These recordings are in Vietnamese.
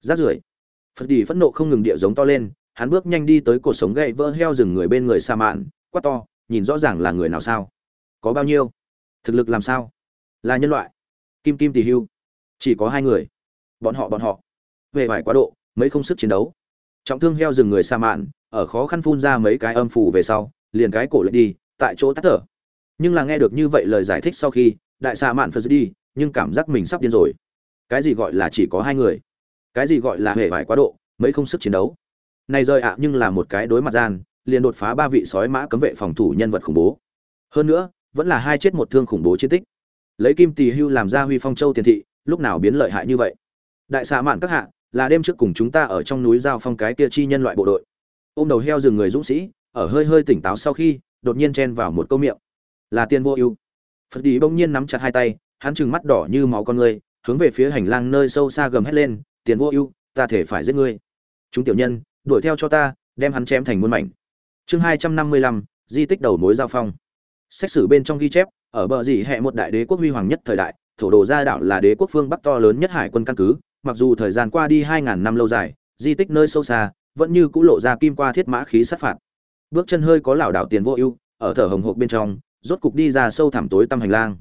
rát rưởi. Phật đi phẫn nộ không ngừng địa giống to lên, hắn bước nhanh đi tới cột sống gậy vỡ heo rừng người bên người sa mạn, quát to, nhìn rõ ràng là người nào sao? Có bao nhiêu? Thực lực làm sao? Là nhân loại. Kim kim tỷ hưu. Chỉ có hai người. Bọn họ bọn họ. Về vải quá độ, mấy không sức chiến đấu. Trọng thương heo rừng người sa mạn, ở khó khăn phun ra mấy cái âm phủ về sau, liền cái cổ lại đi, tại chỗ tắt thở. Nhưng là nghe được như vậy lời giải thích sau khi, đại sa mạn phật đi, nhưng cảm giác mình sắp điên rồi. Cái gì gọi là chỉ có hai người? Cái gì gọi là hề vải quá độ, mấy không sức chiến đấu. Này rơi ạ à, nhưng là một cái đối mặt gian, liền đột phá ba vị sói mã cấm vệ phòng thủ nhân vật khủng bố. Hơn nữa, vẫn là hai chết một thương khủng bố chiến tích. Lấy kim tỳ hưu làm ra huy phong châu tiền thị, lúc nào biến lợi hại như vậy? Đại xạ mạn các hạ, là đêm trước cùng chúng ta ở trong núi giao phong cái kia chi nhân loại bộ đội. Ôm đầu heo rừng người dũng sĩ, ở hơi hơi tỉnh táo sau khi, đột nhiên chen vào một câu miệng. Là tiên vô ưu. Phật đi bỗng nhiên nắm chặt hai tay, hắn trừng mắt đỏ như máu con người, hướng về phía hành lang nơi sâu xa gầm hét lên tiền vô ưu, ta thể phải giết ngươi. Chúng tiểu nhân, đuổi theo cho ta, đem hắn chém thành muôn mảnh. Chương hai trăm năm mươi lăm, di tích đầu mối giao phong. Xét xử bên trong ghi chép, ở bờ dì hệ một đại đế quốc huy hoàng nhất thời đại thổ đồ gia đảo là đế quốc phương bắc to lớn nhất hải quân căn cứ, mặc dù thời gian qua đi hai ngàn năm lâu dài, di tích nơi sâu xa, vẫn như cũ lộ ra kim qua thiết mã khí sát phạt. Bước chân hơi có lảo đảo tiền vô ưu, ở thở hồng hộc bên trong, rốt cục đi ra sâu thẳm tối tăm hành lang.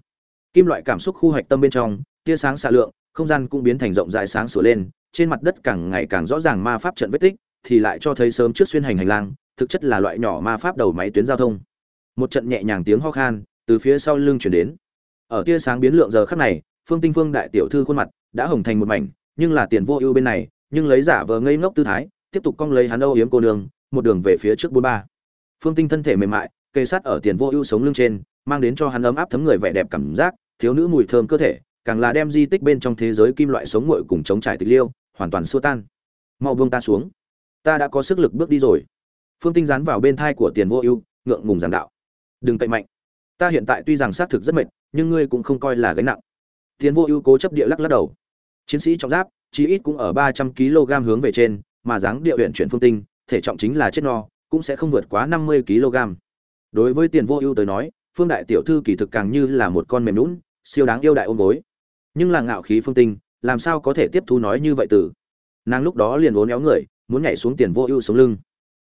Kim loại cảm xúc khu hạch tâm bên trong, tia sáng xạ lượng, không gian cũng biến thành rộng rãi sáng sủa lên trên mặt đất càng ngày càng rõ ràng ma pháp trận vết tích, thì lại cho thấy sớm trước xuyên hành hành lang, thực chất là loại nhỏ ma pháp đầu máy tuyến giao thông. Một trận nhẹ nhàng tiếng ho khan từ phía sau lưng chuyển đến. Ở tia sáng biến lượng giờ khắc này, phương tinh phương đại tiểu thư khuôn mặt đã hồng thành một mảnh, nhưng là tiền vô ưu bên này, nhưng lấy giả vờ ngây ngốc tư thái, tiếp tục cong lấy hắn âu yếm cô nương, một đường về phía trước bốn ba. Phương tinh thân thể mềm mại, kề sát ở tiền vô ưu sống lưng trên, mang đến cho hắn ấm áp thấm người vẻ đẹp cảm giác, thiếu nữ mùi thơm cơ thể, càng là đem di tích bên trong thế giới kim loại sống nguội cùng chống trải tịch liêu hoàn toàn xua tan. Mau buông ta xuống. Ta đã có sức lực bước đi rồi. Phương tinh dán vào bên thai của tiền vô ưu, ngượng ngùng giảng đạo. Đừng cậy mạnh. Ta hiện tại tuy rằng xác thực rất mệt, nhưng ngươi cũng không coi là gánh nặng. Tiền vô ưu cố chấp địa lắc lắc đầu. Chiến sĩ trọng giáp, chí ít cũng ở ba trăm kg hướng về trên, mà dáng địa huyện chuyển phương tinh, thể trọng chính là chết no, cũng sẽ không vượt quá năm mươi kg. Đối với tiền vô ưu tới nói, phương đại tiểu thư kỳ thực càng như là một con mềm lún siêu đáng yêu đại ôm gối. Nhưng là ngạo khí phương tinh, làm sao có thể tiếp thu nói như vậy từ? Nàng lúc đó liền uốn éo người, muốn nhảy xuống tiền vô ưu sống lưng.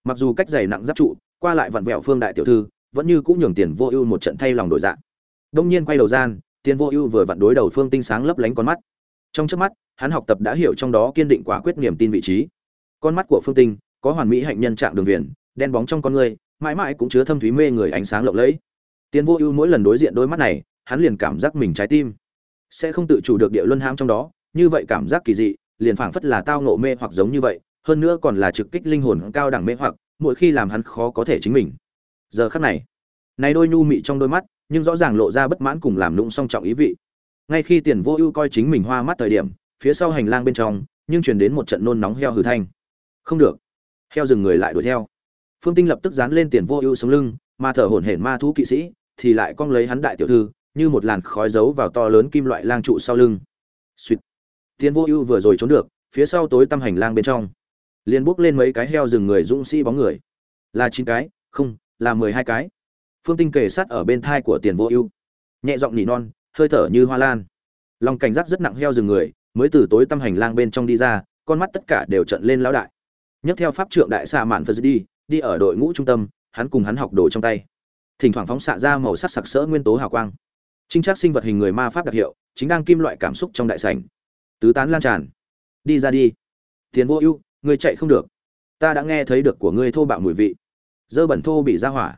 Mặc dù cách giày nặng giáp trụ, qua lại vặn vẹo phương đại tiểu thư, vẫn như cũng nhường tiền vô ưu một trận thay lòng đổi dạng đông nhiên quay đầu gian, tiền vô ưu vừa vặn đối đầu phương tinh sáng lấp lánh con mắt. Trong trước mắt, hắn học tập đã hiểu trong đó kiên định quả quyết niềm tin vị trí. Con mắt của phương tinh, có hoàn mỹ hạnh nhân trạng đường viền, đen bóng trong con người, mãi mãi cũng chứa thâm thúy mê người ánh sáng lộng lẫy. Tiền vô ưu mỗi lần đối diện đôi mắt này, hắn liền cảm giác mình trái tim sẽ không tự chủ được địa luân hãm trong đó, như vậy cảm giác kỳ dị liền phảng phất là tao ngộ mê hoặc giống như vậy, hơn nữa còn là trực kích linh hồn cao đẳng mê hoặc, mỗi khi làm hắn khó có thể chính mình. Giờ khắc này này đôi nhu mị trong đôi mắt, nhưng rõ ràng lộ ra bất mãn cùng làm nũng song trọng ý vị. Ngay khi tiền vô ưu coi chính mình hoa mắt thời điểm, phía sau hành lang bên trong, nhưng truyền đến một trận nôn nóng heo hừ thanh. Không được. Heo dừng người lại đuổi theo. Phương tinh lập tức dán lên tiền vô ưu sống lưng, mà thở hổn hển ma thú kỵ sĩ, thì lại cong lấy hắn đại tiểu thư, như một làn khói giấu vào to lớn kim loại lang trụ sau lưng. Xuyệt tiền vô ưu vừa rồi trốn được, phía sau tối tăm hành lang bên trong. Liền bước lên mấy cái heo rừng người dũng sĩ bóng người. Là chín cái, không, là mười hai cái. Phương tinh kề sát ở bên thai của tiền vô ưu. Nhẹ giọng nỉ non, hơi thở như hoa lan. Lòng cảnh giác rất nặng heo rừng người, mới từ tối tăm hành lang bên trong đi ra, con mắt tất cả đều trợn lên lão đại. Nhấc theo pháp trượng đại xà mạn phật đi đi ở đội ngũ trung tâm, hắn cùng hắn học đồ trong tay. Thỉnh thoảng phóng xạ ra màu sắc sặc sỡ nguyên tố hào quang. Trinh trác sinh vật hình người ma pháp đặc hiệu, chính đang kim loại cảm xúc trong đại sảnh tứ tán lan tràn. Đi ra đi. Tiền vô ưu, ngươi chạy không được. Ta đã nghe thấy được của ngươi thô bạo mùi vị. Dơ bẩn thô bị ra hỏa.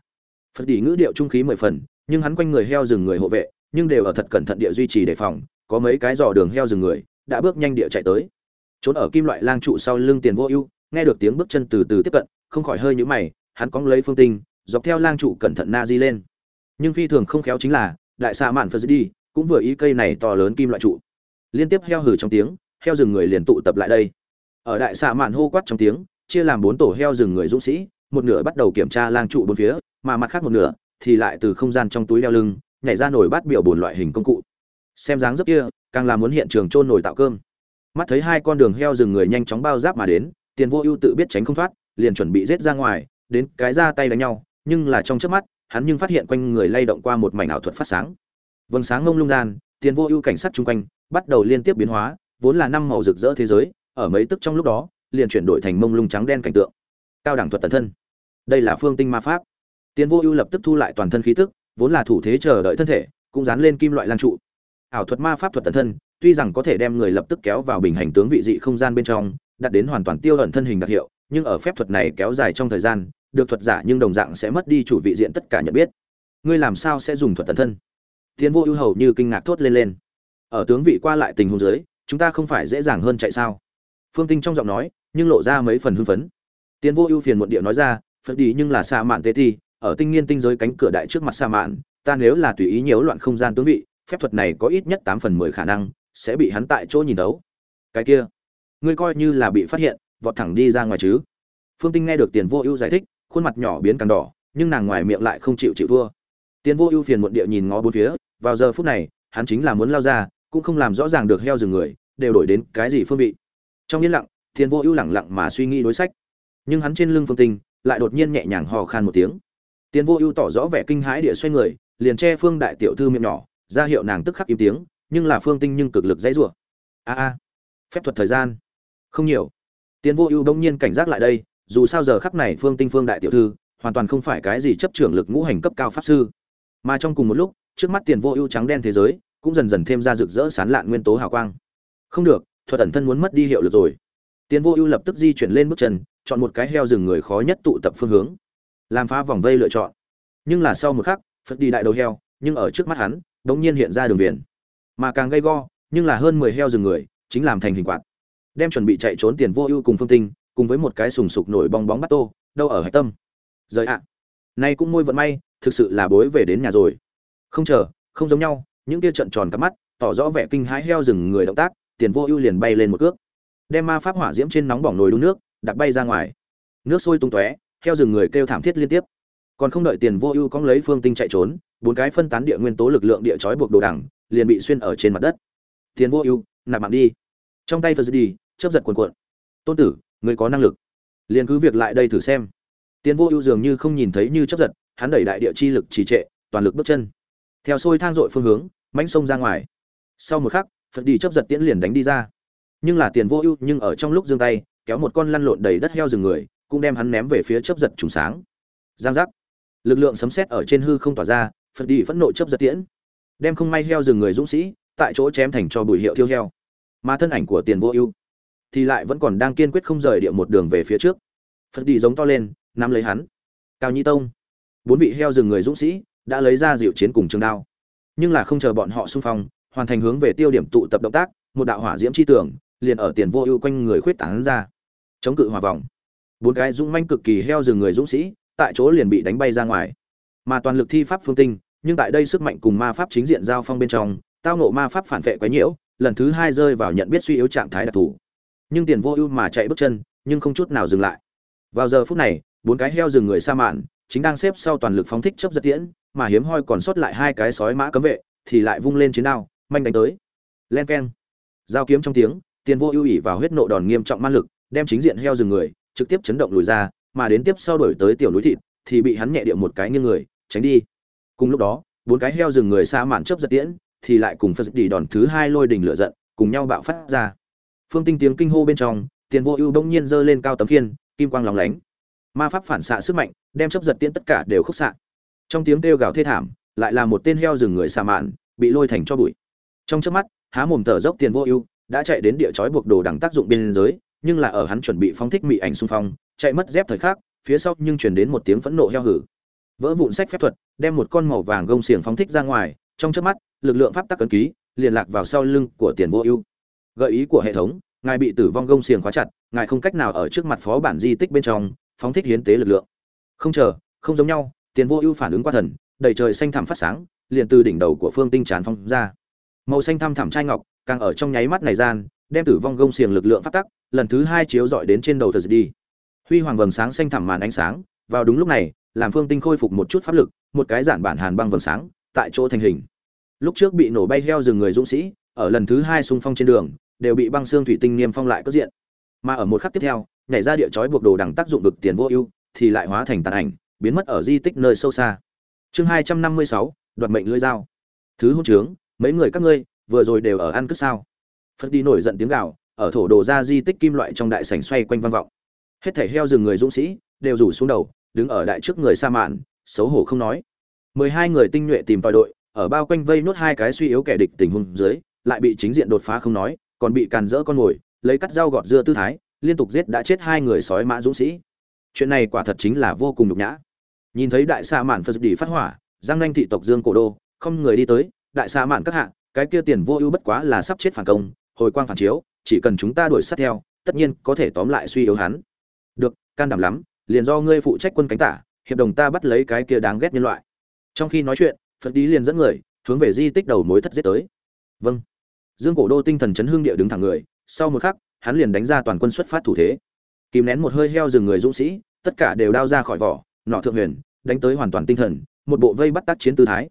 Phật đỉ ngữ điệu trung khí mười phần, nhưng hắn quanh người heo rừng người hộ vệ, nhưng đều ở thật cẩn thận địa duy trì đề phòng, có mấy cái dò đường heo rừng người, đã bước nhanh địa chạy tới. Trốn ở kim loại lang trụ sau lưng tiền vô ưu, nghe được tiếng bước chân từ từ tiếp cận, không khỏi hơi nhũ mày, hắn cóng lấy phương tinh, dọc theo lang trụ cẩn thận na di lên. Nhưng phi thường không khéo chính là, đại xạ mạn phật đi cũng vừa ý cây này to lớn kim loại trụ liên tiếp heo hử trong tiếng, heo rừng người liền tụ tập lại đây. Ở đại xạ mạn hô quát trong tiếng, chia làm bốn tổ heo rừng người dũng sĩ, một nửa bắt đầu kiểm tra lang trụ bốn phía, mà mặt khác một nửa thì lại từ không gian trong túi đeo lưng, nhảy ra nổi bát biểu bồn loại hình công cụ. Xem dáng dấp kia, càng là muốn hiện trường trôn nổi tạo cơm. Mắt thấy hai con đường heo rừng người nhanh chóng bao giáp mà đến, tiền vô ưu tự biết tránh không thoát, liền chuẩn bị rết ra ngoài, đến cái ra tay đánh nhau, nhưng là trong trước mắt, hắn nhưng phát hiện quanh người lay động qua một mảnh ảo thuật phát sáng. Vầng sáng ngông lung gian, tiền vô ưu cảnh sát chung quanh bắt đầu liên tiếp biến hóa, vốn là năm màu rực rỡ thế giới, ở mấy tức trong lúc đó, liền chuyển đổi thành mông lung trắng đen cảnh tượng. Cao đẳng thuật tần thân. Đây là phương tinh ma pháp. Tiến vô ưu lập tức thu lại toàn thân khí tức, vốn là thủ thế chờ đợi thân thể, cũng dán lên kim loại lan trụ. Ảo thuật ma pháp thuật tần thân, tuy rằng có thể đem người lập tức kéo vào bình hành tướng vị dị không gian bên trong, đạt đến hoàn toàn tiêu ẩn thân hình đặc hiệu, nhưng ở phép thuật này kéo dài trong thời gian, được thuật giả nhưng đồng dạng sẽ mất đi chủ vị diện tất cả nhận biết. Ngươi làm sao sẽ dùng thuật tần thân? Tiến vô ưu hầu như kinh ngạc thốt lên lên ở tướng vị qua lại tình huống dưới, chúng ta không phải dễ dàng hơn chạy sao? Phương tinh trong giọng nói, nhưng lộ ra mấy phần hưng phấn. Tiến vô ưu phiền muộn địa nói ra, phật đi nhưng là xa mạn tế thi ở tinh nghiên tinh giới cánh cửa đại trước mặt xa mạn, ta nếu là tùy ý nhiễu loạn không gian tướng vị, phép thuật này có ít nhất tám phần mười khả năng sẽ bị hắn tại chỗ nhìn thấu. Cái kia, ngươi coi như là bị phát hiện, vọt thẳng đi ra ngoài chứ? Phương tinh nghe được tiền vô ưu giải thích, khuôn mặt nhỏ biến càng đỏ, nhưng nàng ngoài miệng lại không chịu chịu thua. Tiền vô ưu phiền muộn địa nhìn ngó bốn phía, vào giờ phút này, hắn chính là muốn lao ra cũng không làm rõ ràng được heo rừng người, đều đổi đến cái gì phương vị. Trong yên lặng, thiên vô ưu lẳng lặng mà suy nghĩ đối sách. Nhưng hắn trên lưng phương tinh, lại đột nhiên nhẹ nhàng hò khan một tiếng. Tiền vô ưu tỏ rõ vẻ kinh hãi địa xoay người, liền che phương đại tiểu thư miệng nhỏ, ra hiệu nàng tức khắc im tiếng, nhưng là phương tinh nhưng cực lực dãy rủa. A a, phép thuật thời gian. Không nhiều. Tiền vô ưu đông nhiên cảnh giác lại đây, dù sao giờ khắc này phương tinh phương đại tiểu thư, hoàn toàn không phải cái gì chấp trưởng lực ngũ hành cấp cao pháp sư. Mà trong cùng một lúc, trước mắt tiền vô ưu trắng đen thế giới cũng dần dần thêm ra rực rỡ sán lạn nguyên tố hào quang. Không được, thuật ẩn thân muốn mất đi hiệu lực rồi. Tiên vô ưu lập tức di chuyển lên bước chân, chọn một cái heo rừng người khó nhất tụ tập phương hướng. Làm phá vòng vây lựa chọn. Nhưng là sau một khắc, phật đi đại đầu heo, nhưng ở trước mắt hắn bỗng nhiên hiện ra đường viền. Mà càng gây go, nhưng là hơn mười heo rừng người, chính làm thành hình quạt. Đem chuẩn bị chạy trốn tiền vô ưu cùng phương tinh, cùng với một cái sùng sục nổi bong bóng bắt tô, đâu ở hạch tâm. Rời ạ. Nay cũng môi vận may, thực sự là bối về đến nhà rồi. Không chờ, không giống nhau những kia trận tròn cắp mắt, tỏ rõ vẻ kinh hãi heo rừng người động tác, tiền vô ưu liền bay lên một cước. Đem ma pháp hỏa diễm trên nóng bỏng nồi đun nước, đặt bay ra ngoài. Nước sôi tung tóe, heo rừng người kêu thảm thiết liên tiếp. Còn không đợi tiền vô ưu cóng lấy phương tinh chạy trốn, bốn cái phân tán địa nguyên tố lực lượng địa chói buộc đồ đẳng liền bị xuyên ở trên mặt đất. Tiền vô ưu, nạp mạng đi. Trong tay phật đi chớp giật cuồn cuộn. Tôn tử, người có năng lực. Liền cứ việc lại đây thử xem. Tiền vô ưu dường như không nhìn thấy như chớp giật, hắn đẩy đại địa chi lực trì trệ, toàn lực bước chân theo sôi thang dội phương hướng, mãnh sông ra ngoài. Sau một khắc, phật đi chấp giật tiễn liền đánh đi ra. Nhưng là tiền vô ưu, nhưng ở trong lúc giương tay, kéo một con lăn lộn đầy đất heo rừng người, cũng đem hắn ném về phía chấp giật trùng sáng. Giang giác. Lực lượng sấm sét ở trên hư không tỏa ra, phật đi phẫn nộ chấp giật tiễn. Đem không may heo rừng người dũng sĩ, tại chỗ chém thành cho bùi hiệu thiêu heo. Mà thân ảnh của tiền vô ưu, thì lại vẫn còn đang kiên quyết không rời địa một đường về phía trước. Phật đi giống to lên, nắm lấy hắn. Cao nhi tông. Bốn vị heo rừng người dũng sĩ đã lấy ra dịu chiến cùng trường đao. Nhưng là không chờ bọn họ xung phong, hoàn thành hướng về tiêu điểm tụ tập động tác, một đạo hỏa diễm chi tưởng liền ở tiền vô ưu quanh người khuyết tán ra. Chống cự hòa vòng bốn cái dũng manh cực kỳ heo rừng người dũng sĩ, tại chỗ liền bị đánh bay ra ngoài. Mà toàn lực thi pháp phương tinh, nhưng tại đây sức mạnh cùng ma pháp chính diện giao phong bên trong, tao nộ ma pháp phản vệ quấy nhiễu, lần thứ hai rơi vào nhận biết suy yếu trạng thái đặc thù. Nhưng tiền vô ưu mà chạy bước chân, nhưng không chút nào dừng lại. Vào giờ phút này, bốn cái heo rừng người sa mạn chính đang xếp sau toàn lực phóng thích chấp giật tiễn, mà hiếm hoi còn sót lại hai cái sói mã cấm vệ, thì lại vung lên chiến đao, manh đánh tới. Len keng. Giao kiếm trong tiếng, tiền vô ưu ỉ vào huyết nộ đòn nghiêm trọng man lực, đem chính diện heo rừng người, trực tiếp chấn động lùi ra, mà đến tiếp sau đổi tới tiểu núi thịt, thì bị hắn nhẹ điệu một cái nghiêng người, tránh đi. Cùng lúc đó, bốn cái heo rừng người xa mạn chấp giật tiễn, thì lại cùng phật đi đòn thứ hai lôi đình lửa giận, cùng nhau bạo phát ra. Phương tinh tiếng kinh hô bên trong, tiền vô ưu bỗng nhiên giơ lên cao tấm khiên, kim quang lóng lánh ma pháp phản xạ sức mạnh, đem chấp giật tiễn tất cả đều khúc xạ. Trong tiếng kêu gào thê thảm, lại là một tên heo rừng người xà mạn, bị lôi thành cho bụi. Trong trước mắt, há mồm thở dốc tiền vô ưu, đã chạy đến địa chói buộc đồ đẳng tác dụng biên giới, nhưng là ở hắn chuẩn bị phóng thích mị ảnh xung phong, chạy mất dép thời khắc, phía sau nhưng truyền đến một tiếng phẫn nộ heo hử. Vỡ vụn sách phép thuật, đem một con màu vàng gông xiềng phóng thích ra ngoài, trong chớp mắt, lực lượng pháp tắc cấn ký, liền lạc vào sau lưng của tiền vô ưu. Gợi ý của hệ thống, ngài bị tử vong gông xiềng khóa chặt, ngài không cách nào ở trước mặt phó bản di tích bên trong phóng thích hiến tế lực lượng. Không chờ, không giống nhau, tiền vô ưu phản ứng qua thần, đầy trời xanh thẳm phát sáng, liền từ đỉnh đầu của phương tinh tràn phong ra. Màu xanh thăm thẳm trai ngọc, càng ở trong nháy mắt này gian, đem tử vong gông xiềng lực lượng phát tắc, lần thứ hai chiếu dọi đến trên đầu thật đi. Huy hoàng vầng sáng xanh thẳm màn ánh sáng, vào đúng lúc này, làm phương tinh khôi phục một chút pháp lực, một cái giản bản hàn băng vầng sáng, tại chỗ thành hình. Lúc trước bị nổ bay heo rừng người dũng sĩ, ở lần thứ hai xung phong trên đường, đều bị băng xương thủy tinh niêm phong lại cất diện. Mà ở một khắc tiếp theo nhảy ra địa chói buộc đồ đằng tác dụng vực tiền vô ưu, thì lại hóa thành tàn ảnh, biến mất ở di tích nơi sâu xa. Chương hai trăm năm mươi sáu, đoạt mệnh lưỡi dao. Thứ hôn trướng, mấy người các ngươi, vừa rồi đều ở ăn cất sao? Phật đi nổi giận tiếng gào, ở thổ đồ ra di tích kim loại trong đại sảnh xoay quanh vang vọng. Hết thể heo rừng người dũng sĩ, đều rủ xuống đầu, đứng ở đại trước người sa mạn, xấu hổ không nói. Mười hai người tinh nhuệ tìm tòi đội, ở bao quanh vây nốt hai cái suy yếu kẻ địch tình huống dưới, lại bị chính diện đột phá không nói, còn bị càn rỡ con mồi, lấy cắt dao gọt dưa tư thái liên tục giết đã chết hai người sói mã dũng sĩ. Chuyện này quả thật chính là vô cùng nhục nhã. Nhìn thấy đại sa mạn phật đi phát hỏa, giang nanh thị tộc dương cổ đô, không người đi tới, đại sa mạn các hạ, cái kia tiền vô ưu bất quá là sắp chết phản công, hồi quang phản chiếu, chỉ cần chúng ta đuổi sát theo, tất nhiên có thể tóm lại suy yếu hắn. Được, can đảm lắm, liền do ngươi phụ trách quân cánh tả, hiệp đồng ta bắt lấy cái kia đáng ghét nhân loại. Trong khi nói chuyện, phật đi liền dẫn người, hướng về di tích đầu mối thất giết tới. Vâng. Dương cổ đô tinh thần chấn hương địa đứng thẳng người, sau một khắc hắn liền đánh ra toàn quân xuất phát thủ thế. Kìm nén một hơi heo rừng người dũng sĩ, tất cả đều đao ra khỏi vỏ, nọ thượng huyền, đánh tới hoàn toàn tinh thần, một bộ vây bắt tác chiến tư thái.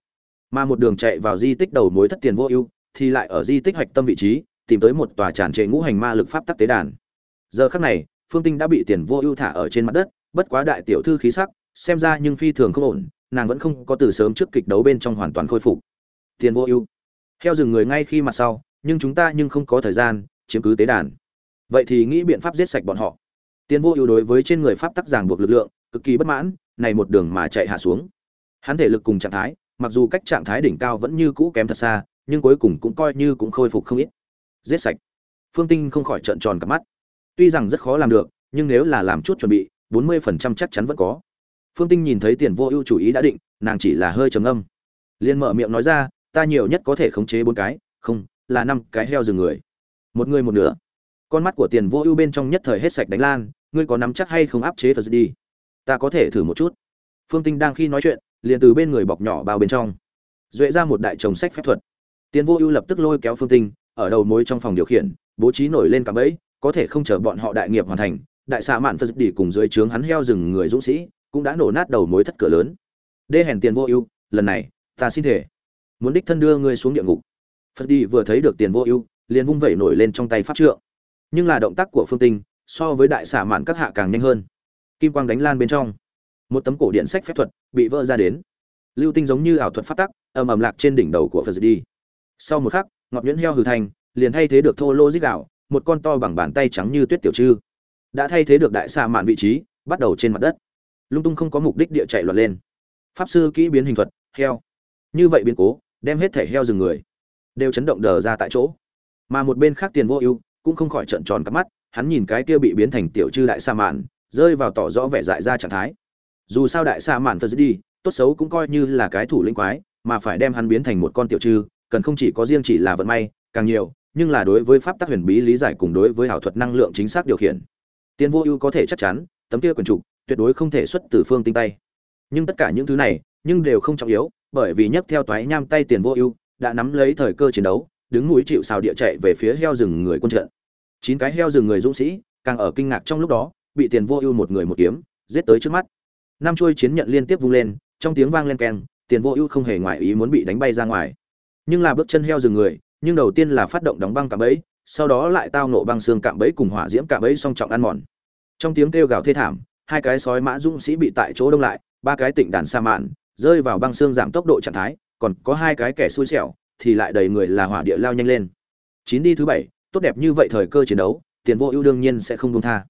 Mà một đường chạy vào di tích đầu mối thất tiền vô ưu, thì lại ở di tích hoạch tâm vị trí, tìm tới một tòa tràn trề ngũ hành ma lực pháp tắc tế đàn. Giờ khắc này, phương tinh đã bị tiền vô ưu thả ở trên mặt đất, bất quá đại tiểu thư khí sắc, xem ra nhưng phi thường không ổn, nàng vẫn không có từ sớm trước kịch đấu bên trong hoàn toàn khôi phục. Tiền vô ưu. Heo rừng người ngay khi mặt sau, nhưng chúng ta nhưng không có thời gian chiếm cứ tế đàn vậy thì nghĩ biện pháp giết sạch bọn họ. Tiền vô ưu đối với trên người pháp tắc giảng buộc lực lượng, cực kỳ bất mãn, này một đường mà chạy hạ xuống. Hắn thể lực cùng trạng thái, mặc dù cách trạng thái đỉnh cao vẫn như cũ kém thật xa, nhưng cuối cùng cũng coi như cũng khôi phục không ít. Giết sạch. Phương tinh không khỏi trợn tròn cả mắt. Tuy rằng rất khó làm được, nhưng nếu là làm chút chuẩn bị, bốn mươi phần trăm chắc chắn vẫn có. Phương tinh nhìn thấy tiền vô ưu chủ ý đã định, nàng chỉ là hơi trầm âm liền mở miệng nói ra, ta nhiều nhất có thể khống chế bốn cái, không, là năm cái heo rừng người. Một người một nửa con mắt của tiền vô ưu bên trong nhất thời hết sạch đánh lan, ngươi có nắm chắc hay không áp chế phật đi ta có thể thử một chút. Phương tinh đang khi nói chuyện, liền từ bên người bọc nhỏ bao bên trong, duệ ra một đại chồng sách phép thuật. Tiền vô ưu lập tức lôi kéo phương tinh, ở đầu mối trong phòng điều khiển, bố trí nổi lên cả bẫy, có thể không chờ bọn họ đại nghiệp hoàn thành, đại xạ mạn phật đi cùng dưới trướng hắn heo rừng người dũng sĩ, cũng đã nổ nát đầu mối thất cửa lớn. Đê hèn tiền vô ưu, lần này, ta xin thể muốn đích thân đưa ngươi xuống địa ngục. Phật đi vừa thấy được tiền vô ưu, liền vung vẩy nổi lên trong tay pháp trượng nhưng là động tác của phương tinh so với đại xả mạn các hạ càng nhanh hơn. Kim quang đánh lan bên trong, một tấm cổ điện sách phép thuật bị vỡ ra đến. Lưu tinh giống như ảo thuật phát tắc, ầm ầm lạc trên đỉnh đầu của phật đi. Sau một khắc, ngọc nhuyễn heo hừ thành, liền thay thế được thô lô dích đạo một con to bằng bàn tay trắng như tuyết tiểu trư. Đã thay thế được đại xạ mạn vị trí, bắt đầu trên mặt đất. Lung tung không có mục đích địa chạy loạn lên. Pháp sư kỹ biến hình thuật, heo. Như vậy biến cố, đem hết thể heo rừng người, đều chấn động đờ ra tại chỗ. Mà một bên khác tiền vô ưu cũng không khỏi trợn tròn cả mắt, hắn nhìn cái kia bị biến thành tiểu chư đại sa mạn, rơi vào tỏ rõ vẻ dại ra trạng thái. Dù sao đại sa mạn phật đi tốt xấu cũng coi như là cái thủ linh quái, mà phải đem hắn biến thành một con tiểu chư, cần không chỉ có riêng chỉ là vận may, càng nhiều, nhưng là đối với pháp tắc huyền bí lý giải cùng đối với ảo thuật năng lượng chính xác điều khiển. Tiền vô ưu có thể chắc chắn, tấm kia quần trục tuyệt đối không thể xuất từ phương tinh tay. Nhưng tất cả những thứ này, nhưng đều không trọng yếu, bởi vì nhấc theo toái nham tay tiền vô ưu, đã nắm lấy thời cơ chiến đấu đứng núi chịu sào địa chạy về phía heo rừng người quân trận. Chín cái heo rừng người dũng sĩ, càng ở kinh ngạc trong lúc đó, bị tiền vô ưu một người một kiếm, giết tới trước mắt. Năm chuôi chiến nhận liên tiếp vung lên, trong tiếng vang lên keng, tiền vô ưu không hề ngoại ý muốn bị đánh bay ra ngoài. Nhưng là bước chân heo rừng người, nhưng đầu tiên là phát động đóng băng cạm bẫy, sau đó lại tao nộ băng xương cạm bẫy cùng hỏa diễm cạm bẫy song trọng ăn mòn. Trong tiếng kêu gào thê thảm, hai cái sói mã dũng sĩ bị tại chỗ đông lại, ba cái tịnh đàn sa mạn, rơi vào băng xương giảm tốc độ trạng thái, còn có hai cái kẻ xui xẻo thì lại đầy người là hỏa địa lao nhanh lên. Chín đi thứ bảy, tốt đẹp như vậy thời cơ chiến đấu, tiền vô ưu đương nhiên sẽ không buông tha.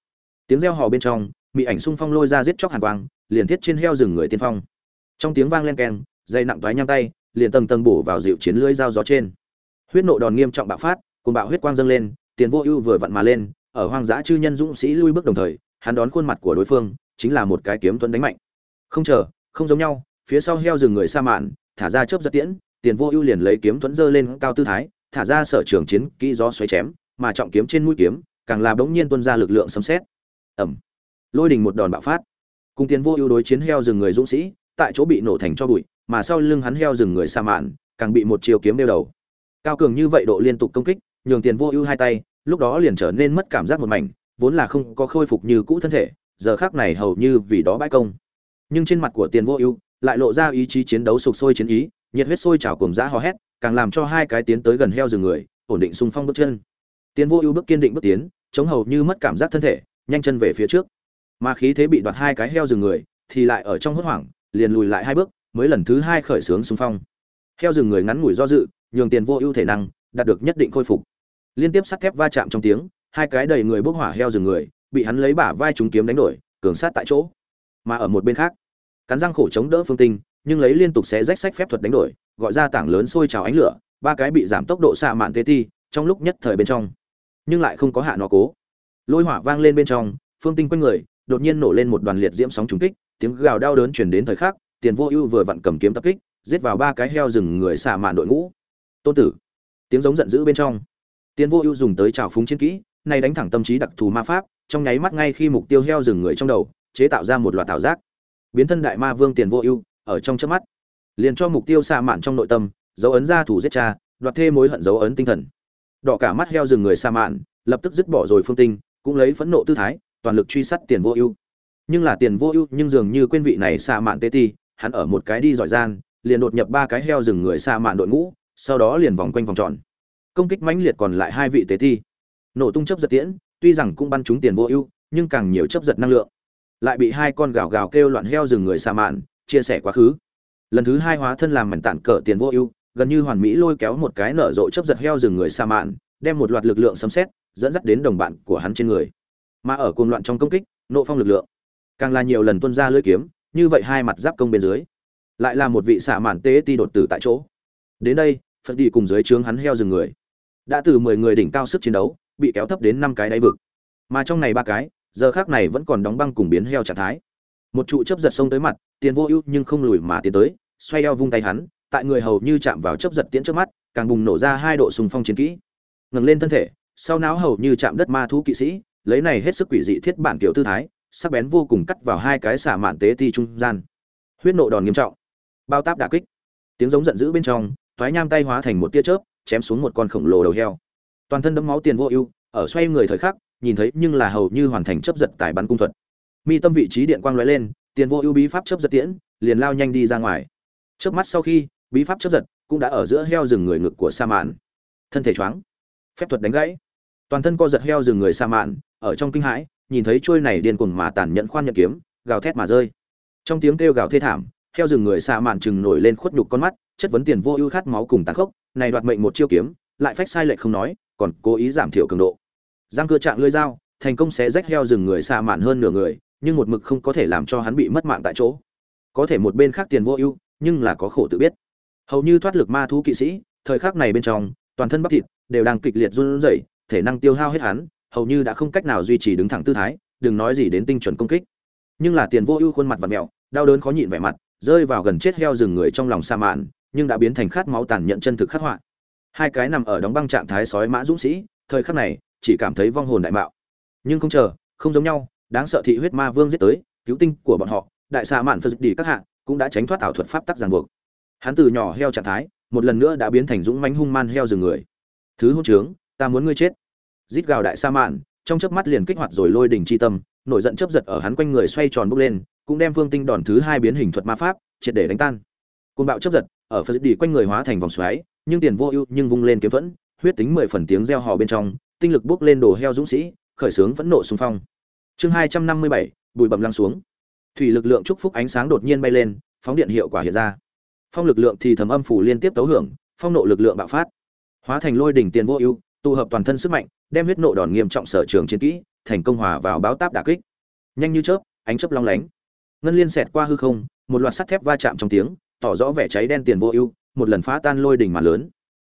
Tiếng reo hò bên trong mỹ ảnh xung phong lôi ra giết chóc hàn quang, liền thiết trên heo rừng người tiên phong. Trong tiếng vang len keng, dây nặng toái nhang tay, liền tầng tầng bổ vào dịu chiến lưỡi dao gió trên. Huyết nộ đòn nghiêm trọng bạo phát cùng bạo huyết quang dâng lên, tiền vô ưu vừa vặn mà lên, ở hoang dã chư nhân dũng sĩ lui bước đồng thời, hắn đón khuôn mặt của đối phương, chính là một cái kiếm tuấn đánh mạnh. Không chờ, không giống nhau, phía sau heo rừng người sa mạn, thả ra chớp giật tiễn tiền vô ưu liền lấy kiếm tuấn dơ lên cao tư thái, thả ra sở trường chiến kỹ gió xoáy chém, mà trọng kiếm trên mũi kiếm, càng là bỗng nhiên tuân ra lực lượng sấm xét. ẩm lôi đình một đòn bạo phát. Cùng tiền vô ưu đối chiến heo rừng người dũng sĩ, tại chỗ bị nổ thành cho bụi, mà sau lưng hắn heo rừng người sa mạn, càng bị một chiều kiếm đeo đầu. Cao cường như vậy độ liên tục công kích, nhường tiền vô ưu hai tay, lúc đó liền trở nên mất cảm giác một mảnh, vốn là không có khôi phục như cũ thân thể, giờ khác này hầu như vì đó bãi công. Nhưng trên mặt của tiền vô ưu, lại lộ ra ý chí chiến đấu sục sôi chiến ý nhiệt huyết sôi trào cùng dã hò hét, càng làm cho hai cái tiến tới gần heo rừng người, ổn định xung phong bước chân. Tiền vô ưu bước kiên định bước tiến, chống hầu như mất cảm giác thân thể, nhanh chân về phía trước. Mà khí thế bị đoạt hai cái heo rừng người, thì lại ở trong hốt hoảng, liền lùi lại hai bước, mới lần thứ hai khởi sướng xung phong. Heo rừng người ngắn ngủi do dự, nhường tiền vô ưu thể năng, đạt được nhất định khôi phục. Liên tiếp sắt thép va chạm trong tiếng, hai cái đầy người bốc hỏa heo rừng người, bị hắn lấy bả vai chúng kiếm đánh đổi, cường sát tại chỗ. Mà ở một bên khác, cắn răng khổ chống đỡ phương tinh nhưng lấy liên tục xé rách sách phép thuật đánh đổi, gọi ra tảng lớn sôi trào ánh lửa, ba cái bị giảm tốc độ xạ mạn tê ti, trong lúc nhất thời bên trong, nhưng lại không có hạ nó cố. Lôi hỏa vang lên bên trong, phương tinh quanh người, đột nhiên nổ lên một đoàn liệt diễm sóng trúng kích, tiếng gào đau đớn chuyển đến thời khắc, tiền vô ưu vừa vặn cầm kiếm tập kích, giết vào ba cái heo rừng người xạ mạn đội ngũ. Tôn tử, tiếng giống giận dữ bên trong. Tiền vô ưu dùng tới trào phúng chiến kỹ, này đánh thẳng tâm trí đặc thù ma pháp, trong nháy mắt ngay khi mục tiêu heo rừng người trong đầu, chế tạo ra một loạt tạo giác. Biến thân đại ma vương tiền vô ưu ở trong chớp mắt. Liền cho mục tiêu xa mạn trong nội tâm, dấu ấn ra thủ giết cha, đoạt thê mối hận dấu ấn tinh thần. Đỏ cả mắt heo rừng người xa mạn, lập tức dứt bỏ rồi phương tinh, cũng lấy phẫn nộ tư thái, toàn lực truy sát tiền vô ưu. Nhưng là tiền vô ưu nhưng dường như quên vị này xa mạn tê ti, hắn ở một cái đi giỏi gian, liền đột nhập ba cái heo rừng người xa mạn đội ngũ, sau đó liền vòng quanh vòng tròn. Công kích mãnh liệt còn lại hai vị tế ti. Nổ tung chấp giật tiễn, tuy rằng cũng bắn trúng tiền vô ưu, nhưng càng nhiều chấp giật năng lượng. Lại bị hai con gào gào kêu loạn heo rừng người xa mạn chia sẻ quá khứ. Lần thứ hai hóa thân làm mảnh tản cờ tiền vô ưu, gần như hoàn mỹ lôi kéo một cái nở rộ chấp giật heo rừng người sa mạn, đem một loạt lực lượng sấm xét dẫn dắt đến đồng bạn của hắn trên người. Mà ở cuồng loạn trong công kích, nộ phong lực lượng, càng là nhiều lần tuân ra lưỡi kiếm, như vậy hai mặt giáp công bên dưới, lại là một vị xạ mạn tế ti đột tử tại chỗ. Đến đây, phật đi cùng dưới trướng hắn heo rừng người. Đã từ mười người đỉnh cao sức chiến đấu, bị kéo thấp đến năm cái đáy vực. Mà trong này ba cái, giờ khác này vẫn còn đóng băng cùng biến heo trạng thái một trụ chấp giật xông tới mặt, tiền vô ưu nhưng không lùi mà tiến tới, xoay eo vung tay hắn, tại người hầu như chạm vào chấp giật tiễn trước mắt, càng bùng nổ ra hai độ sùng phong chiến kỹ. Ngẩng lên thân thể, sau não hầu như chạm đất ma thú kỵ sĩ, lấy này hết sức quỷ dị thiết bản kiểu tư thái, sắc bén vô cùng cắt vào hai cái xả mạn tế ti trung gian. Huyết nộ đòn nghiêm trọng. Bao táp đả kích. Tiếng giống giận dữ bên trong thoái nham tay hóa thành một tia chớp, chém xuống một con khổng lồ đầu heo. Toàn thân đấm máu tiền vô ưu, ở xoay người thời khắc, nhìn thấy nhưng là hầu như hoàn thành chấp giật tài bắn cung thuật mi tâm vị trí điện quang lóe lên, tiền vô ưu bí pháp chấp giật tiễn, liền lao nhanh đi ra ngoài. Chớp mắt sau khi, bí pháp chấp giật cũng đã ở giữa heo rừng người ngực của sa mạn. Thân thể choáng, phép thuật đánh gãy. Toàn thân co giật heo rừng người sa mạn, ở trong kinh hãi, nhìn thấy trôi này điên cuồng mà tàn nhẫn khoan nhận kiếm, gào thét mà rơi. Trong tiếng kêu gào thê thảm, heo rừng người sa mạn chừng nổi lên khuất nhục con mắt, chất vấn tiền vô ưu khát máu cùng tàn khốc, này đoạt mệnh một chiêu kiếm, lại phách sai lệch không nói, còn cố ý giảm thiểu cường độ. Giang cơ trạng lưỡi dao, thành công xé rách heo rừng người Sa mạn hơn nửa người nhưng một mực không có thể làm cho hắn bị mất mạng tại chỗ. Có thể một bên khác tiền vô ưu, nhưng là có khổ tự biết. Hầu như thoát lực ma thú kỵ sĩ, thời khắc này bên trong, toàn thân bắp thịt đều đang kịch liệt run rẩy, thể năng tiêu hao hết hắn, hầu như đã không cách nào duy trì đứng thẳng tư thái, đừng nói gì đến tinh chuẩn công kích. Nhưng là tiền vô ưu khuôn mặt và mèo, đau đớn khó nhịn vẻ mặt, rơi vào gần chết heo rừng người trong lòng sa mạn, nhưng đã biến thành khát máu tàn nhẫn chân thực khắc họa. Hai cái nằm ở đóng băng trạng thái sói mã dũng sĩ, thời khắc này, chỉ cảm thấy vong hồn đại mạo. Nhưng không chờ, không giống nhau đáng sợ thị huyết ma vương giết tới, cứu tinh của bọn họ, đại xạ mạn phật đi các hạng cũng đã tránh thoát ảo thuật pháp tắc ràng buộc. Hắn từ nhỏ heo trạng thái, một lần nữa đã biến thành dũng mãnh hung man heo rừng người. Thứ hôn trướng, ta muốn ngươi chết. Rít gào đại sa mạn, trong chớp mắt liền kích hoạt rồi lôi đỉnh chi tâm, nổi giận chớp giật ở hắn quanh người xoay tròn bốc lên, cũng đem vương tinh đòn thứ hai biến hình thuật ma pháp, triệt để đánh tan. Côn bạo chớp giật, ở phật đi quanh người hóa thành vòng xoáy, nhưng tiền vô ưu nhưng vung lên kiếm thuẫn, huyết tính mười phần tiếng reo hò bên trong, tinh lực bốc lên đồ heo dũng sĩ, khởi sướng vẫn nộ xung phong chương hai trăm năm mươi bảy, bụi bầm lăng xuống. Thủy lực lượng chúc phúc ánh sáng đột nhiên bay lên, phóng điện hiệu quả hiện ra. Phong lực lượng thì thầm âm phủ liên tiếp tấu hưởng, phong nộ lực lượng bạo phát. Hóa thành lôi đỉnh tiền vô ưu, tụ hợp toàn thân sức mạnh, đem huyết nộ đòn nghiêm trọng sở trường chiến kỹ, thành công hòa vào báo táp đả kích. Nhanh như chớp, ánh chớp long lánh. Ngân liên xẹt qua hư không, một loạt sắt thép va chạm trong tiếng, tỏ rõ vẻ cháy đen tiền vô ưu, một lần phá tan lôi đỉnh mà lớn.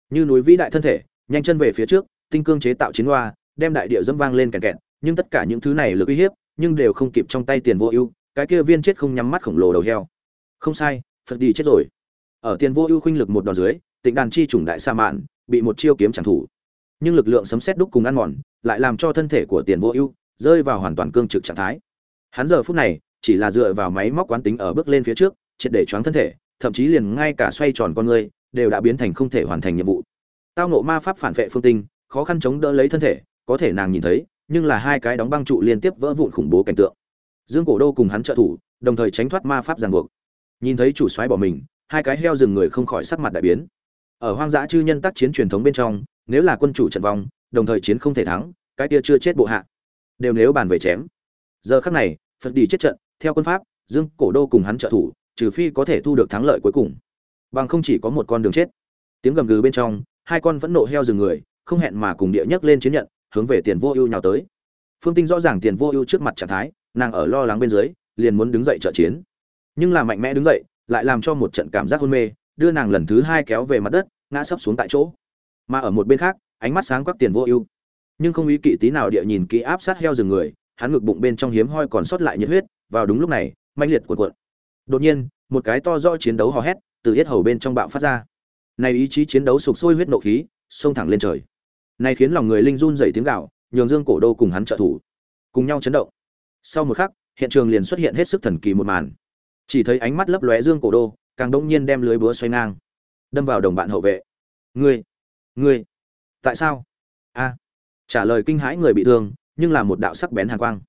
Như núi vĩ đại thân thể, nhanh chân về phía trước, tinh cương chế tạo chiến hoa, đem đại địa dẫm vang lên kèn kẹt nhưng tất cả những thứ này lực uy hiếp, nhưng đều không kịp trong tay tiền vô ưu, cái kia viên chết không nhắm mắt khổng lồ đầu heo. Không sai, phật đi chết rồi. Ở tiền vô ưu khuynh lực một đòn dưới, tịnh đàn chi chủng đại sa mạn bị một chiêu kiếm chẳng thủ. Nhưng lực lượng sấm xét đúc cùng ăn mòn lại làm cho thân thể của tiền vô ưu rơi vào hoàn toàn cương trực trạng thái. Hắn giờ phút này chỉ là dựa vào máy móc quán tính ở bước lên phía trước, triệt để choáng thân thể, thậm chí liền ngay cả xoay tròn con người đều đã biến thành không thể hoàn thành nhiệm vụ. Tao nộ ma pháp phản vệ phương tinh, khó khăn chống đỡ lấy thân thể, có thể nàng nhìn thấy nhưng là hai cái đóng băng trụ liên tiếp vỡ vụn khủng bố cảnh tượng. Dương cổ đô cùng hắn trợ thủ, đồng thời tránh thoát ma pháp ràng buộc. Nhìn thấy chủ soái bỏ mình, hai cái heo rừng người không khỏi sắc mặt đại biến. Ở hoang dã chư nhân tác chiến truyền thống bên trong, nếu là quân chủ trận vong, đồng thời chiến không thể thắng, cái kia chưa chết bộ hạ. Đều nếu bàn về chém. Giờ khắc này, phật đi chết trận, theo quân pháp, dương cổ đô cùng hắn trợ thủ, trừ phi có thể thu được thắng lợi cuối cùng. Bằng không chỉ có một con đường chết. Tiếng gầm gừ bên trong, hai con vẫn nộ heo rừng người, không hẹn mà cùng địa nhấc lên chiến nhận hướng về tiền vô ưu nhào tới. Phương tinh rõ ràng tiền vô ưu trước mặt trạng thái, nàng ở lo lắng bên dưới, liền muốn đứng dậy trợ chiến. Nhưng là mạnh mẽ đứng dậy, lại làm cho một trận cảm giác hôn mê, đưa nàng lần thứ hai kéo về mặt đất, ngã sấp xuống tại chỗ. Mà ở một bên khác, ánh mắt sáng quắc tiền vô ưu. Nhưng không ý kỵ tí nào địa nhìn kỹ áp sát heo rừng người, hắn ngực bụng bên trong hiếm hoi còn sót lại nhiệt huyết, vào đúng lúc này manh liệt cuộn cuộn. Đột nhiên, một cái to rõ chiến đấu hò hét từ yết hầu bên trong bạo phát ra. Này ý chí chiến đấu sục sôi huyết nộ khí, xông thẳng lên trời này khiến lòng người linh run dậy tiếng gạo nhường dương cổ đô cùng hắn trợ thủ cùng nhau chấn động. Sau một khắc, hiện trường liền xuất hiện hết sức thần kỳ một màn. Chỉ thấy ánh mắt lấp lóe dương cổ đô, càng đông nhiên đem lưới búa xoay ngang, đâm vào đồng bạn hậu vệ. Ngươi ngươi, tại sao? A. Trả lời kinh hãi người bị thương, nhưng là một đạo sắc bén hàn quang.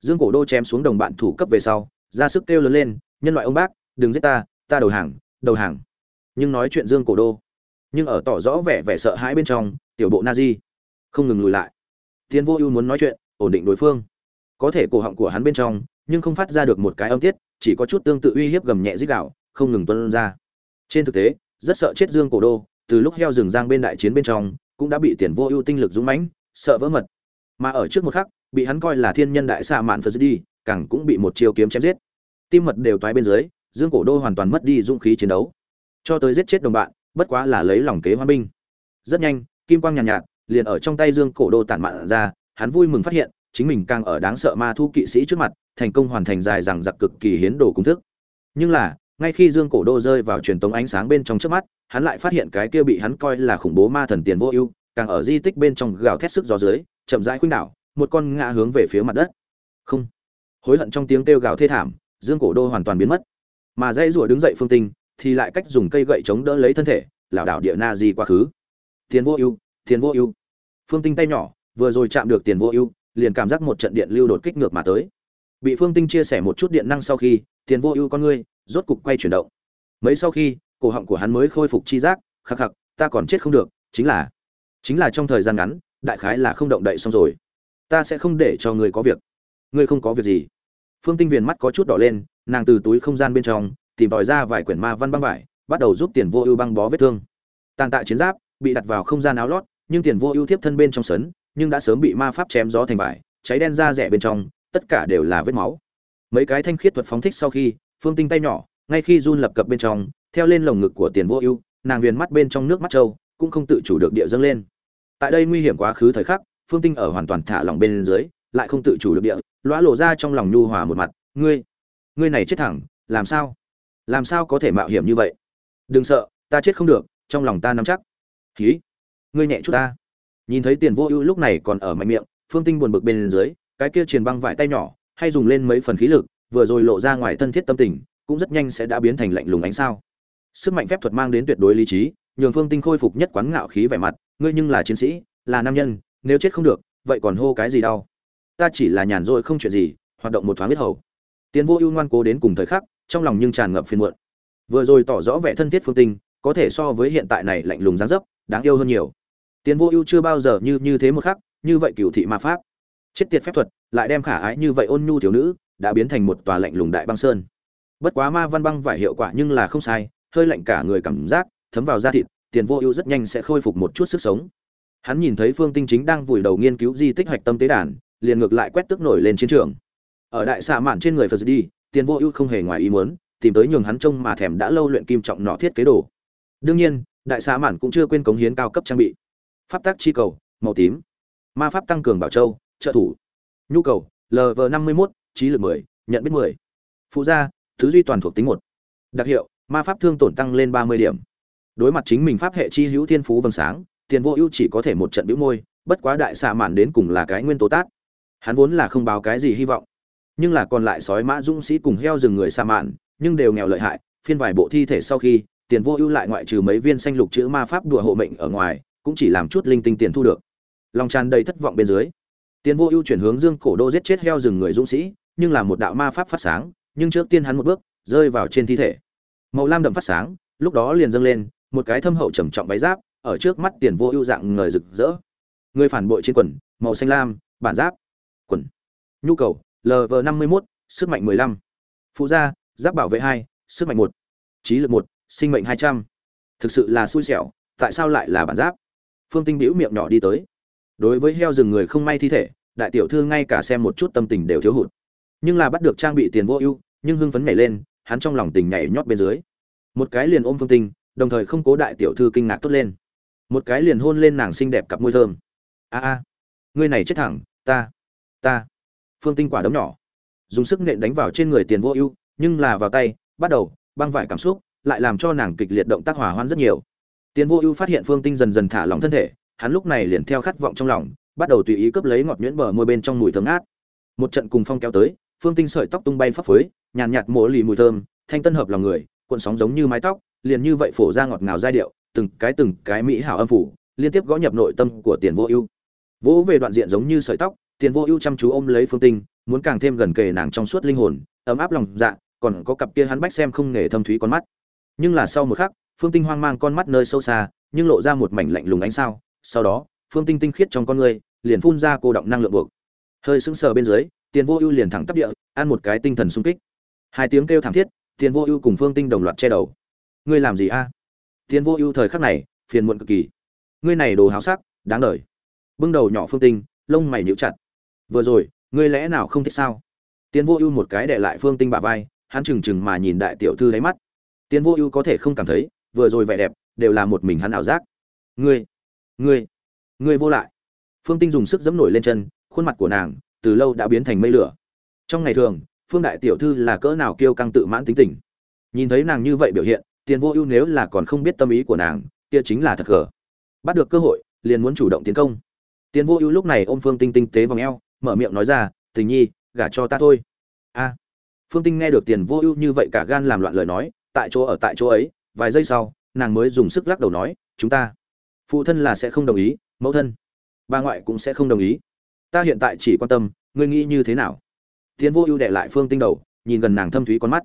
Dương cổ đô chém xuống đồng bạn thủ cấp về sau, ra sức kêu lớn lên, nhân loại ông bác, đừng giết ta ta đầu hàng đầu hàng. Nhưng nói chuyện dương cổ đô nhưng ở tỏ rõ vẻ vẻ sợ hãi bên trong, tiểu bộ na di không ngừng lùi lại. Tiến vô ưu muốn nói chuyện, ổn định đối phương. Có thể cổ họng của hắn bên trong, nhưng không phát ra được một cái âm tiết, chỉ có chút tương tự uy hiếp gầm nhẹ dích đạo không ngừng tuân ra. Trên thực tế, rất sợ chết dương cổ đô, từ lúc heo rừng giang bên đại chiến bên trong, cũng đã bị tiền vô ưu tinh lực dũng mãnh, sợ vỡ mật. Mà ở trước một khắc, bị hắn coi là thiên nhân đại xạ mạn phật đi càng cũng bị một chiêu kiếm chém giết. Tim mật đều toái bên dưới, dương cổ đô hoàn toàn mất đi dũng khí chiến đấu. Cho tới giết chết đồng bạn bất quá là lấy lòng kế hoa binh. Rất nhanh kim quang nhàn nhạt, nhạt liền ở trong tay dương cổ đô tản mạn ra hắn vui mừng phát hiện chính mình càng ở đáng sợ ma thu kỵ sĩ trước mặt thành công hoàn thành dài rằng giặc cực kỳ hiến đồ công thức. Nhưng là ngay khi dương cổ đô rơi vào truyền tống ánh sáng bên trong trước mắt hắn lại phát hiện cái kia bị hắn coi là khủng bố ma thần tiền vô ưu càng ở di tích bên trong gào thét sức gió dưới chậm rãi khuynh đảo một con ngã hướng về phía mặt đất. Không. Hối hận trong tiếng kêu gào thê thảm dương cổ đô hoàn toàn biến mất. Mà dãy rủa đứng dậy phương tinh thì lại cách dùng cây gậy chống đỡ lấy thân thể, lảo đảo địa na di quá khứ. Tiền vô ưu, tiền vô ưu. Phương tinh tay nhỏ, vừa rồi chạm được tiền vô ưu, liền cảm giác một trận điện lưu đột kích ngược mà tới. Bị phương tinh chia sẻ một chút điện năng sau khi, tiền vô ưu con ngươi, rốt cục quay chuyển động. Mấy sau khi, cổ họng của hắn mới khôi phục chi giác, khắc khắc, ta còn chết không được, chính là chính là trong thời gian ngắn, đại khái là không động đậy xong rồi. Ta sẽ không để cho ngươi có việc. Ngươi không có việc gì. Phương tinh viền mắt có chút đỏ lên, nàng từ túi không gian bên trong tìm tòi ra vài quyển ma văn băng vải, bắt đầu giúp tiền vô ưu băng bó vết thương. Tàn tạ chiến giáp bị đặt vào không gian áo lót, nhưng tiền vô ưu tiếp thân bên trong sấn, nhưng đã sớm bị ma pháp chém gió thành vải, cháy đen ra rẻ bên trong, tất cả đều là vết máu. Mấy cái thanh khiết thuật phóng thích sau khi, phương tinh tay nhỏ, ngay khi run lập cập bên trong, theo lên lồng ngực của tiền vô ưu, nàng viền mắt bên trong nước mắt trâu, cũng không tự chủ được địa dâng lên. Tại đây nguy hiểm quá khứ thời khắc, phương tinh ở hoàn toàn thả lỏng bên dưới, lại không tự chủ được địa, lõa lộ ra trong lòng nhu hòa một mặt. Ngươi ngươi này chết thẳng, làm sao? Làm sao có thể mạo hiểm như vậy? Đừng sợ, ta chết không được, trong lòng ta nắm chắc. Khí ngươi nhẹ chút ta. Nhìn thấy tiền vô ưu lúc này còn ở mạnh miệng, phương tinh buồn bực bên dưới, cái kia truyền băng vải tay nhỏ, hay dùng lên mấy phần khí lực, vừa rồi lộ ra ngoài thân thiết tâm tình, cũng rất nhanh sẽ đã biến thành lạnh lùng ánh sao. Sức mạnh phép thuật mang đến tuyệt đối lý trí, nhường phương tinh khôi phục nhất quán ngạo khí vẻ mặt, ngươi nhưng là chiến sĩ, là nam nhân, nếu chết không được, vậy còn hô cái gì đau? Ta chỉ là nhàn rỗi không chuyện gì, hoạt động một thoáng biết hầu. Tiến vô ưu ngoan cố đến cùng thời khắc trong lòng nhưng tràn ngập phiền muộn. Vừa rồi tỏ rõ vẻ thân thiết phương tinh có thể so với hiện tại này lạnh lùng dáng dấp, đáng yêu hơn nhiều. Tiến vô ưu chưa bao giờ như như thế một khắc, như vậy cửu thị ma pháp. Chết tiệt phép thuật, lại đem khả ái như vậy ôn nhu thiếu nữ, đã biến thành một tòa lạnh lùng đại băng sơn. Bất quá ma văn băng vải hiệu quả nhưng là không sai, hơi lạnh cả người cảm giác, thấm vào da thịt tiền vô ưu rất nhanh sẽ khôi phục một chút sức sống. Hắn nhìn thấy phương tinh chính đang vùi đầu nghiên cứu di tích hạch tâm tế đàn, liền ngược lại quét tức nổi lên chiến trường. Ở đại xạ mạn trên người phật đi tiền vô ưu không hề ngoài ý muốn, tìm tới nhường hắn trông mà thèm đã lâu luyện kim trọng nọ thiết kế đồ. Đương nhiên, đại xạ mạn cũng chưa quên cống hiến cao cấp trang bị. Pháp tác chi cầu, màu tím. Ma pháp tăng cường bảo châu, trợ thủ. Nhu cầu lv năm mươi một trí lực mười, nhận biết mười. Phụ gia, thứ duy toàn thuộc tính một. Đặc hiệu, ma pháp thương tổn tăng lên ba mươi điểm. Đối mặt chính mình pháp hệ chi hữu thiên phú vầng sáng, tiền vô ưu chỉ có thể một trận bĩu môi, bất quá đại xạ mạn đến cùng là cái nguyên tố tát hắn vốn là không báo cái gì hy vọng nhưng là còn lại sói mã dũng sĩ cùng heo rừng người sa mạn, nhưng đều nghèo lợi hại, phiên vài bộ thi thể sau khi, tiền vô ưu lại ngoại trừ mấy viên xanh lục chữ ma pháp đùa hộ mệnh ở ngoài, cũng chỉ làm chút linh tinh tiền thu được. Lòng tràn đầy thất vọng bên dưới, tiền vô ưu chuyển hướng dương cổ đô giết chết heo rừng người dũng sĩ, nhưng là một đạo ma pháp phát sáng, nhưng trước tiên hắn một bước, rơi vào trên thi thể. Màu lam đậm phát sáng, lúc đó liền dâng lên, một cái thâm hậu trầm trọng váy giáp, ở trước mắt tiền vô ưu dạng người rực rỡ. Người phản bội trên quần, màu xanh lam, bản giáp, quần. Nhu cầu lv năm mươi một sức mạnh mười lăm. Phụ gia, giáp bảo vệ hai, sức mạnh một. Trí lực một, sinh mệnh hai trăm. Thực sự là xui xẻo, tại sao lại là bản giáp? Phương tinh bĩu miệng nhỏ đi tới. Đối với heo rừng người không may thi thể, đại tiểu thư ngay cả xem một chút tâm tình đều thiếu hụt. Nhưng là bắt được trang bị tiền vô ưu, nhưng hưng phấn nhảy lên, hắn trong lòng tình nhảy nhót bên dưới. Một cái liền ôm phương tinh, đồng thời không cố đại tiểu thư kinh ngạc tốt lên. Một cái liền hôn lên nàng xinh đẹp cặp môi thơm. A a, ngươi này chết thẳng, ta ta phương tinh quả đấm nhỏ. Dùng sức nện đánh vào trên người tiền vô ưu, nhưng là vào tay, bắt đầu, băng vải cảm xúc, lại làm cho nàng kịch liệt động tác hỏa hoan rất nhiều. Tiền vô ưu phát hiện phương tinh dần dần thả lỏng thân thể, hắn lúc này liền theo khát vọng trong lòng, bắt đầu tùy ý cướp lấy ngọt nhuyễn bờ môi bên trong mùi thơm ngát. Một trận cùng phong kéo tới, phương tinh sợi tóc tung bay phấp phới, nhàn nhạt mỗ lì mùi thơm, thanh tân hợp lòng người, cuộn sóng giống như mái tóc, liền như vậy phổ ra ngọt ngào giai điệu, từng cái từng cái mỹ hảo âm phủ, liên tiếp gõ nhập nội tâm của tiền vô ưu. Vỗ về đoạn diện giống như sợi tóc tiền vô ưu chăm chú ôm lấy phương tinh, muốn càng thêm gần kề nàng trong suốt linh hồn, ấm áp lòng dạ còn có cặp kia hắn bách xem không nghề thâm thúy con mắt. Nhưng là sau một khắc, phương tinh hoang mang con mắt nơi sâu xa, nhưng lộ ra một mảnh lạnh lùng ánh sao. Sau đó, phương tinh tinh khiết trong con người, liền phun ra cô động năng lượng buộc. Hơi sững sờ bên dưới, tiền vô ưu liền thẳng tắp địa, ăn một cái tinh thần sung kích. Hai tiếng kêu thảm thiết, tiền vô ưu cùng phương tinh đồng loạt che đầu. Ngươi làm gì a? Tiền vô ưu thời khắc này, phiền muộn cực kỳ. Ngươi này đồ háo sắc, đáng đời. Bưng đầu nhỏ phương tinh, lông mày nhíu chặt vừa rồi, ngươi lẽ nào không thích sao? Tiến vô ưu một cái để lại phương tinh bả vai, hắn chừng chừng mà nhìn đại tiểu thư đáy mắt. Tiến vô ưu có thể không cảm thấy, vừa rồi vẻ đẹp, đều là một mình hắn ảo giác. Ngươi ngươi ngươi vô lại. Phương tinh dùng sức dẫm nổi lên chân, khuôn mặt của nàng, từ lâu đã biến thành mây lửa. Trong ngày thường, phương đại tiểu thư là cỡ nào kiêu căng tự mãn tính tình. Nhìn thấy nàng như vậy biểu hiện tiền vô ưu nếu là còn không biết tâm ý của nàng, kia chính là thật gở bắt được cơ hội, liền muốn chủ động tiến công. Tiền vô ưu lúc này ôm phương tinh tinh tế vòng eo mở miệng nói ra, tình nhi, gả cho ta thôi. A. Phương tinh nghe được tiền vô ưu như vậy cả gan làm loạn lời nói, tại chỗ ở tại chỗ ấy, vài giây sau, nàng mới dùng sức lắc đầu nói, chúng ta, phụ thân là sẽ không đồng ý, mẫu thân, bà ngoại cũng sẽ không đồng ý. Ta hiện tại chỉ quan tâm, ngươi nghĩ như thế nào? Tiền vô ưu đệ lại phương tinh đầu, nhìn gần nàng thâm thúy con mắt.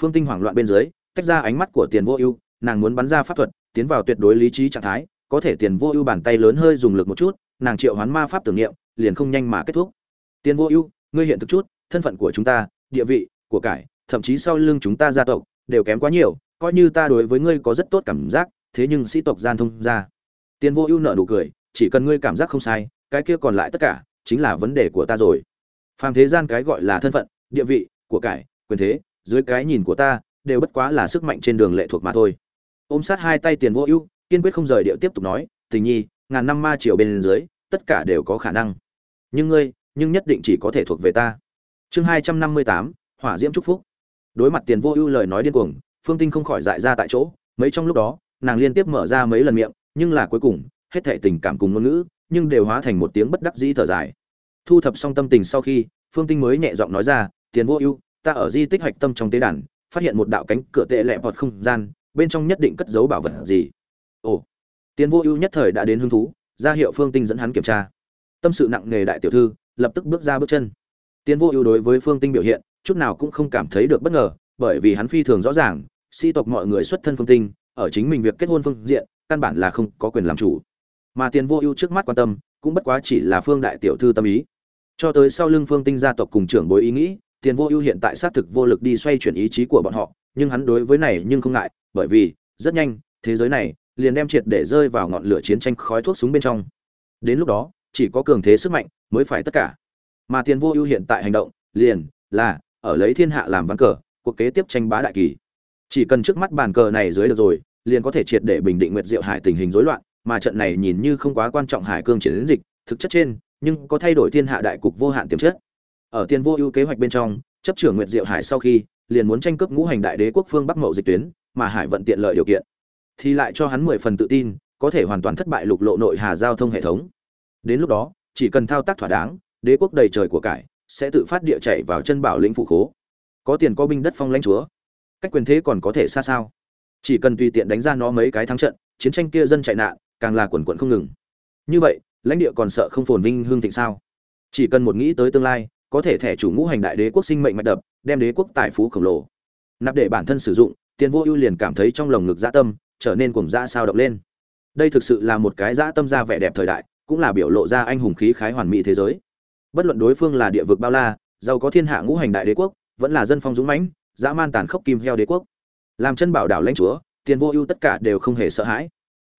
Phương tinh hoảng loạn bên dưới, tách ra ánh mắt của tiền vô ưu, nàng muốn bắn ra pháp thuật, tiến vào tuyệt đối lý trí trạng thái, có thể tiền vô ưu bàn tay lớn hơi dùng lực một chút, nàng triệu hoán ma pháp tưởng niệm liền không nhanh mà kết thúc. Tiền vô ưu, ngươi hiện thực chút, thân phận của chúng ta, địa vị, của cải, thậm chí sau lưng chúng ta gia tộc, đều kém quá nhiều, coi như ta đối với ngươi có rất tốt cảm giác, thế nhưng sĩ tộc gian thông ra. Tiền vô ưu nợ nụ cười, chỉ cần ngươi cảm giác không sai, cái kia còn lại tất cả, chính là vấn đề của ta rồi. Phàm thế gian cái gọi là thân phận, địa vị, của cải, quyền thế, dưới cái nhìn của ta, đều bất quá là sức mạnh trên đường lệ thuộc mà thôi. Ôm sát hai tay tiền vô ưu, kiên quyết không rời điệu tiếp tục nói, tình nhi, ngàn năm ma triều bên dưới, tất cả đều có khả năng nhưng ngươi, nhưng nhất định chỉ có thể thuộc về ta. Chương hai trăm năm mươi tám, hỏa diễm trúc phúc. Đối mặt tiền vô ưu lời nói điên cuồng, phương tinh không khỏi dại ra tại chỗ, mấy trong lúc đó, nàng liên tiếp mở ra mấy lần miệng, nhưng là cuối cùng, hết thệ tình cảm cùng ngôn ngữ, nhưng đều hóa thành một tiếng bất đắc dĩ thở dài. Thu thập xong tâm tình sau khi, phương tinh mới nhẹ giọng nói ra, tiền vô ưu, ta ở di tích hạch tâm trong tế đàn, phát hiện một đạo cánh cửa tệ lẹ vọt không gian, bên trong nhất định cất giấu bảo vật gì? Ồ. Tiền vô ưu nhất thời đã đến hứng thú, ra hiệu phương tinh dẫn hắn kiểm tra tâm sự nặng nề đại tiểu thư, lập tức bước ra bước chân. Tiến vô ưu đối với phương tinh biểu hiện, chút nào cũng không cảm thấy được bất ngờ, bởi vì hắn phi thường rõ ràng, sĩ tộc mọi người xuất thân phương tinh, ở chính mình việc kết hôn phương diện, căn bản là không có quyền làm chủ. Mà tiền vô ưu trước mắt quan tâm, cũng bất quá chỉ là phương đại tiểu thư tâm ý. Cho tới sau lưng phương tinh gia tộc cùng trưởng bối ý nghĩ tiền vô ưu hiện tại xác thực vô lực đi xoay chuyển ý chí của bọn họ, nhưng hắn đối với này nhưng không ngại, bởi vì, rất nhanh, thế giới này liền đem triệt để rơi vào ngọn lửa chiến tranh khói thuốc súng bên trong. Đến lúc đó chỉ có cường thế sức mạnh mới phải tất cả. Mà tiền vô ưu hiện tại hành động, liền là ở lấy thiên hạ làm ván cờ, cuộc kế tiếp tranh bá đại kỳ. Chỉ cần trước mắt bàn cờ này dưới được rồi, liền có thể triệt để bình định nguyệt diệu hải tình hình rối loạn, mà trận này nhìn như không quá quan trọng hải cương chiến dịch, thực chất trên, nhưng có thay đổi thiên hạ đại cục vô hạn tiềm chất. Ở tiền vô ưu kế hoạch bên trong, chấp trưởng nguyệt diệu hải sau khi, liền muốn tranh cướp ngũ hành đại đế quốc phương bắc mậu dịch tuyến, mà hải vận tiện lợi điều kiện. Thì lại cho hắn mười phần tự tin, có thể hoàn toàn thất bại lục lộ nội hà giao thông hệ thống đến lúc đó, chỉ cần thao tác thỏa đáng, đế quốc đầy trời của cải sẽ tự phát địa chạy vào chân bảo lĩnh phụ khố. Có tiền có binh đất phong lãnh chúa. Cách quyền thế còn có thể xa sao? Chỉ cần tùy tiện đánh ra nó mấy cái thắng trận, chiến tranh kia dân chạy nạn, càng là quần quận không ngừng. Như vậy, lãnh địa còn sợ không phồn vinh hương thịnh sao? Chỉ cần một nghĩ tới tương lai, có thể thẻ chủ ngũ hành đại đế quốc sinh mệnh mạch đập, đem đế quốc tài phú khổng lồ. Nạp để bản thân sử dụng, tiền vô ưu liền cảm thấy trong lồng ngực dã tâm, trở nên cùng dã sao động lên. Đây thực sự là một cái dã tâm ra vẻ đẹp thời đại cũng là biểu lộ ra anh hùng khí khái hoàn mỹ thế giới. Bất luận đối phương là địa vực bao la, giàu có thiên hạ ngũ hành đại đế quốc, vẫn là dân phong dũng mãnh, dã man tàn khốc kim heo đế quốc. Làm chân bảo đảo lãnh chúa, tiền vô ưu tất cả đều không hề sợ hãi.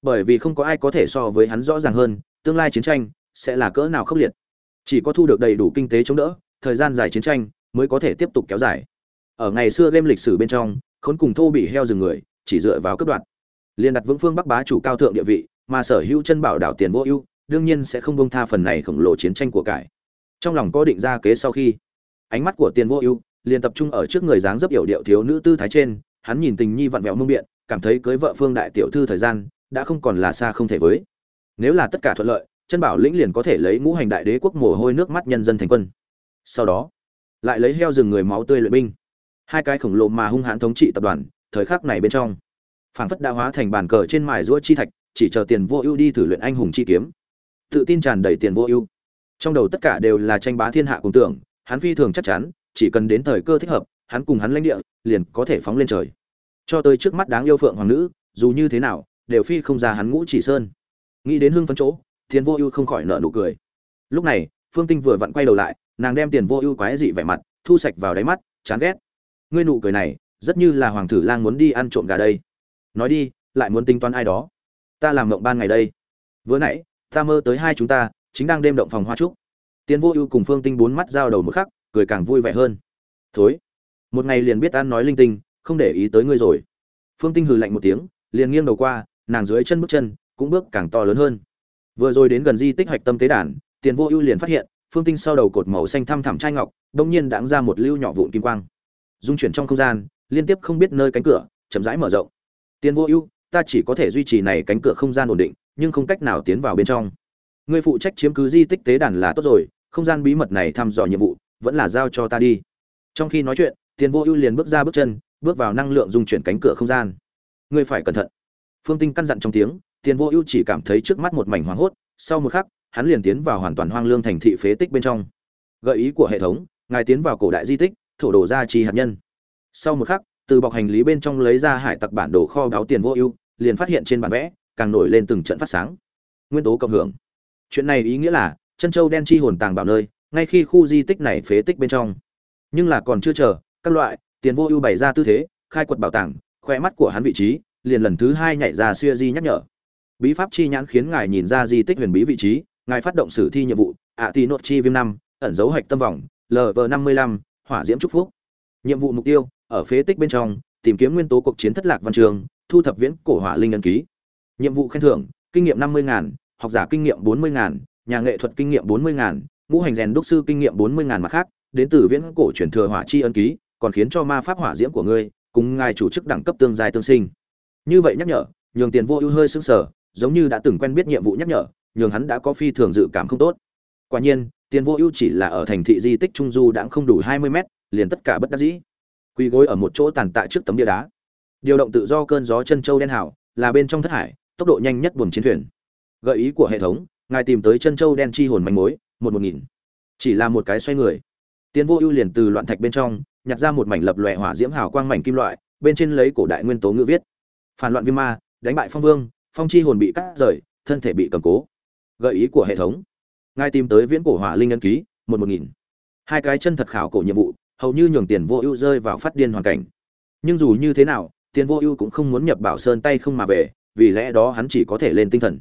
Bởi vì không có ai có thể so với hắn rõ ràng hơn, tương lai chiến tranh sẽ là cỡ nào khốc liệt. Chỉ có thu được đầy đủ kinh tế chống đỡ, thời gian dài chiến tranh mới có thể tiếp tục kéo dài. Ở ngày xưa game lịch sử bên trong, khốn cùng thô bị heo rừng người, chỉ dựa vào cấp đoạn liên đặt vững phương bắc bá chủ cao thượng địa vị, mà sở hữu chân bảo đảo tiền vô ưu đương nhiên sẽ không bông tha phần này khổng lồ chiến tranh của cải. Trong lòng có định ra kế sau khi, ánh mắt của tiền vô ưu liền tập trung ở trước người dáng dấp yểu điệu thiếu nữ tư thái trên, hắn nhìn tình nhi vặn vẹo mông biện cảm thấy cưới vợ phương đại tiểu thư thời gian đã không còn là xa không thể với. Nếu là tất cả thuận lợi chân bảo lĩnh liền có thể lấy ngũ hành đại đế quốc mồ hôi nước mắt nhân dân thành quân. Sau đó, lại lấy heo rừng người máu tươi luyện binh. Hai cái khổng lồ mà hung hãn thống trị tập đoàn, thời khắc này bên trong, phảng phất đã hóa thành bàn cờ trên mài rũa chi thạch, chỉ chờ tiền vô ưu đi thử luyện anh hùng chi kiếm tự tin tràn đầy tiền vô ưu. Trong đầu tất cả đều là tranh bá thiên hạ cùng tưởng, hắn phi thường chắc chắn, chỉ cần đến thời cơ thích hợp, hắn cùng hắn lãnh địa, liền có thể phóng lên trời. Cho tới trước mắt đáng yêu phượng hoàng nữ, dù như thế nào, đều phi không ra hắn ngũ chỉ sơn. Nghĩ đến hưng phấn chỗ, tiền vô ưu không khỏi nợ nụ cười. Lúc này, phương tinh vừa vặn quay đầu lại, nàng đem tiền vô ưu quái dị vẻ mặt, thu sạch vào đáy mắt, chán ghét. Ngươi nụ cười này, rất như là hoàng thử lang muốn đi ăn trộm gà đây. Nói đi, lại muốn tính toán ai đó. Ta làm mộng ban ngày đây. Vừa nãy ta mơ tới hai chúng ta, chính đang đêm động phòng hoa trúc. Tiến vô ưu cùng phương tinh bốn mắt giao đầu một khắc, cười càng vui vẻ hơn. Thối, một ngày liền biết an nói linh tinh, không để ý tới ngươi rồi. Phương tinh hừ lạnh một tiếng, liền nghiêng đầu qua, nàng dưới chân bước chân, cũng bước càng to lớn hơn. Vừa rồi đến gần di tích hạch tâm tế đàn tiền vô ưu liền phát hiện, phương tinh sau đầu cột màu xanh thăm thẳm chai ngọc đông nhiên đãng ra một lưu nhỏ vụn kim quang. Dung chuyển trong không gian, liên tiếp không biết nơi cánh cửa, chậm rãi mở rộng. Tiền vô ưu, ta chỉ có thể duy trì này cánh cửa không gian ổn định nhưng không cách nào tiến vào bên trong. Ngươi phụ trách chiếm cứ di tích tế đàn là tốt rồi, không gian bí mật này thăm dò nhiệm vụ, vẫn là giao cho ta đi. Trong khi nói chuyện, tiền vô ưu liền bước ra bước chân, bước vào năng lượng dung chuyển cánh cửa không gian. Ngươi phải cẩn thận. Phương tinh căn dặn trong tiếng, tiền vô ưu chỉ cảm thấy trước mắt một mảnh hoảng hốt, sau một khắc, hắn liền tiến vào hoàn toàn hoang lương thành thị phế tích bên trong. Gợi ý của hệ thống, ngài tiến vào cổ đại di tích, thổ đồ gia trì hạt nhân. Sau một khắc, từ bọc hành lý bên trong lấy ra hải tặc bản đồ kho báo tiền vô ưu, liền phát hiện trên bản vẽ càng nổi lên từng trận phát sáng. Nguyên tố cộng hưởng. Chuyện này ý nghĩa là, chân châu đen chi hồn tàng bảo nơi, ngay khi khu di tích này phế tích bên trong. Nhưng là còn chưa chờ, các loại, tiền vô ưu bày ra tư thế, khai quật bảo tàng khoe mắt của hắn vị trí, liền lần thứ hai nhảy ra xuya di nhắc nhở. Bí pháp chi nhãn khiến ngài nhìn ra di tích huyền bí vị trí, ngài phát động sử thi nhiệm vụ, ạ tì nốt chi viêm năm, ẩn dấu hạch tâm vòng lv năm mươi lăm, hỏa diễm trúc phúc. Nhiệm vụ mục tiêu, ở phế tích bên trong, tìm kiếm nguyên tố cuộc chiến thất lạc văn trường, thu thập viễn cổ hỏa linh ân ký nhiệm vụ khen thưởng, kinh nghiệm năm mươi ngàn, học giả kinh nghiệm bốn mươi ngàn, nhà nghệ thuật kinh nghiệm bốn mươi ngàn, ngũ hành rèn đúc sư kinh nghiệm bốn mươi ngàn mặt khác, đến từ viễn cổ truyền thừa hỏa chi ân ký, còn khiến cho ma pháp hỏa diễm của ngươi cùng ngài chủ chức đẳng cấp tương giai tương sinh. Như vậy nhắc nhở, nhường tiền vô ưu hơi sững sờ, giống như đã từng quen biết nhiệm vụ nhắc nhở, nhường hắn đã có phi thường dự cảm không tốt. Quả nhiên, tiền vô ưu chỉ là ở thành thị di tích trung du đã không đủ hai mươi mét, liền tất cả bất đắc dĩ. Quỳ gối ở một chỗ tàn tạ trước tấm bia đá. Điều động tự do cơn gió chân châu đen hảo là bên trong thất hải tốc độ nhanh nhất buồn chiến thuyền. Gợi ý của hệ thống, ngài tìm tới chân châu đen chi hồn manh mối, một một nghìn. Chỉ là một cái xoay người. Tiến vô ưu liền từ loạn thạch bên trong, nhặt ra một mảnh lập lòe hỏa diễm hào quang mảnh kim loại, bên trên lấy cổ đại nguyên tố ngữ viết. Phản loạn viêm ma, đánh bại phong vương, phong chi hồn bị cắt rời, thân thể bị cầm cố. Gợi ý của hệ thống. Ngài tìm tới viễn cổ hỏa linh ân ký, một một nghìn. Hai cái chân thật khảo cổ nhiệm vụ, hầu như nhường tiền vô ưu rơi vào phát điên hoàn cảnh. Nhưng dù như thế nào, tiền vô ưu cũng không muốn nhập bảo sơn tay không mà về vì lẽ đó hắn chỉ có thể lên tinh thần.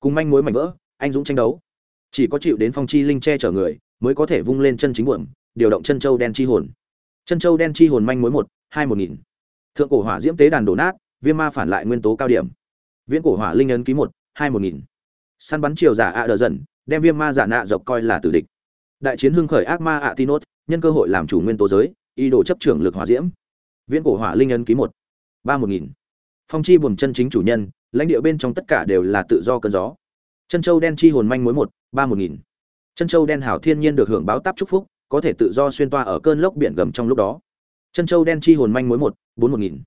Cùng manh mối mảnh vỡ, anh dũng tranh đấu. Chỉ có chịu đến phong chi linh che chở người, mới có thể vung lên chân chính buồm, điều động chân châu đen chi hồn. Chân châu đen chi hồn manh mối một, hai một nghìn. Thượng cổ hỏa diễm tế đàn đổ nát, viêm ma phản lại nguyên tố cao điểm. Viễn cổ hỏa linh ấn ký một, hai một nghìn. Săn bắn chiều giả ạ đờ dần, đem viêm ma giả nạ dọc coi là tử địch. Đại chiến hưng khởi ác ma ạ tinốt nhân cơ hội làm chủ nguyên tố giới, ý đồ chấp trưởng lực hỏa diễm. Viễn cổ hỏa linh ấn ký một, ba một nghìn phong chi buồn chân chính chủ nhân, lãnh địa bên trong tất cả đều là tự do cơn gió. Chân châu đen chi hồn manh mối một, ba một nghìn. Chân châu đen hảo thiên nhiên được hưởng báo táp chúc phúc, có thể tự do xuyên toa ở cơn lốc biển gầm trong lúc đó. Chân châu đen chi hồn manh mối một, bốn một nghìn.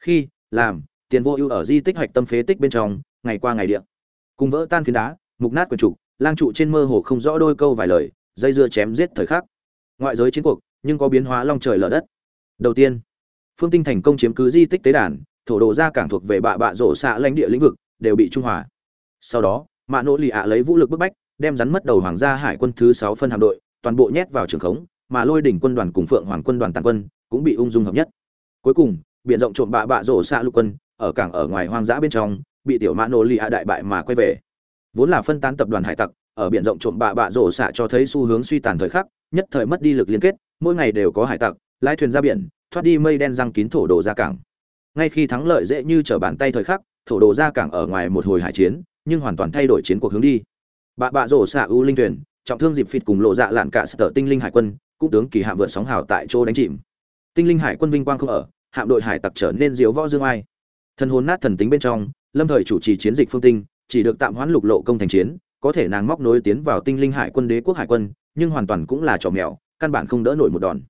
Khi, làm, tiền vô ưu ở di tích hoạch tâm phế tích bên trong, ngày qua ngày điện cùng vỡ tan phiến đá, mục nát quần trục lang trụ trên mơ hồ không rõ đôi câu vài lời, dây dưa chém giết thời khắc. Ngoại giới chiến cuộc, nhưng có biến hóa long trời lở đất. Đầu tiên, phương tinh thành công chiếm cứ di tích tế đàn thổ đồ ra cảng thuộc về bạ bạ rổ xạ lãnh địa lĩnh vực, đều bị trung hòa. Sau đó, mạ nỗ lì ạ lấy vũ lực bức bách, đem rắn mất đầu hoàng gia hải quân thứ sáu phân hạm đội, toàn bộ nhét vào trường khống, mà lôi đỉnh quân đoàn cùng phượng hoàng quân đoàn tàn quân cũng bị ung dung hợp nhất. Cuối cùng, biển rộng trộm bạ bạ rổ xạ lục quân, ở cảng ở ngoài hoang dã bên trong, bị tiểu mã nỗ lì ạ đại bại mà quay về. Vốn là phân tán tập đoàn hải tặc, ở biển rộng trộm bạ bạ rổ xạ cho thấy xu hướng suy tàn thời khắc, nhất thời mất đi lực liên kết, mỗi ngày đều có hải tặc, lái thuyền ra biển, thoát đi mây đen răng kín thổ đồ ra cảng ngay khi thắng lợi dễ như trở bàn tay thời khắc, thổ đồ ra cảng ở ngoài một hồi hải chiến, nhưng hoàn toàn thay đổi chiến cuộc hướng đi. Bạ bạ rổ xạ u linh thuyền, trọng thương dịp phịt cùng lộ dạ lạn cả sở tinh linh hải quân, cũng tướng kỳ hạm vượt sóng hào tại chỗ đánh chìm. Tinh linh hải quân vinh quang không ở, hạm đội hải tặc trở nên diếu võ dương ai. Thân hồn nát thần tính bên trong, lâm thời chủ trì chiến dịch phương tinh, chỉ được tạm hoãn lục lộ công thành chiến, có thể nàng móc nối tiến vào tinh linh hải quân đế quốc hải quân, nhưng hoàn toàn cũng là trò mèo, căn bản không đỡ nổi một đòn.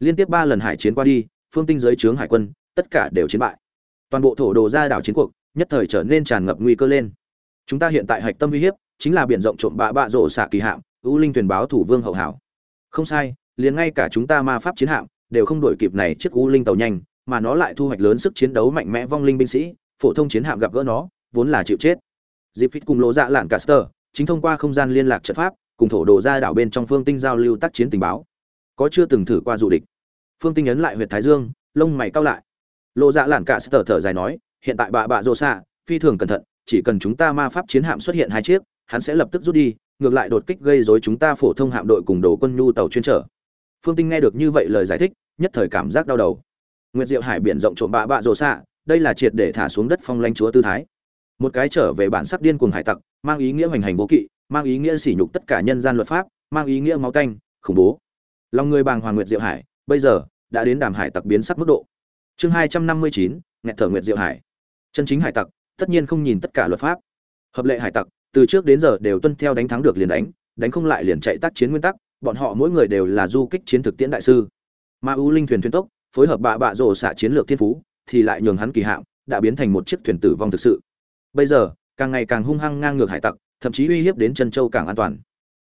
Liên tiếp ba lần hải chiến qua đi, phương tinh giới trướng hải quân tất cả đều chiến bại. Toàn bộ thổ đồ ra đảo chiến cuộc, nhất thời trở nên tràn ngập nguy cơ lên. Chúng ta hiện tại hạch tâm uy hiếp, chính là biển rộng trộm bạ bạ rổ xạ kỳ hạm ưu linh tuyển báo thủ vương hậu hảo. Không sai, liền ngay cả chúng ta ma pháp chiến hạm, đều không đổi kịp này chiếc ưu linh tàu nhanh, mà nó lại thu hoạch lớn sức chiến đấu mạnh mẽ vong linh binh sĩ, phổ thông chiến hạm gặp gỡ nó, vốn là chịu chết. Dịp phít cùng lộ dạ lạn caster chính thông qua không gian liên lạc trận pháp, cùng thổ đồ ra đảo bên trong phương tinh giao lưu tác chiến tình báo. Có chưa từng thử qua du địch. Phương tinh ấn lại huyệt thái dương, lông mày cao lại lộ dạ lạn caster thở dài nói, hiện tại bà bạ rô xạ phi thường cẩn thận, chỉ cần chúng ta ma pháp chiến hạm xuất hiện hai chiếc, hắn sẽ lập tức rút đi, ngược lại đột kích gây rối chúng ta phổ thông hạm đội cùng đồ quân nhu tàu chuyên trở. Phương tinh nghe được như vậy lời giải thích, nhất thời cảm giác đau đầu. Nguyệt diệu hải biển rộng trộm bạ bạ rồ xạ đây là triệt để thả xuống đất phong lanh chúa tư thái. Một cái trở về bản sắc điên cuồng hải tặc, mang ý nghĩa hoành hành vô kỵ, mang ý nghĩa sỉ nhục tất cả nhân gian luật pháp, mang ý nghĩa máu tanh, khủng bố. Lòng người bàng hoàng nguyệt diệu hải, bây giờ đã đến đàm hải tặc biến sắc mức độ chương hai trăm năm mươi chín nghẹt thở nguyệt diệu hải. Chân chính hải tặc, tất nhiên không nhìn tất cả luật pháp. Hợp lệ hải tặc, từ trước đến giờ đều tuân theo đánh thắng được liền đánh đánh không lại liền chạy tác chiến nguyên tắc, bọn họ mỗi người đều là du kích chiến thực tiễn đại sư. Ma u linh thuyền thuyền tốc, phối hợp bạ bạ rổ xạ chiến lược thiên phú, thì lại nhường hắn kỳ hạm, đã biến thành một chiếc thuyền tử vong thực sự. Bây giờ, càng ngày càng hung hăng ngang ngược hải tặc, thậm chí uy hiếp đến chân châu càng an toàn.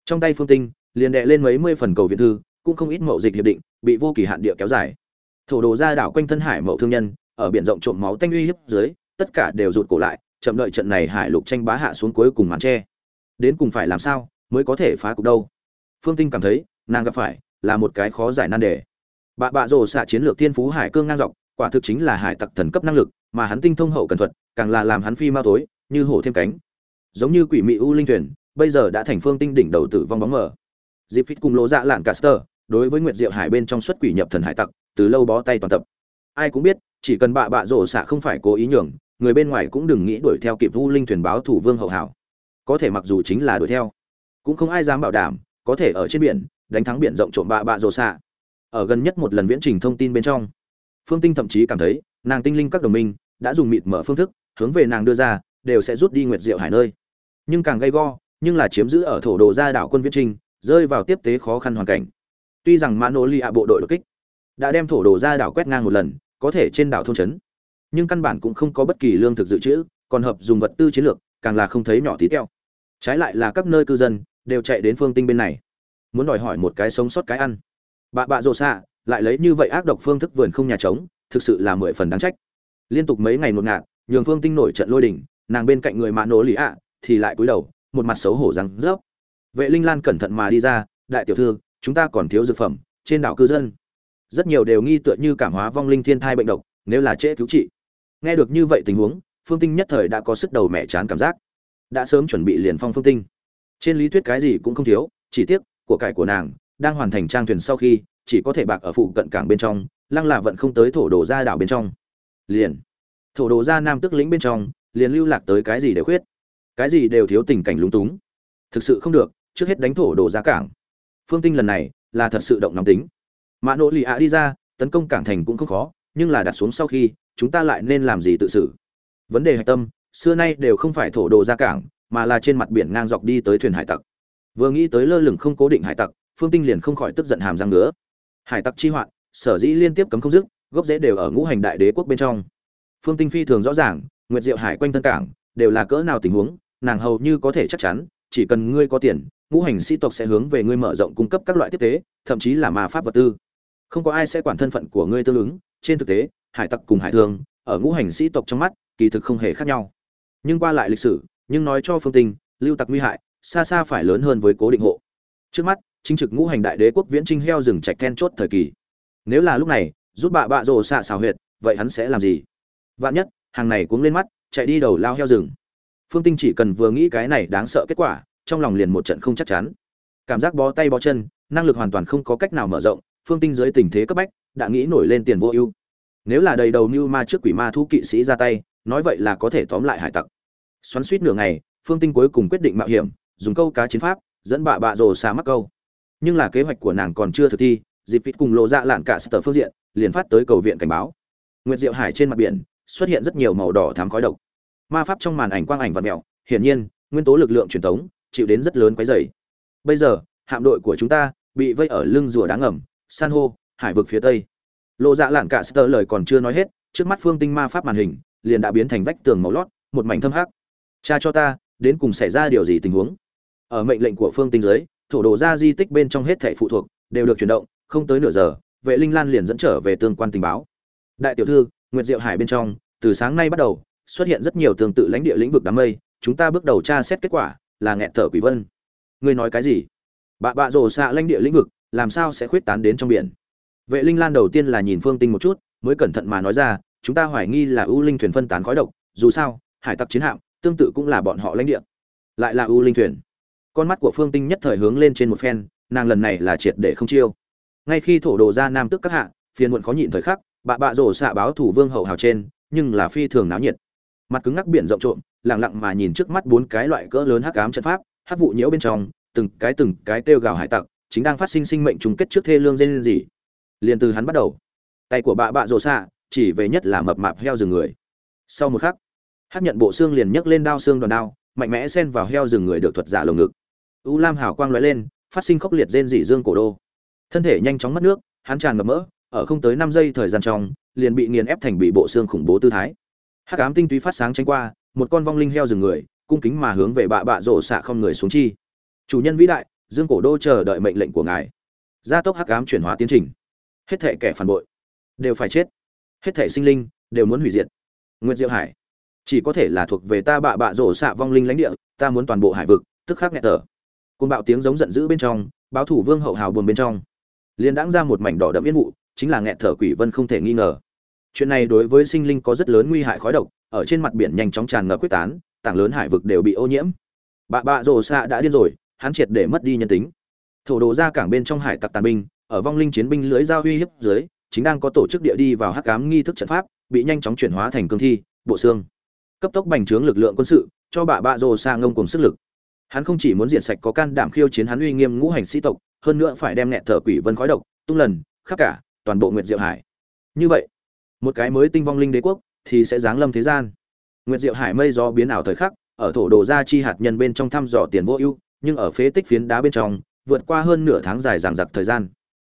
Trong tay phương tinh, liền đệ lên mấy mươi phần cầu viện thư, cũng không ít mậu dịch hiệp định, bị vô kỳ hạn địa kéo dài thổ đồ ra đảo quanh thân hải mậu thương nhân, ở biển rộng trộm máu tanh uy hiếp dưới, tất cả đều rụt cổ lại, chậm đợi trận này hải lục tranh bá hạ xuống cuối cùng màn tre. Đến cùng phải làm sao mới có thể phá cục đâu? Phương tinh cảm thấy, nàng gặp phải là một cái khó giải nan đề. Bạ bạ rồ xạ chiến lược thiên phú hải cương ngang dọc, quả thực chính là hải tặc thần cấp năng lực, mà hắn tinh thông hậu cần thuật, càng là làm hắn phi ma tối, như hổ thêm cánh. Giống như quỷ mị u linh thuyền, bây giờ đã thành phương tinh đỉnh đầu tử vong bóng mờ. Dịp phít cùng lỗ dạ lạn caster đối với nguyệt diệu hải bên trong xuất quỷ nhập thần hải tặc từ lâu bó tay toàn tập. Ai cũng biết, chỉ cần bạ bạ rổ xạ không phải cố ý nhường, người bên ngoài cũng đừng nghĩ đuổi theo kịp Vu linh thuyền báo thủ vương hậu hảo. Có thể mặc dù chính là đuổi theo, cũng không ai dám bảo đảm, có thể ở trên biển, đánh thắng biển rộng trộm bạ bạ rổ xạ. Ở gần nhất một lần viễn trình thông tin bên trong, phương tinh thậm chí cảm thấy, nàng tinh linh các đồng minh, đã dùng mịt mở phương thức, hướng về nàng đưa ra, đều sẽ rút đi nguyệt diệu hải nơi. Nhưng càng gay go, nhưng là chiếm giữ ở thổ đồ gia đảo quân viễn trình, rơi vào tiếp tế khó khăn hoàn cảnh. Tuy rằng mã nô li bộ đội đột kích đã đem thổ đồ ra đảo quét ngang một lần, có thể trên đảo thôn trấn. Nhưng căn bản cũng không có bất kỳ lương thực dự trữ, còn hợp dùng vật tư chiến lược, càng là không thấy nhỏ tí teo. Trái lại là các nơi cư dân, đều chạy đến phương tinh bên này. Muốn đòi hỏi một cái sống sót cái ăn. Bà bạ rồ xạ, lại lấy như vậy ác độc phương thức vườn không nhà trống, thực sự là mười phần đáng trách. Liên tục mấy ngày một ngạt, nhường phương tinh nổi trận lôi đỉnh nàng bên cạnh người mạ nổ lì ạ, thì lại cúi đầu, một mặt xấu hổ răng rớp vệ linh lan cẩn thận mà đi ra, đại tiểu thư, chúng ta còn thiếu dược phẩm, trên đảo cư dân rất nhiều đều nghi tựa như cảm hóa vong linh thiên thai bệnh độc, nếu là trễ cứu trị. Nghe được như vậy tình huống, phương tinh nhất thời đã có sức đầu mẹ chán cảm giác. Đã sớm chuẩn bị liền phong phương tinh. Trên lý thuyết cái gì cũng không thiếu, chỉ tiếc, của cải của nàng đang hoàn thành trang thuyền sau khi, chỉ có thể bạc ở phụ cận cảng bên trong, lăng là vận không tới thổ đồ ra đảo bên trong. Liền, thổ đồ ra nam tức lĩnh bên trong, liền lưu lạc tới cái gì đều khuyết. Cái gì đều thiếu tình cảnh lúng túng. Thực sự không được, trước hết đánh thổ đồ ra cảng. Phương tinh lần này là thật sự động nóng tính mã nỗ lì ạ đi ra, tấn công cảng thành cũng không khó, nhưng là đặt xuống sau khi, chúng ta lại nên làm gì tự xử? Vấn đề hạch tâm, xưa nay đều không phải thổ đồ ra cảng, mà là trên mặt biển ngang dọc đi tới thuyền hải tặc. Vừa nghĩ tới lơ lửng không cố định hải tặc, phương tinh liền không khỏi tức giận hàm răng nữa hải tặc chi hoạn, sở dĩ liên tiếp cấm không dứt, gốc rễ đều ở ngũ hành đại đế quốc bên trong. Phương tinh phi thường rõ ràng, nguyệt diệu hải quanh thân cảng, đều là cỡ nào tình huống, nàng hầu như có thể chắc chắn, chỉ cần ngươi có tiền, ngũ hành sĩ tộc sẽ hướng về ngươi mở rộng cung cấp các loại tiếp tế, thậm chí là ma pháp vật tư không có ai sẽ quản thân phận của ngươi tương ứng, trên thực tế, hải tặc cùng hải thương ở ngũ hành sĩ tộc trong mắt, kỳ thực không hề khác nhau. Nhưng qua lại lịch sử, nhưng nói cho phương tinh, lưu tặc nguy hại, xa xa phải lớn hơn với cố định hộ. Trước mắt, chính trực ngũ hành đại đế quốc viễn trinh heo rừng trạch then chốt thời kỳ. Nếu là lúc này, rút bạ bạ rồ xạ xào huyệt, vậy hắn sẽ làm gì? Vạn nhất, hàng này cuống lên mắt, chạy đi đầu lao heo rừng. Phương tinh chỉ cần vừa nghĩ cái này đáng sợ kết quả, trong lòng liền một trận không chắc chắn. Cảm giác bó tay bó chân, năng lực hoàn toàn không có cách nào mở rộng phương tinh dưới tình thế cấp bách đã nghĩ nổi lên tiền vô ưu. Nếu là đầy đầu mưu ma trước quỷ ma thu kỵ sĩ ra tay nói vậy là có thể tóm lại hải tặc. Xoắn suýt nửa ngày phương tinh cuối cùng quyết định mạo hiểm dùng câu cá chiến pháp dẫn bạ bạ rồ xa mắc câu. Nhưng là kế hoạch của nàng còn chưa thực thi dịp vịt cùng lộ dạ lạn cả sở phương diện liền phát tới cầu viện cảnh báo. Nguyệt diệu hải trên mặt biển xuất hiện rất nhiều màu đỏ thám khói độc. Ma pháp trong màn ảnh quang ảnh vật mèo, hiển nhiên nguyên tố lực lượng truyền thống chịu đến rất lớn quấy rầy. Bây giờ hạm đội của chúng ta bị vây ở lưng rùa đá ngầm san hô, hải vực phía tây. Lộ dạ lạn cả sơ lời còn chưa nói hết, trước mắt phương tinh ma pháp màn hình liền đã biến thành vách tường màu lót, một mảnh thâm hắc. Cha cho ta, đến cùng xảy ra điều gì tình huống? Ở mệnh lệnh của phương tinh dưới thổ đồ ra di tích bên trong hết thảy phụ thuộc đều được chuyển động, không tới nửa giờ, vệ linh lan liền dẫn trở về tương quan tình báo. Đại tiểu thư, nguyệt diệu hải bên trong, từ sáng nay bắt đầu, xuất hiện rất nhiều tương tự lãnh địa lĩnh vực đám mây, chúng ta bước đầu tra xét kết quả là nghẹn thở quỷ vân. Ngươi nói cái gì? Bạ bạ rồ xạ lãnh địa lĩnh vực làm sao sẽ khuyết tán đến trong biển? Vệ linh lan đầu tiên là nhìn phương tinh một chút, mới cẩn thận mà nói ra, chúng ta hoài nghi là ưu linh thuyền phân tán khói độc, dù sao, hải tặc chiến hạm, tương tự cũng là bọn họ lãnh địa. Lại là ưu linh thuyền. Con mắt của phương tinh nhất thời hướng lên trên một phen, nàng lần này là triệt để không chiêu. Ngay khi thổ đồ ra nam tức các hạ, phiền muộn khó nhịn thời khắc bạ bạ rổ xạ báo thủ vương hậu hào trên, nhưng là phi thường náo nhiệt. Mặt cứng ngắc biển rộng trộm, lặng lặng mà nhìn trước mắt bốn cái loại cỡ lớn hắc ám trận pháp, hắc vụ nhiễu bên trong, từng cái từng cái kêu gào hải tặc chính đang phát sinh sinh mệnh trùng kết trước thê lương dên gì liền từ hắn bắt đầu. Tay của bạ bạ rộ xạ, chỉ về nhất là mập mạp heo rừng người. Sau một khắc, hát nhận bộ xương liền nhấc lên đao xương đòn đao, mạnh mẽ xen vào heo rừng người được thuật giả lồng ngực. U lam hào quang lóe lên, phát sinh khốc liệt rên dị dương cổ đô. Thân thể nhanh chóng mất nước, hắn tràn ngập mỡ, ở không tới năm giây thời gian trong, liền bị nghiền ép thành bị bộ xương khủng bố tư thái. Hắc ám tinh túy phát sáng tránh qua, một con vong linh heo rừng người, cung kính mà hướng về bạ bạ rổ xạ không người xuống chi. Chủ nhân vĩ đại dương cổ đô chờ đợi mệnh lệnh của ngài. Gia tốc hắc ám chuyển hóa tiến trình. Hết thể kẻ phản bội đều phải chết. Hết thể sinh linh đều muốn hủy diệt. Nguyệt diệu hải, chỉ có thể là thuộc về ta bạ bạ rổ xạ vong linh lãnh địa, ta muốn toàn bộ hải vực, tức khắc nghẹt tở côn bạo tiếng giống giận dữ bên trong, báo thủ vương hậu hào buồn bên trong. Liền đãng ra một mảnh đỏ đậm yên vụ, chính là nghẹt thở quỷ vân không thể nghi ngờ. Chuyện này đối với sinh linh có rất lớn nguy hại khói độc, ở trên mặt biển nhanh chóng tràn ngập quyết tán, tảng lớn hải vực đều bị ô nhiễm. Bạ bạ rổ xạ đã điên rồi hắn triệt để mất đi nhân tính. Thổ đồ ra cảng bên trong hải tặc tàn binh, ở vong linh chiến binh lưới giao uy hiếp dưới, chính đang có tổ chức địa đi vào hắc ám nghi thức trận pháp, bị nhanh chóng chuyển hóa thành cương thi, bộ xương. Cấp tốc bành trướng lực lượng quân sự, cho bạ bạ rồ xa ngông cùng sức lực. Hắn không chỉ muốn diệt sạch có can đảm khiêu chiến hắn uy nghiêm ngũ hành sĩ tộc, hơn nữa phải đem nhẹ thở quỷ vân khói độc, tung lần, khắp cả, toàn bộ nguyệt diệu hải. Như vậy, một cái mới tinh vong linh đế quốc thì sẽ giáng lâm thế gian. Nguyệt diệu hải mây gió biến ảo thời khắc, ở thổ đồ ra chi hạt nhân bên trong thăm dò tiền vô ưu nhưng ở phế tích phiến đá bên trong, vượt qua hơn nửa tháng dài dằng dặc thời gian.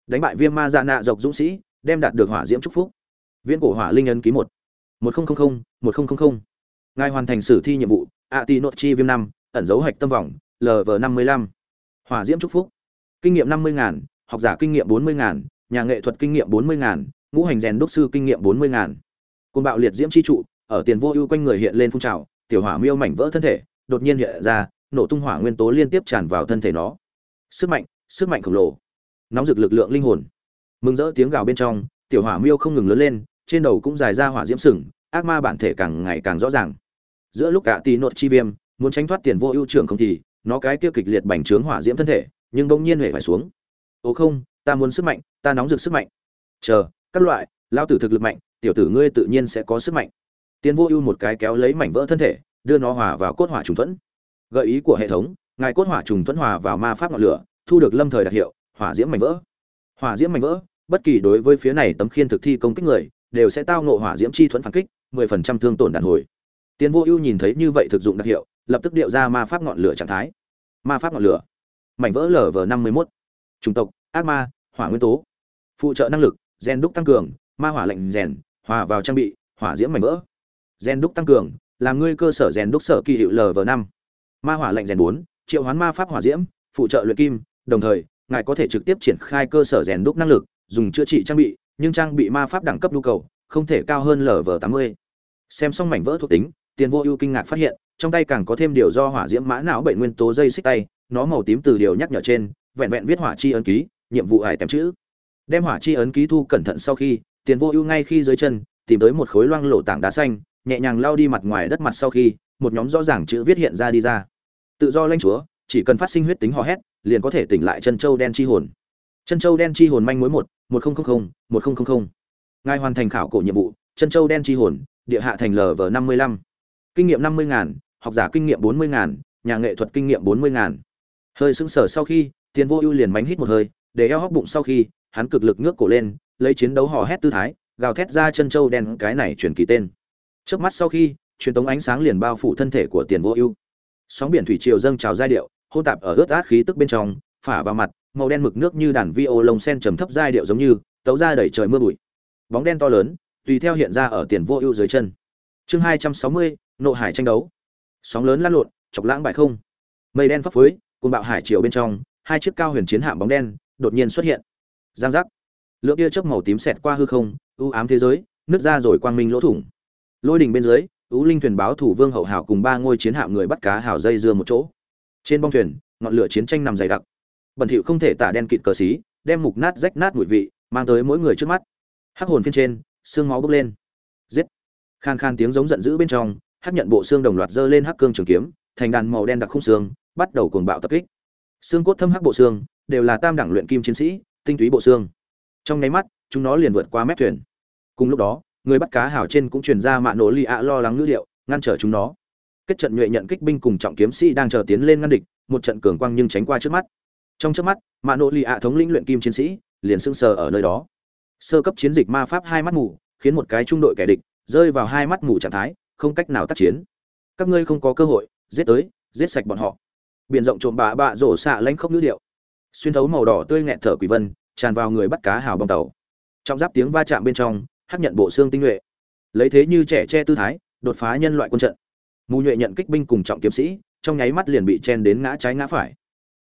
Đánh bại viêm ma dạ nạ dọc dũng sĩ, đem đạt được hỏa diễm trúc phúc. Viễn cổ hỏa linh ấn ký một. Một nghìn một nghìn ngài hoàn thành sử thi nhiệm vụ a ti nội chi viêm năm, ẩn dấu hạch tâm vòng lv năm mươi lăm. Hỏa diễm trúc phúc. Kinh nghiệm năm mươi ngàn, học giả kinh nghiệm bốn mươi ngàn, nhà nghệ thuật kinh nghiệm bốn mươi ngàn, ngũ hành rèn đúc sư kinh nghiệm bốn mươi ngàn. Côn bạo liệt diễm chi trụ, ở tiền vô ưu quanh người hiện lên phun trào, tiểu hỏa miêu mảnh vỡ thân thể, đột nhiên hiện ra nổ tung hỏa nguyên tố liên tiếp tràn vào thân thể nó. Sức mạnh sức mạnh khổng lồ. Nóng rực lực lượng linh hồn. Mừng rỡ tiếng gào bên trong, tiểu hỏa miêu không ngừng lớn lên, trên đầu cũng dài ra hỏa diễm sừng, ác ma bản thể càng ngày càng rõ ràng. Giữa lúc cả tí nốt chi viêm, muốn tránh thoát tiền vô ưu trưởng không thì, nó cái kia kịch liệt bành trướng hỏa diễm thân thể, nhưng bỗng nhiên hề phải xuống. Ồ không, ta muốn sức mạnh, ta nóng rực sức mạnh. Chờ, các loại, lao tử thực lực mạnh, tiểu tử ngươi tự nhiên sẽ có sức mạnh. Tiền vô ưu một cái kéo lấy mảnh vỡ thân thể, đưa nó hòa vào cốt hỏa trùng thuẫn gợi ý của hệ thống ngài cốt hỏa trùng thuẫn hòa vào ma pháp ngọn lửa thu được lâm thời đặc hiệu hỏa diễm mảnh vỡ hỏa diễm mảnh vỡ bất kỳ đối với phía này tấm khiên thực thi công kích người đều sẽ tao ngộ hỏa diễm chi thuẫn phản kích mười phần trăm thương tổn đàn hồi tiến Vô Ưu nhìn thấy như vậy thực dụng đặc hiệu, lập tức điệu ra ma pháp ngọn lửa trạng thái. Ma pháp ngọn lửa. Mảnh vỡ LV51. Chủng tộc: Ác ma, Hỏa nguyên tố. Phụ trợ năng lực: Gen đúc tăng cường, ma hỏa lệnh rèn, hòa vào trang bị, hỏa diễm mảnh vỡ. Gen đúc tăng cường, làm ngươi cơ sở rèn đúc sở kỳ hiệu lv năm Ma hỏa lệnh rèn bốn triệu hoán ma pháp hỏa diễm, phụ trợ luyện kim, đồng thời, ngài có thể trực tiếp triển khai cơ sở rèn đúc năng lực, dùng chữa trị trang bị, nhưng trang bị ma pháp đẳng cấp nhu cầu không thể cao hơn LV80. Xem xong mảnh vỡ thuộc tính, tiền vô ưu kinh ngạc phát hiện trong tay càng có thêm điều do hỏa diễm mã não bệnh nguyên tố dây xích tay nó màu tím từ điều nhắc nhở trên vẹn vẹn viết hỏa chi ấn ký nhiệm vụ ải tèm chữ đem hỏa chi ấn ký thu cẩn thận sau khi tiền vô ưu ngay khi dưới chân tìm tới một khối loang lổ tảng đá xanh nhẹ nhàng lao đi mặt ngoài đất mặt sau khi, một nhóm rõ ràng chữ viết hiện ra đi ra. Tự do lãnh chúa, chỉ cần phát sinh huyết tính hò hét, liền có thể tỉnh lại chân châu đen chi hồn. Chân châu đen chi hồn manh mối một một nghìn một nghìn ngài hoàn thành khảo cổ nhiệm vụ, chân châu đen chi hồn, địa hạ thành lv năm mươi lăm. Kinh nghiệm năm mươi ngàn, học giả kinh nghiệm bốn mươi ngàn, nhà nghệ thuật kinh nghiệm bốn mươi ngàn. Hơi sững sờ sau khi, tiền vô ưu liền mánh hít một hơi, để eo hóc bụng sau khi, hắn cực lực ngước cổ lên, lấy chiến đấu hò hét tư thái, gào thét ra chân châu đen cái này chuyển kỳ tên trước mắt sau khi, truyền tống ánh sáng liền bao phủ thân thể của tiền vô ưu. Sóng biển thủy triều dâng trào giai điệu, hỗn tạp ở ướt át khí tức bên trong, phả vào mặt, màu đen mực nước như đàn vi ô lông sen trầm thấp giai điệu giống như, tấu ra đầy trời mưa bụi. Bóng đen to lớn, tùy theo hiện ra ở tiền vô ưu dưới chân. Chương hai trăm sáu mươi, nộ hải tranh đấu. Sóng lớn lăn lộn, chọc lãng bại không. Mây đen phấp phới, cùng bạo hải triều bên trong, hai chiếc cao huyền chiến hạm bóng đen, đột nhiên xuất hiện. Giang giác. Lượng tia chớp màu tím xẹt qua hư không, u ám thế giới, nứt ra rồi quang minh lỗ thủng lôi đình bên dưới ú linh thuyền báo thủ vương hậu hảo cùng ba ngôi chiến hạm người bắt cá hảo dây dưa một chỗ. Trên bong thuyền, ngọn lửa chiến tranh nằm dày đặc. Bẩn thỉu không thể tả đen kịt cờ xí, đem mục nát rách nát mùi vị, mang tới mỗi người trước mắt. Hắc hồn phiên trên, xương máu bốc lên. Giết. Khan khan tiếng giống giận dữ bên trong, hắc nhận bộ xương đồng loạt dơ lên hắc cương trường kiếm, thành đàn màu đen đặc khung xương, bắt đầu cuồng bạo tập kích. Xương cốt thâm hắc bộ xương, đều là tam đẳng luyện kim chiến sĩ, tinh túy bộ xương. Trong nháy mắt, chúng nó liền vượt qua mép thuyền. Cùng lúc đó người bắt cá hảo trên cũng truyền ra mạ nổ lì ạ lo lắng ngữ liệu, ngăn trở chúng nó. Kết trận nhuệ nhận kích binh cùng trọng kiếm sĩ đang chờ tiến lên ngăn địch, một trận cường quang nhưng tránh qua trước mắt. Trong trước mắt, mạ nổ lì ạ thống lĩnh luyện kim chiến sĩ, liền sưng sờ ở nơi đó. Sơ cấp chiến dịch ma pháp hai mắt mù, khiến một cái trung đội kẻ địch rơi vào hai mắt mù trạng thái, không cách nào tác chiến. Các ngươi không có cơ hội, giết tới, giết sạch bọn họ. Biển rộng trộm bạ bạ rổ xạ lanh khốc ngữ điệu xuyên thấu màu đỏ tươi nghẹn thở quỷ vân, tràn vào người bắt cá hào bong tàu. Trong giáp tiếng va chạm bên trong hắc nhận bộ xương tinh nhuệ. Lấy thế như trẻ che tư thái, đột phá nhân loại quân trận. Mù nhuệ nhận kích binh cùng trọng kiếm sĩ, trong nháy mắt liền bị chen đến ngã trái ngã phải.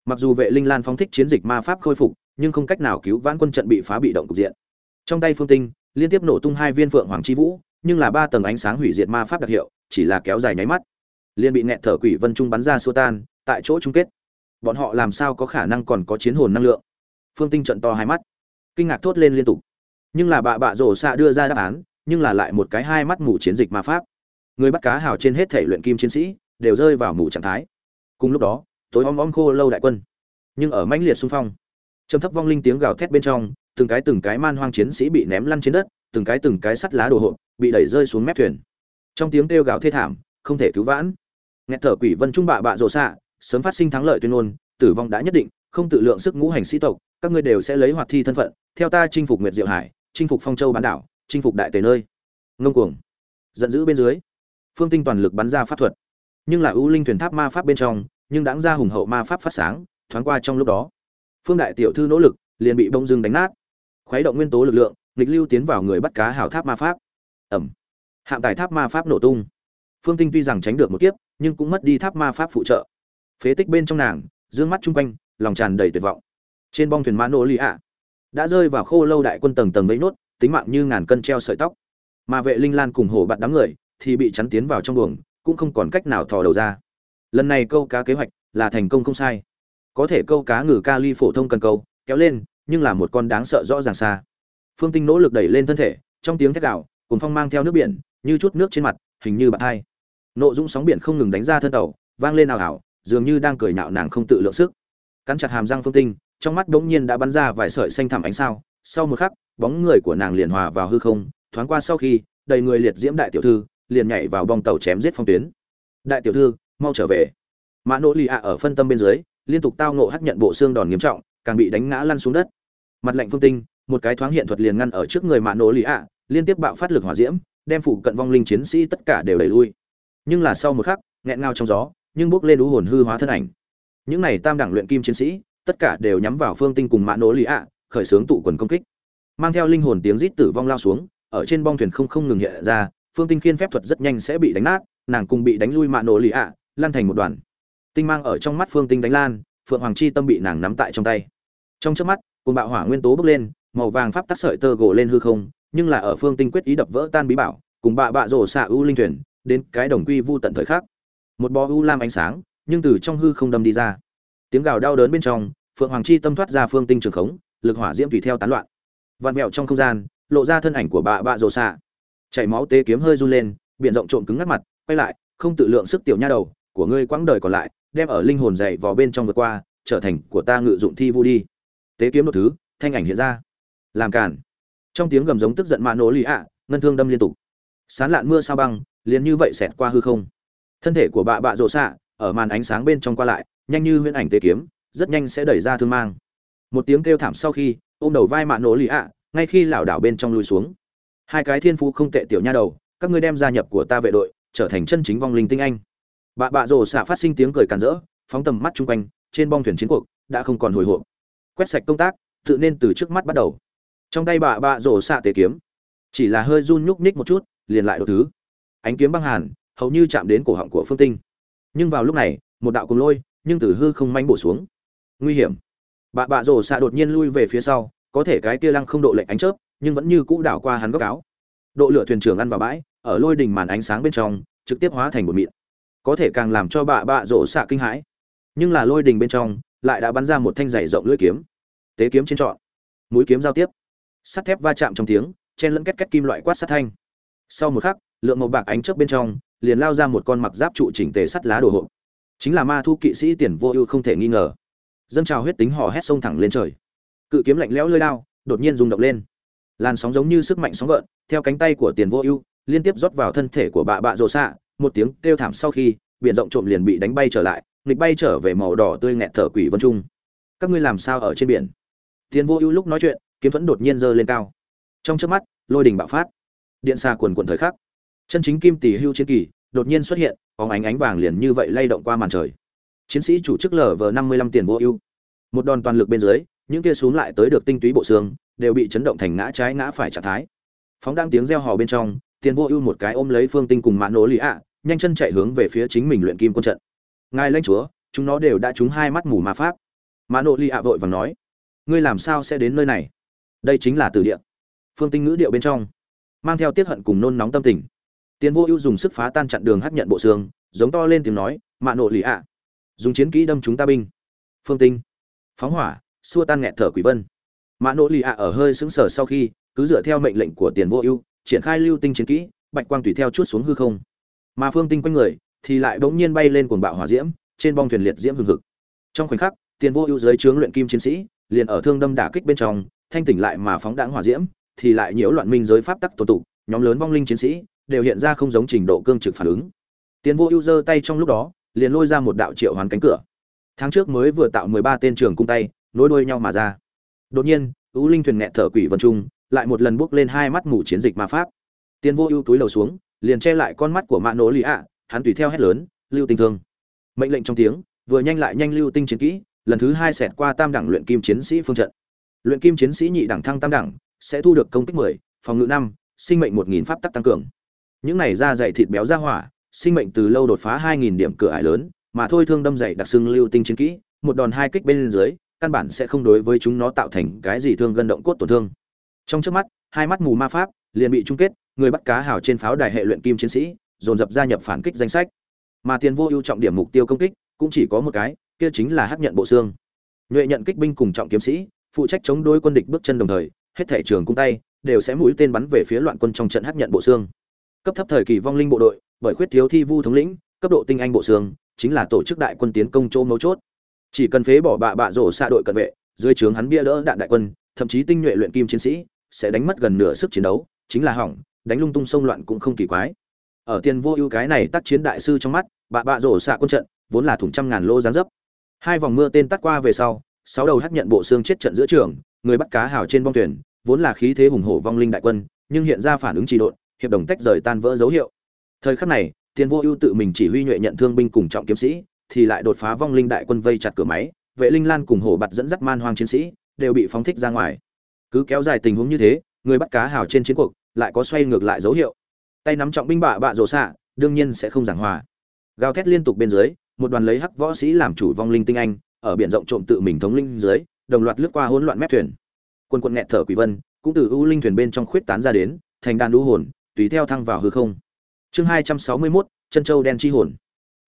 Mặc dù vệ linh lan phóng thích chiến dịch ma pháp khôi phục, nhưng không cách nào cứu vãn quân trận bị phá bị động cục diện. Trong tay phương tinh, liên tiếp nổ tung hai viên phượng hoàng chi vũ, nhưng là ba tầng ánh sáng hủy diệt ma pháp đặc hiệu, chỉ là kéo dài nháy mắt. Liền bị nẹt thở quỷ vân trung bắn ra xua tan, tại chỗ chung kết. Bọn họ làm sao có khả năng còn có chiến hồn năng lượng? Phương tinh trận to hai mắt. Kinh ngạc thốt lên liên tục nhưng là bạ bạ rổ xạ đưa ra đáp án, nhưng là lại một cái hai mắt mù chiến dịch ma pháp. Người bắt cá hào trên hết thể luyện kim chiến sĩ, đều rơi vào mù trạng thái. Cùng lúc đó, tối om om khô lâu đại quân, nhưng ở mãnh liệt xung phong, trầm thấp vong linh tiếng gào thét bên trong, từng cái từng cái man hoang chiến sĩ bị ném lăn trên đất, từng cái từng cái sắt lá đồ hộp bị đẩy rơi xuống mép thuyền. Trong tiếng kêu gào thê thảm, không thể cứu vãn. Nghẹt thở quỷ vân trung bạ bạ rổ xạ, sớm phát sinh thắng lợi tuyên ngôn, tử vong đã nhất định, không tự lượng sức ngũ hành sĩ tộc, các ngươi đều sẽ lấy hoạt thi thân phận, theo ta chinh phục nguyệt diệu hải chinh phục phong châu bán đảo, chinh phục đại tề nơi. Ngông cuồng. Giận dữ bên dưới, phương tinh toàn lực bắn ra pháp thuật. Nhưng là ưu linh thuyền tháp ma pháp bên trong, nhưng đáng ra hùng hậu ma pháp phát sáng, thoáng qua trong lúc đó. Phương đại tiểu thư nỗ lực, liền bị bông dưng đánh nát. Khuấy động nguyên tố lực lượng, nghịch lưu tiến vào người bắt cá hảo tháp ma pháp. Ẩm hạm tài tháp ma pháp nổ tung. Phương tinh tuy rằng tránh được một kiếp, nhưng cũng mất đi tháp ma pháp phụ trợ. Phế tích bên trong nàng d ư ơ n g mắt chung quanh, lòng tràn đầy tuyệt vọng. Trên bong thuyền mã nô lì ạ đã rơi vào khô lâu đại quân tầng tầng vây nốt, tính mạng như ngàn cân treo sợi tóc. Mà vệ linh lan cùng hổ bạn đám người thì bị chắn tiến vào trong buồng, cũng không còn cách nào thò đầu ra. Lần này câu cá kế hoạch là thành công không sai. Có thể câu cá ngừ ca ly phổ thông cần câu, kéo lên, nhưng là một con đáng sợ rõ ràng xa. Phương tinh nỗ lực đẩy lên thân thể, trong tiếng thét đạo cùng phong mang theo nước biển, như chút nước trên mặt, hình như bạn hai. Nộ dũng sóng biển không ngừng đánh ra thân tàu, vang lên ảo ảo dường như đang cười nhạo nàng không tự lượng sức. Cắn chặt hàm răng phương tinh trong mắt bỗng nhiên đã bắn ra vài sợi xanh thẳm ánh sao. Sau một khắc, bóng người của nàng liền hòa vào hư không, thoáng qua sau khi, đầy người liệt diễm đại tiểu thư liền nhảy vào bong tàu chém giết phong tuyến. Đại tiểu thư, mau trở về. Mã nỗ lì ạ ở phân tâm bên dưới, liên tục tao ngộ hắc nhận bộ xương đòn nghiêm trọng, càng bị đánh ngã lăn xuống đất. Mặt lạnh phương tinh, một cái thoáng hiện thuật liền ngăn ở trước người mã nỗ lì ạ, liên tiếp bạo phát lực hỏa diễm, đem phụ cận vong linh chiến sĩ tất cả đều đẩy lui. Nhưng là sau một khắc, nghẹn ngào trong gió, nhưng bước lên đú hồn hư hóa thân ảnh. Những này tam đẳng luyện kim chiến sĩ tất cả đều nhắm vào phương tinh cùng mã nỗ lý ạ, khởi xướng tụ quần công kích. Mang theo linh hồn tiếng rít tử vong lao xuống, ở trên bong thuyền không không ngừng hiện ra, phương tinh khiên phép thuật rất nhanh sẽ bị đánh nát, nàng cùng bị đánh lui mạ nổ lì ạ, lan thành một đoàn. Tinh mang ở trong mắt phương tinh đánh lan, phượng hoàng chi tâm bị nàng nắm tại trong tay. Trong trước mắt cùng bạo hỏa nguyên tố bước lên, màu vàng pháp tắc sợi tơ gỗ lên hư không, nhưng là ở phương tinh quyết ý đập vỡ tan bí bảo, cùng bạ bạ rổ xạ ưu linh thuyền, đến cái đồng quy vu tận thời khắc. Một bó ưu lam ánh sáng, nhưng từ trong hư không đâm đi ra tiếng gào đau đớn bên trong, phượng hoàng chi tâm thoát ra phương tinh trường khống, lực hỏa diễm tùy theo tán loạn. Vạn mẹo trong không gian, lộ ra thân ảnh của bà bạ rồ xạ. Chảy máu tê kiếm hơi run lên, biển rộng trộm cứng ngắt mặt, quay lại, không tự lượng sức tiểu nha đầu, của ngươi quãng đời còn lại, đem ở linh hồn dày vò bên trong vượt qua, trở thành của ta ngự dụng thi vu đi. Tế kiếm một thứ, thanh ảnh hiện ra. Làm cản trong tiếng gầm giống tức giận mạ nổ lì ạ, ngân thương đâm liên tục. Sán lạn mưa sao băng, liền như vậy xẹt qua hư không. Thân thể của bà bạ rộ xạ, ở màn ánh sáng bên trong qua lại nhanh như huyễn ảnh tế kiếm, rất nhanh sẽ đẩy ra thương mang. Một tiếng kêu thảm sau khi, ôm đầu vai mạ nổ lì ạ, ngay khi lảo đảo bên trong lùi xuống. Hai cái thiên phú không tệ tiểu nha đầu, các ngươi đem gia nhập của ta vệ đội, trở thành chân chính vong linh tinh anh. Bạ bạ rồ xạ phát sinh tiếng cười càn rỡ, phóng tầm mắt chung quanh, trên bong thuyền chiến cuộc, đã không còn hồi hộp. Quét sạch công tác, tự nên từ trước mắt bắt đầu. Trong tay bạ bạ rồ xạ tế kiếm, chỉ là hơi run nhúc nhích một chút, liền lại đột thứ. Ánh kiếm băng hàn, hầu như chạm đến cổ họng của phương tinh. Nhưng vào lúc này, một đạo cùng lôi nhưng từ hư không manh bổ xuống. Nguy hiểm. Bạ bạ rổ xạ đột nhiên lui về phía sau, có thể cái kia lăng không độ lệnh ánh chớp, nhưng vẫn như cũ đảo qua hắn góc áo. Độ lửa thuyền trưởng ăn vào bãi, ở lôi đình màn ánh sáng bên trong, trực tiếp hóa thành một mịn. Có thể càng làm cho bạ bạ rổ xạ kinh hãi. Nhưng là lôi đình bên trong, lại đã bắn ra một thanh giày rộng lưỡi kiếm. Tế kiếm trên trọn. Mũi kiếm giao tiếp. Sắt thép va chạm trong tiếng, chen lẫn két két kim loại quát sát thanh. Sau một khắc, lượng màu bạc ánh chớp bên trong, liền lao ra một con mặc giáp trụ chỉnh tề sắt lá đồ hộ chính là ma thu kỵ sĩ tiền vô ưu không thể nghi ngờ. Dâng trào huyết tính hò hét sông thẳng lên trời. Cự kiếm lạnh lẽo lơi đao, đột nhiên rung động lên. Làn sóng giống như sức mạnh sóng gợn, theo cánh tay của tiền vô ưu, liên tiếp rót vào thân thể của bạ bạ rồ xạ, một tiếng kêu thảm sau khi, biển rộng trộm liền bị đánh bay trở lại, nghịch bay trở về màu đỏ tươi nghẹt thở quỷ vân trung. Các ngươi làm sao ở trên biển? Tiền vô ưu lúc nói chuyện, kiếm thuẫn đột nhiên giơ lên cao. Trong chớp mắt, lôi đình bạo phát. Điện xa quần quần thời khắc. Chân chính kim tỷ hưu chiến kỳ đột nhiên xuất hiện có ánh ánh vàng liền như vậy lay động qua màn trời. Chiến sĩ chủ chức lv năm mươi lăm tiền vô ưu. Một đòn toàn lực bên dưới, những kia xuống lại tới được tinh túy bộ xương, đều bị chấn động thành ngã trái ngã phải trạng thái. Phóng đang tiếng reo hò bên trong, tiền vô ưu một cái ôm lấy phương tinh cùng mãn nổ lý ạ, nhanh chân chạy hướng về phía chính mình luyện kim quân trận. Ngài lãnh chúa, chúng nó đều đã trúng hai mắt mù ma pháp. Mãn nổ lý ạ vội vàng nói, ngươi làm sao sẽ đến nơi này? Đây chính là từ địa. Phương tinh ngữ điệu bên trong, mang theo tiết hận cùng nôn nóng tâm tình tiền vô ưu dùng sức phá tan chặn đường hấp nhận bộ xương, giống to lên tiếng nói, mạ nộ lì ạ, dùng chiến kỹ đâm chúng ta binh. Phương tinh, phóng hỏa, xua tan nghẹt thở quỷ vân. Mã nộ lì ạ ở hơi sững sờ sau khi, cứ dựa theo mệnh lệnh của tiền vô ưu, triển khai lưu tinh chiến kỹ, bạch quang tùy theo chút xuống hư không. Mà phương tinh quanh người, thì lại bỗng nhiên bay lên cuồng bạo hỏa diễm, trên bong thuyền liệt diễm hừng hực. Trong khoảnh khắc, tiền vô ưu dưới trướng luyện kim chiến sĩ, liền ở thương đâm đả kích bên trong, thanh tỉnh lại mà phóng đãng hỏa diễm, thì lại nhiễu loạn minh giới pháp tắc tổ tụ, nhóm lớn vong linh chiến sĩ đều hiện ra không giống trình độ cương trực phản ứng. Tiên vô ưu giơ tay trong lúc đó, liền lôi ra một đạo triệu hoàn cánh cửa. Tháng trước mới vừa tạo mười ba tên trường cung tay, nối đuôi nhau mà ra. Đột nhiên ưu linh thuyền nghẹt thở quỷ vân trung, lại một lần bước lên hai mắt mù chiến dịch ma pháp. Tiên vô ưu túi lầu xuống, liền che lại con mắt của mạ nỗ lì ạ, hắn tùy theo hét lớn, lưu tinh thương. Mệnh lệnh trong tiếng, vừa nhanh lại nhanh lưu tinh chiến kỹ, lần thứ hai xẹt qua tam đẳng luyện kim chiến sĩ phương trận. Luyện kim chiến sĩ nhị đẳng thăng tam đẳng, sẽ thu được công kích mười, phòng ngự năm, sinh mệnh một nghìn pháp tắc tăng cường những này ra dày thịt béo ra hỏa, sinh mệnh từ lâu đột phá hai nghìn điểm cửa ải lớn, mà thôi thương đâm dày đặc xưng lưu tinh chiến kỹ, một đòn hai kích bên dưới, căn bản sẽ không đối với chúng nó tạo thành cái gì thương gân động cốt tổn thương. Trong trước mắt, hai mắt mù ma pháp liền bị chung kết, người bắt cá hào trên pháo đài hệ luyện kim chiến sĩ, dồn dập gia nhập phản kích danh sách. Mà tiền vô ưu trọng điểm mục tiêu công kích cũng chỉ có một cái, kia chính là hấp nhận bộ xương. Nhuệ nhận kích binh cùng trọng kiếm sĩ, phụ trách chống đối quân địch bước chân đồng thời, hết thể trường cung tay đều sẽ mũi tên bắn về phía loạn quân trong trận hấp nhận bộ xương cấp thấp thời kỳ vong linh bộ đội, bởi khuyết thiếu thi vu thống lĩnh, cấp độ tinh anh bộ xương, chính là tổ chức đại quân tiến công chỗ mấu chốt. Chỉ cần phế bỏ bạ bạ rổ xa đội cận vệ, dưới trướng hắn bia đỡ đạn đại quân, thậm chí tinh nhuệ luyện kim chiến sĩ, sẽ đánh mất gần nửa sức chiến đấu, chính là hỏng, đánh lung tung sông loạn cũng không kỳ quái. Ở tiền vô ưu cái này tác chiến đại sư trong mắt, bạ bạ rổ xạ quân trận, vốn là thủng trăm ngàn lô gián dấp. Hai vòng mưa tên tắt qua về sau, sáu đầu hắc nhận bộ xương chết trận giữa trường, người bắt cá hào trên bong thuyền, vốn là khí thế hùng hổ vong linh đại quân, nhưng hiện ra phản ứng trì độn hiệp đồng tách rời tan vỡ dấu hiệu. Thời khắc này tiền vô ưu tự mình chỉ huy nhuệ nhận thương binh cùng trọng kiếm sĩ, thì lại đột phá vong linh đại quân vây chặt cửa máy, vệ linh lan cùng hổ bạt dẫn dắt man hoang chiến sĩ, đều bị phóng thích ra ngoài. Cứ kéo dài tình huống như thế, người bắt cá hào trên chiến cuộc, lại có xoay ngược lại dấu hiệu. Tay nắm trọng binh bạ bạ rồ xạ, đương nhiên sẽ không giảng hòa. Gào thét liên tục bên dưới, một đoàn lấy hắc võ sĩ làm chủ vong linh tinh anh, ở biển rộng trộm tự mình thống linh dưới, đồng loạt lướt qua hỗn loạn mép thuyền. Quân quân nghẹt thở quỷ vân, cũng từ ưu linh thuyền bên trong khuyết tán ra đến, thành đàn đũ hồn tùy theo thăng vào hư không. Chương hai trăm sáu mươi 261, chân châu đen chi hồn.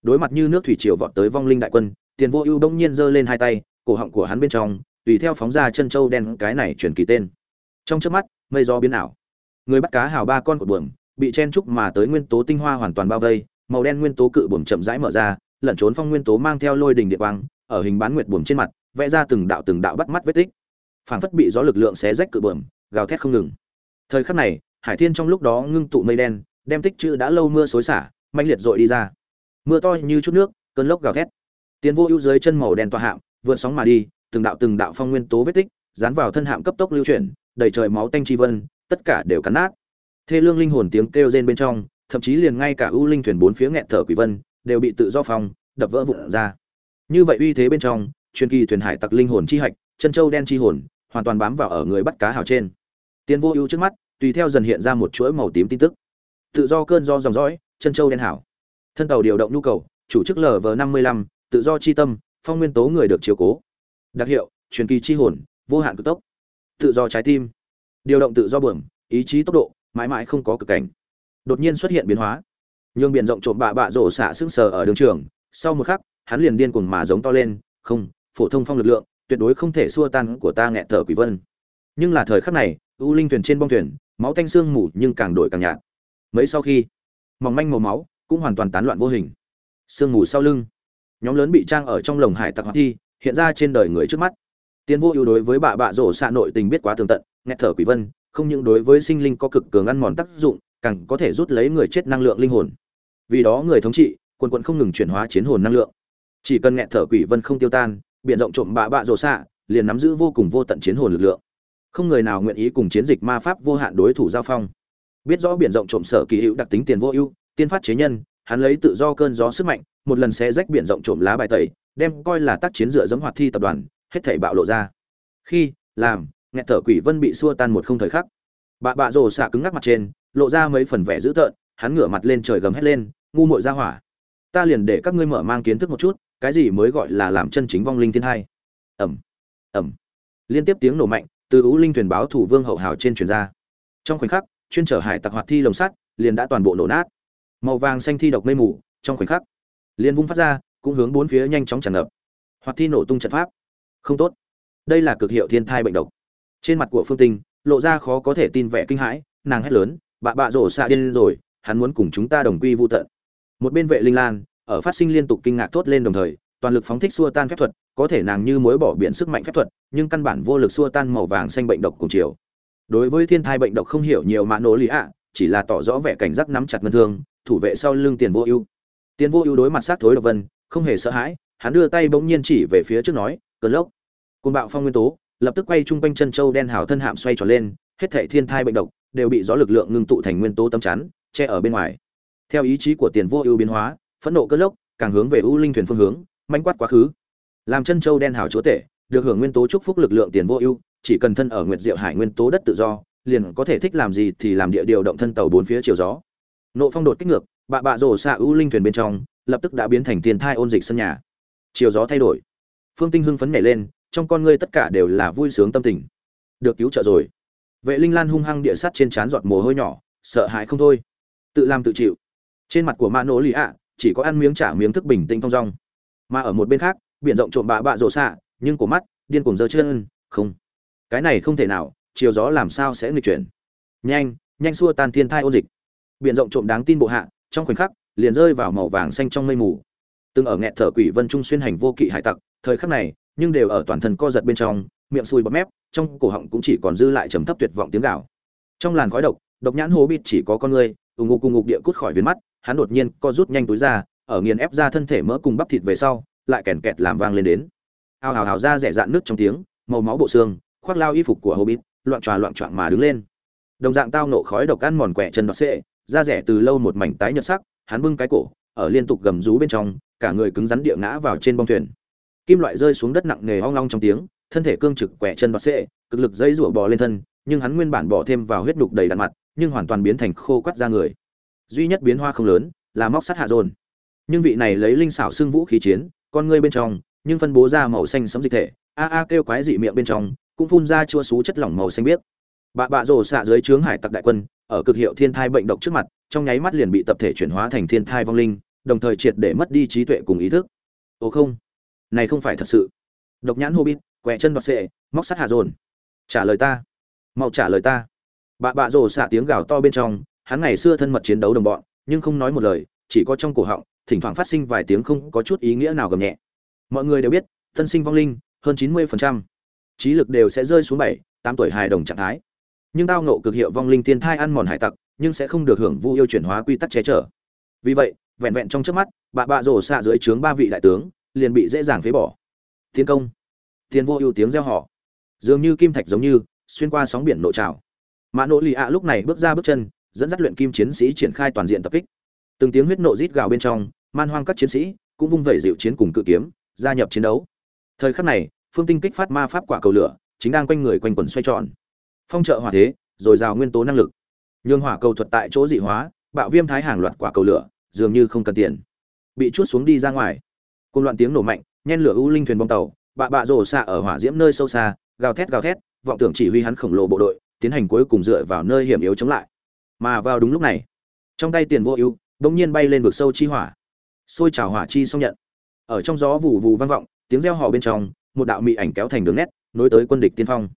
Đối mặt như nước thủy triều vọt tới vong linh đại quân tiền vô ưu đông nhiên giơ lên hai tay cổ họng của hắn bên trong tùy theo phóng ra chân châu đen cái này truyền kỳ tên. Trong chớp mắt mây gió biến ảo. Người bắt cá hào ba con của buồm bị chen trúc mà tới nguyên tố tinh hoa hoàn toàn bao vây màu đen nguyên tố cự buồm chậm rãi mở ra lẩn trốn phong nguyên tố mang theo lôi đình địa quang ở hình bán nguyệt buồm trên mặt vẽ ra từng đạo từng đạo bắt mắt vết tích. Phảng phất bị gió lực lượng xé rách cự buồm, gào thét không ngừng. Thời khắc này hải thiên trong lúc đó ngưng tụ mây đen, đem tích chữ đã lâu mưa xối xả mạnh liệt dội đi ra. Mưa to như chút nước, cơn lốc gào thét. Tiến vô ưu dưới chân màu đen tọa hạm, vượt sóng mà đi, từng đạo từng đạo phong nguyên tố vết tích, dán vào thân hạm cấp tốc lưu chuyển, đầy trời máu tanh chi vân, tất cả đều cắn nát. Thê lương linh hồn tiếng kêu rên bên trong, thậm chí liền ngay cả ưu linh thuyền bốn phía nghẹn thở quỷ vân, đều bị tự do phong, đập vỡ vụn ra. Như vậy uy thế bên trong, truyền kỳ thuyền hải tặc linh hồn chi hạch, chân châu đen chi hồn, hoàn toàn bám vào ở người bắt cá hào trên. Tiến vô ưu trước mắt tùy theo dần hiện ra một chuỗi màu tím tin tức. Tự do cơn do dòng dõi, chân châu đen hảo. Thân tàu điều động nhu cầu, chủ chức lv năm mươi lăm, tự do chi tâm, phong nguyên tố người được chiếu cố. Đặc hiệu, truyền kỳ chi hồn, vô hạn cực tốc. Tự do trái tim. Điều động tự do bưởng ý chí tốc độ, mãi mãi không có cực cảnh. Đột nhiên xuất hiện biến hóa. Nhường biển rộng trộm bạ bạ rổ xạ sững sờ ở đường trường. Sau một khắc, hắn liền điên cuồng mà giống to lên. Không, phổ thông phong lực lượng, tuyệt đối không thể xua tan của ta nghẹn thở quỷ vân. Nhưng là thời khắc này, u linh thuyền trên bong thuyền máu tanh xương mù nhưng càng đổi càng nhạt. Mấy sau khi, mỏng manh màu máu cũng hoàn toàn tán loạn vô hình. Sương mù sau lưng, nhóm lớn bị trang ở trong lồng hải tặc hoạt thi, hiện ra trên đời người trước mắt. Tiến vô ưu đối với bà bạ rổ xạ nội tình biết quá tường tận, nghẹt thở quỷ vân, không những đối với sinh linh có cực cường ăn mòn tác dụng, càng có thể rút lấy người chết năng lượng linh hồn. Vì đó người thống trị quân quận không ngừng chuyển hóa chiến hồn năng lượng. Chỉ cần nghẹt thở quỷ vân không tiêu tan biện rộng trộm bạ bạ rổ xạ, liền nắm giữ vô cùng vô tận chiến hồn lực lượng không người nào nguyện ý cùng chiến dịch ma pháp vô hạn đối thủ giao phong. Biết rõ biển rộng trộm sở kỳ hữu đặc tính tiền vô ưu, tiên phát chế nhân, hắn lấy tự do cơn gió sức mạnh, một lần sẽ rách biển rộng trộm lá bài tẩy, đem coi là tác chiến dựa dẫm hoạt thi tập đoàn, hết thảy bạo lộ ra. Khi, làm, nghẹt thở quỷ vân bị xua tan một không thời khắc. Bạ bạ rồ xạ cứng ngắc mặt trên, lộ ra mấy phần vẻ dữ tợn, hắn ngửa mặt lên trời gầm hét lên, ngu muội ra hỏa, ta liền để các ngươi mở mang kiến thức một chút, cái gì mới gọi là làm chân chính vong linh thiên hai. Ẩm ẩm liên tiếp tiếng nổ mạnh từ ú linh thuyền báo thủ vương hậu hào trên truyền ra. Trong khoảnh khắc, chuyên trở hải tặc hoạt thi lồng sắt liền đã toàn bộ nổ nát. Màu vàng xanh thi độc mây mù, trong khoảnh khắc, liền vung phát ra, cũng hướng bốn phía nhanh chóng tràn ngập. Hoạt thi nổ tung trận pháp. Không tốt. Đây là cực hiệu thiên thai bệnh độc. Trên mặt của phương tinh, lộ ra khó có thể tin vẻ kinh hãi, nàng hét lớn, bạ bạ rổ xạ điên rồi, hắn muốn cùng chúng ta đồng quy vô tận. Một bên vệ linh lan, ở phát sinh liên tục kinh ngạc thốt lên đồng thời toàn lực phóng thích xua tan phép thuật, có thể nàng như mối bỏ biển sức mạnh phép thuật, nhưng căn bản vô lực xua tan màu vàng xanh bệnh độc cùng chiều. Đối với thiên thai bệnh độc không hiểu nhiều mã nỗ lý ạ, chỉ là tỏ rõ vẻ cảnh giác nắm chặt ngân thương, thủ vệ sau lưng tiền vô ưu. Tiền vô ưu đối mặt sát thối độc vân, không hề sợ hãi, hắn đưa tay bỗng nhiên chỉ về phía trước nói, cơn lốc. Côn bạo phong nguyên tố, lập tức quay chung quanh chân châu đen hào thân hạm xoay tròn lên, hết thảy thiên thai bệnh độc đều bị gió lực lượng ngưng tụ thành nguyên tố tấm chắn, che ở bên ngoài. Theo ý chí của tiền vô ưu biến hóa, phẫn nộ cơn lốc càng hướng về u linh thuyền phương hướng manh quát quá khứ. Làm chân châu đen hào chúa tể, được hưởng nguyên tố chúc phúc lực lượng tiền vô ưu, chỉ cần thân ở nguyệt diệu hải nguyên tố đất tự do, liền có thể thích làm gì thì làm địa điều động thân tàu bốn phía chiều gió. Nộ phong đột kích ngược, bạ bạ rổ xạ ưu linh thuyền bên trong, lập tức đã biến thành tiền thai ôn dịch sân nhà. Chiều gió thay đổi. Phương tinh hưng phấn nhảy lên, trong con ngươi tất cả đều là vui sướng tâm tình. Được cứu trợ rồi. Vệ linh lan hung hăng địa sắt trên trán giọt mồ hôi nhỏ, sợ hãi không thôi. Tự làm tự chịu. Trên mặt của mã nỗ lì ạ, chỉ có ăn miếng trả miếng thức bình tĩnh thong dong mà ở một bên khác, biển rộng trộm bạ bạ rổ xạ, nhưng của mắt, điên cuồng giơ chân. Không. Cái này không thể nào, chiều gió làm sao sẽ nghịch chuyển? Nhanh nhanh xua tan thiên thai ôn dịch. Biển rộng trộm đáng tin bộ hạ, trong khoảnh khắc, liền rơi vào màu vàng xanh trong mây mù. Từng ở nghẹt thở quỷ vân trung xuyên hành vô kỵ hải tặc, thời khắc này, nhưng đều ở toàn thân co giật bên trong, miệng sùi bọt mép, trong cổ họng cũng chỉ còn dư lại trầm thấp tuyệt vọng tiếng gào. Trong làn khói độc độc nhãn hố bịt chỉ có con người, ù ngục cùng ngục địa cút khỏi viên mắt, hắn đột nhiên co rút nhanh túi ra ở nghiền ép ra thân thể mỡ cùng bắp thịt về sau lại kèn kẹt làm vang lên đến ao hào hào ra rẻ dạn nước trong tiếng màu máu bộ xương khoác lao y phục của Hobbit, loạn tròa loạn trọn mà đứng lên. Đồng dạng tao nộ khói độc ăn mòn quẻ chân đọt xệ, da rẻ từ lâu một mảnh tái nhợt sắc, hắn bưng cái cổ, ở liên tục gầm rú bên trong, cả người cứng rắn địa ngã vào trên bong thuyền. Kim loại rơi xuống đất nặng nề hoang long trong tiếng, thân thể cương trực quẻ chân đọt xệ, cực lực dây rủa bò lên thân, nhưng hắn nguyên bản bỏ thêm vào huyết đục đầy đặn mặt, nhưng hoàn toàn biến thành khô quắt ra người. Duy nhất biến hoa không lớn, là móc sắt hạ dồn. Nhưng vị này lấy linh xảo xương vũ khí chiến, con ngươi bên trong, nhưng phân bố ra màu xanh sẫm dịch thể, a a kêu quái dị miệng bên trong, cũng phun ra chua xú chất lỏng màu xanh biếc. Bạ bạ rổ xạ dưới trướng hải tặc đại quân ở cực hiệu thiên thai bệnh độc trước mặt trong nháy mắt liền bị tập thể chuyển hóa thành thiên thai vong linh đồng thời triệt để mất đi trí tuệ cùng ý thức. Ồ không này không phải thật sự. Độc nhãn hobbit quẹ chân bọt sệ móc sắt hạ dồn. Trả lời ta. Mau trả lời ta. Bạ bạ rổ xạ tiếng gào to bên trong hắn ngày xưa thân mật chiến đấu đồng bọn nhưng không nói một lời chỉ có trong cổ họng thỉnh thoảng phát sinh vài tiếng không có chút ý nghĩa nào gầm nhẹ. Mọi người đều biết tân sinh vong linh, hơn chín mươi trí lực đều sẽ rơi xuống bảy, tám tuổi hài đồng trạng thái. Nhưng tao nộ cực hiệu vong linh tiên thai ăn mòn hải tặc, nhưng sẽ không được hưởng vu yêu chuyển hóa quy tắc che chở. Vì vậy, vẹn vẹn trong trước mắt, bà bạ rổ xạ dưới trướng ba vị đại tướng, liền bị dễ dàng phế bỏ. Tiến công. Tiền vô ưu tiếng reo họ dường như kim thạch giống như, xuyên qua sóng biển nội trào. Mã nỗ lì ạ lúc này bước ra bước chân, dẫn dắt luyện kim chiến sĩ triển khai toàn diện tập kích. Từng tiếng huyết nộ rít gào bên trong man hoang các chiến sĩ cũng vung vẩy dịu chiến cùng cự kiếm, gia nhập chiến đấu. Thời khắc này, phương tinh kích phát ma pháp quả cầu lửa, chính đang quanh người quanh quần xoay tròn. Phong trợ hỏa thế, rồi rào nguyên tố năng lực. Nhường hỏa cầu thuật tại chỗ dị hóa, bạo viêm thái hàng loạt quả cầu lửa, dường như không cần tiền. Bị chuốt xuống đi ra ngoài. Cùng loạn tiếng nổ mạnh, nhen lửa u linh thuyền bong tàu, bạ bạ rổ xạ ở hỏa diễm nơi sâu xa, gào thét gào thét, vọng tưởng chỉ huy hắn khổng lồ bộ đội, tiến hành cuối cùng dựa vào nơi hiểm yếu chống lại. Mà vào đúng lúc này, trong tay tiền vô ưu, bỗng nhiên bay lên vực sâu chi hỏa xôi trào hỏa chi xong nhận. Ở trong gió vụ vụ vang vọng, tiếng reo hò bên trong, một đạo mị ảnh kéo thành đường nét, nối tới quân địch tiên phong.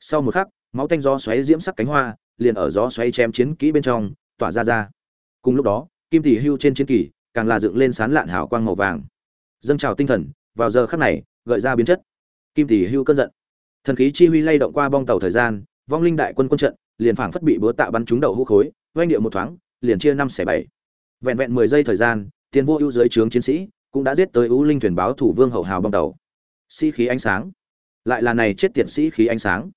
Sau một khắc, máu tanh gió xoáy diễm sắc cánh hoa, liền ở gió xoáy chém chiến kỹ bên trong, tỏa ra ra. Cùng lúc đó, kim tỷ hưu trên chiến kỳ, càng là dựng lên sán lạn hào quang màu vàng. Dâng trào tinh thần, vào giờ khắc này, gợi ra biến chất. Kim tỷ hưu cơn giận. Thần khí chi huy lay động qua bong tàu thời gian, vong linh đại quân quân trận, liền phảng phất bị búa tạ bắn trúng đầu hũ khối, oanh điệu một thoáng, liền chia năm xẻ bảy. Vẹn vẹn mười giây thời gian tiền vô ưu dưới trướng chiến sĩ cũng đã giết tới ưu linh thuyền báo thủ vương hậu hào bong tàu. Sĩ khí ánh sáng. Lại là này chết tiệt sĩ khí ánh sáng.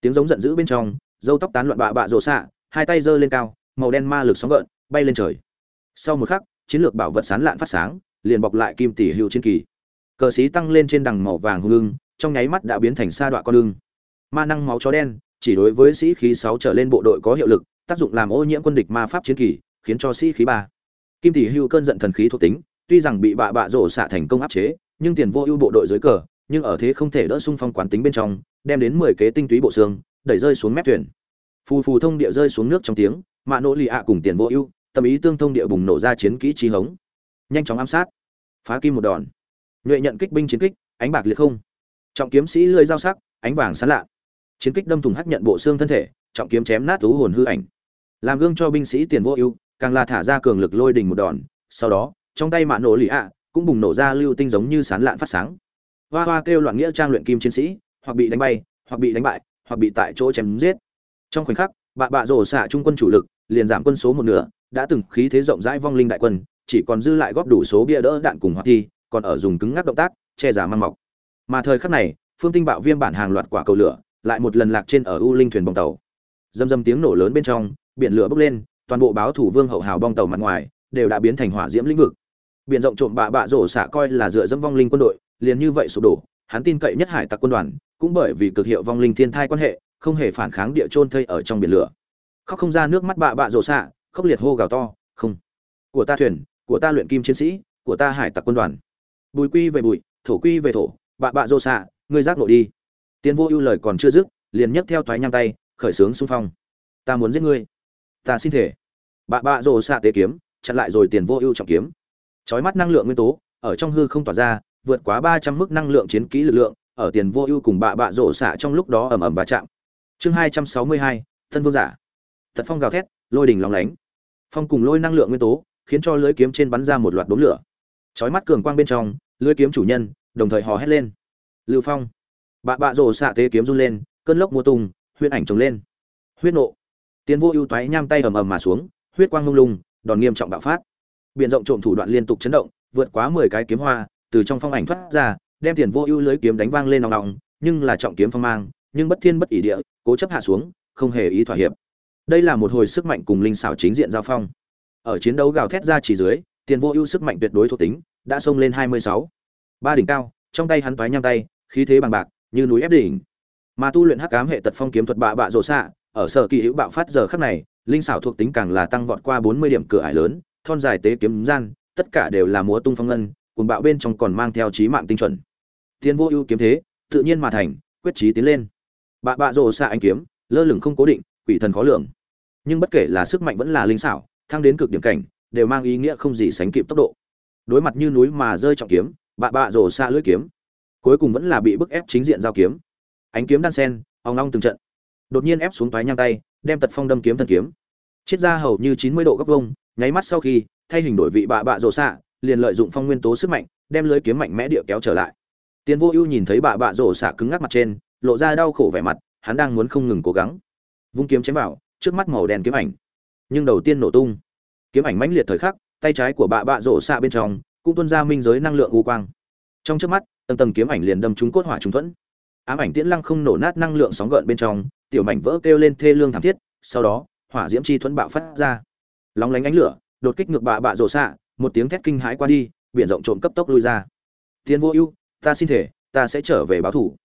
Tiếng giống giận dữ bên trong dâu tóc tán loạn bạ bạ rộ xạ, hai tay giơ lên cao, màu đen ma lực sóng gợn bay lên trời. Sau một khắc, chiến lược bảo vật sán lạn phát sáng, liền bọc lại kim tỷ hữu chiến kỳ. Cờ xí tăng lên trên đằng màu vàng hung ưng, trong nháy mắt đã biến thành sa đoạn con ưng. Ma năng máu chó đen, chỉ đối với sĩ khí sáu trở lên bộ đội có hiệu lực, tác dụng làm ô nhiễm quân địch ma pháp chiến kỳ, khiến cho sĩ khí ba kim tỷ hưu cơn giận thần khí thuộc tính, tuy rằng bị bạ bạ rổ xạ thành công áp chế, nhưng tiền vô ưu bộ đội dưới cờ, nhưng ở thế không thể đỡ xung phong quán tính bên trong, đem đến mười kế tinh túy bộ xương, đẩy rơi xuống mép thuyền. Phù phù thông địa rơi xuống nước trong tiếng, mạ nỗ lì ạ cùng tiền vô ưu, tâm ý tương thông địa bùng nổ ra chiến kỹ trí hống. Nhanh chóng ám sát. Phá kim một đòn. Nhuệ nhận kích binh chiến kích, ánh bạc liệt không. Trọng kiếm sĩ lưỡi dao sắc, ánh vàng sáng lạ. Chiến kích đâm thủng hắc nhận bộ xương thân thể, trọng kiếm chém nát thú hồn hư ảnh. Làm gương cho binh sĩ tiền vô ưu càng là thả ra cường lực lôi đình một đòn, sau đó, trong tay mạ nổ lì ạ, cũng bùng nổ ra lưu tinh giống như sán lạn phát sáng. Hoa hoa kêu loạn nghĩa trang luyện kim chiến sĩ, hoặc bị đánh bay, hoặc bị đánh bại, hoặc bị tại chỗ chém giết. Trong khoảnh khắc, bạ bạ rổ xạ trung quân chủ lực liền giảm quân số một nửa, đã từng khí thế rộng rãi vong linh đại quân, chỉ còn dư lại góp đủ số bia đỡ đạn cùng hoạt thi, còn ở dùng cứng ngắc động tác, che giả mang mọc. Mà thời khắc này, phương tinh bạo viêm bản hàng loạt quả cầu lửa lại một lần lạc trên ở u linh thuyền bong tàu. Dầm dầm tiếng nổ lớn bên trong, biển lửa bốc lên toàn bộ báo thủ vương hậu hào bong tàu mặt ngoài, đều đã biến thành hỏa diễm lĩnh vực. Biển rộng trộm bạ bạ rổ xạ coi là dựa dẫm vong linh quân đội, liền như vậy sụp đổ, hắn tin cậy nhất hải tặc quân đoàn, cũng bởi vì cực hiệu vong linh thiên thai quan hệ, không hề phản kháng địa chôn thây ở trong biển lửa. Khóc không ra nước mắt bạ bạ rổ xạ, khóc liệt hô gào to, không, của ta thuyền, của ta luyện kim chiến sĩ, của ta hải tặc quân đoàn. Bùi quy về bụi thổ quy về thổ, bạ bạ rổ xạ, ngươi giác nội đi. Tiến vô ưu lời còn chưa dứt, liền nhấc theo thoái nhang tay, khởi sướng xung phong. Ta muốn giết ngươi ta xin thể bạ bạ rổ xạ tế kiếm, chặn lại rồi tiền vô ưu trọng kiếm. Chói mắt năng lượng nguyên tố, ở trong hư không tỏa ra, vượt quá ba trăm mức năng lượng chiến kỹ lực lượng, ở tiền vô ưu cùng bạ bạ rổ xạ trong lúc đó ầm ầm va chạm. Chương hai trăm sáu mươi hai, thân vương giả. Tật phong gào thét, lôi đình lóng lánh. Phong cùng lôi năng lượng nguyên tố, khiến cho lưới kiếm trên bắn ra một loạt đốm lửa. Chói mắt cường quang bên trong, lưới kiếm chủ nhân, đồng thời hò hét lên. Lưu phong. Bạ bạ rổ xạ tế kiếm run lên, cơn lốc mua tung huyết ảnh trồng lên. Huyết nộ tiến vô ưu toái nham tay ầm ầm mà xuống, huyết quang lung lung, đòn nghiêm trọng bạo phát. Biện rộng trộm thủ đoạn liên tục chấn động, vượt quá mười cái kiếm hoa, từ trong phong ảnh thoát ra, đem tiền vô ưu lưới kiếm đánh vang lên nòng nòng nhưng là trọng kiếm phong mang, nhưng bất thiên bất ỷ địa, cố chấp hạ xuống, không hề ý thỏa hiệp. Đây là một hồi sức mạnh cùng linh xảo chính diện giao phong. Ở chiến đấu gào thét ra chỉ dưới, tiền vô ưu sức mạnh tuyệt đối thuộc tính, đã xông lên hai mươi sáu. Ba đỉnh cao, trong tay hắn toái nhang tay, khí thế bằng bạc, như núi ép đỉnh. Mà tu luyện hắc ám hệ tật phong kiếm thuật bạ bạ rồ xạ ở sở kỳ hữu bạo phát giờ khắc này, linh xảo thuộc tính càng là tăng vọt qua bốn mươi điểm cửa ải lớn, thon dài tế kiếm gian, tất cả đều là múa tung phong ngân cùng bạo bên trong còn mang theo trí mạng tinh chuẩn. Tiến vô ưu kiếm thế, tự nhiên mà thành, quyết trí tiến lên. Bạ bạ rồ xạ anh kiếm, lơ lửng không cố định, quỷ thần khó lường. Nhưng bất kể là sức mạnh vẫn là linh xảo, thăng đến cực điểm cảnh, đều mang ý nghĩa không gì sánh kịp tốc độ. Đối mặt như núi mà rơi trọng kiếm, bạ bạ rồ xạ lưỡi kiếm, cuối cùng vẫn là bị bức ép chính diện giao kiếm. Ánh kiếm đan sen, ong long từng trận đột nhiên ép xuống toái nhang tay, đem tật phong đâm kiếm thân kiếm. Chiết ra hầu như chín mươi độ góc vông nháy mắt sau khi, thay hình đổi vị bạ bạ rồ xạ, liền lợi dụng phong nguyên tố sức mạnh, đem lưới kiếm mạnh mẽ địa kéo trở lại. Tiền vô ưu nhìn thấy bạ bạ rồ xạ cứng ngắc mặt trên, lộ ra đau khổ vẻ mặt, hắn đang muốn không ngừng cố gắng. Vung kiếm chém vào, trước mắt màu đen kiếm ảnh. Nhưng đầu tiên nổ tung. Kiếm ảnh mãnh liệt thời khắc, tay trái của bạ bạ rồ xạ bên trong, cũng tuôn ra minh giới năng lượng u quang. Trong trước mắt, tầng tầng kiếm ảnh liền đâm trúng cốt hỏa trúng thuẫn. Ám ảnh tiễn lăng không nổ nát năng lượng sóng gợn bên trong tiểu mảnh vỡ kêu lên thê lương thảm thiết, sau đó, hỏa diễm chi thuẫn bạo phát ra. Lóng lánh ánh lửa, đột kích ngược bạ bạ rổ xạ, một tiếng thét kinh hãi qua đi, biển rộng trộm cấp tốc lui ra. Tiến vô ưu, ta xin thể, ta sẽ trở về báo thủ.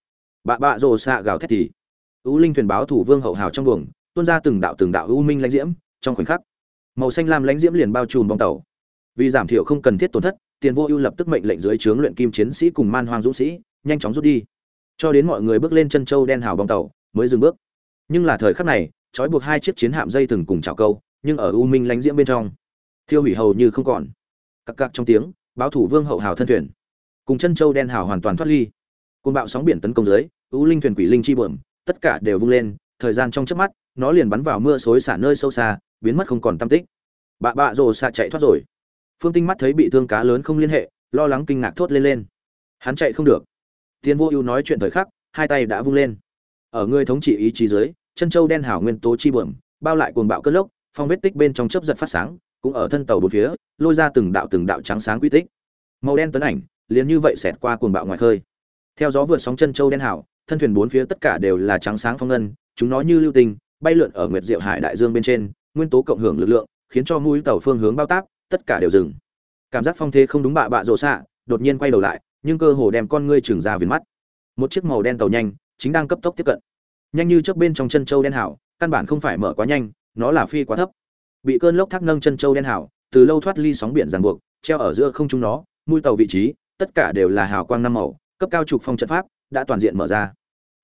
Bạ bạ rồ xạ gào thét thì, u linh thuyền báo thủ vương hậu hào trong buồng, tuôn ra từng đạo từng đạo u minh lãnh diễm, trong khoảnh khắc, màu xanh lam lãnh diễm liền bao trùm bong tàu. Vì giảm thiểu không cần thiết tổn thất tiền vô ưu lập tức mệnh lệnh dưới trướng luyện kim chiến sĩ cùng man hoang dũng sĩ, nhanh chóng rút đi. Cho đến mọi người bước lên chân châu đen hào bong tàu, mới dừng bước nhưng là thời khắc này, trói buộc hai chiếc chiến hạm dây từng cùng chảo câu, nhưng ở u minh lãnh diễm bên trong, thiêu hủy hầu như không còn. Cặc cặc trong tiếng, báo thủ vương hậu hào thân thuyền. Cùng chân châu đen hào hoàn toàn thoát ly. Côn bạo sóng biển tấn công dưới, u linh thuyền quỷ linh chi bờm tất cả đều vung lên, thời gian trong chớp mắt, nó liền bắn vào mưa xối xả nơi sâu xa, biến mất không còn tâm tích. Bạ bạ rồ xạ chạy thoát rồi. Phương tinh mắt thấy bị thương cá lớn không liên hệ, lo lắng kinh ngạc thốt lên lên. Hắn chạy không được. Tiến vô ưu nói chuyện thời khắc, hai tay đã vung lên ở người thống trị ý chí dưới, chân châu đen hảo nguyên tố chi bẩm, bao lại cuồng bạo cơn lốc, phong vết tích bên trong chớp giật phát sáng, cũng ở thân tàu bốn phía, lôi ra từng đạo từng đạo trắng sáng quy tích. Màu đen tấn ảnh, liền như vậy xẹt qua cuồng bạo ngoài khơi. Theo gió vượt sóng chân châu đen hảo thân thuyền bốn phía tất cả đều là trắng sáng phong ngân, chúng nó như lưu tình, bay lượn ở nguyệt diệu hải đại dương bên trên, nguyên tố cộng hưởng lực lượng, khiến cho mũi tàu phương hướng bao táp, tất cả đều dừng. Cảm giác phong thế không đúng bạ bạ rộ xạ, đột nhiên quay đầu lại, nhưng cơ hồ đem con ngươi trừng ra viền mắt. Một chiếc màu đen tàu nhanh chính đang cấp tốc tiếp cận. Nhanh như trước bên trong chân châu đen hảo, căn bản không phải mở quá nhanh, nó là phi quá thấp. Bị cơn lốc thác nâng chân châu đen hảo, từ lâu thoát ly sóng biển ràng buộc, treo ở giữa không trung nó, mũi tàu vị trí, tất cả đều là hào quang năm màu, cấp cao trục phong trận pháp, đã toàn diện mở ra.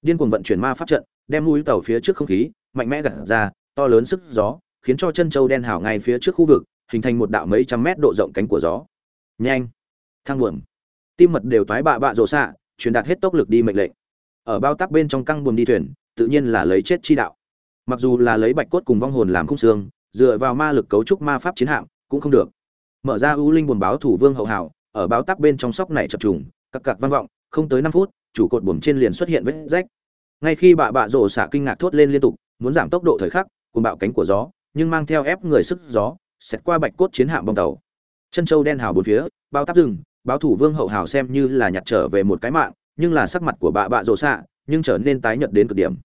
Điên cuồng vận chuyển ma pháp trận, đem mũi tàu phía trước không khí, mạnh mẽ gặt ra, to lớn sức gió, khiến cho chân châu đen hào ngay phía trước khu vực, hình thành một đạo mấy trăm mét độ rộng cánh của gió. Nhanh! Thang buồm! Tim mật đều toái bạ bạ rổ xạ, truyền đạt hết tốc lực đi mệnh lệnh ở bao tắc bên trong căng buồm đi thuyền, tự nhiên là lấy chết chi đạo. Mặc dù là lấy bạch cốt cùng vong hồn làm khung xương, dựa vào ma lực cấu trúc ma pháp chiến hạm, cũng không được. Mở ra ưu linh buồn báo thủ vương hậu hảo, ở báo tắc bên trong sóc này chập trùng, cặc cặc vang vọng, không tới năm phút, chủ cột buồm trên liền xuất hiện vết rách. Ngay khi bà bạ rổ xả kinh ngạc thốt lên liên tục, muốn giảm tốc độ thời khắc cùng bạo cánh của gió, nhưng mang theo ép người sức gió xét qua bạch cốt chiến hạm bong tàu. Chân châu đen hào bốn phía, bao táp rừng, báo thủ vương hậu hào xem như là nhặt trở về một cái mạng nhưng là sắc mặt của bạ bạ rổ xạ, nhưng trở nên tái nhợt đến cực điểm.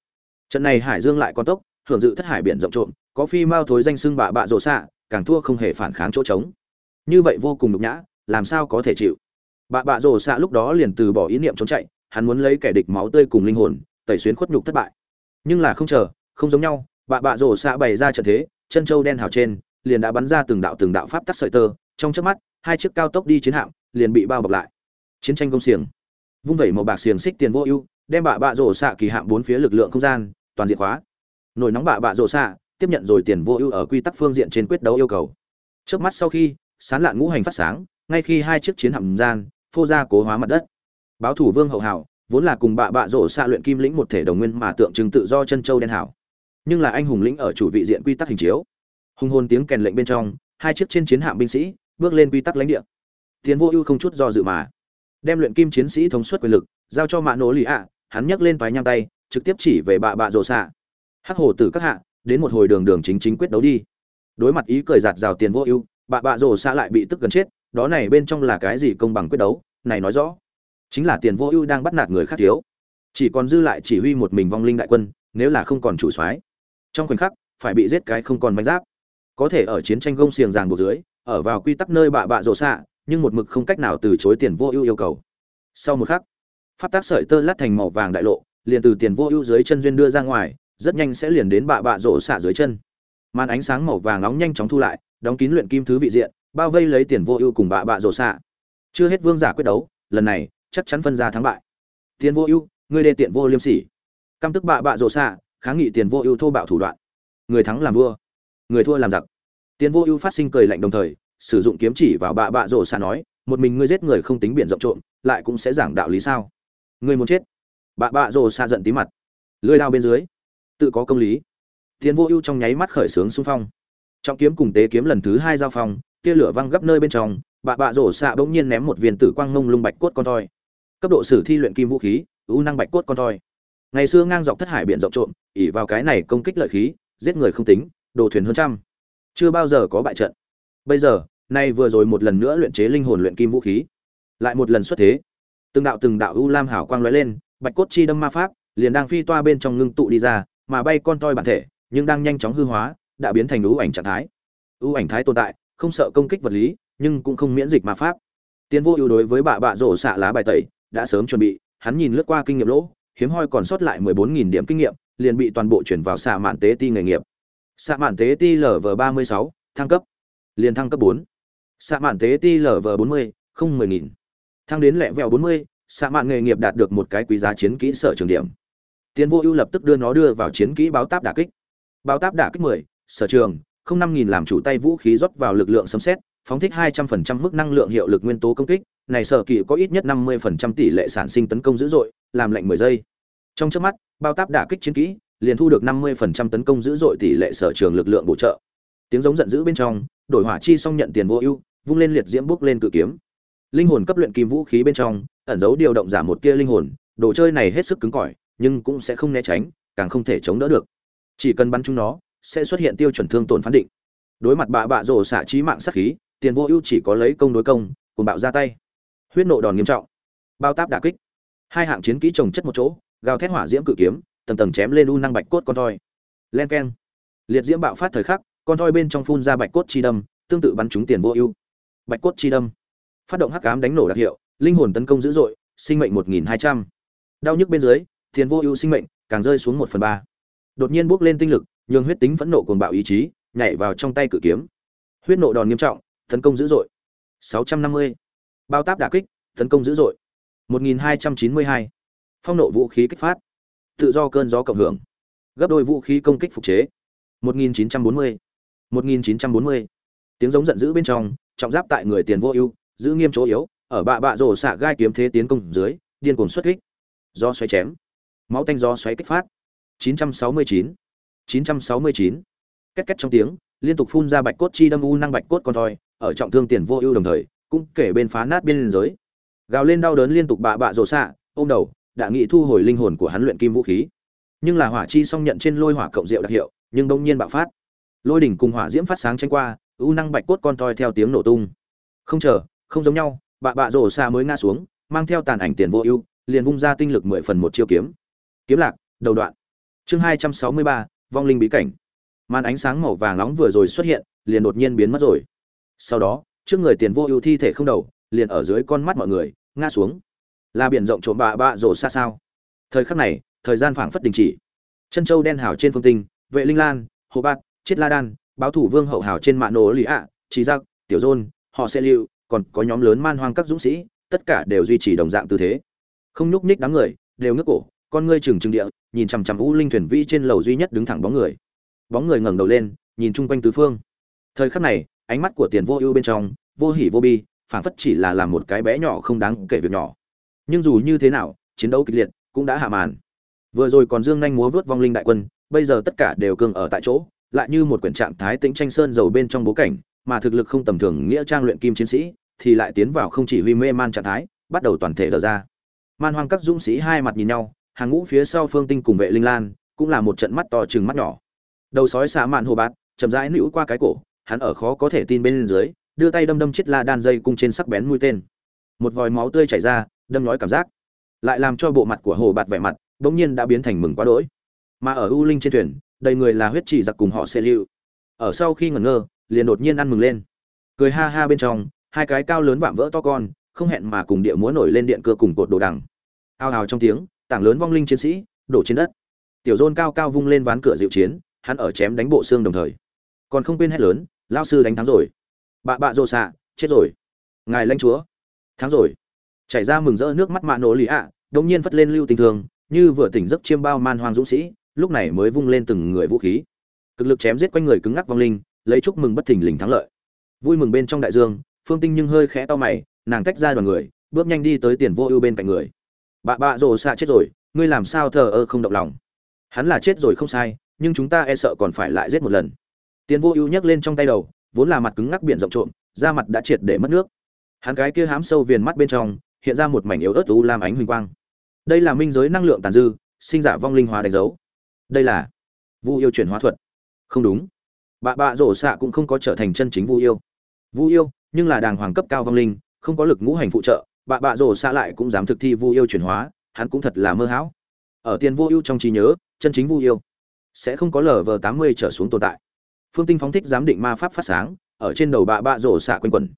Trận này hải dương lại con tốc, hưởng dự thất hải biển rộng trộm, có phi mao thối danh xưng bạ bạ rổ xạ, càng thua không hề phản kháng chỗ trống. Như vậy vô cùng nhục nhã, làm sao có thể chịu? Bạ bạ rổ xạ lúc đó liền từ bỏ ý niệm trốn chạy, hắn muốn lấy kẻ địch máu tươi cùng linh hồn, tẩy xuyến khuất nhục thất bại. Nhưng là không chờ, không giống nhau, bạ bạ rổ xạ bày ra trận thế, chân châu đen hào trên, liền đã bắn ra từng đạo từng đạo pháp tắc sợi tơ, trong chớp mắt, hai chiếc cao tốc đi chiến hạm, liền bị bao bọc lại. Chiến tranh công xiềng vung vẩy màu bạc xiềng xích tiền vô ưu, đem bạ bạ rổ xạ kỳ hạm bốn phía lực lượng không gian, toàn diện hóa. nổi nóng bạ bạ rổ xạ, tiếp nhận rồi tiền vô ưu ở quy tắc phương diện trên quyết đấu yêu cầu. Trước mắt sau khi, sán lạn ngũ hành phát sáng, ngay khi hai chiếc chiến hạm gian, phô ra cố hóa mặt đất. Báo thủ vương hậu hảo, vốn là cùng bạ bạ rổ xạ luyện kim lĩnh một thể đồng nguyên mà tượng trưng tự do chân châu đen hảo. Nhưng là anh hùng lĩnh ở chủ vị diện quy tắc hình chiếu. Hùng hồn tiếng kèn lệnh bên trong, hai chiếc trên chiến hạm binh sĩ, bước lên quy tắc lãnh địa. Tiến vô ưu không chút do dự mà đem luyện kim chiến sĩ thống suất quyền lực giao cho mạ nổ lì ạ. Hắn nhấc lên toái nhang tay, trực tiếp chỉ về bạ bạ rồ xạ. Hắc hồ tử các hạ, đến một hồi đường đường chính chính quyết đấu đi. Đối mặt ý cười giạt rào tiền vô ưu, bạ bạ rồ xạ lại bị tức gần chết, đó này bên trong là cái gì công bằng quyết đấu, này nói rõ. Chính là tiền vô ưu đang bắt nạt người khác thiếu. Chỉ còn dư lại chỉ huy một mình vong linh đại quân, nếu là không còn chủ soái. Trong khoảnh khắc, phải bị giết cái không còn manh giáp. Có thể ở chiến tranh gông xiềng ràng buộc dưới, ở vào quy tắc nơi bạ bạ rộ xạ nhưng một mực không cách nào từ chối tiền vô ưu yêu cầu. Sau một khắc, pháp tác sợi tơ lát thành màu vàng đại lộ, liền từ tiền vô ưu dưới chân duyên đưa ra ngoài, rất nhanh sẽ liền đến bạ bạ rổ xạ dưới chân. Màn ánh sáng màu vàng nóng nhanh chóng thu lại, đóng kín luyện kim thứ vị diện, bao vây lấy tiền vô ưu cùng bạ bạ rổ xạ. Chưa hết vương giả quyết đấu, lần này, chắc chắn phân ra thắng bại. Tiền vô ưu người đê tiện vô liêm sỉ. Căm tức bạ bạ rổ xạ, kháng nghị tiền vô ưu thô bạo thủ đoạn. Người thắng làm vua, người thua làm giặc. Tiền vô ưu phát sinh cười lạnh đồng thời sử dụng kiếm chỉ vào bạ bạ rổ xạ nói, một mình ngươi giết người không tính biển rộng trộm, lại cũng sẽ giảng đạo lý sao? Ngươi muốn chết? Bạ bạ rổ xạ giận tí mặt. Lưỡi đao bên dưới, tự có công lý. Tiến vô ưu trong nháy mắt khởi sướng xung phong. Trọng kiếm cùng tế kiếm lần thứ hai giao phong, tia lửa văng gấp nơi bên trong, bạ bạ rổ xạ bỗng nhiên ném một viên tử quang ngông lung bạch cốt con thoi. Cấp độ sử thi luyện kim vũ khí, ưu năng bạch cốt con thoi. Ngày xưa ngang dọc thất hải biển rộng trộm ỉ vào cái này công kích lợi khí, giết người không tính, đồ thuyền hơn trăm. Chưa bao giờ có bại trận bây giờ nay vừa rồi một lần nữa luyện chế linh hồn luyện kim vũ khí. Lại một lần xuất thế. Từng đạo từng đạo ưu lam hảo quang lóe lên bạch cốt chi đâm ma pháp liền đang phi toa bên trong ngưng tụ đi ra mà bay con toi bản thể nhưng đang nhanh chóng hư hóa đã biến thành ưu ảnh trạng thái. Ưu ảnh thái tồn tại không sợ công kích vật lý nhưng cũng không miễn dịch ma pháp. Tiến vô ưu đối với bạ bạ rổ xạ lá bài tẩy đã sớm chuẩn bị hắn nhìn lướt qua kinh nghiệm lỗ hiếm hoi còn sót lại 14.000 điểm kinh nghiệm liền bị toàn bộ chuyển vào xạ mạn tế ti nghề nghiệp. Xạ mạn tế ti lv 36, thăng cấp liền thăng cấp 4. xạ mạn tế ti lv 40, không mười nghìn, thăng đến lẹ vẹo 40, xạ mạn nghề nghiệp đạt được một cái quý giá chiến kỹ sở trường điểm. Tiến vô ưu lập tức đưa nó đưa vào chiến kỹ báo táp đả kích. Báo táp đả kích 10, sở trường không năm nghìn làm chủ tay vũ khí rót vào lực lượng sấm xét phóng thích hai trăm phần trăm mức năng lượng hiệu lực nguyên tố công kích. Này sở kỳ có ít nhất năm mươi phần trăm tỷ lệ sản sinh tấn công dữ dội làm lạnh mười giây. Trong trước mắt bao táp đả kích chiến kỹ liền thu được năm mươi phần trăm tấn công dữ dội tỷ lệ sở trường lực lượng bổ trợ. Tiếng giống giận dữ bên trong đổi hỏa chi xong nhận tiền vô ưu, vung lên liệt diễm bước lên cự kiếm. Linh hồn cấp luyện kim vũ khí bên trong, ẩn giấu điều động giảm một tia linh hồn, đồ chơi này hết sức cứng cỏi, nhưng cũng sẽ không né tránh, càng không thể chống đỡ được. Chỉ cần bắn chúng nó, sẽ xuất hiện tiêu chuẩn thương tổn phán định. Đối mặt bạ bạ rổ xạ trí mạng sát khí, tiền vô ưu chỉ có lấy công đối công cùng bạo ra tay. Huyết nộ đòn nghiêm trọng. Bao táp đả kích. Hai hạng chiến kỹ trồng chất một chỗ, gào thét hỏa diễm cự kiếm, tầng tầng chém lên u năng bạch cốt con thoi. Len keng. Liệt diễm bạo phát thời khắc con thoi bên trong phun ra bạch cốt chi đâm, tương tự bắn trúng tiền vô ưu. Bạch cốt chi đâm. Phát động hắc ám đánh nổ đặc hiệu, linh hồn tấn công dữ dội, sinh mệnh một nghìn hai trăm. Đau nhức bên dưới, tiền vô ưu sinh mệnh càng rơi xuống một phần ba. Đột nhiên bước lên tinh lực, nhường huyết tính phẫn nộ cuồng bạo ý chí nhảy vào trong tay cự kiếm. Huyết nộ đòn nghiêm trọng, tấn công dữ dội. 650. bao táp đả kích, tấn công dữ dội. 1292. phong nộ vũ khí kích phát. Tự do cơn gió cộng hưởng. Gấp đôi vũ khí công kích phục chế. 1940. 1940. tiếng giống giận dữ bên trong trọng giáp tại người tiền vô ưu giữ nghiêm chỗ yếu ở bạ bạ rổ xạ gai kiếm thế tiến công dưới điên cuồng xuất kích do xoáy chém máu tanh do xoáy kích phát 969. 969. Két két trong tiếng, liên tục phun ra bạch cốt chi đâm u năng bạch cốt con thoi, ở trọng thương tiền vô ưu đồng thời, cũng kể bên phá nát biên giới. Gào lên đau đớn liên tục bạ bạ rồ xạ, ôm đầu, đã nghị thu hồi linh hồn của hắn luyện kim vũ khí. Nhưng là hỏa chi song nhận trên lôi hỏa cộng diệu đặc hiệu, nhưng đông nhiên bạo phát. Lôi đỉnh cùng hỏa diễm phát sáng tranh qua, ưu năng bạch cốt con toi theo tiếng nổ tung. Không chờ, không giống nhau, bạ bạ rổ xa mới ngã xuống, mang theo tàn ảnh tiền vô ưu, liền vung ra tinh lực mười phần một chiêu kiếm. Kiếm lạc, đầu đoạn. Chương hai trăm sáu mươi ba vong linh bí cảnh màn ánh sáng màu vàng nóng vừa rồi xuất hiện liền đột nhiên biến mất rồi sau đó trước người tiền vô ưu thi thể không đầu liền ở dưới con mắt mọi người ngã xuống là biển rộng trộm bạ bạ rổ xa sao thời khắc này thời gian phảng phất đình chỉ chân châu đen hào trên phương tinh vệ linh lan hồ bát chiết la đan, báo thủ vương hậu hào trên mạng nổ lì ạ trí giặc tiểu dôn, họ sẽ lưu, còn có nhóm lớn man hoang các dũng sĩ, tất cả đều duy trì đồng dạng tư thế. Không nhúc nhích đám người, đều ngước cổ, con ngươi trừng trừng địa, nhìn chằm chằm u linh thuyền vĩ trên lầu duy nhất đứng thẳng bóng người. Bóng người ngẩng đầu lên, nhìn chung quanh tứ phương. Thời khắc này, ánh mắt của tiền vô ưu bên trong, vô hỉ vô bi, phảng phất chỉ là làm một cái bé nhỏ không đáng kể việc nhỏ. Nhưng dù như thế nào, chiến đấu kịch liệt cũng đã hạ màn. Vừa rồi còn dương nhanh múa vớt vong linh đại quân, bây giờ tất cả đều cương ở tại chỗ lại như một quyển trạng thái tĩnh tranh sơn dầu bên trong bố cảnh, mà thực lực không tầm thường nghĩa trang luyện kim chiến sĩ, thì lại tiến vào không chỉ huy mê man trạng thái, bắt đầu toàn thể đờ ra. Man hoang các dũng sĩ hai mặt nhìn nhau, hàng ngũ phía sau phương tinh cùng vệ linh lan, cũng là một trận mắt to chừng mắt nhỏ. Đầu sói xạ mạn hồ bát chậm rãi nữ qua cái cổ, hắn ở khó có thể tin bên dưới, đưa tay đâm đâm chiếc la đan dây cung trên sắc bén mũi tên. Một vòi máu tươi chảy ra, đâm nói cảm giác. Lại làm cho bộ mặt của hồ bạt vẻ mặt, bỗng nhiên đã biến thành mừng quá đỗi. Mà ở u linh trên thuyền đầy người là huyết chỉ giặc cùng họ xe lưu. Ở sau khi ngẩn ngơ, liền đột nhiên ăn mừng lên. Cười ha ha bên trong, hai cái cao lớn vạm vỡ to con, không hẹn mà cùng địa múa nổi lên điện cưa cùng cột đồ đằng. Ao hào trong tiếng, tảng lớn vong linh chiến sĩ, đổ trên đất. Tiểu dôn cao cao vung lên ván cửa dịu chiến, hắn ở chém đánh bộ xương đồng thời. Còn không quên hét lớn lao sư đánh thắng rồi. Bạ bạ rộ xạ, chết rồi. Ngài lãnh chúa. Thắng rồi. Chảy ra mừng rỡ nước mắt mạ nổ lì ạ đống nhiên phất lên lưu tình thường, như vừa tỉnh giấc chiêm bao man hoang dũng sĩ lúc này mới vung lên từng người vũ khí. Cực lực chém giết quanh người cứng ngắc vong linh, lấy chúc mừng bất thình lình thắng lợi. Vui mừng bên trong đại dương, phương tinh nhưng hơi khẽ to mày, nàng tách ra đoàn người, bước nhanh đi tới tiền vô ưu bên cạnh người. Bạ bạ rồ xạ chết rồi, ngươi làm sao thờ ơ không động lòng? Hắn là chết rồi không sai, nhưng chúng ta e sợ còn phải lại giết một lần. Tiền vô ưu nhấc lên trong tay đầu, vốn là mặt cứng ngắc biển rộng trộm, da mặt đã triệt để mất nước. Hắn cái kia hám sâu viền mắt bên trong, hiện ra một mảnh yếu ớt u lam ánh huỳnh quang. Đây là minh giới năng lượng tàn dư, sinh giả vong linh hóa đánh dấu đây là vu yêu chuyển hóa thuật. Không đúng. Bạ bạ rổ xạ cũng không có trở thành chân chính vu yêu. Vu yêu, nhưng là đàng hoàng cấp cao vong linh, không có lực ngũ hành phụ trợ, bạ bạ rổ xạ lại cũng dám thực thi vu yêu chuyển hóa, hắn cũng thật là mơ hão. Ở tiền vô ưu trong trí nhớ, chân chính vu yêu sẽ không có lờ vờ tám mươi trở xuống tồn tại. Phương tinh phóng thích giám định ma pháp phát sáng, ở trên đầu bạ bạ rổ xạ quanh quẩn.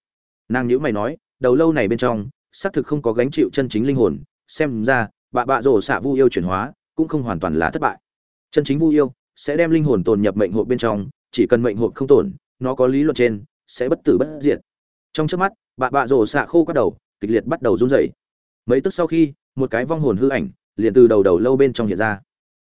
Nàng nhữ mày nói, đầu lâu này bên trong, xác thực không có gánh chịu chân chính linh hồn, xem ra, bạ bạ rổ xạ vu yêu chuyển hóa cũng không hoàn toàn là thất bại chân chính vu yêu sẽ đem linh hồn tồn nhập mệnh hộp bên trong, chỉ cần mệnh hộp không tổn, nó có lý luận trên sẽ bất tử bất diệt. Trong trước mắt, bà bạ rổ xạ khô các đầu, kịch liệt bắt đầu run rẩy. Mấy tức sau khi, một cái vong hồn hư ảnh liền từ đầu đầu lâu bên trong hiện ra.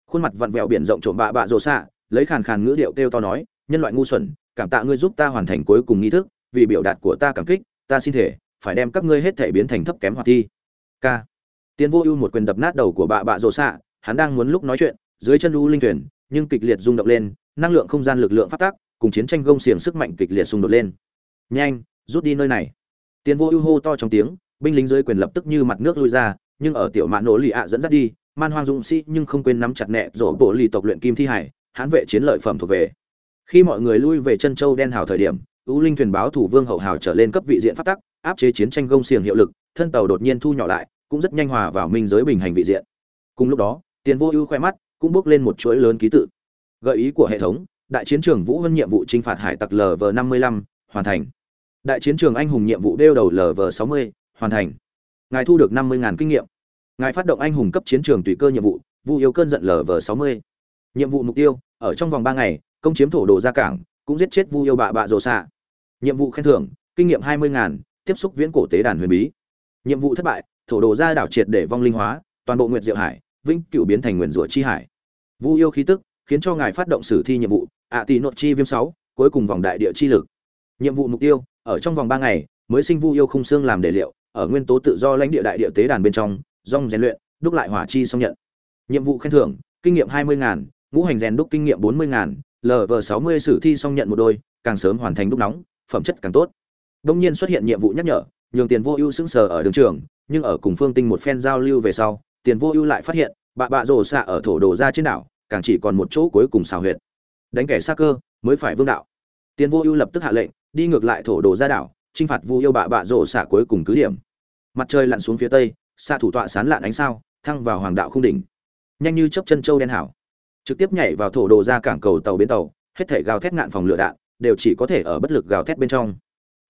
Khuôn mặt vặn vẹo biển rộng trộm bạ bạ rổ xạ, lấy khàn khàn ngữ điệu kêu to nói, nhân loại ngu xuẩn, cảm tạ ngươi giúp ta hoàn thành cuối cùng nghi thức, vì biểu đạt của ta cảm kích, ta xin thể, phải đem các ngươi hết thể biến thành thấp kém hoạt thi. K tiến vô ưu một quyền đập nát đầu của bạ bạ rổ xạ, hắn đang muốn lúc nói chuyện dưới chân u linh thuyền, nhưng kịch liệt rung động lên, năng lượng không gian lực lượng phát tác, cùng chiến tranh gông xiềng sức mạnh kịch liệt xung đột lên. Nhanh, rút đi nơi này. Tiến vô ưu hô to trong tiếng, binh lính dưới quyền lập tức như mặt nước lui ra, nhưng ở tiểu mạn nổ lì ạ dẫn dắt đi, man hoang dũng sĩ nhưng không quên nắm chặt nẹ, rổ bộ lì tộc luyện kim thi hải, hãn vệ chiến lợi phẩm thuộc về. Khi mọi người lui về chân châu đen hào thời điểm, ưu linh thuyền báo thủ vương hậu hào trở lên cấp vị diện phát tắc áp chế chiến tranh gông xiềng hiệu lực, thân tàu đột nhiên thu nhỏ lại, cũng rất nhanh hòa vào minh giới bình hành vị diện. Cùng lúc đó, tiền vô ưu khoe mắt cũng bước lên một chuỗi lớn ký tự. Gợi ý của hệ thống, đại chiến trường vũ vân nhiệm vụ trinh phạt hải tặc lv năm mươi lăm, hoàn thành. Đại chiến trường anh hùng nhiệm vụ đeo đầu lv sáu mươi, hoàn thành. Ngài thu được 50000 kinh nghiệm. Ngài phát động anh hùng cấp chiến trường tùy cơ nhiệm vụ, vu yêu cơn giận lv sáu mươi. Nhiệm vụ mục tiêu, ở trong vòng ba ngày, công chiếm thổ đồ ra cảng, cũng giết chết vu yêu bạ bạ rồ xạ. Nhiệm vụ khen thưởng, kinh nghiệm hai mươi ngàn, tiếp xúc viễn cổ tế đàn huyền bí. Nhiệm vụ thất bại, thổ đồ ra đảo triệt để vong linh hóa, toàn bộ nguyệt diệu hải, vĩnh cửu biến thành nguyên rủa chi hải vu yêu khí tức, khiến cho ngài phát động sử thi nhiệm vụ, ạ tỷ nội chi viêm sáu, cuối cùng vòng đại địa chi lực. Nhiệm vụ mục tiêu, ở trong vòng ba ngày, mới sinh vu yêu khung xương làm đề liệu, ở nguyên tố tự do lãnh địa đại địa tế đàn bên trong, rong rèn luyện, đúc lại hỏa chi xong nhận. Nhiệm vụ khen thưởng, kinh nghiệm hai mươi ngàn, ngũ hành rèn đúc kinh nghiệm bốn mươi ngàn lv sáu mươi sử thi xong nhận một đôi, càng sớm hoàn thành đúc nóng, phẩm chất càng tốt. Đông nhiên xuất hiện nhiệm vụ nhắc nhở, nhường tiền vô ưu sững sờ ở đường trường, nhưng ở cùng phương tinh một phen giao lưu về sau, tiền vô ưu lại phát hiện, bạ bạ rồ xạ ở thổ đồ ra trên đảo càng chỉ còn một chỗ cuối cùng xào huyệt. Đánh kẻ xa cơ, mới phải vương đạo. Tiền vô ưu lập tức hạ lệnh, đi ngược lại thổ đồ ra đảo, chinh phạt vu yêu bạ bạ rồ xạ cuối cùng cứ điểm. Mặt trời lặn xuống phía tây xạ thủ tọa sán lạn ánh sao, thăng vào hoàng đạo không đỉnh. Nhanh như chấp chân châu đen hảo. Trực tiếp nhảy vào thổ đồ ra cảng cầu tàu bến tàu, hết thể gào thét ngạn phòng lửa đạn, đều chỉ có thể ở bất lực gào thét bên trong.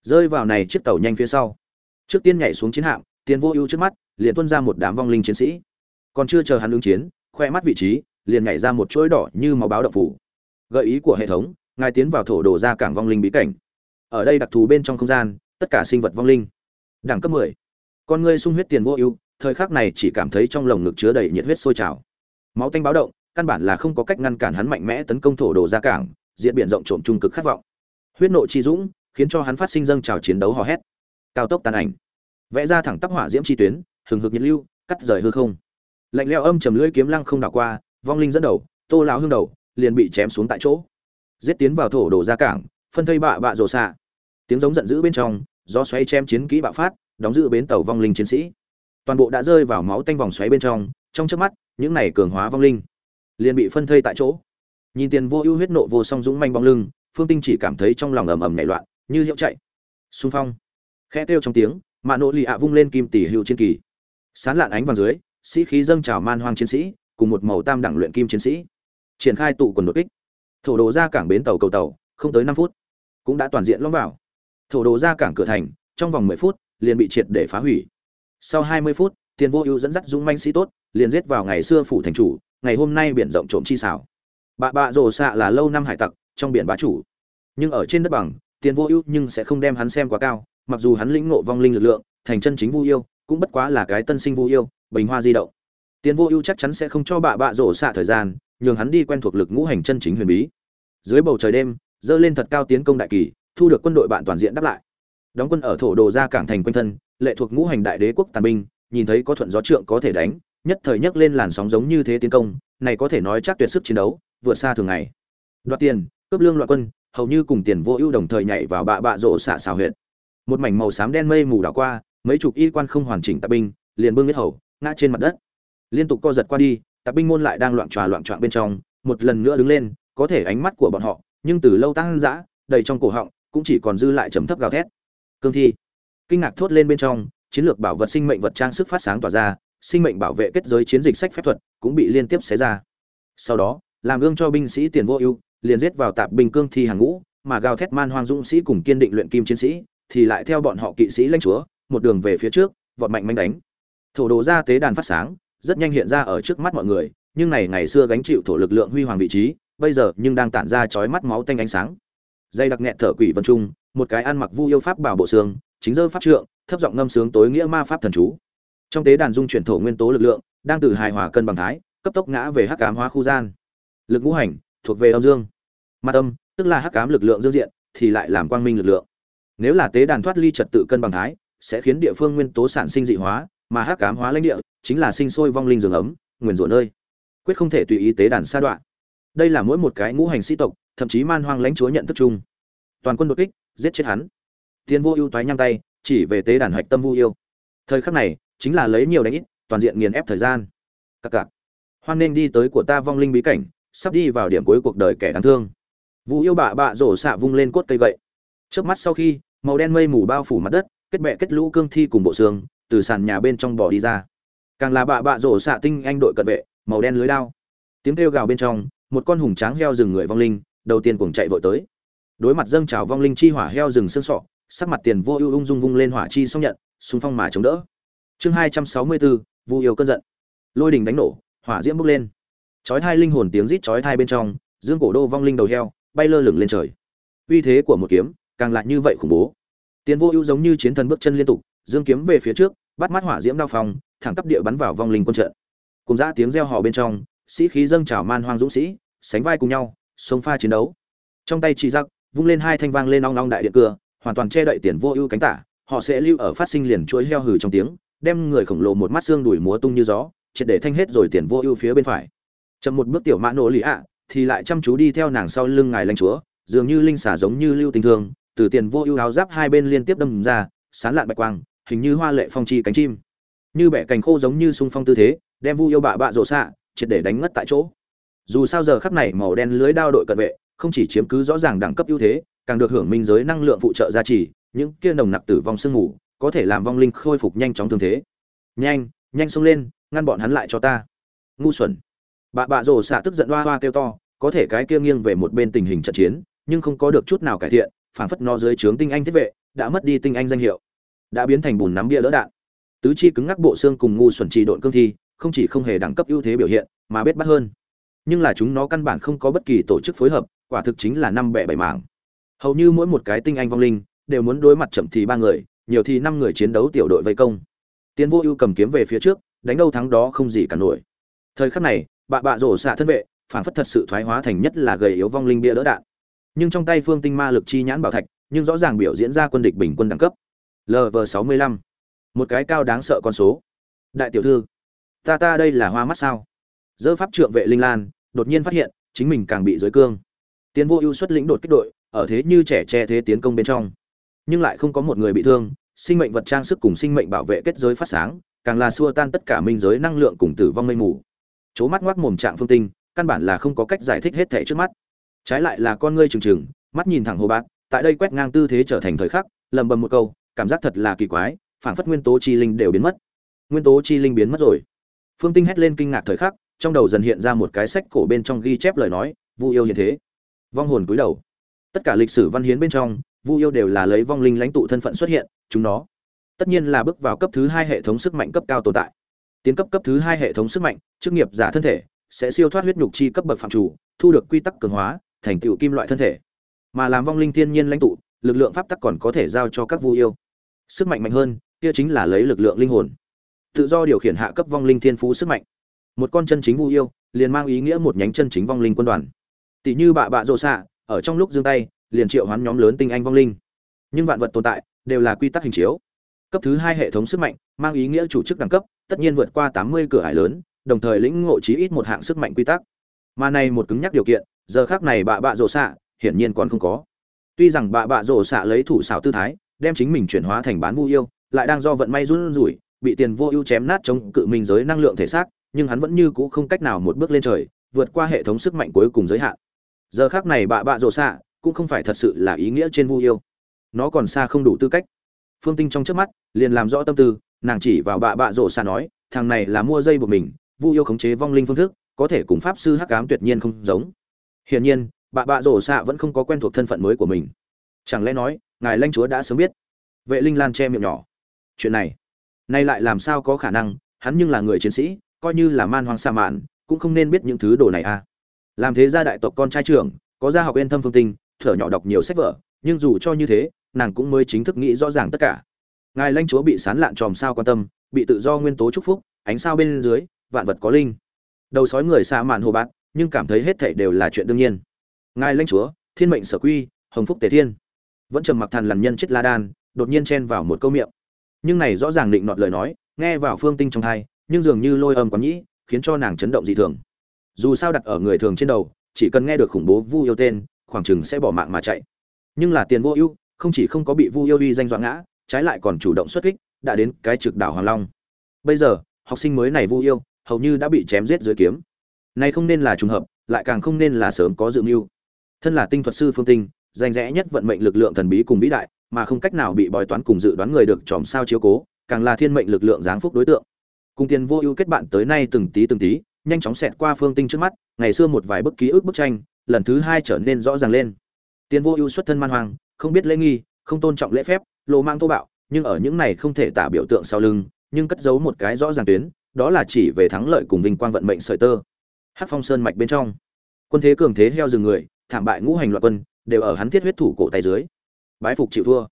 Rơi vào này chiếc tàu nhanh phía sau. Trước tiên nhảy xuống chiến hạm tiền vô ưu trước mắt, liền tuôn ra một đám vong linh chiến sĩ. Còn chưa chờ hắn ứng chiến, khoe mắt vị trí liền nhảy ra một chuỗi đỏ như máu báo động phủ. Gợi ý của hệ thống, ngài tiến vào thổ đồ ra cảng vong linh bí cảnh. Ở đây đặc thù bên trong không gian, tất cả sinh vật vong linh. Đẳng cấp 10. con ngươi sung huyết tiền vô ưu, thời khắc này chỉ cảm thấy trong lồng ngực chứa đầy nhiệt huyết sôi trào. Máu tanh báo động, căn bản là không có cách ngăn cản hắn mạnh mẽ tấn công thổ đồ ra cảng, diễn biển rộng trộm trung cực khát vọng. Huyết nộ chi dũng, khiến cho hắn phát sinh dâng trào chiến đấu hò hét. Cao tốc tàn ảnh. Vẽ ra thẳng tắp hỏa diễm chi tuyến, hừng hực nhiệt lưu, cắt rời hư không. Lạnh lẽo âm trầm lưỡi kiếm lăng không đảo qua vong linh dẫn đầu, tô lão hương đầu, liền bị chém xuống tại chỗ. Giết tiến vào thổ đồ ra cảng, phân thây bạ bạ rồ xạ. Tiếng giống giận dữ bên trong do xoay chém chiến kỹ bạo phát, đóng giữ bến tàu vong linh chiến sĩ. Toàn bộ đã rơi vào máu tanh vòng xoáy bên trong trong trước mắt, những này cường hóa vong linh liền bị phân thây tại chỗ. Nhìn tiền vô ưu huyết nộ vô song dũng manh bóng lưng, phương tinh chỉ cảm thấy trong lòng ầm ầm nảy loạn, như hiệu chạy. Xung phong, khẽ kêu trong tiếng, mạ nỗ lì ạ vung lên kim tỷ hữu chiến kỳ. Sán lạn ánh vàng dưới, sĩ khí dâng trào man hoang chiến sĩ cùng một màu tam đẳng luyện kim chiến sĩ. Triển khai tụ quần đột kích. Thổ đồ ra cảng bến tàu cầu tàu, không tới năm phút, cũng đã toàn diện lõm vào. Thổ đồ ra cảng cửa thành, trong vòng mười phút, liền bị triệt để phá hủy. Sau hai mươi phút tiền vô ưu dẫn dắt dũng manh sĩ tốt, liền giết vào ngày xưa phủ thành chủ, ngày hôm nay biển rộng trộm chi xảo. Bạ bạ rồ xạ là lâu năm hải tặc, trong biển bá chủ. Nhưng ở trên đất bằng tiền vô ưu nhưng sẽ không đem hắn xem quá cao, mặc dù hắn lĩnh ngộ vong linh lực lượng, thành chân chính vu yêu, cũng bất quá là cái tân sinh vu yêu, bình hoa di động tiền vô ưu chắc chắn sẽ không cho bạ bạ rổ xạ thời gian, nhường hắn đi quen thuộc lực ngũ hành chân chính huyền bí. Dưới bầu trời đêm, dơ lên thật cao tiến công đại kỳ, thu được quân đội bạn toàn diện đáp lại. Đóng quân ở thổ đồ ra cảng thành quanh thân, lệ thuộc ngũ hành đại đế quốc tàn binh, nhìn thấy có thuận gió trượng có thể đánh, nhất thời nhấc lên làn sóng giống như thế tiến công, này có thể nói chắc tuyệt sức chiến đấu, vượt xa thường ngày. Đoạt tiền, cướp lương loại quân, hầu như cùng tiền vô ưu đồng thời nhảy vào bạ bạ rổ xạ xào huyệt. một mảnh màu xám đen mây mù đảo qua, mấy chục y quan không hoàn chỉnh tạp binh, liền bưng huyết hầu, ngã trên mặt đất liên tục co giật qua đi, tạp binh môn lại đang loạn tròa loạn trọn bên trong, một lần nữa đứng lên, có thể ánh mắt của bọn họ, nhưng từ lâu tăng dã, đầy trong cổ họng, cũng chỉ còn dư lại trầm thấp gào thét. Cương thi. Kinh ngạc thốt lên bên trong, chiến lược bảo vật sinh mệnh vật trang sức phát sáng tỏa ra, sinh mệnh bảo vệ kết giới chiến dịch sách phép thuật cũng bị liên tiếp xé ra. Sau đó, làm gương cho binh sĩ tiền vô ưu, liền giết vào tạp binh cương thi hàng ngũ, mà gào thét man hoang dũng sĩ cùng kiên định luyện kim chiến sĩ, thì lại theo bọn họ kỵ sĩ lãnh chúa, một đường về phía trước, vọt mạnh manh đánh. Thổ đồ ra tế đàn phát sáng rất nhanh hiện ra ở trước mắt mọi người, nhưng này ngày xưa gánh chịu thổ lực lượng huy hoàng vị trí, bây giờ nhưng đang tản ra chói mắt máu tanh ánh sáng. Dây đặc nghẹt thở quỷ vân trung, một cái ăn mặc vu yêu pháp bảo bộ xương, chính giơ pháp trượng, thấp giọng ngâm sướng tối nghĩa ma pháp thần chú. Trong tế đàn dung chuyển thổ nguyên tố lực lượng, đang từ hài hòa cân bằng thái, cấp tốc ngã về hắc ám hóa khu gian. Lực ngũ hành, thuộc về âm dương. Ma âm, tức là hắc ám lực lượng dương diện, thì lại làm quang minh lực lượng. Nếu là tế đàn thoát ly trật tự cân bằng thái, sẽ khiến địa phương nguyên tố sản sinh dị hóa mà hắc ám hóa lãnh địa chính là sinh sôi vong linh rừng ấm, nguyền rủa nơi. Quyết không thể tùy ý tế đàn sa đoạn. Đây là mỗi một cái ngũ hành sĩ tộc, thậm chí man hoang lãnh chúa nhận thức chung. Toàn quân đột kích, giết chết hắn. Tiên vô ưu toái nhang tay, chỉ về tế đàn hạch tâm vu yêu. Thời khắc này, chính là lấy nhiều đánh ít, toàn diện nghiền ép thời gian. Cặc cặc hoan nên đi tới của ta vong linh bí cảnh, sắp đi vào điểm cuối cuộc đời kẻ đáng thương. Vu yêu bạ bạ rổ xạ vung lên cốt cây gậy. Trước mắt sau khi, màu đen mây mù bao phủ mặt đất, kết bẹ kết lũ cương thi cùng bộ xương từ sàn nhà bên trong bỏ đi ra. Càng là bạ bạ rổ xạ tinh anh đội cận vệ, màu đen lưới đao. Tiếng kêu gào bên trong, một con hùng tráng heo rừng người vong linh, đầu tiên cùng chạy vội tới. Đối mặt dâng trào vong linh chi hỏa heo rừng xương sọ, sắc mặt tiền vô ưu ung dung vung lên hỏa chi xong nhận, xung phong mà chống đỡ. Chương hai trăm sáu mươi bốn, vu yêu cơn giận. Lôi đình đánh nổ, hỏa diễm bốc lên. Chói thai linh hồn tiếng rít chói thai bên trong, dương cổ đô vong linh đầu heo, bay lơ lửng lên trời. Uy thế của một kiếm, càng lại như vậy khủng bố. Tiền vô ưu giống như chiến thần bước chân liên tục, dương kiếm về phía trước bắt mắt hỏa diễm đao phong, thẳng tắp địa bắn vào vong linh quân trận. Cùng ra tiếng reo hò bên trong, sĩ khí dâng trào man hoang dũng sĩ, sánh vai cùng nhau sông pha chiến đấu. Trong tay chị giặc, vung lên hai thanh vang lên ong ong đại điện cưa hoàn toàn che đậy tiền vô ưu cánh tả, họ sẽ lưu ở phát sinh liền chuỗi heo hừ trong tiếng, đem người khổng lồ một mắt xương đuổi múa tung như gió, triệt để thanh hết rồi tiền vô ưu phía bên phải. Chậm một bước tiểu mã nổ lì ạ, thì lại chăm chú đi theo nàng sau lưng ngài lãnh chúa, dường như linh xả giống như lưu tình thương, từ tiền vô ưu áo giáp hai bên liên tiếp đâm ra, sán lạn bạch quang hình như hoa lệ phong chi cánh chim. Như bẻ cành khô giống như sung phong tư thế, đem vu yêu bạ bạ rộ xạ, triệt để đánh ngất tại chỗ. Dù sao giờ khắc này màu đen lưới đao đội cận vệ, không chỉ chiếm cứ rõ ràng đẳng cấp ưu thế, càng được hưởng minh giới năng lượng phụ trợ gia trì, những kia nồng nặc tử vong sương mù có thể làm vong linh khôi phục nhanh chóng thương thế. Nhanh nhanh xông lên, ngăn bọn hắn lại cho ta. Ngu xuẩn. Bạ bạ rồ xạ tức giận hoa hoa kêu to, có thể cái kia nghiêng về một bên tình hình trận chiến, nhưng không có được chút nào cải thiện, phảng phất nó dưới trướng tinh anh thiết vệ, đã mất đi tinh anh danh hiệu đã biến thành bùn nắm bia đỡ đạn. Tứ chi cứng ngắc bộ xương cùng ngu xuẩn trì độn cương thi, không chỉ không hề đẳng cấp ưu thế biểu hiện, mà biết bắt hơn. Nhưng là chúng nó căn bản không có bất kỳ tổ chức phối hợp, quả thực chính là năm bẻ bảy mảng. Hầu như mỗi một cái tinh anh vong linh, đều muốn đối mặt chậm thì ba người, nhiều thì năm người chiến đấu tiểu đội vây công. Tiến vô ưu cầm kiếm về phía trước, đánh đâu thắng đó không gì cả nổi. Thời khắc này, bạ bạ rổ xạ thân vệ, phản phất thật sự thoái hóa thành nhất là gầy yếu vong linh bia đỡ đạn. Nhưng trong tay phương tinh ma lực chi nhãn bảo thạch, nhưng rõ ràng biểu diễn ra quân địch bình quân đẳng cấp lv sáu mươi lăm. Một cái cao đáng sợ con số. Đại tiểu thư, ta ta đây là hoa mắt sao? Dơ pháp trượng vệ linh lan, đột nhiên phát hiện, chính mình càng bị giới cương. Tiến vô ưu xuất lĩnh đột kích đội, ở thế như trẻ che thế tiến công bên trong. Nhưng lại không có một người bị thương, sinh mệnh vật trang sức cùng sinh mệnh bảo vệ kết giới phát sáng, càng là xua tan tất cả minh giới năng lượng cùng tử vong mây mù. Chố mắt ngoác mồm trạng phương tinh, căn bản là không có cách giải thích hết thể trước mắt. Trái lại là con ngươi trừng trừng, mắt nhìn thẳng hồ bát, tại đây quét ngang tư thế trở thành thời khắc, lầm bầm một câu cảm giác thật là kỳ quái, phảng phất nguyên tố chi linh đều biến mất. Nguyên tố chi linh biến mất rồi. Phương tinh hét lên kinh ngạc thời khắc, trong đầu dần hiện ra một cái sách cổ bên trong ghi chép lời nói, vu yêu hiện thế. Vong hồn cúi đầu. Tất cả lịch sử văn hiến bên trong, vu yêu đều là lấy vong linh lãnh tụ thân phận xuất hiện, chúng nó tất nhiên là bước vào cấp thứ hai hệ thống sức mạnh cấp cao tồn tại. Tiến cấp cấp thứ hai hệ thống sức mạnh, chức nghiệp giả thân thể, sẽ siêu thoát huyết nhục chi cấp bậc phạm chủ, thu được quy tắc cường hóa, thành tựu kim loại thân thể. Mà làm vong linh thiên nhiên lãnh tụ lực lượng pháp tắc còn có thể giao cho các vu yêu. Sức mạnh mạnh hơn, kia chính là lấy lực lượng linh hồn. Tự do điều khiển hạ cấp vong linh thiên phú sức mạnh. Một con chân chính vu yêu, liền mang ý nghĩa một nhánh chân chính vong linh quân đoàn. Tỷ như bạ bạ rộ xạ, ở trong lúc giương tay, liền triệu hoán nhóm lớn tinh anh vong linh. Nhưng vạn vật tồn tại, đều là quy tắc hình chiếu. Cấp thứ hai hệ thống sức mạnh, mang ý nghĩa chủ chức đẳng cấp, tất nhiên vượt qua tám mươi cửa hải lớn, đồng thời lĩnh ngộ chí ít một hạng sức mạnh quy tắc. Mà này một cứng nhắc điều kiện, giờ khác này bạ bạ rộ xạ, hiển nhiên còn không có tuy rằng bà bạ rổ xạ lấy thủ xảo tư thái, đem chính mình chuyển hóa thành bán vu yêu, lại đang do vận may run rủi, bị tiền vô ưu chém nát chống cự minh giới năng lượng thể xác, nhưng hắn vẫn như cũ không cách nào một bước lên trời, vượt qua hệ thống sức mạnh cuối cùng giới hạn. Giờ khác này bà bạ rổ xạ cũng không phải thật sự là ý nghĩa trên vu yêu. Nó còn xa không đủ tư cách. Phương tinh trong trước mắt, liền làm rõ tâm tư, nàng chỉ vào bà bạ rổ xạ nói, thằng này là mua dây buộc mình, vu yêu khống chế vong linh phương thức, có thể cùng pháp sư hắc ám tuyệt nhiên không giống. Hiển nhiên bà bạ rổ xạ vẫn không có quen thuộc thân phận mới của mình. Chẳng lẽ nói, ngài lãnh chúa đã sớm biết? Vệ linh lan che miệng nhỏ. Chuyện này, nay lại làm sao có khả năng, hắn nhưng là người chiến sĩ, coi như là man hoang sa mạn, cũng không nên biết những thứ đồ này à. Làm thế gia đại tộc con trai trưởng, có gia học yên thâm phương tinh, thở nhỏ đọc nhiều sách vở, nhưng dù cho như thế, nàng cũng mới chính thức nghĩ rõ ràng tất cả. Ngài lãnh chúa bị sán lạn tròm sao quan tâm, bị tự do nguyên tố chúc phúc, ánh sao bên dưới, vạn vật có linh. Đầu sói người xa mạn hồ bát nhưng cảm thấy hết thảy đều là chuyện đương nhiên ngài lãnh chúa, thiên mệnh sở quy, hồng phúc tề thiên. Vẫn trầm mặc thần lằn nhân chết la đan, đột nhiên chen vào một câu miệng. Nhưng này rõ ràng định nọt lời nói, nghe vào phương tinh trong thai, nhưng dường như lôi âm quán nhĩ, khiến cho nàng chấn động dị thường. Dù sao đặt ở người thường trên đầu, chỉ cần nghe được khủng bố vu yêu tên, khoảng chừng sẽ bỏ mạng mà chạy. Nhưng là tiền vô ưu, không chỉ không có bị vu yêu uy danh dọa ngã, trái lại còn chủ động xuất kích, đã đến cái trực đảo hoàng long. Bây giờ, học sinh mới này vu yêu, hầu như đã bị chém giết dưới kiếm. Này không nên là trùng hợp, lại càng không nên là sớm có dự mưu thân là tinh thuật sư phương tinh, danh rẽ nhất vận mệnh lực lượng thần bí cùng vĩ đại, mà không cách nào bị bói toán cùng dự đoán người được chòm sao chiếu cố, càng là thiên mệnh lực lượng giáng phúc đối tượng. Cùng tiền vô ưu kết bạn tới nay từng tí từng tí, nhanh chóng xẹt qua phương tinh trước mắt, ngày xưa một vài bức ký ức bức tranh, lần thứ hai trở nên rõ ràng lên. Tiền vô ưu xuất thân man hoang, không biết lễ nghi, không tôn trọng lễ phép lộ mang thô bạo, nhưng ở những này không thể tả biểu tượng sau lưng, nhưng cất giấu một cái rõ ràng tuyến, đó là chỉ về thắng lợi cùng vinh quang vận mệnh sợi tơ. Hát phong sơn mạch bên trong, quân thế cường thế heo rừng người thảm bại ngũ hành loạn quân, đều ở hắn thiết huyết thủ cổ tay dưới. Bái phục chịu thua.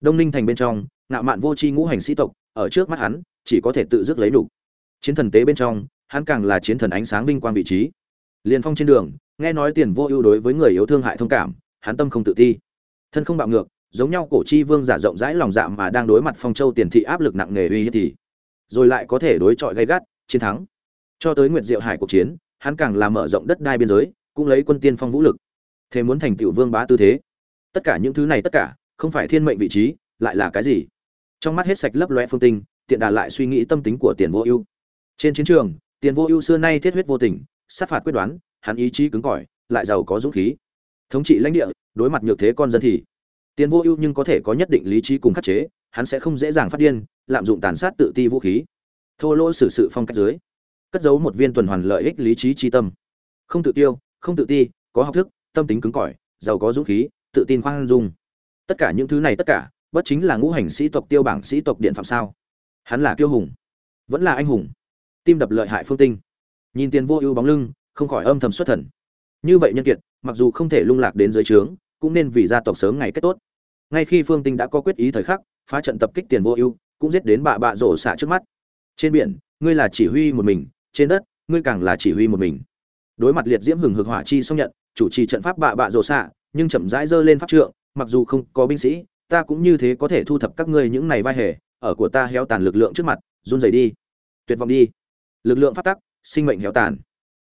Đông ninh thành bên trong, ngạo mạn vô tri ngũ hành sĩ tộc, ở trước mắt hắn, chỉ có thể tự dứt lấy đủ. chiến thần tế bên trong, hắn càng là chiến thần ánh sáng vinh quang vị trí. Liền phong trên đường, nghe nói tiền vô ưu đối với người yếu thương hại thông cảm, hắn tâm không tự ti. Thân không bạo ngược, giống nhau cổ chi vương giả rộng rãi lòng dạ mà đang đối mặt phong châu tiền thị áp lực nặng nề uy hiếp thì, rồi lại có thể đối chọi gay gắt, chiến thắng. Cho tới nguyệt diệu hải cuộc chiến, hắn càng làm mở rộng đất đai biên giới, cũng lấy quân tiên phong vũ lực thế muốn thành tựu vương bá tư thế. Tất cả những thứ này tất cả, không phải thiên mệnh vị trí, lại là cái gì? Trong mắt hết sạch lấp loe phương tinh, tiện đà lại suy nghĩ tâm tính của tiền vô ưu. Trên chiến trường, tiền vô ưu xưa nay thiết huyết vô tình, sát phạt quyết đoán, hắn ý chí cứng cỏi, lại giàu có dũng khí. Thống trị lãnh địa, đối mặt nhược thế con dân thì, tiền vô ưu nhưng có thể có nhất định lý trí cùng khắc chế, hắn sẽ không dễ dàng phát điên, lạm dụng tàn sát tự ti vũ khí. Thô lỗ xử sự phong cách dưới, cất giấu một viên tuần hoàn lợi ích lý trí tri tâm. Không tự tiêu, không tự ti, có học thức tâm tính cứng cỏi, giàu có dũng khí, tự tin khoan dung. Tất cả những thứ này tất cả, bất chính là ngũ hành sĩ tộc tiêu bảng sĩ tộc điện phạm sao? Hắn là kiêu hùng, vẫn là anh hùng. Tim đập lợi hại phương tinh. Nhìn tiền vô ưu bóng lưng, không khỏi âm thầm xuất thần. Như vậy nhân kiệt, mặc dù không thể lung lạc đến dưới trướng, cũng nên vì gia tộc sớm ngày kết tốt. Ngay khi phương tinh đã có quyết ý thời khắc, phá trận tập kích tiền vô ưu, cũng giết đến bạ bạ rổ xạ trước mắt. Trên biển, ngươi là chỉ huy một mình, trên đất, ngươi càng là chỉ huy một mình. Đối mặt liệt diễm hừng hực hỏa chi xong nhận chủ trì trận pháp bạ bạ rồ xạ, nhưng chậm rãi dơ lên pháp trượng, mặc dù không có binh sĩ, ta cũng như thế có thể thu thập các ngươi những này vai hề, ở của ta héo tàn lực lượng trước mặt, run rẩy đi. Tuyệt vọng đi. Lực lượng phát tắc, sinh mệnh héo tàn.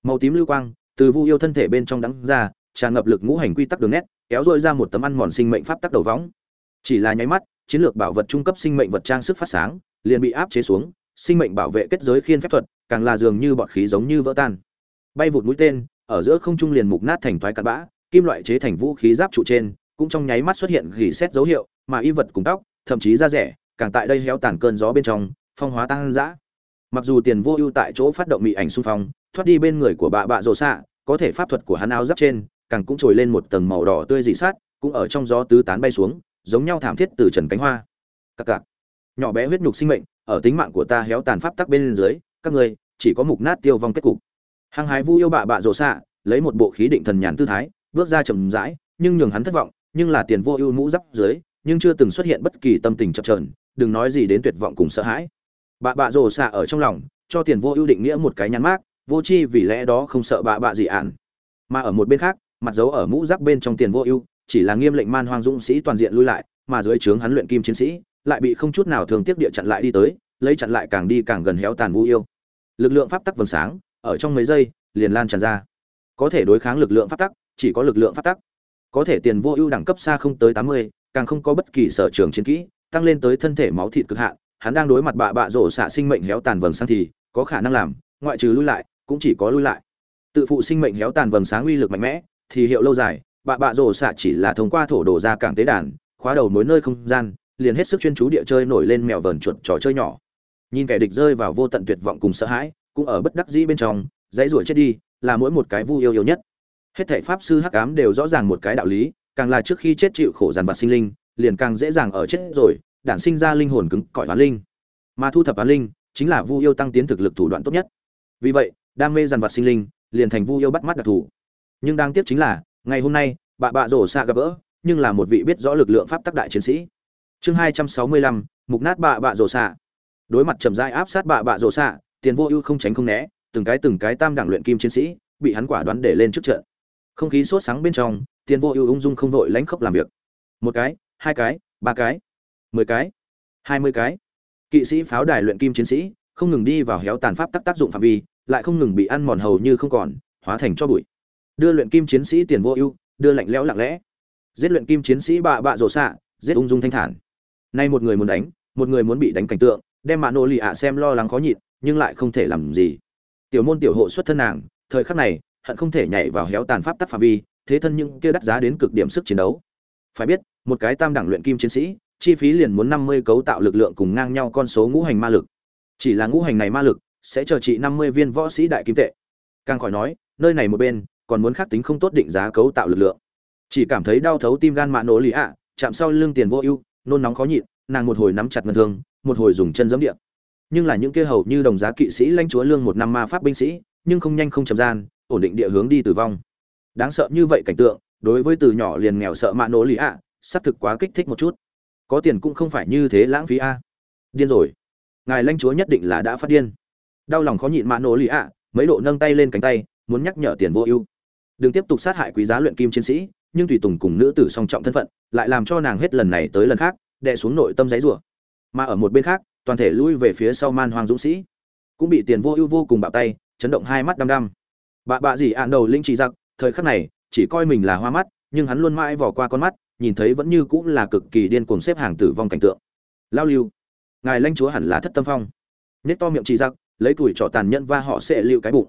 Màu tím lưu quang, từ vu yêu thân thể bên trong đắng ra, tràn ngập lực ngũ hành quy tắc đường nét, kéo dội ra một tấm ăn mòn sinh mệnh pháp tắc đầu võng. Chỉ là nháy mắt, chiến lược bảo vật trung cấp sinh mệnh vật trang sức phát sáng, liền bị áp chế xuống, sinh mệnh bảo vệ kết giới khiên phép thuật, càng là dường như bọt khí giống như vỡ tan. Bay vụt mũi tên ở giữa không trung liền mục nát thành thoái cặn bã, kim loại chế thành vũ khí giáp trụ trên, cũng trong nháy mắt xuất hiện gỉ xét dấu hiệu, mà y vật cùng tóc, thậm chí da rẻ, càng tại đây héo tàn cơn gió bên trong, phong hóa tăng dã mặc dù tiền vô ưu tại chỗ phát động mị ảnh xung phong, thoát đi bên người của bà bạ rồ xạ, có thể pháp thuật của hắn áo giáp trên, càng cũng trồi lên một tầng màu đỏ tươi dị sát, cũng ở trong gió tứ tán bay xuống, giống nhau thảm thiết từ trần cánh hoa. Các cặc. Nhỏ bé huyết nhục sinh mệnh, ở tính mạng của ta héo tàn pháp tắc bên dưới, các ngươi, chỉ có mục nát tiêu vong kết cục hăng hái vu yêu bạ bạ rồ xạ, lấy một bộ khí định thần nhàn tư thái, bước ra chậm rãi, nhưng nhường hắn thất vọng, nhưng là tiền vô ưu mũ giáp dưới, nhưng chưa từng xuất hiện bất kỳ tâm tình chập trờn đừng nói gì đến tuyệt vọng cùng sợ hãi. Bạ bạ rồ xạ ở trong lòng, cho tiền vô ưu định nghĩa một cái nhắn mát vô chi vì lẽ đó không sợ bạ bạ gì ạn mà ở một bên khác, mặt dấu ở mũ giáp bên trong tiền vô ưu, chỉ là nghiêm lệnh man hoang dũng sĩ toàn diện lui lại, mà dưới trướng hắn luyện kim chiến sĩ, lại bị không chút nào thường tiếc địa chặn lại đi tới, lấy chặn lại càng đi càng gần héo tàn vu yêu. Lực lượng pháp tắc vầng sáng ở trong mấy giây, liền lan tràn ra. Có thể đối kháng lực lượng phát tắc, chỉ có lực lượng phát tắc. Có thể tiền vô ưu đẳng cấp xa không tới tám mươi, càng không có bất kỳ sở trường chiến kỹ, tăng lên tới thân thể máu thịt cực hạn. Hắn đang đối mặt bạ bạ rổ xạ sinh mệnh héo tàn vầng sáng thì có khả năng làm, ngoại trừ lui lại, cũng chỉ có lui lại. Tự phụ sinh mệnh héo tàn vầng sáng uy lực mạnh mẽ, thì hiệu lâu dài, bạ bạ rổ xạ chỉ là thông qua thổ đổ ra cảng tế đàn, khóa đầu mối nơi không gian, liền hết sức chuyên chú địa chơi nổi lên mèo vờn chuột trò chơi nhỏ. Nhìn kẻ địch rơi vào vô tận tuyệt vọng cùng sợ hãi cũng ở bất đắc dĩ bên trong, dãy ruổi chết đi, là mỗi một cái vu yêu yêu nhất. Hết thảy pháp sư hắc ám đều rõ ràng một cái đạo lý, càng là trước khi chết chịu khổ dằn vặt sinh linh, liền càng dễ dàng ở chết rồi, đản sinh ra linh hồn cứng cỏi hoán linh. Mà thu thập hoán linh, chính là vu yêu tăng tiến thực lực thủ đoạn tốt nhất. Vì vậy, đam mê dằn vặt sinh linh, liền thành vu yêu bắt mắt đặc thù. Nhưng đáng tiếc chính là, ngày hôm nay bạ bạ rổ xạ gặp gỡ, nhưng là một vị biết rõ lực lượng pháp tắc đại chiến sĩ. Chương hai trăm sáu mươi lăm, mục nát bạ bạ rổ xạ. Đối mặt chậm rãi áp sát bạ bạ rổ xạ tiền vô ưu không tránh không né, từng cái từng cái tam đẳng luyện kim chiến sĩ bị hắn quả đoán để lên trước trận. Không khí sốt sáng bên trong, tiền vô ưu ung dung không vội lãnh khốc làm việc. Một cái, hai cái, ba cái, mười cái, hai mươi cái. Kỵ sĩ pháo đài luyện kim chiến sĩ không ngừng đi vào héo tàn pháp tác tác dụng phạm vi, lại không ngừng bị ăn mòn hầu như không còn, hóa thành cho bụi. Đưa luyện kim chiến sĩ tiền vô ưu, đưa lạnh lẽo lặng lẽ. Giết luyện kim chiến sĩ bạ bạ rổ xạ, giết ung dung thanh thản. Nay một người muốn đánh, một người muốn bị đánh cảnh tượng, đem mạ nô lì ạ xem lo lắng khó nhịn nhưng lại không thể làm gì. Tiểu môn tiểu hộ xuất thân nàng, thời khắc này, hận không thể nhảy vào héo tàn pháp tắc phạm vi, thế thân những kia đắt giá đến cực điểm sức chiến đấu. Phải biết, một cái tam đẳng luyện kim chiến sĩ, chi phí liền muốn năm mươi cấu tạo lực lượng cùng ngang nhau con số ngũ hành ma lực. Chỉ là ngũ hành này ma lực, sẽ chờ trị năm mươi viên võ sĩ đại kim tệ. Càng khỏi nói, nơi này một bên, còn muốn khắc tính không tốt định giá cấu tạo lực lượng. Chỉ cảm thấy đau thấu tim gan mạ nổ lì ạ, chạm sau lưng tiền vô ưu, nôn nóng khó nhịn, nàng một hồi nắm chặt ngân thương, một hồi dùng chân giẫm điện nhưng là những kia hầu như đồng giá kỵ sĩ lãnh chúa lương một năm ma pháp binh sĩ, nhưng không nhanh không chậm gian, ổn định địa hướng đi tử vong. Đáng sợ như vậy cảnh tượng, đối với từ nhỏ liền nghèo sợ mạ nổ lì ạ, xác thực quá kích thích một chút. Có tiền cũng không phải như thế lãng phí a. Điên rồi. Ngài lãnh chúa nhất định là đã phát điên. Đau lòng khó nhịn mạ nổ lì ạ, mấy độ nâng tay lên cánh tay, muốn nhắc nhở tiền vô ưu. Đừng tiếp tục sát hại quý giá luyện kim chiến sĩ, nhưng tùy tùng cùng nữ tử song trọng thân phận, lại làm cho nàng hết lần này tới lần khác, đè xuống nội tâm giấy rủa mà ở một bên khác toàn thể lui về phía sau man hoang dũng sĩ. Cũng bị tiền vô ưu vô cùng bạo tay, chấn động hai mắt đăm đăm. Bạ bạ gì ạn đầu linh chỉ giặc, thời khắc này, chỉ coi mình là hoa mắt, nhưng hắn luôn mãi vỏ qua con mắt, nhìn thấy vẫn như cũng là cực kỳ điên cuồng xếp hàng tử vong cảnh tượng. Lao lưu, ngài lãnh chúa hẳn là thất tâm phong. Nết to miệng chỉ giặc, lấy tuổi trọ tàn nhẫn và họ sẽ lưu cái bụng.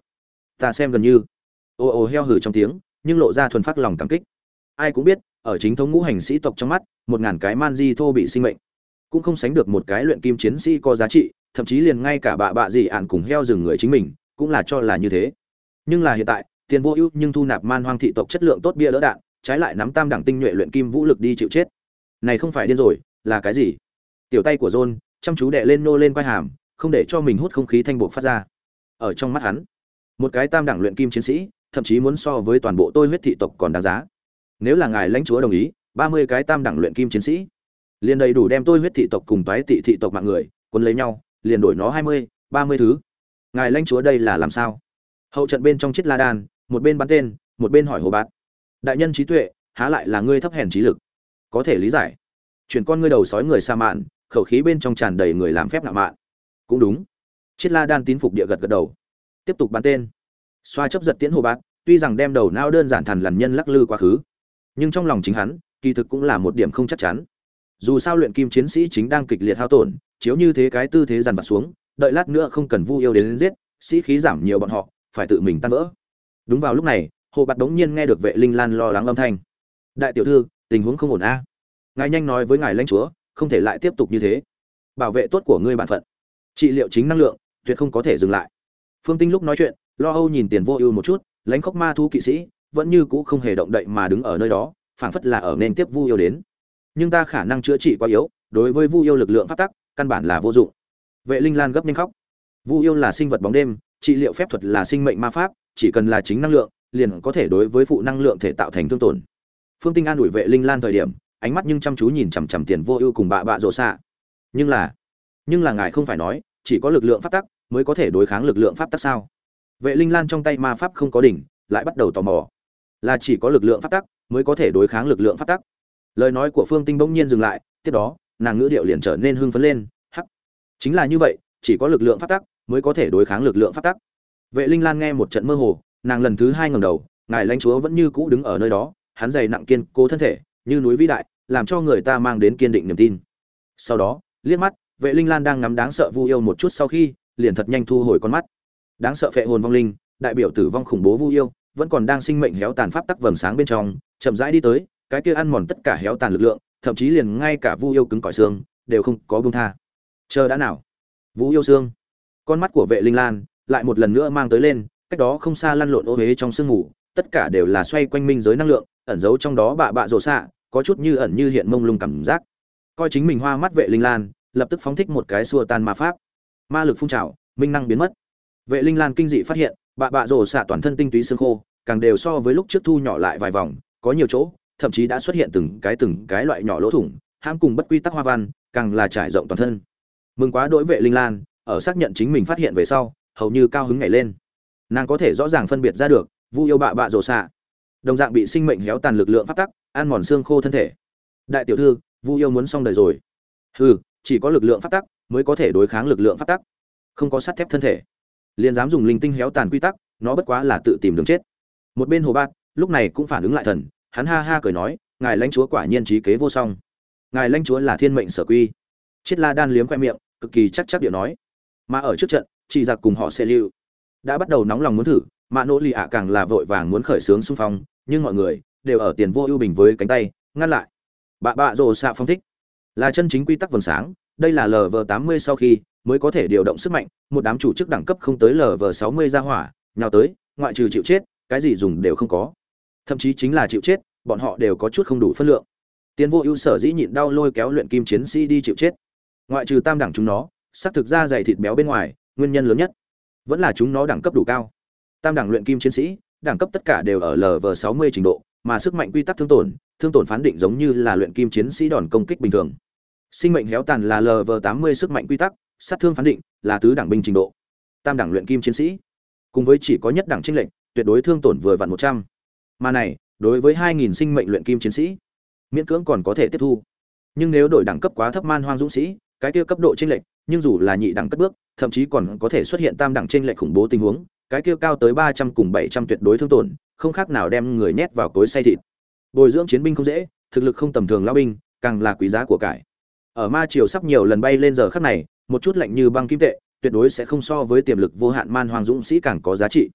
Ta xem gần như. Ồ ồ heo hử trong tiếng, nhưng lộ ra thuần phát lòng cảm kích. Ai cũng biết, ở chính thống ngũ hành sĩ tộc trong mắt, một ngàn cái man di thô bị sinh mệnh cũng không sánh được một cái luyện kim chiến sĩ có giá trị, thậm chí liền ngay cả bạ bạ gì ạn cùng heo rừng người chính mình, cũng là cho là như thế. Nhưng là hiện tại, tiền vô ưu nhưng thu nạp man hoang thị tộc chất lượng tốt bia đỡ đạn, trái lại nắm tam đẳng tinh nhuệ luyện kim vũ lực đi chịu chết. Này không phải điên rồi, là cái gì? Tiểu tay của john, chăm chú đệ lên nô lên quai hàm, không để cho mình hút không khí thanh buộc phát ra. Ở trong mắt hắn, một cái tam đẳng luyện kim chiến sĩ, thậm chí muốn so với toàn bộ tôi huyết thị tộc còn đáng giá. Nếu là ngài lãnh chúa đồng ý, ba mươi cái tam đẳng luyện kim chiến sĩ liền đầy đủ đem tôi huyết thị tộc cùng toái tị thị tộc mạng người, quân lấy nhau, liền đổi nó hai mươi, ba mươi thứ. Ngài lãnh chúa đây là làm sao? Hậu trận bên trong chiếc la đan, một bên bắn tên, một bên hỏi hồ bát. Đại nhân trí tuệ, há lại là ngươi thấp hèn trí lực? Có thể lý giải. Chuyển con ngươi đầu sói người sa mạn, khẩu khí bên trong tràn đầy người làm phép ngạo mạn. Cũng đúng. Chiết la đan tín phục địa gật gật đầu. Tiếp tục bắn tên. Xoa chấp giật tiễn hồ bát, tuy rằng đem đầu não đơn giản thằn lằn nhân lắc lư quá khứ, nhưng trong lòng chính hắn, kỳ thực cũng là một điểm không chắc chắn dù sao luyện kim chiến sĩ chính đang kịch liệt hao tổn chiếu như thế cái tư thế dằn vặt xuống đợi lát nữa không cần vu yêu đến, đến giết sĩ khí giảm nhiều bọn họ phải tự mình tan vỡ. Đúng vào lúc này hồ bạt đống nhiên nghe được vệ linh lan lo lắng âm thanh. Đại tiểu thư tình huống không ổn a. Ngài nhanh nói với ngài lãnh chúa không thể lại tiếp tục như thế. Bảo vệ tốt của ngươi bản phận. Trị liệu chính năng lượng tuyệt không có thể dừng lại. Phương tinh lúc nói chuyện lo âu nhìn tiền vô ưu một chút lãnh khốc ma thu kỵ sĩ vẫn như cũ không hề động đậy mà đứng ở nơi đó phảng phất là ở nên tiếp vu yêu đến nhưng ta khả năng chữa trị quá yếu, đối với vu yêu lực lượng phát tắc, căn bản là vô dụng. Vệ linh lan gấp nhanh khóc. Vu yêu là sinh vật bóng đêm, trị liệu phép thuật là sinh mệnh ma pháp, chỉ cần là chính năng lượng, liền có thể đối với phụ năng lượng thể tạo thành thương tổn. Phương tinh an ủi vệ linh lan thời điểm, ánh mắt nhưng chăm chú nhìn chằm chằm tiền vô ưu cùng bạ bạ rộ xạ. Nhưng là nhưng là ngài không phải nói, chỉ có lực lượng pháp tắc mới có thể đối kháng lực lượng pháp tắc sao? Vệ linh lan trong tay ma pháp không có đỉnh, lại bắt đầu tò mò. Là chỉ có lực lượng pháp tắc mới có thể đối kháng lực lượng pháp tắc lời nói của phương tinh bỗng nhiên dừng lại, tiếp đó, nàng ngữ điệu liền trở nên hưng phấn lên, hắc, chính là như vậy, chỉ có lực lượng pháp tắc mới có thể đối kháng lực lượng pháp tắc. Vệ linh lan nghe một trận mơ hồ, nàng lần thứ hai ngầm đầu, ngài lãnh chúa vẫn như cũ đứng ở nơi đó, hắn dày nặng kiên cố thân thể, như núi vĩ đại, làm cho người ta mang đến kiên định niềm tin. Sau đó, liếc mắt, vệ linh lan đang ngắm đáng sợ vu yêu một chút sau khi, liền thật nhanh thu hồi con mắt. Đáng sợ phệ hồn vong linh, đại biểu tử vong khủng bố vu yêu, vẫn còn đang sinh mệnh héo tàn pháp tắc vầng sáng bên trong, chậm rãi đi tới cái kia ăn mòn tất cả héo tàn lực lượng, thậm chí liền ngay cả vu yêu cứng cỏi xương, đều không có bông tha. Chờ đã nào? Vu yêu xương. Con mắt của vệ linh lan lại một lần nữa mang tới lên, cách đó không xa lăn lộn ô huế trong sương mù, tất cả đều là xoay quanh minh giới năng lượng, ẩn giấu trong đó bạ bạ rộ xạ, có chút như ẩn như hiện mông lung cảm giác. Coi chính mình hoa mắt vệ linh lan, lập tức phóng thích một cái xua tan ma pháp. Ma lực phun trào, minh năng biến mất. Vệ linh lan kinh dị phát hiện, bạ bạ rộ xạ toàn thân tinh túy xương khô, càng đều so với lúc trước thu nhỏ lại vài vòng, có nhiều chỗ thậm chí đã xuất hiện từng cái từng cái loại nhỏ lỗ thủng, hãm cùng bất quy tắc hoa văn, càng là trải rộng toàn thân. Mừng quá đối vệ linh lan, ở xác nhận chính mình phát hiện về sau, hầu như cao hứng nhảy lên. Nàng có thể rõ ràng phân biệt ra được, vu yêu bạ bạ rồ xạ đồng dạng bị sinh mệnh héo tàn lực lượng phát tắc, ăn mòn xương khô thân thể. Đại tiểu thư, vu yêu muốn xong đời rồi. Ừ chỉ có lực lượng phát tắc mới có thể đối kháng lực lượng phát tắc. Không có sắt thép thân thể. Liền dám dùng linh tinh héo tàn quy tắc, nó bất quá là tự tìm đường chết. Một bên hồ bát lúc này cũng phản ứng lại thần hắn ha ha cười nói, ngài lãnh chúa quả nhiên trí kế vô song. Ngài lãnh chúa là thiên mệnh sở quy. Chiết la đan liếm khoe miệng, cực kỳ chắc chắc điệu nói. Mà ở trước trận chị giặc cùng họ sẽ lưu đã bắt đầu nóng lòng muốn thử mà nỗ lì ạ càng là vội vàng muốn khởi xướng xung phong, nhưng mọi người đều ở tiền vô ưu bình với cánh tay, ngăn lại. Bạ bạ rồ xạ phong thích. Là chân chính quy tắc vầng sáng, đây là lv tám mươi sau khi mới có thể điều động sức mạnh, một đám chủ chức đẳng cấp không tới lv sáu mươi ra hỏa, nhào tới, ngoại trừ chịu chết, cái gì dùng đều không có thậm chí chính là chịu chết, bọn họ đều có chút không đủ phân lượng. Tiến vô ưu sở dĩ nhịn đau lôi kéo luyện kim chiến sĩ đi chịu chết. Ngoại trừ tam đẳng chúng nó, xác thực ra dày thịt béo bên ngoài, nguyên nhân lớn nhất vẫn là chúng nó đẳng cấp đủ cao. Tam đẳng luyện kim chiến sĩ, đẳng cấp tất cả đều ở lv sáu mươi trình độ, mà sức mạnh quy tắc thương tổn thương tổn phán định giống như là luyện kim chiến sĩ đòn công kích bình thường. Sinh mệnh héo tàn là lv tám mươi sức mạnh quy tắc, sát thương phán định là tứ đẳng binh trình độ. Tam đẳng luyện kim chiến sĩ, cùng với chỉ có nhất đẳng tranh lệnh tuyệt đối thương tổn vừa vặn một trăm mà này, đối với hai nghìn sinh mệnh luyện kim chiến sĩ, miễn cưỡng còn có thể tiếp thu. Nhưng nếu đổi đẳng cấp quá thấp man hoang dũng sĩ, cái kia cấp độ trên lệnh nhưng dù là nhị đẳng cất bước, thậm chí còn có thể xuất hiện tam đẳng trên lệnh khủng bố tình huống, cái kia cao tới ba trăm cùng bảy trăm tuyệt đối thương tổn, không khác nào đem người nhét vào cối xay thịt. Bồi dưỡng chiến binh không dễ, thực lực không tầm thường lao binh, càng là quý giá của cải. Ở ma triều sắp nhiều lần bay lên giờ khắc này, một chút lạnh như băng kim tệ, tuyệt đối sẽ không so với tiềm lực vô hạn man hoàng dũng sĩ càng có giá trị.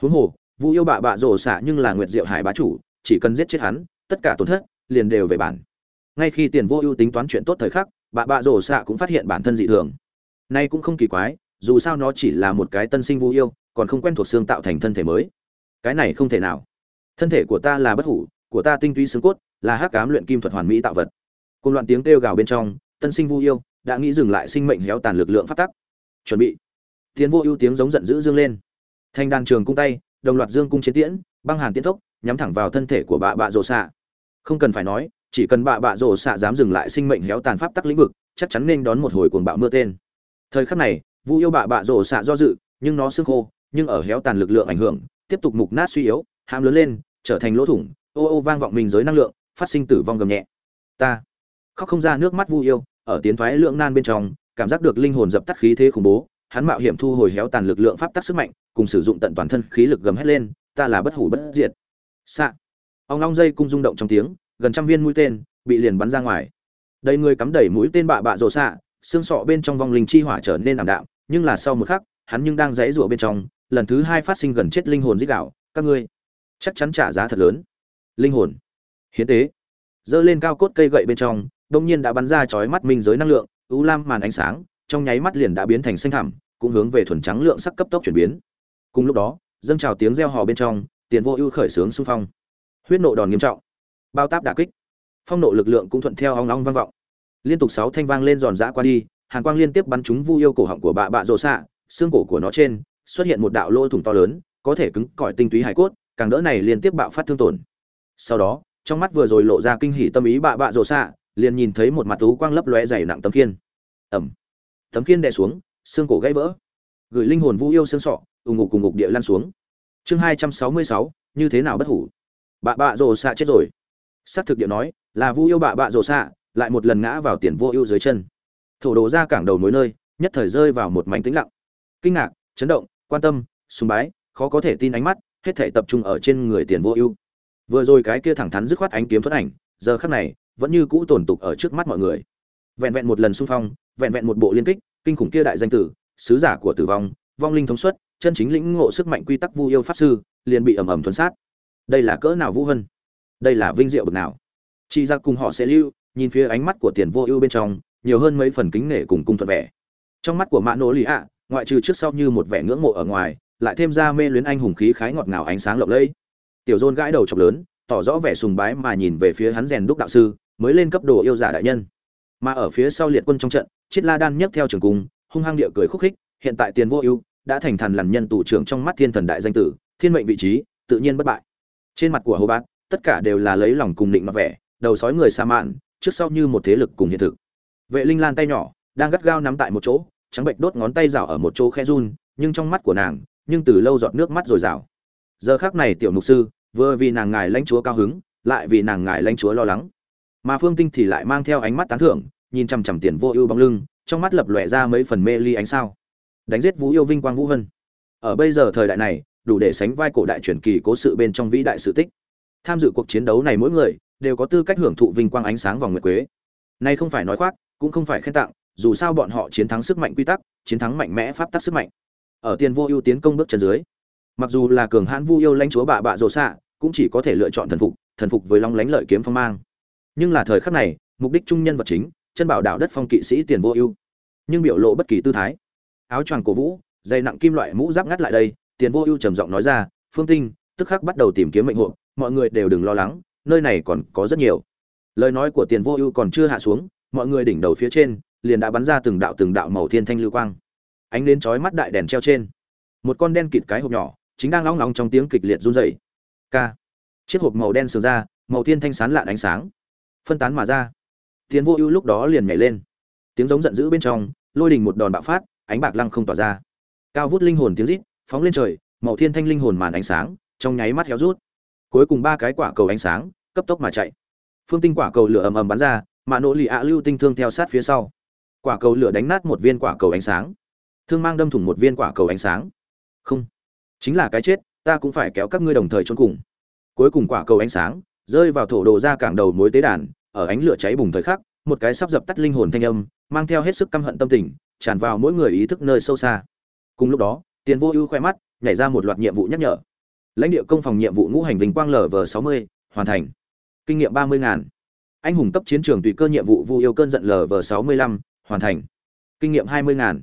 Huống hồ vu yêu bạ bạ rổ xạ nhưng là nguyệt diệu hải bá chủ, chỉ cần giết chết hắn, tất cả tổn thất liền đều về bản. Ngay khi tiền vô ưu tính toán chuyện tốt thời khắc, bạ bạ rổ xạ cũng phát hiện bản thân dị thường. Nay cũng không kỳ quái, dù sao nó chỉ là một cái tân sinh vu yêu, còn không quen thuộc xương tạo thành thân thể mới. Cái này không thể nào. Thân thể của ta là bất hủ, của ta tinh túy xương cốt, là hắc cám luyện kim thuật hoàn mỹ tạo vật. Cùng loạn tiếng kêu gào bên trong, tân sinh vu yêu đã nghĩ dừng lại sinh mệnh héo tàn lực lượng phát tắc. Chuẩn bị. Tiến vô ưu tiếng giống giận dữ dương lên. Thanh đàn trường cung tay đồng loạt dương cung chiến tiễn, băng hàn tiến tốc nhắm thẳng vào thân thể của bạ bạ rổ xạ. Không cần phải nói, chỉ cần bạ bạ rổ xạ dám dừng lại sinh mệnh héo tàn pháp tắc lĩnh vực, chắc chắn nên đón một hồi cuồng bạo mưa tên. Thời khắc này, vu yêu bạ bạ rổ xạ do dự, nhưng nó xương khô, nhưng ở héo tàn lực lượng ảnh hưởng, tiếp tục mục nát suy yếu, hãm lớn lên, trở thành lỗ thủng, ô ô vang vọng mình giới năng lượng, phát sinh tử vong gầm nhẹ. Ta khóc không ra nước mắt vu yêu, ở tiến thoái lượng nan bên trong, cảm giác được linh hồn dập tắt khí thế khủng bố, hắn mạo hiểm thu hồi héo tàn lực lượng pháp tắc sức mạnh cùng sử dụng tận toàn thân khí lực gầm hét lên, ta là bất hủ bất diệt. Xạ. Ông long dây cung rung động trong tiếng, gần trăm viên mũi tên bị liền bắn ra ngoài. Đầy người cắm đẩy mũi tên bạ bạ rồ xạ, xương sọ bên trong vòng linh chi hỏa trở nên ảm đạm, nhưng là sau một khắc, hắn nhưng đang dãy rủa bên trong, lần thứ hai phát sinh gần chết linh hồn dích đạo, các ngươi, chắc chắn trả giá thật lớn. Linh hồn. Hiến tế. Giơ lên cao cốt cây gậy bên trong, đông nhiên đã bắn ra chói mắt minh giới năng lượng, u lam màn ánh sáng, trong nháy mắt liền đã biến thành xanh thẳm, cũng hướng về thuần trắng lượng sắc cấp tốc chuyển biến cùng lúc đó, dâng trào tiếng reo hò bên trong, tiền vô ưu khởi sướng xung phong. Huyết nộ đòn nghiêm trọng. Bao táp đả kích. Phong nộ lực lượng cũng thuận theo ong ong vang vọng. Liên tục sáu thanh vang lên giòn giã qua đi, hàn quang liên tiếp bắn trúng vu yêu cổ họng của bạ bạ rồ xạ, xương cổ của nó trên, xuất hiện một đạo lỗ thủng to lớn, có thể cứng cỏi tinh túy hải cốt, càng đỡ này liên tiếp bạo phát thương tổn. Sau đó, trong mắt vừa rồi lộ ra kinh hỉ tâm ý bạ bạ rồ xạ, liền nhìn thấy một mặt tú quang lấp lóe dày nặng tấm kiên ẩm. Tấm kiên đè xuống, xương cổ gãy vỡ. Gửi linh hồn vu yêu xương sọ ù ngục cùng ngục địa lan xuống. Chương hai trăm sáu mươi sáu, như thế nào bất hủ? Bạ bạ rồ xạ chết rồi. Sát thực địa nói, là vu yêu bạ bạ rồ xạ, lại một lần ngã vào tiền vô ưu dưới chân. Thổ đồ ra cảng đầu núi nơi, nhất thời rơi vào một mảnh tĩnh lặng. Kinh ngạc, chấn động, quan tâm, sùng bái, khó có thể tin ánh mắt, hết thể tập trung ở trên người tiền vô ưu. Vừa rồi cái kia thẳng thắn dứt khoát ánh kiếm thoát ảnh, giờ khắc này, vẫn như cũ tồn tục ở trước mắt mọi người. Vẹn vẹn một lần xung phong, vẹn vẹn một bộ liên kích, kinh khủng kia đại danh tử, sứ giả của tử vong vong linh thống suất chân chính lĩnh ngộ sức mạnh quy tắc vu yêu pháp sư, liền bị ầm ầm thuần sát. Đây là cỡ nào vũ hân? Đây là vinh diệu bực nào? Chị ra cùng họ sẽ lưu, nhìn phía ánh mắt của tiền vô ưu bên trong, nhiều hơn mấy phần kính nể cùng cung thuận vẻ. Trong mắt của mã nỗ lý ạ, ngoại trừ trước sau như một vẻ ngưỡng mộ ở ngoài, lại thêm ra mê luyến anh hùng khí khái ngọt ngào ánh sáng lộng lẫy. Tiểu dôn gãi đầu chọc lớn, tỏ rõ vẻ sùng bái mà nhìn về phía hắn rèn đúc đạo sư, mới lên cấp độ yêu giả đại nhân. Mà ở phía sau liệt quân trong trận, chiết la đan nhấc theo trường cung, hung hăng địa cười khúc khích, hiện tại tiền vô ưu đã thành thần lằn nhân tù trưởng trong mắt thiên thần đại danh tử, thiên mệnh vị trí, tự nhiên bất bại. Trên mặt của hồ bát, tất cả đều là lấy lòng cùng định mà vẻ, đầu sói người sa mạn, trước sau như một thế lực cùng hiện thực. Vệ linh lan tay nhỏ, đang gắt gao nắm tại một chỗ, trắng bệnh đốt ngón tay rào ở một chỗ khe run, nhưng trong mắt của nàng, nhưng từ lâu giọt nước mắt rồi rào. Giờ khắc này tiểu mục sư, vừa vì nàng ngài lãnh chúa cao hứng, lại vì nàng ngài lãnh chúa lo lắng. Mà phương tinh thì lại mang theo ánh mắt tán thưởng, nhìn chằm chằm tiền vô ưu bóng lưng, trong mắt lập lòe ra mấy phần mê ly ánh sao đánh giết vũ yêu vinh quang vũ hân. Ở bây giờ thời đại này, đủ để sánh vai cổ đại truyền kỳ cố sự bên trong vĩ đại sự tích. Tham dự cuộc chiến đấu này mỗi người đều có tư cách hưởng thụ vinh quang ánh sáng vòng nguyệt quế. Nay không phải nói khoác, cũng không phải khen tặng, dù sao bọn họ chiến thắng sức mạnh quy tắc, chiến thắng mạnh mẽ pháp tắc sức mạnh. Ở tiền vô ưu tiến công bước chân dưới, mặc dù là cường hãn vu yêu lãnh chúa bạ bạ rồ xạ, cũng chỉ có thể lựa chọn thần phục thần phục với long lánh lợi kiếm phong mang. Nhưng là thời khắc này, mục đích trung nhân vật chính, chân bảo đạo đất phong kỵ sĩ tiền vô ưu, nhưng biểu lộ bất kỳ tư thái áo choàng cổ vũ dày nặng kim loại mũ giáp ngắt lại đây, tiền vô ưu trầm giọng nói ra, phương tinh, tức khắc bắt đầu tìm kiếm mệnh hộ mọi người đều đừng lo lắng, nơi này còn có rất nhiều. Lời nói của tiền vô ưu còn chưa hạ xuống, mọi người đỉnh đầu phía trên, liền đã bắn ra từng đạo từng đạo màu thiên thanh lưu quang. Ánh đến chói mắt đại đèn treo trên. Một con đen kịt cái hộp nhỏ, chính đang long nóng trong tiếng kịch liệt run rẩy. K chiếc hộp màu đen sườn ra, màu thiên thanh sán lạn ánh sáng, phân tán mà ra. Tiền vô ưu lúc đó liền nhảy lên. Tiếng giống giận dữ bên trong, lôi đình một đòn bạo phát ánh bạc lăng không tỏa ra. Cao vút linh hồn tiếng rít phóng lên trời, màu thiên thanh linh hồn màn ánh sáng trong nháy mắt héo rút. Cuối cùng ba cái quả cầu ánh sáng cấp tốc mà chạy. Phương tinh quả cầu lửa ầm ầm bắn ra, mà nỗ lì ạ lưu tinh thương theo sát phía sau. Quả cầu lửa đánh nát một viên quả cầu ánh sáng. Thương mang đâm thủng một viên quả cầu ánh sáng. Không, chính là cái chết, ta cũng phải kéo các ngươi đồng thời trốn cùng. Cuối cùng quả cầu ánh sáng rơi vào thổ đồ ra cảng đầu mối tế đàn, ở ánh lửa cháy bùng thời khắc, một cái sắp dập tắt linh hồn thanh âm mang theo hết sức căm hận tâm tình, tràn vào mỗi người ý thức nơi sâu xa. Cùng lúc đó, tiền vô ưu khoe mắt, nhảy ra một loạt nhiệm vụ nhắc nhở. Lãnh địa công phòng nhiệm vụ ngũ hành vinh quang lv sáu mươi, hoàn thành. Kinh nghiệm ba mươi ngàn. Anh hùng cấp chiến trường tùy cơ nhiệm vụ vu yêu cơn giận lv sáu mươi lăm, hoàn thành. Kinh nghiệm hai mươi ngàn.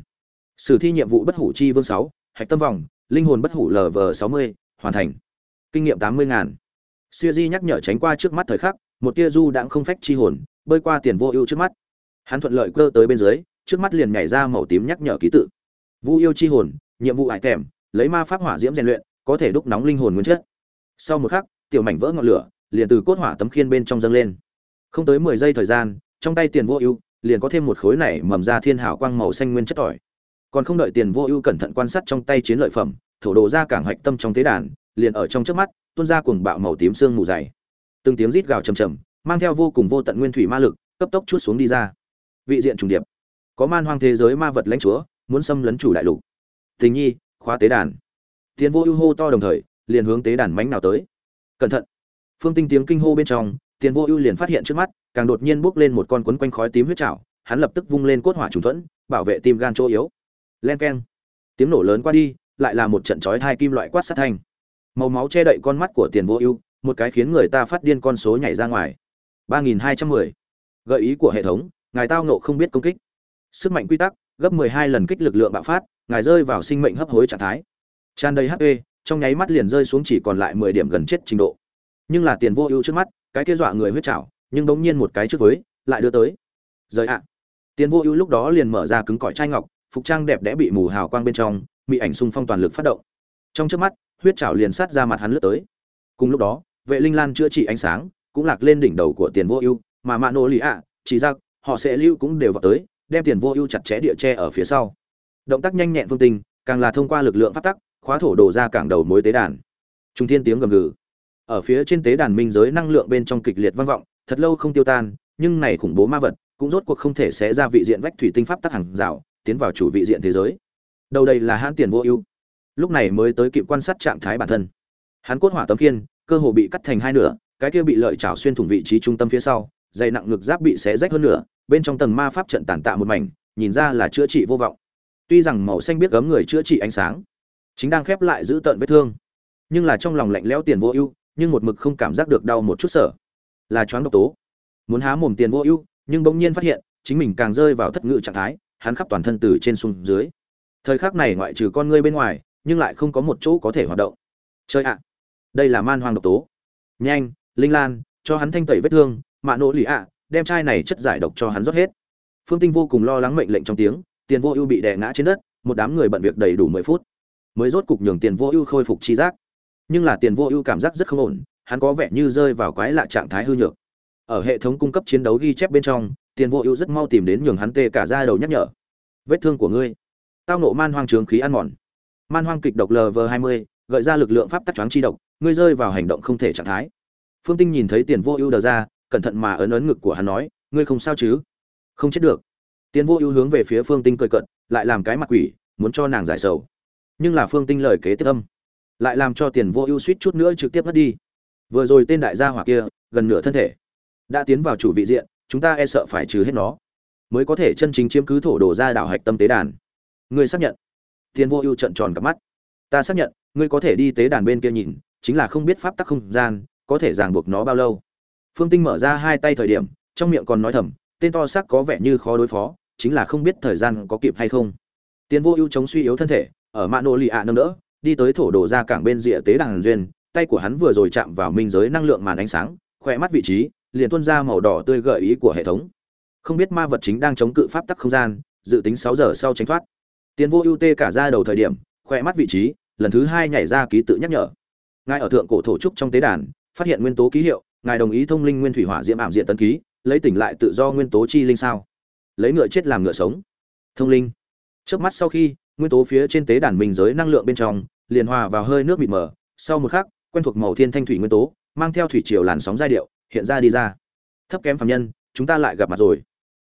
Sử thi nhiệm vụ bất hủ chi vương sáu, hạch tâm vòng, linh hồn bất hủ lv sáu mươi, hoàn thành. Kinh nghiệm tám mươi ngàn. Siêu di nhắc nhở tránh qua trước mắt thời khắc, một tia du đãng không phách chi hồn, bơi qua tiền vô ưu trước mắt hắn thuận lợi cơ tới bên dưới, trước mắt liền nhảy ra màu tím nhắc nhở ký tự. Vu yêu chi hồn, nhiệm vụ ải tèm lấy ma pháp hỏa diễm rèn luyện, có thể đúc nóng linh hồn nguyên chất. Sau một khắc, tiểu mảnh vỡ ngọn lửa, liền từ cốt hỏa tấm khiên bên trong dâng lên. Không tới mười giây thời gian, trong tay tiền vô ưu, liền có thêm một khối này mầm ra thiên hảo quang màu xanh nguyên chất tỏi. Còn không đợi tiền vô ưu cẩn thận quan sát trong tay chiến lợi phẩm, thổ đồ ra cảng hạch tâm trong tế đàn, liền ở trong trước mắt, tuôn ra cuồng bạo màu tím xương mù dày. Từng tiếng rít gào trầm trầm, mang theo vô cùng vô tận nguyên thủy ma lực, cấp tốc chuốt xuống đi ra vị diện trùng điệp. Có man hoang thế giới ma vật lãnh chúa muốn xâm lấn chủ đại lục. Tình nhi khóa tế đàn. Tiền vô ưu hô to đồng thời liền hướng tế đàn mánh nào tới. Cẩn thận. Phương tinh tiếng kinh hô bên trong tiền vô ưu liền phát hiện trước mắt càng đột nhiên bốc lên một con quấn quanh khói tím huyết chảo, hắn lập tức vung lên cốt hỏa trùng thuẫn bảo vệ tim gan chỗ yếu. Len keng. Tiếng nổ lớn qua đi lại là một trận chói hai kim loại quát sát thanh. Màu máu che đậy con mắt của tiền vô ưu một cái khiến người ta phát điên con số nhảy ra ngoài. Ba nghìn hai trăm mười. Gợi ý của hệ thống ngài tao nộ không biết công kích. Sức mạnh quy tắc, gấp mười hai lần kích lực lượng bạo phát, ngài rơi vào sinh mệnh hấp hối trạng thái. Tràn đầy hp trong nháy mắt liền rơi xuống chỉ còn lại mười điểm gần chết trình độ. Nhưng là tiền vô ưu trước mắt, cái kia dọa người huyết chảo nhưng đống nhiên một cái trước với, lại đưa tới. Rời ạ. Tiền vô ưu lúc đó liền mở ra cứng cỏi chai ngọc, phục trang đẹp đẽ bị mù hào quang bên trong bị ảnh xung phong toàn lực phát động. Trong trước mắt, huyết chảo liền sát ra mặt hắn lướt tới. Cùng lúc đó, vệ linh lan chữa trị ánh sáng, cũng lạc lên đỉnh đầu của tiền vô ưu, mà mạ nô lì ạ, chỉ ra họ sẽ lưu cũng đều vào tới, đem tiền vô ưu chặt chẽ địa tre ở phía sau. Động tác nhanh nhẹn phương tinh, càng là thông qua lực lượng phát tắc, khóa thổ đồ ra cảng đầu mối tế đàn. Trung thiên tiếng gầm gừ. Ở phía trên tế đàn minh giới năng lượng bên trong kịch liệt vang vọng, thật lâu không tiêu tan, nhưng này khủng bố ma vật, cũng rốt cuộc không thể sẽ ra vị diện vách thủy tinh pháp tắc hàng rào, tiến vào chủ vị diện thế giới. Đầu đây là hãn tiền vô ưu. Lúc này mới tới kịp quan sát trạng thái bản thân. Hắn cốt hỏa tấm kiên cơ hồ bị cắt thành hai nửa, cái kia bị lợi chảo xuyên thủng vị trí trung tâm phía sau dày nặng ngực giáp bị xé rách hơn nữa bên trong tầng ma pháp trận tàn tạ một mảnh, nhìn ra là chữa trị vô vọng. Tuy rằng màu xanh biết gấm người chữa trị ánh sáng, chính đang khép lại giữ tận vết thương, nhưng là trong lòng lạnh lẽo tiền vô ưu, nhưng một mực không cảm giác được đau một chút sở. Là choáng độc tố. Muốn há mồm tiền vô ưu, nhưng bỗng nhiên phát hiện, chính mình càng rơi vào thất ngự trạng thái, hắn khắp toàn thân từ trên xuống dưới. Thời khắc này ngoại trừ con ngươi bên ngoài, nhưng lại không có một chỗ có thể hoạt động. Chơi ạ. Đây là man hoang độc tố. Nhanh, linh lan, cho hắn thanh tẩy vết thương mạ nỗ lì ạ, đem chai này chất giải độc cho hắn rót hết. Phương tinh vô cùng lo lắng mệnh lệnh trong tiếng, tiền vô ưu bị đè ngã trên đất, một đám người bận việc đầy đủ mười phút, mới rốt cục nhường tiền vô ưu khôi phục chi giác. Nhưng là tiền vô ưu cảm giác rất không ổn, hắn có vẻ như rơi vào quái lạ trạng thái hư nhược. Ở hệ thống cung cấp chiến đấu ghi chép bên trong, tiền vô ưu rất mau tìm đến nhường hắn tê cả ra đầu nhắc nhở. Vết thương của ngươi. Tao nộ man hoang trường khí ăn mòn. Man hoang kịch độc lv hai mươi, gợi ra lực lượng pháp tắc choáng chi độc, ngươi rơi vào hành động không thể trạng thái. Phương tinh nhìn thấy tiền vô ưu đờ ra cẩn thận mà ấn ấn ngực của hắn nói, ngươi không sao chứ? Không chết được. Tiến vô ưu hướng về phía phương tinh cười cận lại làm cái mặt quỷ, muốn cho nàng giải sầu. Nhưng là phương tinh lời kế tiếp âm, lại làm cho tiền vô ưu suýt chút nữa trực tiếp mất đi. Vừa rồi tên đại gia hỏa kia, gần nửa thân thể, đã tiến vào chủ vị diện, chúng ta e sợ phải trừ hết nó, mới có thể chân chính chiếm cứ thổ đồ ra đảo hạch tâm tế đàn. Ngươi xác nhận. Tiền vô ưu trận tròn cặp mắt. Ta xác nhận, ngươi có thể đi tế đàn bên kia nhìn, chính là không biết pháp tắc không gian, có thể ràng buộc nó bao lâu phương tinh mở ra hai tay thời điểm, trong miệng còn nói thầm, tên to xác có vẻ như khó đối phó, chính là không biết thời gian có kịp hay không. Tiên vô ưu chống suy yếu thân thể, ở mạ nô lì ạ nâng đỡ, đi tới thổ đồ ra cảng bên rìa tế đàn duyên, tay của hắn vừa rồi chạm vào minh giới năng lượng màn ánh sáng, khỏe mắt vị trí, liền tuôn ra màu đỏ tươi gợi ý của hệ thống. Không biết ma vật chính đang chống cự pháp tắc không gian, dự tính sáu giờ sau tránh thoát. Tiên vô ưu tê cả ra đầu thời điểm, khỏe mắt vị trí, lần thứ hai nhảy ra ký tự nhắc nhở. Ngay ở thượng cổ thổ trúc trong tế đàn, phát hiện nguyên tố ký hiệu ngài đồng ý thông linh nguyên thủy hỏa diễm ảm diện tấn ký lấy tỉnh lại tự do nguyên tố chi linh sao? Lấy ngựa chết làm ngựa sống. Thông linh. Trước mắt sau khi nguyên tố phía trên tế đàn mình giới năng lượng bên trong liền hòa vào hơi nước mịt mờ. Sau một khắc quen thuộc màu thiên thanh thủy nguyên tố mang theo thủy triều làn sóng giai điệu hiện ra đi ra. Thấp kém phạm nhân chúng ta lại gặp mặt rồi.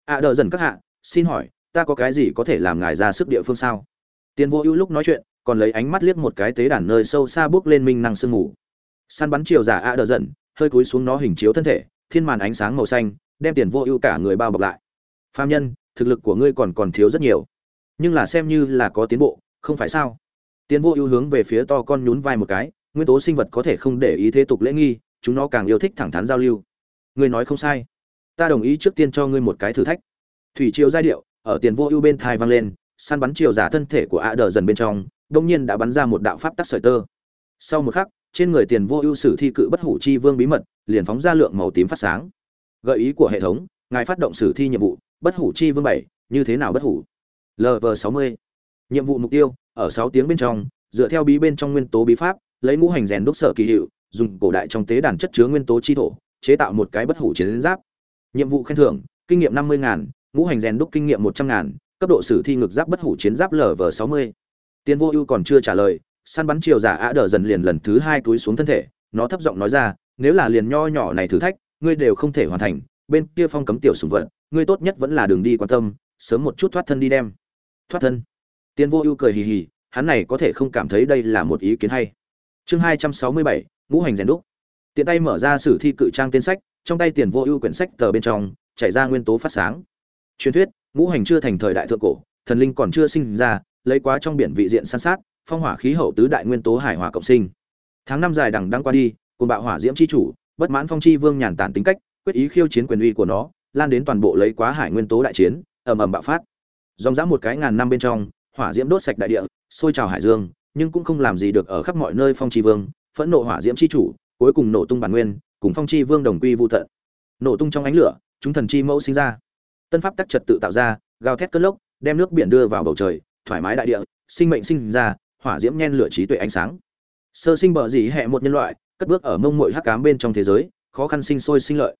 Ạ à, dần các hạ xin hỏi ta có cái gì có thể làm ngài ra sức địa phương sao? Tiền vô ưu lúc nói chuyện còn lấy ánh mắt liếc một cái tế đàn nơi sâu xa bước lên minh năng sương mù. Săn bắn chiều giả ạ à đờ dần hơi cúi xuống nó hình chiếu thân thể, thiên màn ánh sáng màu xanh, đem tiền vô ưu cả người bao bọc lại. Phạm nhân, thực lực của ngươi còn còn thiếu rất nhiều. Nhưng là xem như là có tiến bộ, không phải sao? Tiến vô ưu hướng về phía to con nhún vai một cái, nguyên tố sinh vật có thể không để ý thế tục lễ nghi, chúng nó càng yêu thích thẳng thắn giao lưu. Ngươi nói không sai. Ta đồng ý trước tiên cho ngươi một cái thử thách. Thủy triều giai điệu, ở tiền vô ưu bên thai vang lên, săn bắn chiều giả thân thể của ạ đờ dần bên trong đông nhiên đã bắn ra một đạo pháp tắc sợi tơ. Sau một khắc trên người tiền vô ưu sử thi cự bất hủ chi vương bí mật, liền phóng ra lượng màu tím phát sáng. Gợi ý của hệ thống, ngài phát động sử thi nhiệm vụ, bất hủ chi vương bảy, như thế nào bất hủ? Lv sáu mươi. Nhiệm vụ mục tiêu, ở sáu tiếng bên trong, dựa theo bí bên trong nguyên tố bí pháp, lấy ngũ hành rèn đúc sở kỳ hiệu, dùng cổ đại trong tế đàn chất chứa nguyên tố chi thổ, chế tạo một cái bất hủ chiến giáp. Nhiệm vụ khen thưởng, kinh nghiệm năm mươi ngàn, ngũ hành rèn đúc kinh nghiệm một trăm ngàn, cấp độ sử thi ngược giáp bất hủ chiến giáp lv sáu mươi. Tiền vô ưu còn chưa trả lời săn bắn chiều giả ạ đờ dần liền lần thứ hai túi xuống thân thể, nó thấp giọng nói ra, nếu là liền nho nhỏ này thử thách, ngươi đều không thể hoàn thành, bên kia phong cấm tiểu sùng vật, ngươi tốt nhất vẫn là đường đi quan tâm, sớm một chút thoát thân đi đem. Thoát thân. Tiên vô ưu cười hì hì, hắn này có thể không cảm thấy đây là một ý kiến hay. Chương hai trăm sáu mươi bảy, ngũ hành rèn đúc. Tiện tay mở ra sử thi cự trang tên sách, trong tay tiền vô ưu quyển sách tờ bên trong, chảy ra nguyên tố phát sáng. Truyền thuyết, ngũ hành chưa thành thời đại thượng cổ, thần linh còn chưa sinh ra, lấy quá trong biển vị diện san sát phong hỏa khí hậu tứ đại nguyên tố hải hỏa cộng sinh. Tháng năm dài đằng đang qua đi cùng bạo hỏa diễm chi chủ, bất mãn phong chi vương nhàn tản tính cách, quyết ý khiêu chiến quyền uy của nó, lan đến toàn bộ lấy quá hải nguyên tố đại chiến, ầm ầm bạo phát. Dòng dã một cái ngàn năm bên trong, hỏa diễm đốt sạch đại địa, sôi trào hải dương, nhưng cũng không làm gì được ở khắp mọi nơi phong chi vương, phẫn nộ hỏa diễm chi chủ, cuối cùng nổ tung bản nguyên, cùng phong chi vương đồng quy vu tận. Nổ tung trong ánh lửa, chúng thần chi mẫu sinh ra. Tân pháp tắc trật tự tạo ra, gào thét cơn lốc, đem nước biển đưa vào bầu trời, thoải mái đại địa, sinh mệnh sinh ra hỏa diễm nhen lửa trí tuệ ánh sáng. Sơ sinh bờ dị hệ một nhân loại, cất bước ở mông mội hắc cám bên trong thế giới, khó khăn sinh sôi sinh lợi.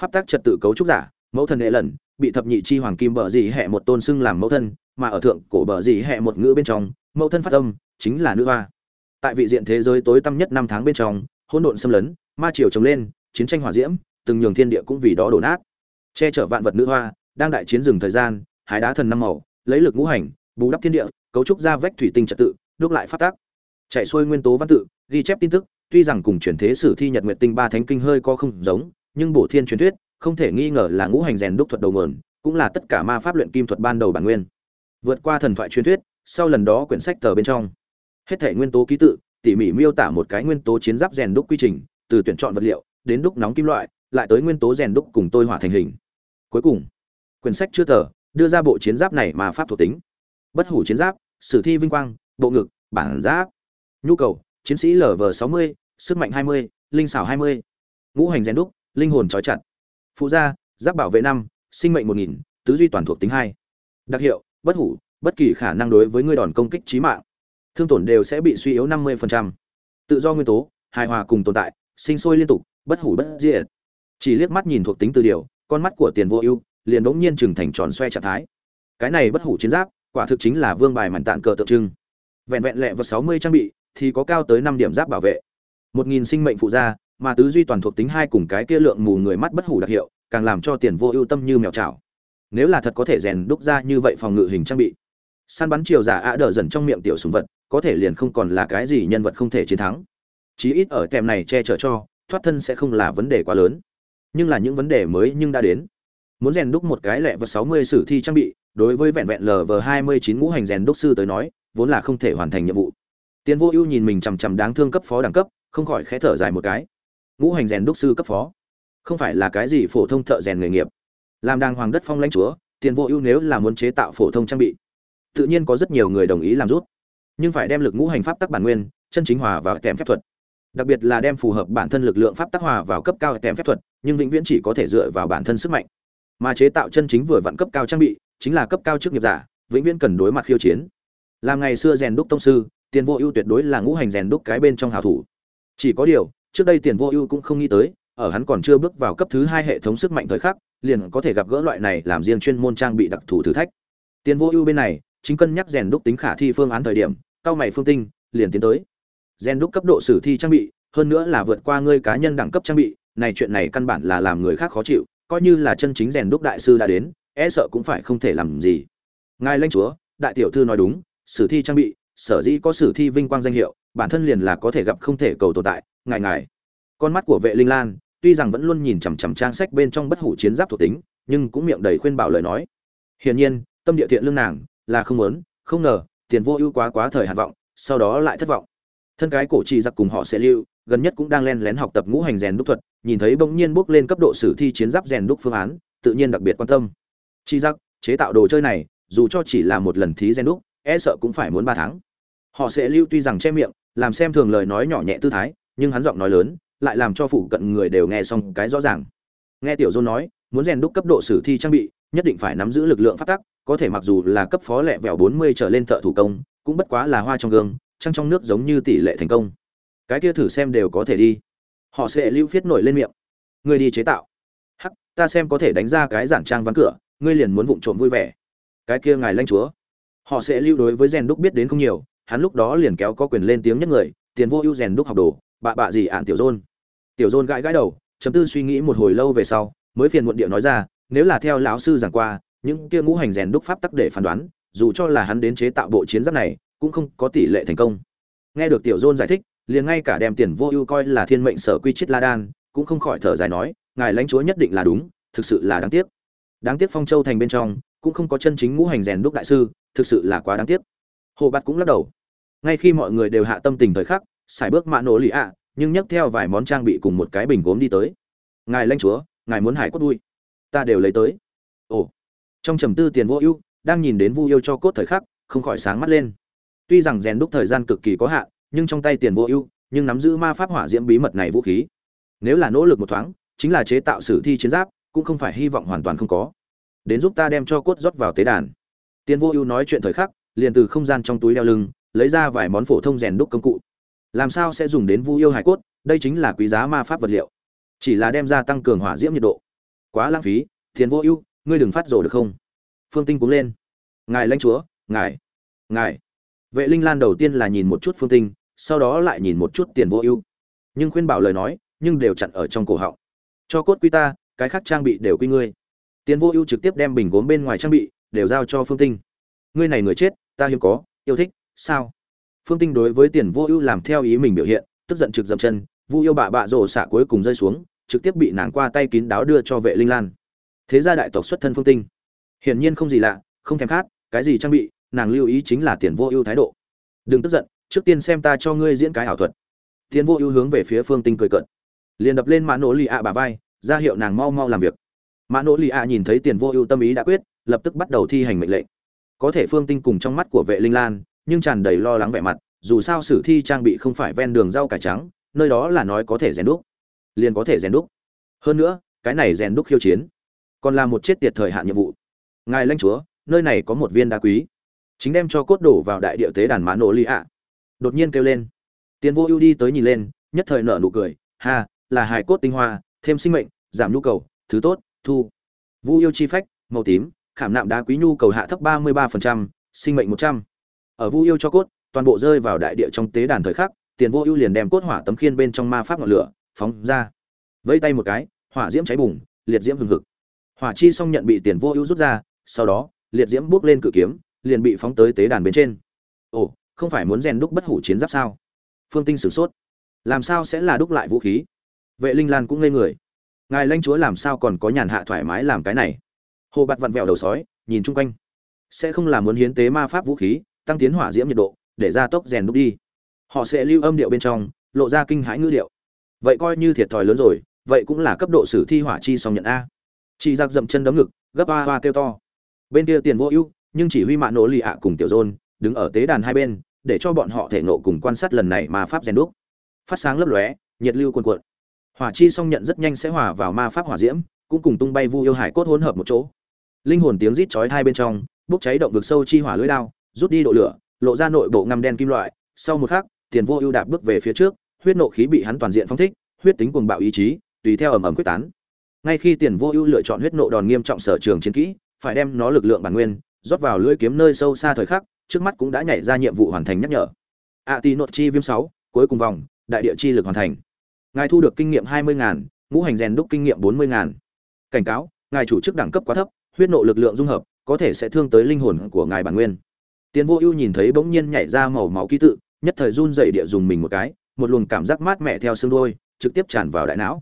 Pháp tắc trật tự cấu trúc giả, mẫu thần hệ lần, bị thập nhị chi hoàng kim bờ dị hệ một tôn xưng làm mẫu thân, mà ở thượng cổ bờ dị hệ một ngữ bên trong, mẫu thân phát âm chính là nữ hoa. Tại vị diện thế giới tối tăm nhất năm tháng bên trong, hỗn độn xâm lấn, ma triều trồng lên, chiến tranh hỏa diễm, từng nhường thiên địa cũng vì đó đổ nát. Che chở vạn vật nữ hoa, đang đại chiến rừng thời gian, hái đá thần năm màu, lấy lực ngũ hành, bù đắp thiên địa, cấu trúc ra vách thủy tinh trật tự đúc lại phát tác chạy xuôi nguyên tố văn tự, ghi chép tin tức, tuy rằng cùng truyền thế sử thi nhật nguyện tinh ba thánh kinh hơi có không giống, nhưng bổ thiên truyền thuyết, không thể nghi ngờ là ngũ hành rèn đúc thuật đầu nguồn, cũng là tất cả ma pháp luyện kim thuật ban đầu bản nguyên. Vượt qua thần thoại truyền thuyết, sau lần đó quyển sách tờ bên trong. Hết thể nguyên tố ký tự, tỉ mỉ miêu tả một cái nguyên tố chiến giáp rèn đúc quy trình, từ tuyển chọn vật liệu, đến đúc nóng kim loại, lại tới nguyên tố rèn đúc cùng tôi hỏa thành hình. Cuối cùng, quyển sách chưa tờ, đưa ra bộ chiến giáp này mà pháp thuộc tính. Bất hủ chiến giáp, sử thi vinh quang bộ ngực bản giáp. Nhu cầu chiến sĩ lv 60, sức mạnh 20, linh xảo 20. ngũ hành rèn đúc linh hồn trói chặt. Phụ gia giáp bảo vệ năm sinh mệnh 1000, tứ duy toàn thuộc tính hai. Đặc hiệu bất hủ bất kỳ khả năng đối với ngươi đòn công kích trí mạng. Thương tổn đều sẽ bị suy yếu 50%. tự do nguyên tố hài hòa cùng tồn tại sinh sôi liên tục bất hủ bất diệt. Chỉ liếc mắt nhìn thuộc tính từ điều con mắt của tiền vô ưu liền đống nhiên trừng thành tròn xoe trạng thái. Cái này bất hủ chiến giáp quả thực chính là vương bài mảnh tạn cờ tượng trưng vẹn vẹn lẹ vật sáu mươi trang bị, thì có cao tới năm điểm giáp bảo vệ. Một nghìn sinh mệnh phụ gia, mà tứ duy toàn thuộc tính hai cùng cái kia lượng mù người mắt bất hủ đặc hiệu, càng làm cho tiền vô ưu tâm như mèo chảo. Nếu là thật có thể rèn đúc ra như vậy phòng ngự hình trang bị, săn bắn chiều giả ạ đỡ dần trong miệng tiểu sùng vật, có thể liền không còn là cái gì nhân vật không thể chiến thắng. Chí ít ở tèm này che chở cho, thoát thân sẽ không là vấn đề quá lớn. Nhưng là những vấn đề mới nhưng đã đến. Muốn rèn đúc một cái lẹ vật sáu mươi sử thi trang bị, đối với vẹn vẹn lv hai mươi chín ngũ hành rèn đúc sư tới nói vốn là không thể hoàn thành nhiệm vụ. Tiến vô ưu nhìn mình chằm chằm đáng thương cấp phó đẳng cấp, không khỏi khẽ thở dài một cái. Ngũ hành rèn đúc sư cấp phó, không phải là cái gì phổ thông thợ rèn nghề nghiệp. Làm đàng hoàng đất phong lãnh chúa tiền vô ưu nếu là muốn chế tạo phổ thông trang bị, tự nhiên có rất nhiều người đồng ý làm rút nhưng phải đem lực ngũ hành pháp tắc bản nguyên, chân chính hòa vào kèm phép thuật. Đặc biệt là đem phù hợp bản thân lực lượng pháp tác hòa vào cấp cao kèm phép thuật, nhưng vĩnh viễn chỉ có thể dựa vào bản thân sức mạnh. Mà chế tạo chân chính vừa vặn cấp cao trang bị, chính là cấp cao chức nghiệp giả, vĩnh viễn cần đối mặt khiêu chiến làm ngày xưa rèn đúc tông sư, tiền vô ưu tuyệt đối là ngũ hành rèn đúc cái bên trong hào thủ. Chỉ có điều, trước đây tiền vô ưu cũng không nghĩ tới, ở hắn còn chưa bước vào cấp thứ hai hệ thống sức mạnh thời khắc, liền có thể gặp gỡ loại này làm riêng chuyên môn trang bị đặc thù thử thách. Tiền vô ưu bên này, chính cân nhắc rèn đúc tính khả thi phương án thời điểm, cao mày phương tinh, liền tiến tới. Rèn đúc cấp độ sử thi trang bị, hơn nữa là vượt qua ngươi cá nhân đẳng cấp trang bị, này chuyện này căn bản là làm người khác khó chịu, coi như là chân chính rèn đúc đại sư đã đến e sợ cũng phải không thể làm gì. Ngài lãnh chúa, đại tiểu thư nói đúng sử thi trang bị, sở dĩ có sử thi vinh quang danh hiệu, bản thân liền là có thể gặp không thể cầu tồn tại, ngài ngài. Con mắt của vệ linh lan, tuy rằng vẫn luôn nhìn chằm chằm trang sách bên trong bất hủ chiến giáp thuộc tính, nhưng cũng miệng đầy khuyên bảo lời nói. Hiển nhiên, tâm địa thiện lương nàng, là không muốn, không ngờ, tiền vô ưu quá quá thời hạn vọng, sau đó lại thất vọng. Thân cái cổ trì giặc cùng họ sẽ lưu, gần nhất cũng đang len lén học tập ngũ hành rèn đúc thuật, nhìn thấy bỗng nhiên bước lên cấp độ sử thi chiến giáp rèn đúc phương án, tự nhiên đặc biệt quan tâm. Chi giặc, chế tạo đồ chơi này, dù cho chỉ là một lần thí rèn đúc e sợ cũng phải muốn ba tháng. Họ sẽ lưu tuy rằng che miệng, làm xem thường lời nói nhỏ nhẹ tư thái, nhưng hắn giọng nói lớn, lại làm cho phụ cận người đều nghe xong cái rõ ràng. Nghe tiểu dôn nói, muốn rèn đúc cấp độ sử thi trang bị, nhất định phải nắm giữ lực lượng phát tắc, có thể mặc dù là cấp phó lẹ vẹo bốn mươi trở lên thợ thủ công, cũng bất quá là hoa trong gương, trăng trong nước giống như tỷ lệ thành công. Cái kia thử xem đều có thể đi. Họ sẽ lưu viết nổi lên miệng. Ngươi đi chế tạo. Hắc, ta xem có thể đánh ra cái giản trang ván cửa, ngươi liền muốn vụng trộm vui vẻ. Cái kia ngài lãnh chúa họ sẽ lưu đối với rèn đúc biết đến không nhiều, hắn lúc đó liền kéo có quyền lên tiếng nhất người, tiền vô ưu rèn đúc học đồ, bạ bạ gì ạn tiểu dôn. Tiểu dôn gãi gãi đầu, chấm tư suy nghĩ một hồi lâu về sau, mới phiền muộn điệu nói ra, nếu là theo lão sư giảng qua, những kia ngũ hành rèn đúc pháp tắc để phán đoán, dù cho là hắn đến chế tạo bộ chiến giáp này, cũng không có tỷ lệ thành công. Nghe được tiểu dôn giải thích, liền ngay cả đem tiền vô ưu coi là thiên mệnh sở quy chết la đan, cũng không khỏi thở dài nói, ngài lãnh chúa nhất định là đúng, thực sự là đáng tiếc. Đáng tiếc phong châu thành bên trong, cũng không có chân chính ngũ hành rèn đúc đại sư thực sự là quá đáng tiếc. Hồ bạt cũng lắc đầu. Ngay khi mọi người đều hạ tâm tình thời khắc, xài bước mạ nổ lì ạ, nhưng nhấc theo vài món trang bị cùng một cái bình gốm đi tới. Ngài lãnh chúa, ngài muốn hải cốt vui. Ta đều lấy tới. Ồ. Trong trầm tư tiền vô ưu, đang nhìn đến vu yêu cho cốt thời khắc, không khỏi sáng mắt lên. Tuy rằng rèn đúc thời gian cực kỳ có hạn, nhưng trong tay tiền vô ưu, nhưng nắm giữ ma pháp hỏa diễm bí mật này vũ khí. Nếu là nỗ lực một thoáng, chính là chế tạo sử thi chiến giáp, cũng không phải hy vọng hoàn toàn không có. Đến giúp ta đem cho cốt rót vào tế đàn tiền vô ưu nói chuyện thời khắc, liền từ không gian trong túi đeo lưng, lấy ra vài món phổ thông rèn đúc công cụ. Làm sao sẽ dùng đến vu yêu hải cốt? Đây chính là quý giá ma pháp vật liệu. Chỉ là đem ra tăng cường hỏa diễm nhiệt độ. Quá lãng phí tiền vô ưu, ngươi đừng phát rồ được không? Phương tinh cũng lên. Ngài lãnh chúa, ngài ngài. Vệ linh lan đầu tiên là nhìn một chút phương tinh, sau đó lại nhìn một chút tiền vô ưu. Nhưng khuyên bảo lời nói, nhưng đều chặn ở trong cổ họng. Cho cốt quy ta, cái khác trang bị đều quy ngươi. Tiền vô ưu trực tiếp đem bình gốm bên ngoài trang bị đều giao cho phương tinh. Ngươi này người chết, ta hiếm có, yêu thích, sao? Phương tinh đối với tiền vô ưu làm theo ý mình biểu hiện, tức giận trực dậm chân, vu yêu bạ bạ rổ xạ cuối cùng rơi xuống, trực tiếp bị nàng qua tay kín đáo đưa cho vệ linh lan. Thế gia đại tộc xuất thân phương tinh. Hiển nhiên không gì lạ, không thèm khát, cái gì trang bị, nàng lưu ý chính là tiền vô ưu thái độ. Đừng tức giận, trước tiên xem ta cho ngươi diễn cái ảo thuật. Tiền vô ưu hướng về phía phương tinh cười cợt. Liền đập lên mã nỗ lì ạ bà vai, ra hiệu nàng mau mau làm việc. Mã nỗ lì ạ nhìn thấy tiền vô ưu tâm ý đã quyết lập tức bắt đầu thi hành mệnh lệnh. Có thể phương tinh cùng trong mắt của vệ linh lan, nhưng tràn đầy lo lắng vẻ mặt, dù sao sử thi trang bị không phải ven đường rau cải trắng, nơi đó là nói có thể rèn đúc, liền có thể rèn đúc. Hơn nữa, cái này rèn đúc khiêu chiến, còn là một chết tiệt thời hạn nhiệm vụ. Ngài lãnh chúa, nơi này có một viên đá quý, chính đem cho cốt đổ vào đại địa tế đàn mã nổ ly ạ. Đột nhiên kêu lên. Tiến vô ưu đi tới nhìn lên, nhất thời nở nụ cười, ha, là hài cốt tinh hoa, thêm sinh mệnh, giảm nhu cầu, thứ tốt, thu. Vu yêu chi phách, màu tím khảm nạm đá quý nhu cầu hạ thấp ba mươi ba sinh mệnh một trăm. Ở vu yêu cho cốt, toàn bộ rơi vào đại địa trong tế đàn thời khắc, tiền vô ưu liền đem cốt hỏa tấm khiên bên trong ma pháp ngọn lửa, phóng ra. Vẫy tay một cái, hỏa diễm cháy bùng, liệt diễm hừng hực. Hỏa chi xong nhận bị tiền vô ưu rút ra, sau đó, liệt diễm bước lên cự kiếm, liền bị phóng tới tế đàn bên trên. Ồ, không phải muốn rèn đúc bất hủ chiến giáp sao? Phương tinh sửng sốt. Làm sao sẽ là đúc lại vũ khí? Vệ linh lan cũng ngây người. Ngài lãnh chúa làm sao còn có nhàn hạ thoải mái làm cái này? Hồ bạt vặn vẹo đầu sói, nhìn chung quanh. Sẽ không làm muốn hiến tế ma pháp vũ khí, tăng tiến hỏa diễm nhiệt độ, để gia tốc rèn đúc đi. Họ sẽ lưu âm điệu bên trong, lộ ra kinh hãi ngữ điệu. Vậy coi như thiệt thòi lớn rồi, vậy cũng là cấp độ sử thi hỏa chi song nhận a. Chị giặc dậm chân đấm ngực, gấp a hoa kêu to. Bên kia tiền vô ưu, nhưng chỉ huy mạ nỗ lì ạ cùng tiểu dôn, đứng ở tế đàn hai bên, để cho bọn họ thể nộ cùng quan sát lần này ma pháp rèn đúc. Phát sáng lấp lóe, nhiệt lưu cuồn cuộn. Hỏa chi song nhận rất nhanh sẽ hòa vào ma pháp hỏa diễm, cũng cùng tung bay vu yêu hải cốt hỗn hợp một chỗ linh hồn tiếng rít chói hai bên trong, bốc cháy động vực sâu chi hỏa lưỡi đao, rút đi độ lửa, lộ ra nội bộ ngăm đen kim loại. Sau một khắc, tiền vô ưu đạp bước về phía trước, huyết nộ khí bị hắn toàn diện phong thích, huyết tính cuồng bạo ý chí, tùy theo ầm ầm quyết tán. Ngay khi tiền vô ưu lựa chọn huyết nộ đòn nghiêm trọng sở trường chiến kỹ, phải đem nó lực lượng bản nguyên, rót vào lưỡi kiếm nơi sâu xa thời khắc, trước mắt cũng đã nhảy ra nhiệm vụ hoàn thành nhắc nhở. A ti nốt chi viêm sáu, cuối cùng vòng, đại địa chi lực hoàn thành. Ngài thu được kinh nghiệm hai mươi ngàn, ngũ hành rèn đúc kinh nghiệm bốn mươi ngàn. Cảnh cáo, ngài chủ chức đẳng cấp quá thấp huyết nộ lực lượng dung hợp, có thể sẽ thương tới linh hồn của ngài bản nguyên. Tiến vô ưu nhìn thấy bỗng nhiên nhảy ra màu máu ký tự, nhất thời run dậy địa dùng mình một cái, một luồng cảm giác mát mẻ theo xương đôi trực tiếp tràn vào đại não.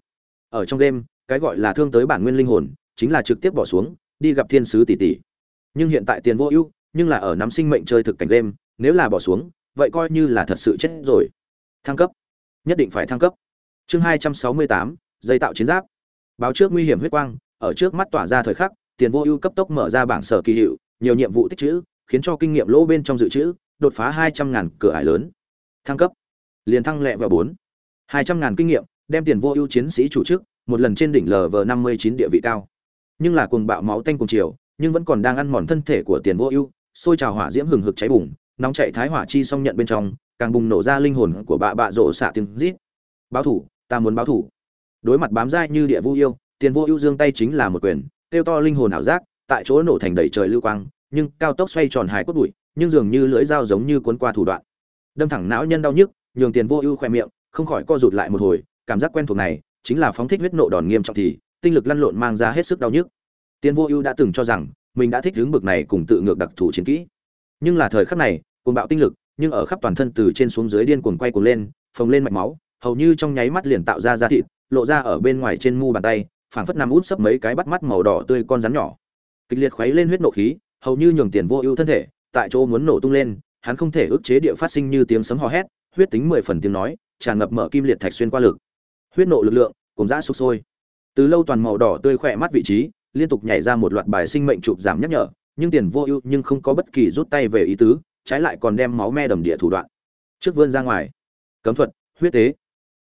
Ở trong đêm, cái gọi là thương tới bản nguyên linh hồn, chính là trực tiếp bỏ xuống, đi gặp thiên sứ tỷ tỷ. Nhưng hiện tại tiền vô ưu, nhưng là ở nắm sinh mệnh chơi thực cảnh đêm, nếu là bỏ xuống, vậy coi như là thật sự chết rồi. Thăng cấp. Nhất định phải thăng cấp. Chương hai trăm sáu mươi tám dây tạo chiến giáp. Báo trước nguy hiểm huyết quang, ở trước mắt tỏa ra thời khắc tiền vô ưu cấp tốc mở ra bảng sở kỳ hiệu, nhiều nhiệm vụ tích chữ khiến cho kinh nghiệm lỗ bên trong dự trữ, đột phá hai trăm ngàn cửa ải lớn. Thăng cấp. Liền thăng lẹ vào bốn. hai trăm ngàn kinh nghiệm, đem tiền vô ưu chiến sĩ chủ chức, một lần trên đỉnh lv năm mươi chín địa vị cao. Nhưng là cuồng bạo máu tanh cùng chiều, nhưng vẫn còn đang ăn mòn thân thể của tiền vô ưu sôi trào hỏa diễm hừng hực cháy bùng, nóng chạy thái hỏa chi xong nhận bên trong, càng bùng nổ ra linh hồn của bạ bạ rộ xạ tiếng rít. Báo thủ, ta muốn báo thủ. Đối mặt bám dai như địa vô yêu tiền vô ưu dương tay chính là một quyền kêu to linh hồn ảo giác, tại chỗ nổ thành đầy trời lưu quang, nhưng cao tốc xoay tròn hài cốt bụi, nhưng dường như lưỡi dao giống như cuốn qua thủ đoạn. Đâm thẳng não nhân đau nhức, nhường tiền vô ưu khoe miệng, không khỏi co rụt lại một hồi, cảm giác quen thuộc này, chính là phóng thích huyết nộ đòn nghiêm trọng thì, tinh lực lăn lộn mang ra hết sức đau nhức. Tiền vô ưu đã từng cho rằng, mình đã thích hướng bực này cùng tự ngược đặc thủ chiến kỹ. Nhưng là thời khắc này, cuồng bạo tinh lực, nhưng ở khắp toàn thân từ trên xuống dưới điên cuồng quay cuồng lên, phồng lên mạch máu, hầu như trong nháy mắt liền tạo ra da thịt, lộ ra ở bên ngoài trên mu bàn tay phảng phất nằm út sấp mấy cái bắt mắt màu đỏ tươi con rắn nhỏ. Kịch liệt khuấy lên huyết nộ khí, hầu như nhường tiền vô ưu thân thể, tại chỗ muốn nổ tung lên, hắn không thể ức chế địa phát sinh như tiếng sấm hò hét, huyết tính mười phần tiếng nói, tràn ngập mở kim liệt thạch xuyên qua lực. Huyết nộ lực lượng, cùng dã sục sôi. Từ lâu toàn màu đỏ tươi khỏe mắt vị trí, liên tục nhảy ra một loạt bài sinh mệnh chụp giảm nhắc nhở, nhưng tiền vô ưu nhưng không có bất kỳ rút tay về ý tứ, trái lại còn đem máu me đầm địa thủ đoạn. Trước vươn ra ngoài. Cấm thuật, huyết tế.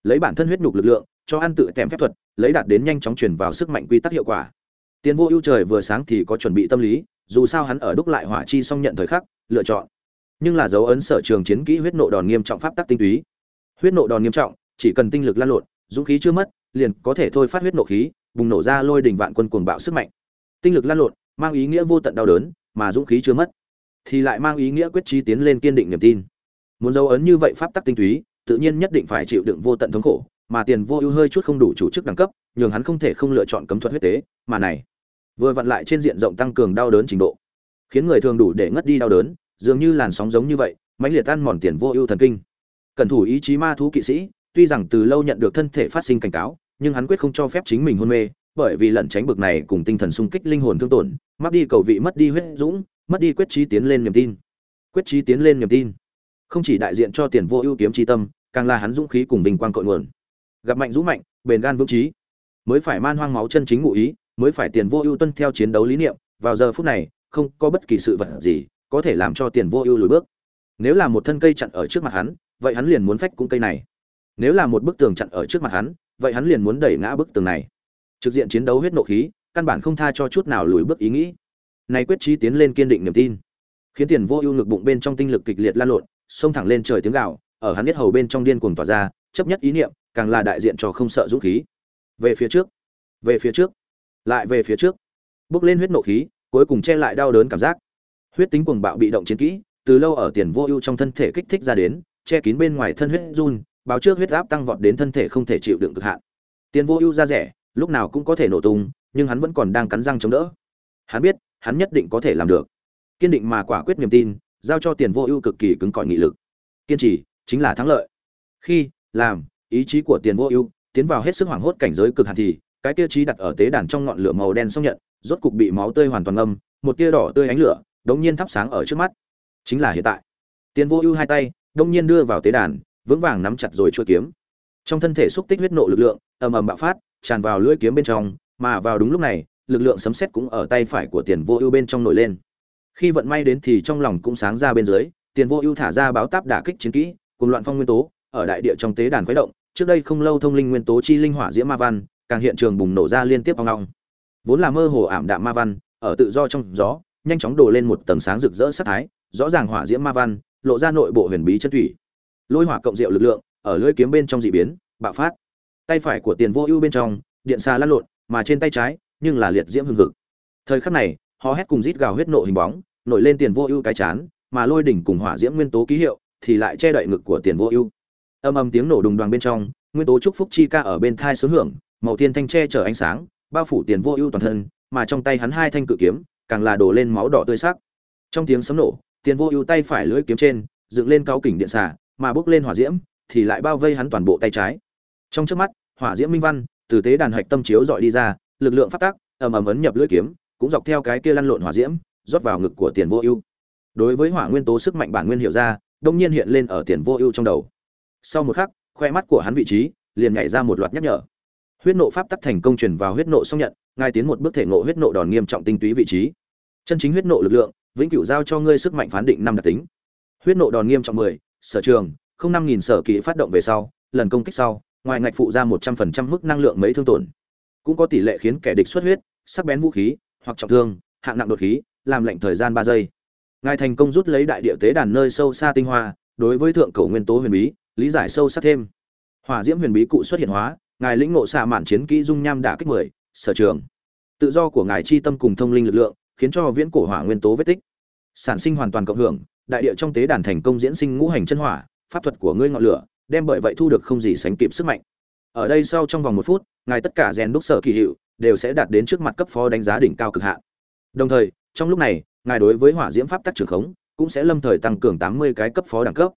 Lấy bản thân huyết nhục lực lượng cho ăn tự tèm phép thuật, lấy đạt đến nhanh chóng truyền vào sức mạnh quy tắc hiệu quả. Tiền vô ưu trời vừa sáng thì có chuẩn bị tâm lý, dù sao hắn ở đúc lại hỏa chi xong nhận thời khắc, lựa chọn. Nhưng là dấu ấn sở trường chiến kỹ huyết nộ đòn nghiêm trọng pháp tắc tinh túy. Huyết nộ đòn nghiêm trọng, chỉ cần tinh lực lan lộn, dũng khí chưa mất, liền có thể thôi phát huyết nộ khí, bùng nổ ra lôi đỉnh vạn quân cuồng bạo sức mạnh. Tinh lực lan lộn, mang ý nghĩa vô tận đau đớn, mà dũng khí chưa mất, thì lại mang ý nghĩa quyết chí tiến lên kiên định niềm tin. Muốn dấu ấn như vậy pháp tắc tinh túy, tự nhiên nhất định phải chịu đựng vô tận thống khổ mà tiền vô ưu hơi chút không đủ chủ chức đẳng cấp, nhường hắn không thể không lựa chọn cấm thuật huyết tế, mà này, vừa vặn lại trên diện rộng tăng cường đau đớn trình độ, khiến người thường đủ để ngất đi đau đớn, dường như làn sóng giống như vậy, mãnh liệt tan mòn tiền vô ưu thần kinh. Cẩn thủ ý chí ma thú kỵ sĩ, tuy rằng từ lâu nhận được thân thể phát sinh cảnh cáo, nhưng hắn quyết không cho phép chính mình hôn mê, bởi vì lẩn tránh bực này cùng tinh thần sung kích linh hồn thương tổn mất đi cầu vị mất đi huyết dũng, mất đi quyết trí tiến lên niềm tin. Quyết trí tiến lên niềm tin. Không chỉ đại diện cho tiền vô ưu kiếm tri tâm, càng là hắn dũng khí cùng bình quang cội nguồn gặp mạnh dũng mạnh, bền gan vững trí mới phải man hoang máu chân chính ngụ ý, mới phải tiền vô ưu tuân theo chiến đấu lý niệm, vào giờ phút này, không có bất kỳ sự vật gì có thể làm cho tiền vô ưu lùi bước. Nếu là một thân cây chặn ở trước mặt hắn, vậy hắn liền muốn phách cũng cây này. Nếu là một bức tường chặn ở trước mặt hắn, vậy hắn liền muốn đẩy ngã bức tường này. Trực diện chiến đấu huyết nộ khí, căn bản không tha cho chút nào lùi bước ý nghĩ. Này quyết chí tiến lên kiên định niềm tin. Khiến tiền vô ưu ngực bụng bên trong tinh lực kịch liệt lan lộn, xông thẳng lên trời tiếng gạo ở hắn biết hầu bên trong điên cuồng tỏa ra, chấp nhất ý niệm càng là đại diện cho không sợ dũng khí. Về phía trước, về phía trước, lại về phía trước. Bước lên huyết nộ khí, cuối cùng che lại đau đớn cảm giác. Huyết tính cuồng bạo bị động chiến kỹ, từ lâu ở tiền vô ưu trong thân thể kích thích ra đến, che kín bên ngoài thân huyết run, báo trước huyết áp tăng vọt đến thân thể không thể chịu đựng cực hạn. Tiền vô ưu ra rẻ, lúc nào cũng có thể nổ tung, nhưng hắn vẫn còn đang cắn răng chống đỡ. Hắn biết, hắn nhất định có thể làm được. Kiên định mà quả quyết niềm tin, giao cho tiền vô ưu cực kỳ cứng cỏi nghị lực. Kiên trì, chính là thắng lợi. Khi, làm ý chí của tiền vô ưu, tiến vào hết sức hoảng hốt cảnh giới cực hạn thì, cái tia trí đặt ở tế đàn trong ngọn lửa màu đen xong nhận, rốt cục bị máu tươi hoàn toàn ngâm, một tia đỏ tươi ánh lửa, đống nhiên thắp sáng ở trước mắt. Chính là hiện tại. Tiền vô ưu hai tay, đống nhiên đưa vào tế đàn, vững vàng nắm chặt rồi chuôi kiếm. Trong thân thể xúc tích huyết nộ lực lượng, ầm ầm bạo phát, tràn vào lưỡi kiếm bên trong, mà vào đúng lúc này, lực lượng sấm sét cũng ở tay phải của tiền vô ưu bên trong nổi lên. Khi vận may đến thì trong lòng cũng sáng ra bên dưới, tiền vô ưu thả ra báo táp đả kích chiến kỹ, cùng loạn phong nguyên tố, ở đại địa trong tế đàn khuấy động trước đây không lâu thông linh nguyên tố chi linh hỏa diễm ma văn, càng hiện trường bùng nổ ra liên tiếp ong ong. Vốn là mơ hồ ảm đạm ma văn, ở tự do trong gió, nhanh chóng đổ lên một tầng sáng rực rỡ sát thái, rõ ràng hỏa diễm ma văn, lộ ra nội bộ huyền bí chân thủy. Lôi hỏa cộng diệu lực lượng, ở lưỡi kiếm bên trong dị biến, bạo phát. Tay phải của tiền vô ưu bên trong, điện xa lăn lộn, mà trên tay trái, nhưng là liệt diễm hừng hực. Thời khắc này họ hét cùng rít gào huyết nộ hình bóng, nổi lên tiền vô ưu cái chán, mà lôi đỉnh cùng hỏa diễm nguyên tố ký hiệu, thì lại che đậy ngực của tiền vô ưu âm âm tiếng nổ đùng đoàn bên trong, nguyên tố chúc phúc chi ca ở bên thai sướng hưởng, màu thiên thanh tre chở ánh sáng, bao phủ tiền vô ưu toàn thân, mà trong tay hắn hai thanh cự kiếm, càng là đổ lên máu đỏ tươi sắc. Trong tiếng sấm nổ, tiền vô ưu tay phải lưỡi kiếm trên, dựng lên cao kỉnh điện xả mà bước lên hỏa diễm, thì lại bao vây hắn toàn bộ tay trái. Trong trước mắt, hỏa diễm minh văn, từ tế đàn hạch tâm chiếu dọi đi ra, lực lượng phát tác, ầm ầm ấn nhập lưỡi kiếm, cũng dọc theo cái kia lăn lộn hỏa diễm, rót vào ngực của tiền vô ưu. Đối với hỏa nguyên tố sức mạnh bản nguyên hiệu ra, đông nhiên hiện lên ở tiền vô ưu trong đầu sau một khắc, khoe mắt của hắn vị trí liền nhảy ra một loạt nhắc nhở. Huyết nộ pháp tắc thành công truyền vào huyết nộ xong nhận ngay tiến một bước thể ngộ huyết nộ đòn nghiêm trọng tinh túy vị trí. Chân chính huyết nộ lực lượng, vĩnh cửu giao cho ngươi sức mạnh phán định năm đặc tính. Huyết nộ đòn nghiêm trọng mười, sở trường, không năm nghìn sở kỹ phát động về sau, lần công kích sau, ngoài ngạch phụ ra một trăm phần trăm mức năng lượng mấy thương tổn. Cũng có tỷ lệ khiến kẻ địch xuất huyết, sắc bén vũ khí, hoặc trọng thương, hạng nặng đột khí, làm lệnh thời gian ba giây. Ngài thành công rút lấy đại địa tế đàn nơi sâu xa tinh hoa, đối với thượng cổ nguyên tố huyền bí lý giải sâu sắc thêm. Hỏa diễm huyền bí cụ xuất hiện hóa, ngài lĩnh ngộ xạ mạn chiến kỹ dung nham đả kích mười, sở trường. Tự do của ngài chi tâm cùng thông linh lực lượng, khiến cho viễn cổ hỏa nguyên tố vết tích. Sản sinh hoàn toàn cộng hưởng, đại địa trong tế đàn thành công diễn sinh ngũ hành chân hỏa, pháp thuật của ngươi ngọn lửa, đem bởi vậy thu được không gì sánh kịp sức mạnh. Ở đây sau trong vòng một phút, ngài tất cả rèn đúc sở kỳ hiệu, đều sẽ đạt đến trước mặt cấp phó đánh giá đỉnh cao cực hạn. Đồng thời, trong lúc này, ngài đối với hỏa diễm pháp tắc trường khống, cũng sẽ lâm thời tăng cường tám mươi cái cấp phó đẳng cấp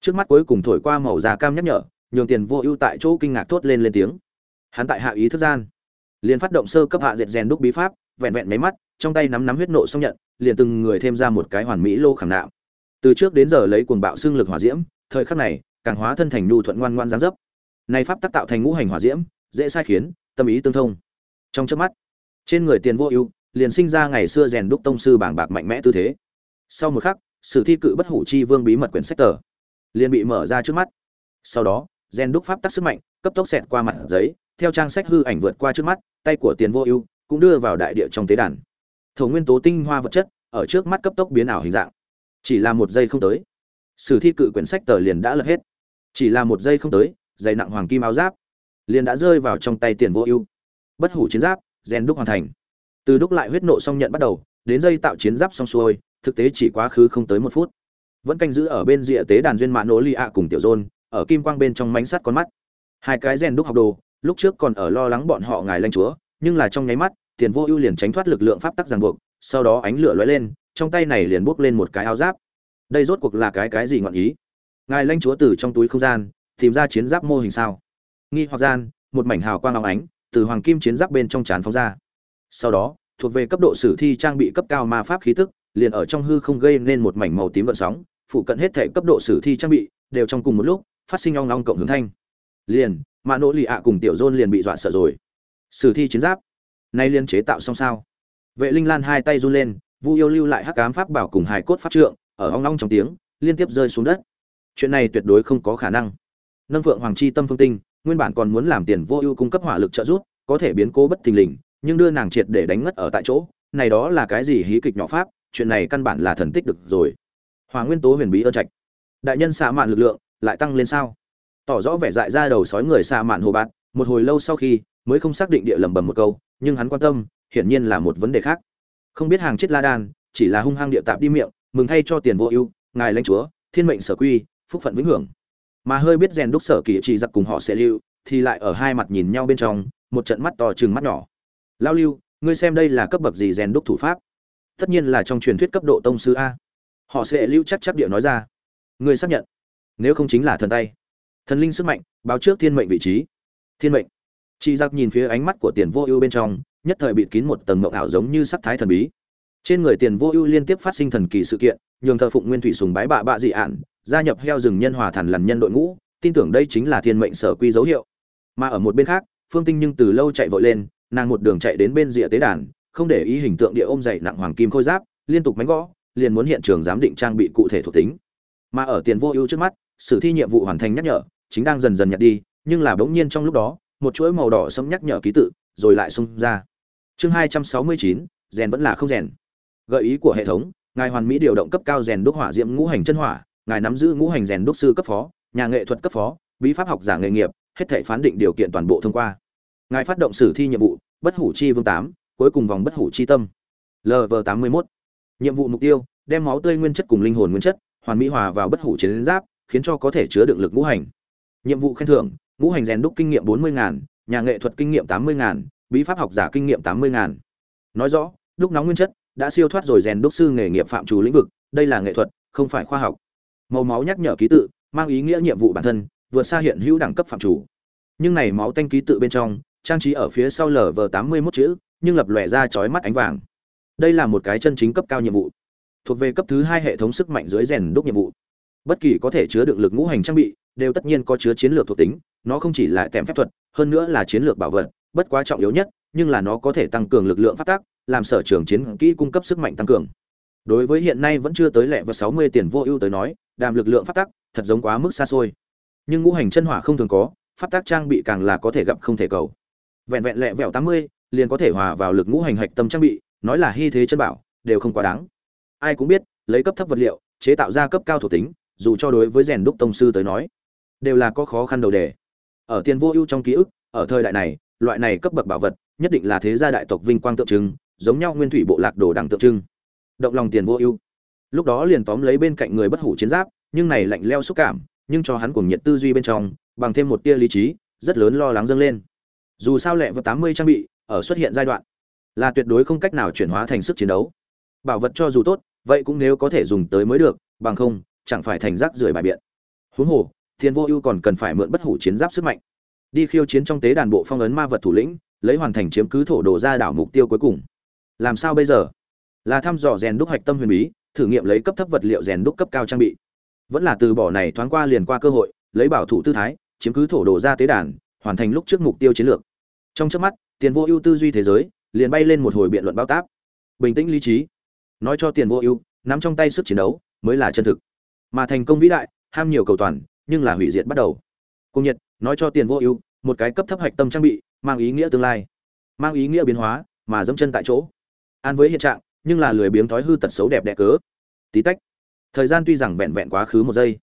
trước mắt cuối cùng thổi qua màu da cam nhắc nhở, nhường tiền vô ưu tại chỗ kinh ngạc thốt lên lên tiếng. Hắn tại hạ ý thức gian, liền phát động sơ cấp hạ diệt rèn đúc bí pháp, vẹn vẹn mấy mắt, trong tay nắm nắm huyết nộ xong nhận, liền từng người thêm ra một cái hoàn mỹ lô khảm nạo từ trước đến giờ lấy cuồng bạo xương lực hỏa diễm, thời khắc này, càng hóa thân thành nhu thuận ngoan ngoan giáng dấp. Này pháp tác tạo thành ngũ hành hỏa diễm, dễ sai khiến, tâm ý tương thông. Trong chớp mắt, trên người tiền vô ưu, liền sinh ra ngày xưa rèn đúc tông sư bảng bạc mạnh mẽ tư thế. Sau một khắc, sử thi cự bất hủ chi vương bí mật quyển sách tờ liền bị mở ra trước mắt. Sau đó, gen đúc pháp tắc sức mạnh, cấp tốc xẹt qua mặt giấy, theo trang sách hư ảnh vượt qua trước mắt, tay của tiền vô ưu cũng đưa vào đại địa trong tế đàn. Thổ nguyên tố tinh hoa vật chất ở trước mắt cấp tốc biến ảo hình dạng. Chỉ là một giây không tới, sử thi cự quyển sách tờ liền đã lật hết. Chỉ là một giây không tới, dày nặng hoàng kim áo giáp liền đã rơi vào trong tay tiền vô ưu bất hủ chiến giáp rèn đúc hoàn thành. Từ đúc lại huyết nộ xong nhận bắt đầu, đến dây tạo chiến giáp xong xuôi, thực tế chỉ quá khứ không tới một phút vẫn canh giữ ở bên rìa tế đàn duyên mã nỗ li ạ cùng tiểu dôn, ở kim quang bên trong mánh sắt con mắt. Hai cái rèn đúc học đồ, lúc trước còn ở lo lắng bọn họ ngài lanh chúa, nhưng là trong nháy mắt, tiền vô ưu liền tránh thoát lực lượng pháp tắc ràng buộc, sau đó ánh lửa lóe lên, trong tay này liền buốc lên một cái áo giáp. Đây rốt cuộc là cái cái gì ngọn ý? Ngài lanh chúa từ trong túi không gian, tìm ra chiến giáp mô hình sao? Nghi hoặc gian, một mảnh hào quang óng ánh, từ hoàng kim chiến giáp bên trong trán phóng ra. Sau đó, thuộc về cấp độ sử thi trang bị cấp cao ma pháp khí tức liền ở trong hư không gây nên một mảnh màu tím gợn sóng phụ cận hết thể cấp độ sử thi trang bị đều trong cùng một lúc phát sinh ong ong cộng hướng thanh. Liền mà nỗ lì ạ cùng tiểu john liền bị dọa sợ rồi. Sử thi chiến giáp, nay liên chế tạo xong sao? Vệ linh lan hai tay run lên, vu yêu lưu lại hắc ám pháp bảo cùng hài cốt pháp trượng, ở ong ong trong tiếng, liên tiếp rơi xuống đất. Chuyện này tuyệt đối không có khả năng. Nâng phượng hoàng chi tâm phương tinh, nguyên bản còn muốn làm tiền vô ưu cung cấp hỏa lực trợ giúp, có thể biến cố bất thình lình, nhưng đưa nàng triệt để đánh ngất ở tại chỗ, này đó là cái gì hí kịch nhỏ pháp? Chuyện này căn bản là thần tích được rồi. Hoàng nguyên tố huyền bí ơn trạch. Đại nhân xạ mạn lực lượng, lại tăng lên sao? Tỏ rõ vẻ dại ra đầu sói người xạ mạn hồ bạt, một hồi lâu sau khi, mới không xác định địa lầm bầm một câu, nhưng hắn quan tâm, hiển nhiên là một vấn đề khác. Không biết hàng chết la đan, chỉ là hung hăng địa tạp đi miệng, mừng thay cho tiền vô ưu, ngài lãnh chúa, thiên mệnh sở quy, phúc phận vĩnh hưởng. Mà hơi biết rèn đúc sở kỳ chỉ giặc cùng họ sẽ lưu, thì lại ở hai mặt nhìn nhau bên trong, một trận mắt to chừng mắt nhỏ. Lao lưu, ngươi xem đây là cấp bậc gì rèn đúc thủ pháp? Tất nhiên là trong truyền thuyết cấp độ tông sư a. Họ sẽ lưu chắc chắc địa nói ra. Ngươi xác nhận. Nếu không chính là thần tay. Thần linh sức mạnh, báo trước thiên mệnh vị trí. Thiên mệnh. Chị giặc nhìn phía ánh mắt của tiền vô ưu bên trong, nhất thời bịt kín một tầng mộng ảo giống như sắc thái thần bí. Trên người tiền vô ưu liên tiếp phát sinh thần kỳ sự kiện, nhường thờ phụng nguyên thủy sùng bái bạ bạ dị ạn, gia nhập heo rừng nhân hòa thần lằn nhân đội ngũ, tin tưởng đây chính là thiên mệnh sở quy dấu hiệu. Mà ở một bên khác, phương tinh nhưng từ lâu chạy vội lên, nàng một đường chạy đến bên rìa tế đàn không để ý hình tượng địa ôm dày nặng hoàng kim khôi giáp, liên tục mánh gõ, liền muốn hiện trường giám định trang bị cụ thể thuộc tính. Mà ở tiền vô ưu trước mắt, sử thi nhiệm vụ hoàn thành nhắc nhở, chính đang dần dần nhặt đi, nhưng là bỗng nhiên trong lúc đó, một chuỗi màu đỏ sẫm nhắc nhở ký tự, rồi lại xung ra. Chương hai trăm sáu mươi chín, rèn vẫn là không rèn. Gợi ý của hệ thống, ngài hoàn mỹ điều động cấp cao rèn đúc hỏa diễm ngũ hành chân hỏa, ngài nắm giữ ngũ hành rèn đúc sư cấp phó, nhà nghệ thuật cấp phó, bí pháp học giả nghề nghiệp, hết thể phán định điều kiện toàn bộ thông qua. Ngài phát động sử thi nhiệm vụ, bất hủ chi vương tám cuối cùng vòng bất hủ chi tâm. Lv tám mươi mốt. Nhiệm vụ mục tiêu, đem máu tươi nguyên chất cùng linh hồn nguyên chất hoàn mỹ hòa vào bất hủ chiến giáp, khiến cho có thể chứa đựng lực ngũ hành. Nhiệm vụ khen thưởng, ngũ hành rèn đúc kinh nghiệm bốn mươi ngàn, nhà nghệ thuật kinh nghiệm tám mươi ngàn, bí pháp học giả kinh nghiệm tám mươi ngàn. Nói rõ, đúc nóng nguyên chất đã siêu thoát rồi rèn đúc sư nghề nghiệp phạm chủ lĩnh vực, đây là nghệ thuật, không phải khoa học. Màu máu nhắc nhở ký tự, mang ý nghĩa nhiệm vụ bản thân, vượt xa hiện hữu đẳng cấp phạm chủ nhưng này máu tanh ký tự bên trong, trang trí ở phía sau lở tám mươi chữ nhưng lập lòe ra chói mắt ánh vàng. Đây là một cái chân chính cấp cao nhiệm vụ, thuộc về cấp thứ hai hệ thống sức mạnh dưới rèn đúc nhiệm vụ. Bất kỳ có thể chứa đựng lực ngũ hành trang bị, đều tất nhiên có chứa chiến lược thuộc tính, nó không chỉ là tèm phép thuật, hơn nữa là chiến lược bảo vật, bất quá trọng yếu nhất, nhưng là nó có thể tăng cường lực lượng phát tác, làm sở trường chiến kỹ cung cấp sức mạnh tăng cường. Đối với hiện nay vẫn chưa tới lẹ và sáu mươi tiền vô ưu tới nói, đàm lực lượng phát tác, thật giống quá mức xa xôi. Nhưng ngũ hành chân hỏa không thường có, phát tác trang bị càng là có thể gặp không thể cầu. Vẹn vẹn lẹ vẹo tám mươi liền có thể hòa vào lực ngũ hành hạch tâm trang bị, nói là hy thế chân bảo, đều không quá đáng. Ai cũng biết, lấy cấp thấp vật liệu, chế tạo ra cấp cao thuộc tính, dù cho đối với rèn đúc tông sư tới nói, đều là có khó khăn đầu đề. Ở tiền vô ưu trong ký ức, ở thời đại này, loại này cấp bậc bảo vật, nhất định là thế gia đại tộc vinh quang tượng trưng, giống nhau nguyên thủy bộ lạc đồ đẳng tượng trưng. Động lòng tiền vô ưu. Lúc đó liền tóm lấy bên cạnh người bất hủ chiến giáp, nhưng này lạnh leo xúc cảm, nhưng cho hắn cuồng nhiệt tư duy bên trong, bằng thêm một tia lý trí, rất lớn lo lắng dâng lên. Dù sao lẹ vật tám mươi trang bị ở xuất hiện giai đoạn, là tuyệt đối không cách nào chuyển hóa thành sức chiến đấu. Bảo vật cho dù tốt, vậy cũng nếu có thể dùng tới mới được, bằng không, chẳng phải thành rác rưởi bài biện. Huống hồ, thiên vô ưu còn cần phải mượn bất hủ chiến giáp sức mạnh. Đi khiêu chiến trong tế đàn bộ phong ấn ma vật thủ lĩnh, lấy hoàn thành chiếm cứ thổ đồ ra đảo mục tiêu cuối cùng. Làm sao bây giờ? Là thăm dò rèn đúc hạch tâm huyền bí, thử nghiệm lấy cấp thấp vật liệu rèn đúc cấp cao trang bị. Vẫn là từ bỏ này thoáng qua liền qua cơ hội, lấy bảo thủ tư thái, chiếm cứ thổ đồ ra tế đàn, hoàn thành lúc trước mục tiêu chiến lược. Trong trước mắt tiền vô ưu tư duy thế giới, liền bay lên một hồi biện luận bao táp. Bình tĩnh lý trí. Nói cho tiền vô ưu, nắm trong tay sức chiến đấu, mới là chân thực. Mà thành công vĩ đại, ham nhiều cầu toàn, nhưng là hủy diệt bắt đầu. Cung nhiệt, nói cho tiền vô ưu, một cái cấp thấp hạch tâm trang bị, mang ý nghĩa tương lai. Mang ý nghĩa biến hóa, mà dẫm chân tại chỗ. An với hiện trạng, nhưng là lười biếng thói hư tật xấu đẹp đẽ cớ. Tí tách. Thời gian tuy rằng vẹn vẹn quá khứ một giây,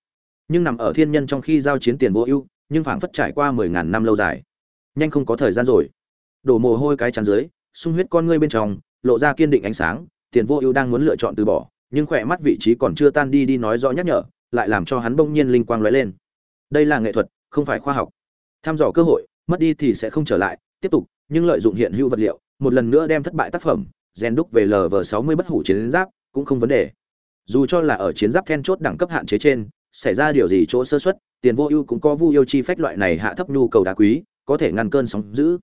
nhưng nằm ở thiên nhân trong khi giao chiến tiền vô ưu, nhưng phảng phất trải qua mười ngàn năm lâu dài. Nhanh không có thời gian rồi đổ mồ hôi cái chắn dưới, sung huyết con ngươi bên trong, lộ ra kiên định ánh sáng, tiền vô ưu đang muốn lựa chọn từ bỏ, nhưng khỏe mắt vị trí còn chưa tan đi đi nói rõ nhắc nhở, lại làm cho hắn bỗng nhiên linh quang lóe lên. Đây là nghệ thuật, không phải khoa học. Tham dò cơ hội, mất đi thì sẽ không trở lại, tiếp tục, nhưng lợi dụng hiện hữu vật liệu, một lần nữa đem thất bại tác phẩm, rèn đúc về lv sáu mươi bất hủ chiến giáp, cũng không vấn đề. Dù cho là ở chiến giáp then chốt đẳng cấp hạn chế trên, xảy ra điều gì chỗ sơ xuất tiền vô ưu cũng có vu yêu chi phách loại này hạ thấp nhu cầu đá quý, có thể ngăn cơn sóng dữ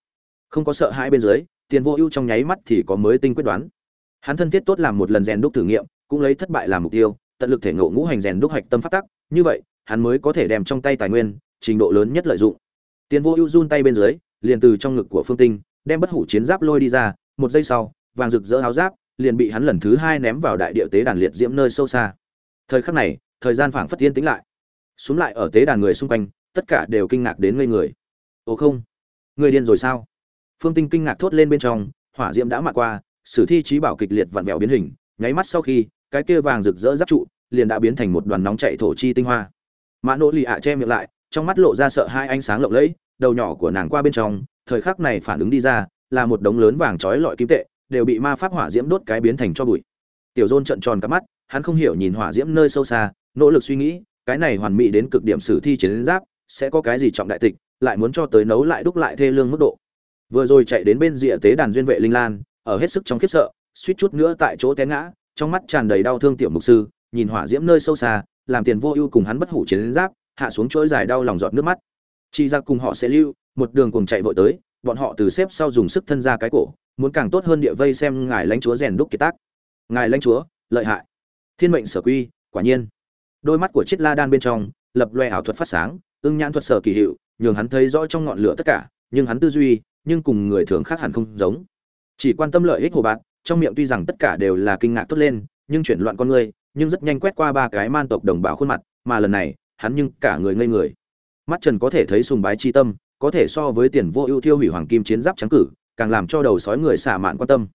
không có sợ hãi bên dưới, tiền vô ưu trong nháy mắt thì có mới tinh quyết đoán. Hắn thân thiết tốt làm một lần rèn đúc thử nghiệm, cũng lấy thất bại làm mục tiêu, tận lực thể ngộ ngũ hành rèn đúc hạch tâm phát tắc, như vậy, hắn mới có thể đem trong tay tài nguyên, trình độ lớn nhất lợi dụng. Tiền vô ưu run tay bên dưới, liền từ trong ngực của phương tinh, đem bất hủ chiến giáp lôi đi ra, một giây sau, vàng rực rỡ áo giáp, liền bị hắn lần thứ hai ném vào đại địa tế đàn liệt diễm nơi sâu xa. Thời khắc này, thời gian phảng phất tiên tĩnh lại. Xuống lại ở tế đàn người xung quanh, tất cả đều kinh ngạc đến ngây người. Ồ không, người điên rồi sao? Phương tinh kinh ngạc thốt lên bên trong, hỏa diễm đã mạ qua, sử thi trí bảo kịch liệt vặn vẹo biến hình, nháy mắt sau khi, cái kia vàng rực rỡ giáp trụ liền đã biến thành một đoàn nóng chạy thổ chi tinh hoa. Mã nỗ lì ạ che miệng lại, trong mắt lộ ra sợ hai ánh sáng lộng lẫy, đầu nhỏ của nàng qua bên trong, thời khắc này phản ứng đi ra, là một đống lớn vàng trói lọi kim tệ, đều bị ma pháp hỏa diễm đốt cái biến thành cho bụi. Tiểu dôn trận tròn cả mắt, hắn không hiểu nhìn hỏa diễm nơi sâu xa, nỗ lực suy nghĩ, cái này hoàn mỹ đến cực điểm sử thi chiến giáp, sẽ có cái gì trọng đại tịch, lại muốn cho tới nấu lại đúc lại thê lương mức độ vừa rồi chạy đến bên rìa tế đàn duyên vệ linh lan, ở hết sức trong khiếp sợ, suýt chút nữa tại chỗ té ngã, trong mắt tràn đầy đau thương tiểu mục sư, nhìn hỏa diễm nơi sâu xa, làm tiền vô ưu cùng hắn bất hủ chiến giáp, hạ xuống chuỗi dài đau lòng giọt nước mắt. Chị ra cùng họ sẽ lưu, một đường cùng chạy vội tới, bọn họ từ xếp sau dùng sức thân ra cái cổ, muốn càng tốt hơn địa vây xem ngài lãnh chúa rèn đúc kiệt tác. Ngài lãnh chúa, lợi hại. Thiên mệnh sở quy, quả nhiên. Đôi mắt của chiếc la đan bên trong, lập loè ảo thuật phát sáng, ưng nhãn thuật sở kỳ hiệu, nhường hắn thấy rõ trong ngọn lửa tất cả, nhưng hắn tư duy nhưng cùng người thường khác hẳn không giống. Chỉ quan tâm lợi ích hồ bạc, trong miệng tuy rằng tất cả đều là kinh ngạc tốt lên, nhưng chuyển loạn con người, nhưng rất nhanh quét qua ba cái man tộc đồng bào khuôn mặt, mà lần này, hắn nhưng cả người ngây người. Mắt trần có thể thấy sùng bái chi tâm, có thể so với tiền vô ưu thiêu hủy hoàng kim chiến giáp trắng cử, càng làm cho đầu sói người xả mạn quan tâm.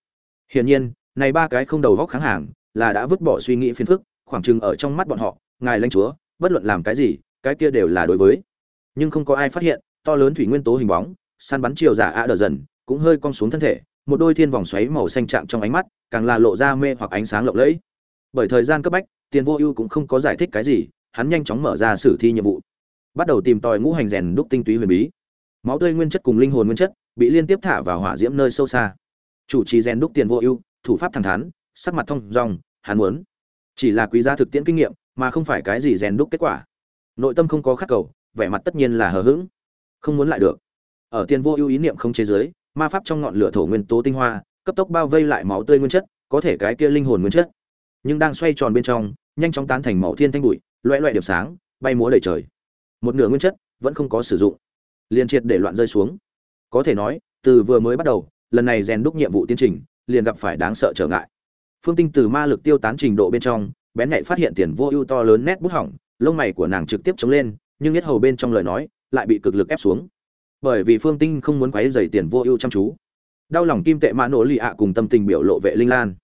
Hiển nhiên, này ba cái không đầu góc kháng hàng, là đã vứt bỏ suy nghĩ phiền phức, khoảng chừng ở trong mắt bọn họ, ngài lãnh chúa, bất luận làm cái gì, cái kia đều là đối với. Nhưng không có ai phát hiện, to lớn thủy nguyên tố hình bóng săn bắn chiều giả ạ đờ dần, cũng hơi cong xuống thân thể, một đôi thiên vòng xoáy màu xanh chạm trong ánh mắt, càng là lộ ra mê hoặc ánh sáng lộng lẫy. Bởi thời gian cấp bách, tiền vô ưu cũng không có giải thích cái gì, hắn nhanh chóng mở ra sử thi nhiệm vụ. Bắt đầu tìm tòi ngũ hành rèn đúc tinh túy huyền bí. Máu tươi nguyên chất cùng linh hồn nguyên chất bị liên tiếp thả vào hỏa diễm nơi sâu xa. Chủ trì rèn đúc tiền vô ưu, thủ pháp thẳng thắn, sắc mặt thông dong, hắn muốn chỉ là quý giá thực tiễn kinh nghiệm, mà không phải cái gì rèn đúc kết quả. Nội tâm không có khắc cầu, vẻ mặt tất nhiên là hờ hững. Không muốn lại được ở tiền vô ưu ý niệm không chế giới, ma pháp trong ngọn lửa thổ nguyên tố tinh hoa, cấp tốc bao vây lại máu tươi nguyên chất, có thể cái kia linh hồn nguyên chất. Nhưng đang xoay tròn bên trong, nhanh chóng tán thành màu thiên thanh bụi loẹ loẹ điểm sáng, bay múa đầy trời. Một nửa nguyên chất vẫn không có sử dụng. Liền triệt để loạn rơi xuống. Có thể nói, từ vừa mới bắt đầu, lần này rèn đúc nhiệm vụ tiến trình, liền gặp phải đáng sợ trở ngại. Phương tinh từ ma lực tiêu tán trình độ bên trong, bén nhạy phát hiện tiền vô ưu to lớn nét bút hỏng, lông mày của nàng trực tiếp chống lên, nhưng nhất hầu bên trong lời nói lại bị cực lực ép xuống bởi vì phương tinh không muốn quấy dày tiền vô ưu chăm chú. Đau lòng kim tệ mã nổ lì ạ cùng tâm tình biểu lộ vệ linh lan.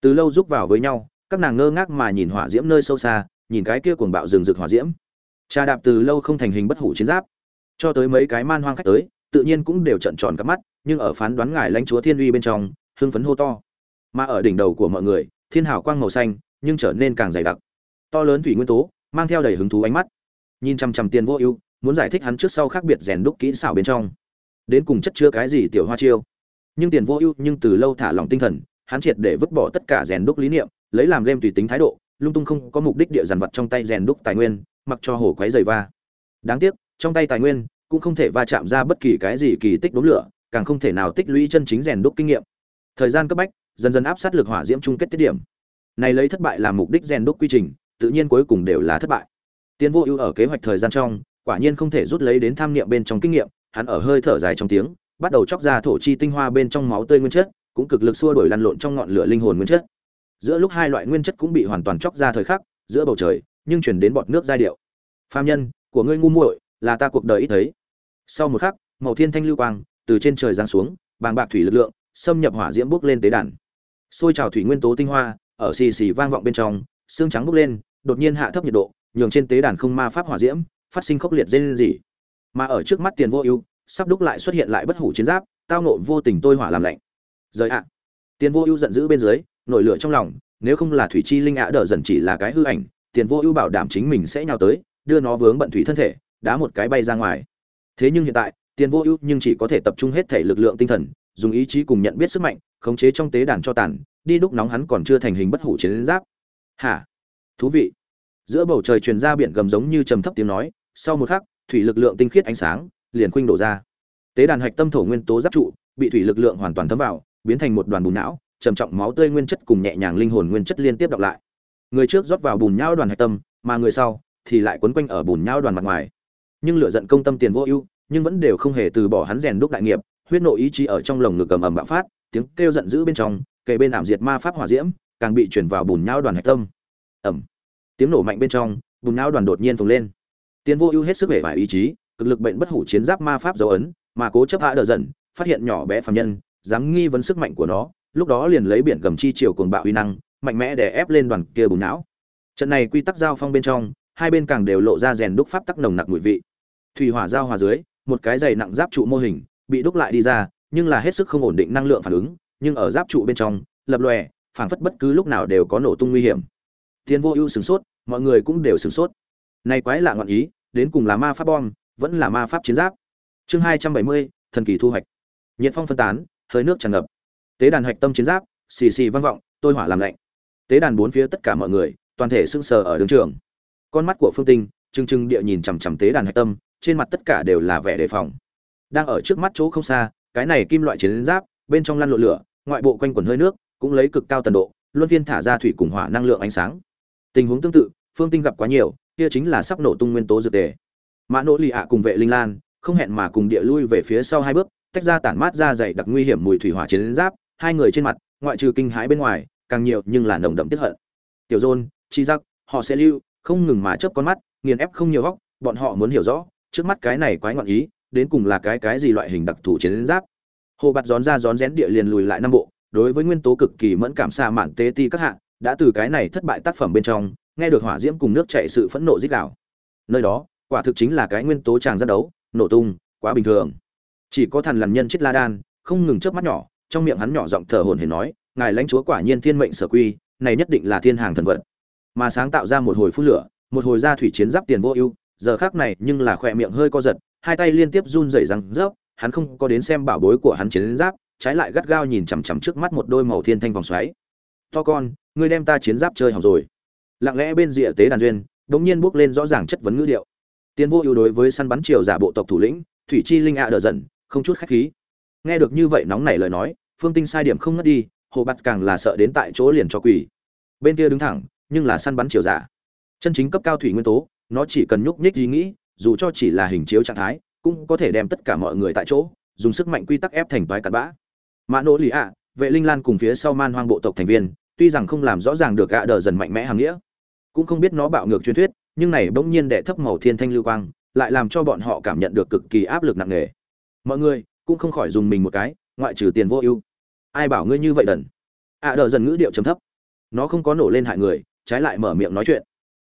Từ lâu giúp vào với nhau, các nàng ngơ ngác mà nhìn hỏa diễm nơi sâu xa, nhìn cái kia cuồng bạo rừng rực hỏa diễm. Trà đạp từ lâu không thành hình bất hủ chiến giáp. Cho tới mấy cái man hoang khách tới, tự nhiên cũng đều trận tròn các mắt, nhưng ở phán đoán ngài lãnh chúa thiên uy bên trong, hưng phấn hô to. Mà ở đỉnh đầu của mọi người, thiên hào quang màu xanh, nhưng trở nên càng dày đặc. To lớn thủy nguyên tố, mang theo đầy hứng thú ánh mắt. Nhìn chằm chằm tiền vô ưu muốn giải thích hắn trước sau khác biệt rèn đúc kỹ xảo bên trong. Đến cùng chất chứa cái gì tiểu hoa chiêu? Nhưng tiền vô ưu, nhưng từ lâu thả lòng tinh thần, hắn triệt để vứt bỏ tất cả rèn đúc lý niệm, lấy làm game tùy tính thái độ, lung tung không có mục đích địa dàn vật trong tay rèn đúc tài nguyên, mặc cho hổ quấy dày va. Đáng tiếc, trong tay tài nguyên cũng không thể va chạm ra bất kỳ cái gì kỳ tích đốn lửa, càng không thể nào tích lũy chân chính rèn đúc kinh nghiệm. Thời gian cấp bách, dần dần áp sát lực hỏa diễm chung kết tiết điểm. Này lấy thất bại làm mục đích rèn đúc quy trình, tự nhiên cuối cùng đều là thất bại. Tiến vô ưu ở kế hoạch thời gian trong quả nhiên không thể rút lấy đến tham niệm bên trong kinh nghiệm, hắn ở hơi thở dài trong tiếng, bắt đầu chóc ra thổ chi tinh hoa bên trong máu tươi nguyên chất, cũng cực lực xua đuổi lăn lộn trong ngọn lửa linh hồn nguyên chất. Giữa lúc hai loại nguyên chất cũng bị hoàn toàn chóc ra thời khắc, giữa bầu trời, nhưng chuyển đến bọt nước giai điệu. Phàm nhân, của ngươi ngu muội, là ta cuộc đời ít thấy. Sau một khắc, màu thiên thanh lưu quang, từ trên trời giáng xuống, bàng bạc thủy lực lượng, xâm nhập hỏa diễm bốc lên tế đàn. Xôi trào thủy nguyên tố tinh hoa, ở xì xì vang vọng bên trong, xương trắng bốc lên, đột nhiên hạ thấp nhiệt độ, nhường trên tế đàn không ma pháp hỏa diễm phát sinh khốc liệt dây gì. Mà ở trước mắt tiền vô ưu, sắp đúc lại xuất hiện lại bất hủ chiến giáp, tao nộ vô tình tôi hỏa làm lạnh. Rời ạ. Tiền vô ưu giận dữ bên dưới, nổi lửa trong lòng, nếu không là thủy chi linh ạ đỡ dần chỉ là cái hư ảnh, tiền vô ưu bảo đảm chính mình sẽ nhào tới, đưa nó vướng bận thủy thân thể, đá một cái bay ra ngoài. Thế nhưng hiện tại, tiền vô ưu nhưng chỉ có thể tập trung hết thể lực lượng tinh thần, dùng ý chí cùng nhận biết sức mạnh, khống chế trong tế đàn cho tàn, đi đúc nóng hắn còn chưa thành hình bất hủ chiến giáp. Hả? Thú vị giữa bầu trời truyền ra biển gầm giống như trầm thấp tiếng nói, sau một khắc, thủy lực lượng tinh khiết ánh sáng liền khuynh đổ ra. Tế đàn hạch tâm thổ nguyên tố giáp trụ, bị thủy lực lượng hoàn toàn thấm vào, biến thành một đoàn bùn não, trầm trọng máu tươi nguyên chất cùng nhẹ nhàng linh hồn nguyên chất liên tiếp đọc lại. Người trước rót vào bùn nhão đoàn hạch tâm, mà người sau thì lại quấn quanh ở bùn nhão đoàn mặt ngoài. Nhưng lựa giận công tâm tiền vô ưu, nhưng vẫn đều không hề từ bỏ hắn rèn đúc đại nghiệp, huyết nội ý chí ở trong lồng ngực cầm ầm bạo phát, tiếng kêu giận dữ bên trong, kề bên ảm diệt ma pháp hỏa diễm, càng bị chuyển vào bùn nhão đoàn hạch tâm. Ẩm tiếng nổ mạnh bên trong, bùn não đoàn đột nhiên phồng lên. Tiến vô ưu hết sức vẻ vải ý chí, cực lực bệnh bất hủ chiến giáp ma pháp dấu ấn, mà cố chấp hạ đờ dần, phát hiện nhỏ bé phàm nhân, dám nghi vấn sức mạnh của nó, lúc đó liền lấy biển gầm chi chiều cuồng bạo uy năng, mạnh mẽ để ép lên đoàn kia bùn não. Trận này quy tắc giao phong bên trong, hai bên càng đều lộ ra rèn đúc pháp tắc nồng nặc mùi vị. Thủy hỏa giao hòa dưới, một cái dày nặng giáp trụ mô hình bị đúc lại đi ra, nhưng là hết sức không ổn định năng lượng phản ứng, nhưng ở giáp trụ bên trong, lập lòe phảng phất bất cứ lúc nào đều có nổ tung nguy hiểm. Tiên vô ưu sửng sốt, mọi người cũng đều sửng sốt. Này quái lạ ngọn ý, đến cùng là ma pháp bom, vẫn là ma pháp chiến giáp. Chương hai trăm bảy mươi, thần kỳ thu hoạch. Nhiệt phong phân tán, hơi nước tràn ngập. Tế đàn hạch tâm chiến giáp, xì xì vang vọng, tôi hỏa làm lạnh. Tế đàn bốn phía tất cả mọi người, toàn thể sững sờ ở đường trường. Con mắt của phương tinh, trừng trừng địa nhìn chằm chằm tế đàn hạch tâm, trên mặt tất cả đều là vẻ đề phòng. Đang ở trước mắt chỗ không xa, cái này kim loại chiến giáp, bên trong lăn lộn lửa, ngoại bộ quanh quần hơi nước, cũng lấy cực cao tần độ, luân phiên thả ra thủy cùng hỏa năng lượng ánh sáng tình huống tương tự, phương tinh gặp quá nhiều, kia chính là sắp nổ tung nguyên tố dược tề. Mã nỗ lì ạ cùng vệ linh lan, không hẹn mà cùng địa lui về phía sau hai bước, tách ra tản mát ra dày đặc nguy hiểm mùi thủy hỏa chiến giáp, hai người trên mặt, ngoại trừ kinh hãi bên ngoài, càng nhiều nhưng là nồng đậm tiếp hận. Tiểu dôn, chi giặc họ sẽ lưu, không ngừng mà chớp con mắt, nghiền ép không nhiều góc, bọn họ muốn hiểu rõ, trước mắt cái này quái ngọn ý, đến cùng là cái cái gì loại hình đặc thù chiến giáp? Hồ bạt gión ra gión rén địa liền lùi lại năm bộ, đối với nguyên tố cực kỳ mẫn cảm xa mạn tê ti các hạng đã từ cái này thất bại tác phẩm bên trong, nghe được hỏa diễm cùng nước chạy sự phẫn nộ dích đảo nơi đó, quả thực chính là cái nguyên tố tràng giác đấu, nổ tung, quá bình thường. Chỉ có thần làm nhân chết la đan, không ngừng chớp mắt nhỏ, trong miệng hắn nhỏ giọng thở hổn hển nói, ngài lãnh chúa quả nhiên thiên mệnh sở quy, này nhất định là thiên hàng thần vật. Mà sáng tạo ra một hồi phun lửa, một hồi ra thủy chiến giáp tiền vô ưu, giờ khác này nhưng là khỏe miệng hơi co giật, hai tay liên tiếp run rẩy răng rớp, hắn không có đến xem bảo bối của hắn chiến giáp, trái lại gắt gao nhìn chằm chằm trước mắt một đôi màu thiên thanh vòng xoáy to con, ngươi đem ta chiến giáp chơi hỏng rồi. Lặng lẽ bên rìa tế đàn duyên, đống nhiên bước lên rõ ràng chất vấn ngữ điệu. Tiến vô ưu đối với săn bắn triều giả bộ tộc thủ lĩnh, thủy chi linh ạ đờ dần không chút khách khí. Nghe được như vậy nóng nảy lời nói, phương tinh sai điểm không ngất đi, hồ bạt càng là sợ đến tại chỗ liền cho quỳ. Bên kia đứng thẳng, nhưng là săn bắn triều giả. Chân chính cấp cao thủy nguyên tố, nó chỉ cần nhúc nhích ý nghĩ, dù cho chỉ là hình chiếu trạng thái, cũng có thể đem tất cả mọi người tại chỗ, dùng sức mạnh quy tắc ép thành toái cặn bã. Mã nỗ lì ạ, vệ linh lan cùng phía sau man hoang bộ tộc thành viên tuy rằng không làm rõ ràng được gạ đờ dần mạnh mẽ hàng nghĩa, cũng không biết nó bạo ngược truyền thuyết, nhưng này bỗng nhiên đệ thấp màu thiên thanh lưu quang, lại làm cho bọn họ cảm nhận được cực kỳ áp lực nặng nề. Mọi người cũng không khỏi dùng mình một cái, ngoại trừ tiền vô ưu. Ai bảo ngươi như vậy đần? Ạ đờ dần ngữ điệu trầm thấp. Nó không có nổ lên hại người, trái lại mở miệng nói chuyện.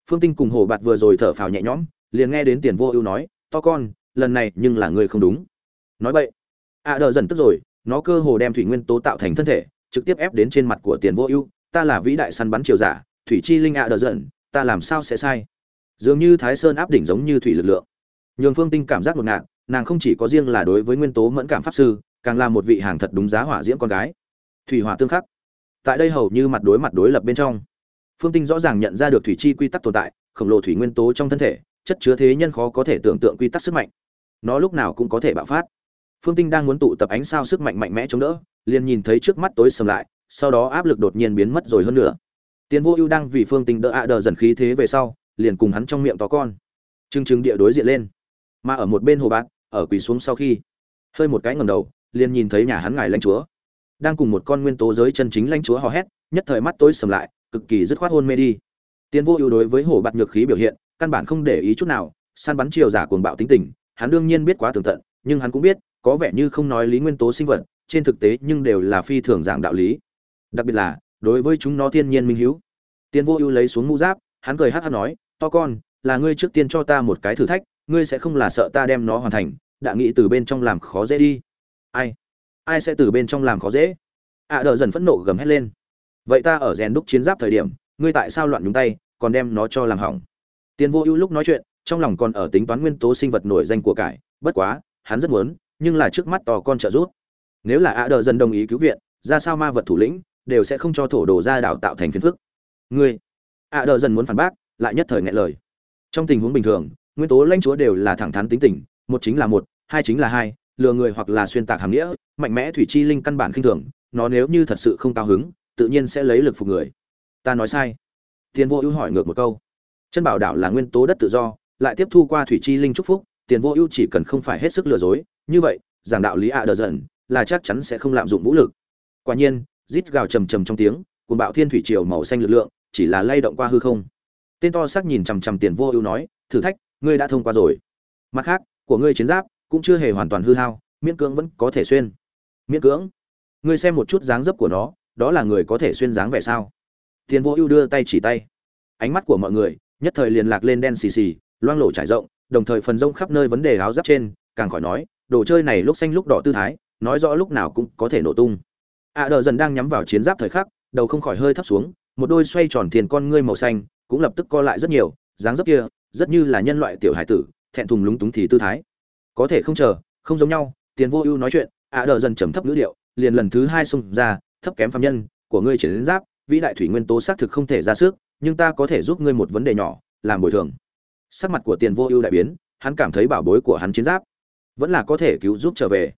Phương tinh cùng hồ bạt vừa rồi thở phào nhẹ nhõm, liền nghe đến tiền vô ưu nói, to con, lần này nhưng là ngươi không đúng. Nói vậy ạ đờ dần tức rồi, nó cơ hồ đem thủy nguyên tố tạo thành thân thể, trực tiếp ép đến trên mặt của tiền vô ưu ta là vĩ đại săn bắn triều giả thủy chi linh ạ à đờ giận, ta làm sao sẽ sai? Dường như thái sơn áp đỉnh giống như thủy lực lượng. Nhường phương tinh cảm giác ngột ngạt nàng không chỉ có riêng là đối với nguyên tố mẫn cảm pháp sư càng là một vị hàng thật đúng giá hỏa diễm con gái. Thủy hỏa tương khắc. Tại đây hầu như mặt đối mặt đối lập bên trong. Phương tinh rõ ràng nhận ra được thủy chi quy tắc tồn tại khổng lồ thủy nguyên tố trong thân thể chất chứa thế nhân khó có thể tưởng tượng quy tắc sức mạnh. Nó lúc nào cũng có thể bạo phát. Phương tinh đang muốn tụ tập ánh sao sức mạnh mạnh mẽ chống đỡ liền nhìn thấy trước mắt tối sầm lại sau đó áp lực đột nhiên biến mất rồi hơn nữa. Tiến vô ưu đang vì phương tình đỡ ạ đờ dần khí thế về sau, liền cùng hắn trong miệng to con. Trưng trưng địa đối diện lên. Mà ở một bên hồ bạc ở quỳ xuống sau khi, hơi một cái ngầm đầu, liền nhìn thấy nhà hắn ngài lãnh chúa. Đang cùng một con nguyên tố giới chân chính lãnh chúa hò hét, nhất thời mắt tối sầm lại, cực kỳ dứt khoát hôn mê đi. Tiến vô ưu đối với hồ bạt nhược khí biểu hiện, căn bản không để ý chút nào, săn bắn chiều giả cuồng bạo tính tình, hắn đương nhiên biết quá tường tận, nhưng hắn cũng biết, có vẻ như không nói lý nguyên tố sinh vật, trên thực tế nhưng đều là phi thường dạng đạo lý đặc biệt là đối với chúng nó thiên nhiên minh hiếu. Tiến vô ưu lấy xuống mũ giáp hắn cười hát hát nói to con là ngươi trước tiên cho ta một cái thử thách ngươi sẽ không là sợ ta đem nó hoàn thành đã nghĩ từ bên trong làm khó dễ đi. Ai? Ai sẽ từ bên trong làm khó dễ? Ạ à, đờ dần phẫn nộ gầm hét lên. Vậy ta ở rèn đúc chiến giáp thời điểm ngươi tại sao loạn nhúng tay còn đem nó cho làm hỏng? Tiền vô ưu lúc nói chuyện trong lòng còn ở tính toán nguyên tố sinh vật nổi danh của cải bất quá hắn rất muốn nhưng là trước mắt to con trợ rút nếu là ạ à, đờ dần đồng ý cứu viện ra sao ma vật thủ lĩnh đều sẽ không cho thổ đồ ra đảo tạo thành phiền phức. Ngươi ạ à, đờ dần muốn phản bác lại nhất thời ngại lời. Trong tình huống bình thường nguyên tố lãnh chúa đều là thẳng thắn tính tình một chính là một hai chính là hai lừa người hoặc là xuyên tạc hàm nghĩa mạnh mẽ thủy chi linh căn bản khinh thường nó nếu như thật sự không cao hứng tự nhiên sẽ lấy lực phục người. Ta nói sai. Tiền vô ưu hỏi ngược một câu. Chân bảo đảo là nguyên tố đất tự do lại tiếp thu qua thủy chi linh chúc phúc tiền vô ưu chỉ cần không phải hết sức lừa dối như vậy giảng đạo lý ạ đờ dần là chắc chắn sẽ không lạm dụng vũ lực. Quả nhiên rít gào trầm trầm trong tiếng cùng bạo thiên thủy triều màu xanh lực lượng, chỉ là lay động qua hư không. Tên to xác nhìn chằm chằm tiền vô ưu nói, thử thách, ngươi đã thông qua rồi. Mặt khác, của ngươi chiến giáp cũng chưa hề hoàn toàn hư hao, miễn cưỡng vẫn có thể xuyên. Miễn cưỡng? Ngươi xem một chút dáng dấp của nó, đó là người có thể xuyên dáng vẻ sao? Tiền vô ưu đưa tay chỉ tay. Ánh mắt của mọi người, nhất thời liền lạc lên đen xì xì, loang lổ trải rộng, đồng thời phần rông khắp nơi vấn đề áo giáp trên, càng khỏi nói, đồ chơi này lúc xanh lúc đỏ tư thái, nói rõ lúc nào cũng có thể nổ tung ạ đờ dần đang nhắm vào chiến giáp thời khắc, đầu không khỏi hơi thấp xuống, một đôi xoay tròn tiền con ngươi màu xanh, cũng lập tức co lại rất nhiều, dáng dấp kia, rất như là nhân loại tiểu hải tử, thẹn thùng lúng túng thì tư thái. Có thể không chờ, không giống nhau, tiền vô ưu nói chuyện ạ đờ dần trầm thấp ngữ điệu, liền lần thứ hai xông ra, thấp kém phạm nhân, của ngươi chỉ đến giáp, vĩ đại thủy nguyên tố xác thực không thể ra sức, nhưng ta có thể giúp ngươi một vấn đề nhỏ, làm bồi thường. Sắc mặt của tiền vô ưu đại biến, hắn cảm thấy bảo bối của hắn chiến giáp, vẫn là có thể cứu giúp trở về.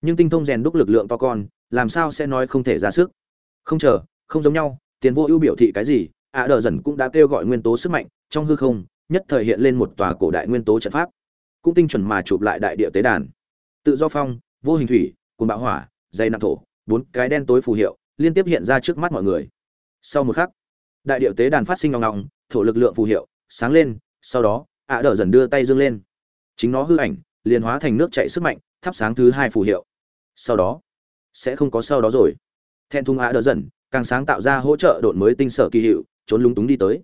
Nhưng tinh thông rèn đúc lực lượng to con làm sao sẽ nói không thể ra sức? Không chờ, không giống nhau, tiền vô ưu biểu thị cái gì, ạ đờ dần cũng đã kêu gọi nguyên tố sức mạnh, trong hư không, nhất thời hiện lên một tòa cổ đại nguyên tố trận pháp. Cũng tinh chuẩn mà chụp lại đại địa tế đàn. Tự do phong, vô hình thủy cồn bạo hỏa dây nặng thổ, bốn cái đen tối phù hiệu, liên tiếp hiện ra trước mắt mọi người. Sau một khắc, đại địa tế đàn phát sinh ngọng ngọng, thổ lực lượng phù hiệu sáng lên, sau đó, ạ đờ dần đưa tay dương lên. Chính nó hư ảnh, liền hóa thành nước chạy sức mạnh, thắp sáng thứ hai phù hiệu. Sau đó sẽ không có sau đó rồi. Thẹn thùng ạ đỡ dần, càng sáng tạo ra hỗ trợ đội mới tinh sở kỳ hiệu, trốn lúng túng đi tới.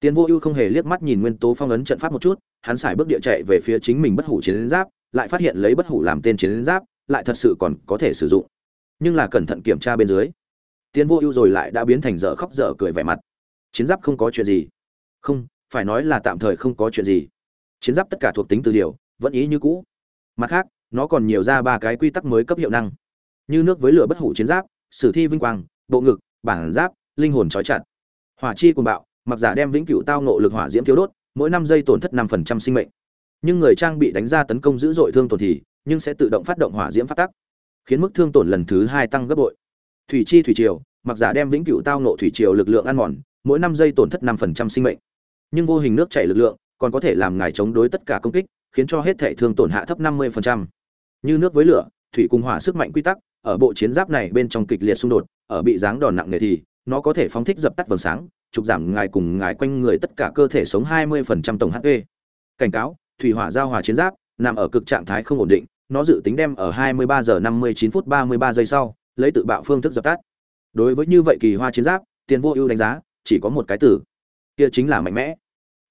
Tiến vô ưu không hề liếc mắt nhìn nguyên tố phong ấn trận pháp một chút, hắn xài bước địa chạy về phía chính mình bất hủ chiến giáp, lại phát hiện lấy bất hủ làm tên chiến giáp, lại thật sự còn có thể sử dụng. Nhưng là cẩn thận kiểm tra bên dưới. Tiến vô ưu rồi lại đã biến thành dở khóc dở cười vẻ mặt. Chiến giáp không có chuyện gì. Không, phải nói là tạm thời không có chuyện gì. Chiến giáp tất cả thuộc tính từ điều, vẫn ý như cũ. Mặt khác, nó còn nhiều ra ba cái quy tắc mới cấp hiệu năng như nước với lửa bất hủ chiến giáp, sử thi vinh quang, bộ ngực, bản giáp, linh hồn trói chặt. Hỏa chi cùng bạo, mặc giả đem vĩnh cửu tao nộ lực hỏa diễm thiếu đốt, mỗi năm giây tổn thất năm phần trăm sinh mệnh. Nhưng người trang bị đánh ra tấn công dữ dội thương tổn thì, nhưng sẽ tự động phát động hỏa diễm phát tắc, khiến mức thương tổn lần thứ hai tăng gấp bội. Thủy chi thủy triều, mặc giả đem vĩnh cửu tao nộ thủy triều lực lượng ăn mòn, mỗi năm giây tổn thất năm phần trăm sinh mệnh. Nhưng vô hình nước chảy lực lượng, còn có thể làm ngài chống đối tất cả công kích, khiến cho hết thể thương tổn hạ thấp năm mươi phần trăm. Như nước với lửa, thủy cùng hỏa sức mạnh quy tắc ở bộ chiến giáp này bên trong kịch liệt xung đột ở bị giáng đòn nặng nề thì nó có thể phóng thích dập tắt vầng sáng trục giảm ngài cùng ngài quanh người tất cả cơ thể sống 20% tổng HP. Cảnh cáo, thủy hỏa giao hòa chiến giáp nằm ở cực trạng thái không ổn định, nó dự tính đem ở 23 giờ 59 phút 33 giây sau, lấy tự bạo phương thức dập tắt. Đối với như vậy kỳ hoa chiến giáp, tiền vô ưu đánh giá, chỉ có một cái từ, kia chính là mạnh mẽ.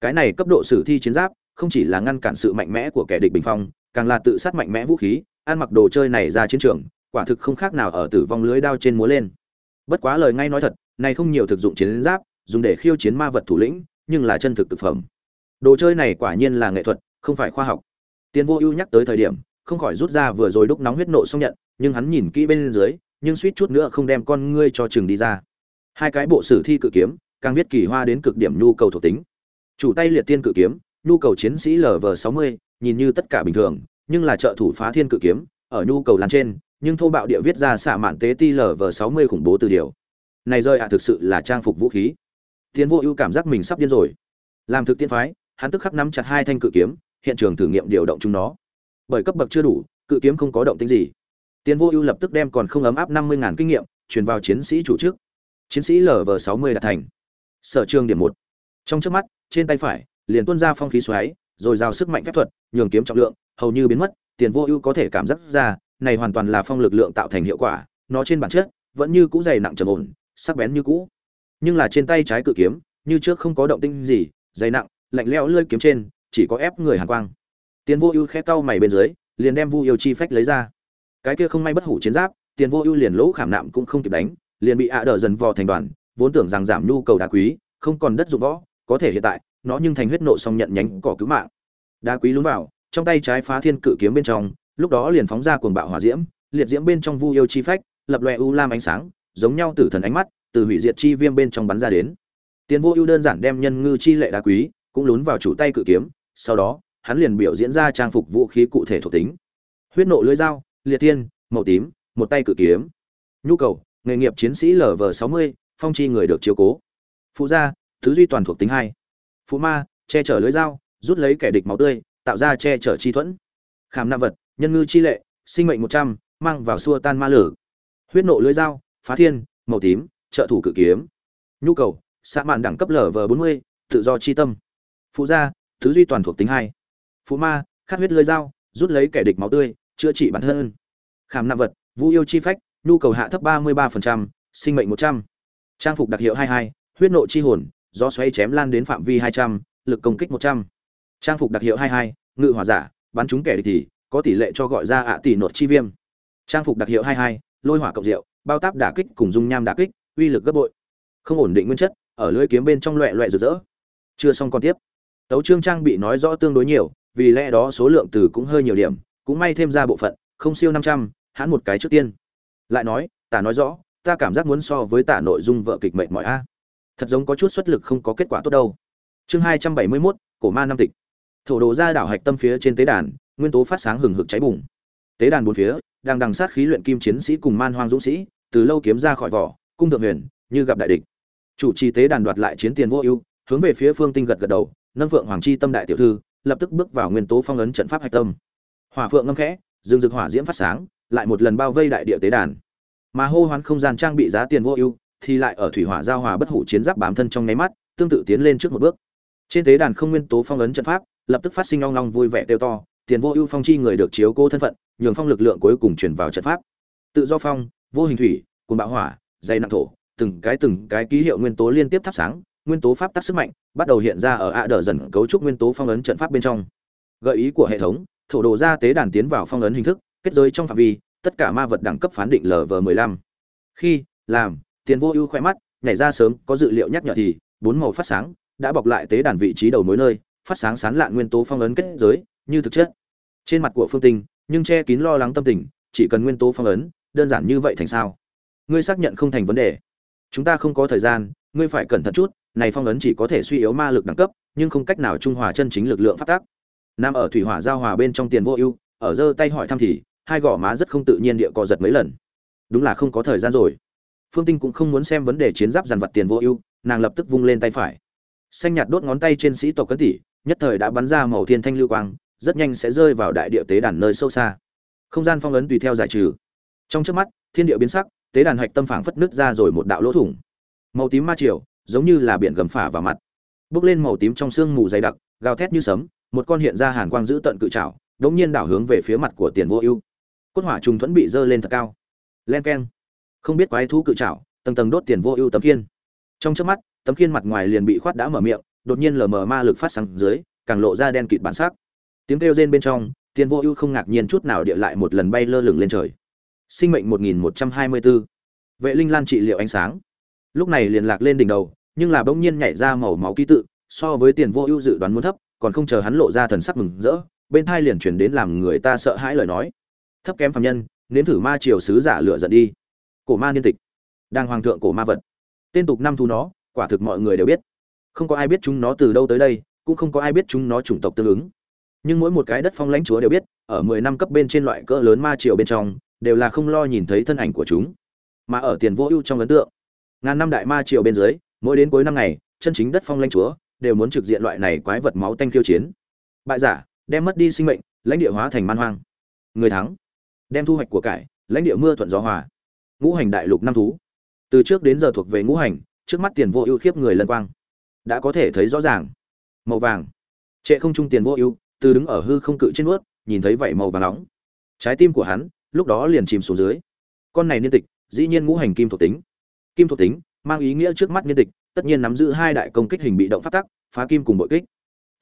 Cái này cấp độ sử thi chiến giáp, không chỉ là ngăn cản sự mạnh mẽ của kẻ địch bình phong, càng là tự sát mạnh mẽ vũ khí, ăn mặc đồ chơi này ra chiến trường, quả thực không khác nào ở tử vong lưới đao trên múa lên. Bất quá lời ngay nói thật, này không nhiều thực dụng chiến giáp, dùng để khiêu chiến ma vật thủ lĩnh nhưng là chân thực thực phẩm. Đồ chơi này quả nhiên là nghệ thuật không phải khoa học. Tiên vô ưu nhắc tới thời điểm không khỏi rút ra vừa rồi đúc nóng huyết nộ xong nhận nhưng hắn nhìn kỹ bên dưới nhưng suýt chút nữa không đem con ngươi cho chừng đi ra. Hai cái bộ sử thi cự kiếm càng viết kỳ hoa đến cực điểm nhu cầu thuộc tính. Chủ tay liệt tiên cự kiếm nhu cầu chiến sĩ lv sáu mươi nhìn như tất cả bình thường nhưng là trợ thủ phá thiên cự kiếm ở nhu cầu lan trên nhưng thô bạo địa viết ra xạ mạn tế ti lv sáu mươi khủng bố từ điều này rơi ạ thực sự là trang phục vũ khí Tiền Vô Ưu cảm giác mình sắp điên rồi. Làm thực tiên phái, hắn tức khắc nắm chặt hai thanh cự kiếm, hiện trường thử nghiệm điều động chúng nó. Bởi cấp bậc chưa đủ, cự kiếm không có động tĩnh gì. Tiền Vô Ưu lập tức đem còn không ấm áp 50000 kinh nghiệm truyền vào chiến sĩ chủ trước. Chiến sĩ LV60 đạt thành. Sở trường điểm một. Trong chớp mắt, trên tay phải liền tuôn ra phong khí xoáy, rồi giao sức mạnh phép thuật, nhường kiếm trọng lượng hầu như biến mất, Tiền Vô Ưu có thể cảm giác ra, này hoàn toàn là phong lực lượng tạo thành hiệu quả, nó trên bản chất vẫn như cũ dày nặng trầm ổn, sắc bén như cũ. Nhưng là trên tay trái cự kiếm như trước không có động tĩnh gì dày nặng lạnh lẽo lưỡi kiếm trên chỉ có ép người hàn quang. Tiền vô ưu khẽ cau mày bên dưới liền đem vu yêu chi phách lấy ra. Cái kia không may bất hủ chiến giáp tiền vô ưu liền lỗ khảm nạm cũng không kịp đánh liền bị ạ đỡ dần vò thành đoàn vốn tưởng rằng giảm nhu cầu đá quý không còn đất dụng võ có thể hiện tại nó nhưng thành huyết nộ xong nhận nhánh cỏ cứu mạng. Đá quý lún vào trong tay trái phá thiên cự kiếm bên trong lúc đó liền phóng ra cuồng bạo hỏa diễm, liệt diễm bên trong vu yêu chi phách, lập loè u lam ánh sáng, giống nhau tử thần ánh mắt, từ hủy diệt chi viêm bên trong bắn ra đến. Tiền vô ưu đơn giản đem nhân ngư chi lệ đá quý, cũng lún vào chủ tay cự kiếm, sau đó, hắn liền biểu diễn ra trang phục vũ khí cụ thể thuộc tính. Huyết nộ lưỡi dao, liệt thiên, màu tím, một tay cự kiếm. Nhu cầu, nghề nghiệp chiến sĩ lv sáu mươi, phong chi người được chiếu cố. Phụ gia, thứ duy toàn thuộc tính hai. Phụ ma, che chở lưỡi dao, rút lấy kẻ địch máu tươi, tạo ra che chở chi thuẫn. Khảm nam vật nhân ngư chi lệ sinh mệnh một trăm mang vào xua tan ma lử. Huyết nộ lưới dao phá thiên màu tím trợ thủ cự kiếm. Nhu cầu xã mạn đẳng cấp lv bốn mươi tự do chi tâm. Phụ gia thứ duy toàn thuộc tính hai. Phụ ma khát huyết lưới dao rút lấy kẻ địch máu tươi chữa trị bản thân. Khảm nạm vật vũ yêu chi phách nhu cầu hạ thấp ba mươi 33%, sinh mệnh một trăm. Trang phục đặc hiệu hai hai huyết nộ chi hồn do xoay chém lan đến phạm vi hai trăm lực công kích một trăm. Trang phục đặc hiệu hai hai ngự hỏa giả bắn trúng kẻ địch thì có tỷ lệ cho gọi ra ạ tỷ nột chi viêm. Trang phục đặc hiệu hai hai lôi hỏa cộng rượu bao táp đả kích cùng dung nham đả kích uy lực gấp bội. Không ổn định nguyên chất ở lưỡi kiếm bên trong loẹ loẹ rực rỡ. Chưa xong còn tiếp. Tấu trương trang bị nói rõ tương đối nhiều vì lẽ đó số lượng từ cũng hơi nhiều điểm cũng may thêm ra bộ phận không siêu năm trăm hãn một cái trước tiên. Lại nói tả nói rõ ta cảm giác muốn so với tả nội dung vợ kịch mệnh mọi a. Thật giống có chút xuất lực không có kết quả tốt đâu. Chương hai trăm bảy mươi 271, cổ ma năm tịch. Thổ đồ ra đảo hạch tâm phía trên tế đàn nguyên tố phát sáng hừng hực cháy bùng. Tế đàn bốn phía, đang đằng sát khí luyện kim chiến sĩ cùng man hoang dũng sĩ, từ lâu kiếm ra khỏi vỏ, cung thượng huyền, như gặp đại địch. Chủ trì tế đàn đoạt lại chiến tiền vô ưu, hướng về phía phương tinh gật gật đầu, nâng phượng hoàng chi tâm đại tiểu thư, lập tức bước vào nguyên tố phong ấn trận pháp hạch tâm. Hỏa phượng ngâm khẽ, dương dực hỏa diễm phát sáng, lại một lần bao vây đại địa tế đàn. Mà hô hoán không gian trang bị giá tiền vô ưu, thì lại ở thủy hỏa giao hòa bất hủ chiến giáp bám thân trong nháy mắt, tương tự tiến lên trước một bước. Trên tế đàn không nguyên tố phong ấn trận pháp, lập tức phát sinh long long vui vẻ tiêu to tiền vô ưu phong chi người được chiếu cô thân phận, nhường phong lực lượng cuối cùng chuyển vào trận pháp. Tự do phong, vô hình thủy cồn bạo hỏa dây nặng thổ, từng cái từng cái ký hiệu nguyên tố liên tiếp thắp sáng, nguyên tố pháp tắc sức mạnh bắt đầu hiện ra ở ạ đờ dần cấu trúc nguyên tố phong ấn trận pháp bên trong. Gợi ý của hệ thống, thổ đồ ra tế đàn tiến vào phong ấn hình thức, kết giới trong phạm vi, tất cả ma vật đẳng cấp phán định lv 15 khi, làm, tiền vô ưu khoe mắt, nhảy ra sớm, có dự liệu nhắc nhở thì, bốn màu phát sáng, đã bọc lại tế đàn vị trí đầu mối nơi, phát sáng sán lạn nguyên tố phong ấn kết giới như thực chất. Trên mặt của phương tinh, nhưng che kín lo lắng tâm tình, chỉ cần nguyên tố phong ấn, đơn giản như vậy thành sao? Ngươi xác nhận không thành vấn đề. Chúng ta không có thời gian, ngươi phải cẩn thận chút, này phong ấn chỉ có thể suy yếu ma lực đẳng cấp, nhưng không cách nào trung hòa chân chính lực lượng phát tác. Nam ở thủy hỏa giao hòa bên trong tiền vô ưu, ở giơ tay hỏi thăm thì, hai gò má rất không tự nhiên địa co giật mấy lần. Đúng là không có thời gian rồi. Phương tinh cũng không muốn xem vấn đề chiến giáp dàn vật tiền vô ưu, nàng lập tức vung lên tay phải. Xanh nhạt đốt ngón tay trên sĩ tộc cấn tỷ nhất thời đã bắn ra màu thiên thanh lưu quang rất nhanh sẽ rơi vào đại địa tế đàn nơi sâu xa. Không gian phong ấn tùy theo giải trừ. Trong trước mắt, thiên địa biến sắc, tế đàn hạch tâm phảng phất nứt ra rồi một đạo lỗ thủng. Màu tím ma triều, giống như là biển gầm phả vào mặt. Bước lên màu tím trong sương mù dày đặc, gào thét như sấm, một con hiện ra hàn quang giữ tận cự trảo, đống nhiên đảo hướng về phía mặt của tiền vô ưu. Cốt hỏa trùng thuẫn bị dơ lên thật cao. Len keng. Không biết quái thú cự trảo, tầng tầng đốt tiền vô ưu tấm kiên trong trước mắt, tấm kiên mặt ngoài liền bị khoát đã mở miệng, đột nhiên lờ mờ ma lực phát sáng dưới, càng lộ ra đen kịt bản sắc tiếng kêu rên bên trong tiền vô ưu không ngạc nhiên chút nào địa lại một lần bay lơ lửng lên trời. Sinh mệnh 1124. vệ linh lan trị liệu ánh sáng. Lúc này liền lạc lên đỉnh đầu, nhưng là bỗng nhiên nhảy ra màu máu ký tự, so với tiền vô ưu dự đoán muốn thấp, còn không chờ hắn lộ ra thần sắc mừng rỡ, bên thai liền chuyển đến làm người ta sợ hãi lời nói. Thấp kém phàm nhân, nếm thử ma triều sứ giả lựa giận đi. Cổ ma niên tịch. Đang hoàng thượng cổ ma vật. Tên tục năm thu nó, quả thực mọi người đều biết. Không có ai biết chúng nó từ đâu tới đây, cũng không có ai biết chúng nó chủng tộc tương ứng nhưng mỗi một cái đất phong lãnh chúa đều biết, ở mười năm cấp bên trên loại cỡ lớn ma triều bên trong, đều là không lo nhìn thấy thân ảnh của chúng, mà ở tiền vô ưu trong ấn tượng, ngàn năm đại ma triều bên dưới, mỗi đến cuối năm ngày, chân chính đất phong lãnh chúa đều muốn trực diện loại này quái vật máu tanh khiêu chiến. Bại giả, đem mất đi sinh mệnh, lãnh địa hóa thành man hoang. Người thắng, đem thu hoạch của cải, lãnh địa mưa thuận gió hòa. Ngũ hành đại lục năm thú. Từ trước đến giờ thuộc về ngũ hành, trước mắt tiền vô ưu khiếp người lân quang. Đã có thể thấy rõ ràng. Màu vàng. Trệ không trung tiền vô ưu từ đứng ở hư không cự trên nuốt nhìn thấy vậy màu vàng nóng. Trái tim của hắn, lúc đó liền chìm xuống dưới. Con này niên tịch, dĩ nhiên ngũ hành kim thuộc tính. Kim thuộc tính, mang ý nghĩa trước mắt niên tịch, tất nhiên nắm giữ hai đại công kích hình bị động pháp tắc, phá kim cùng bội kích.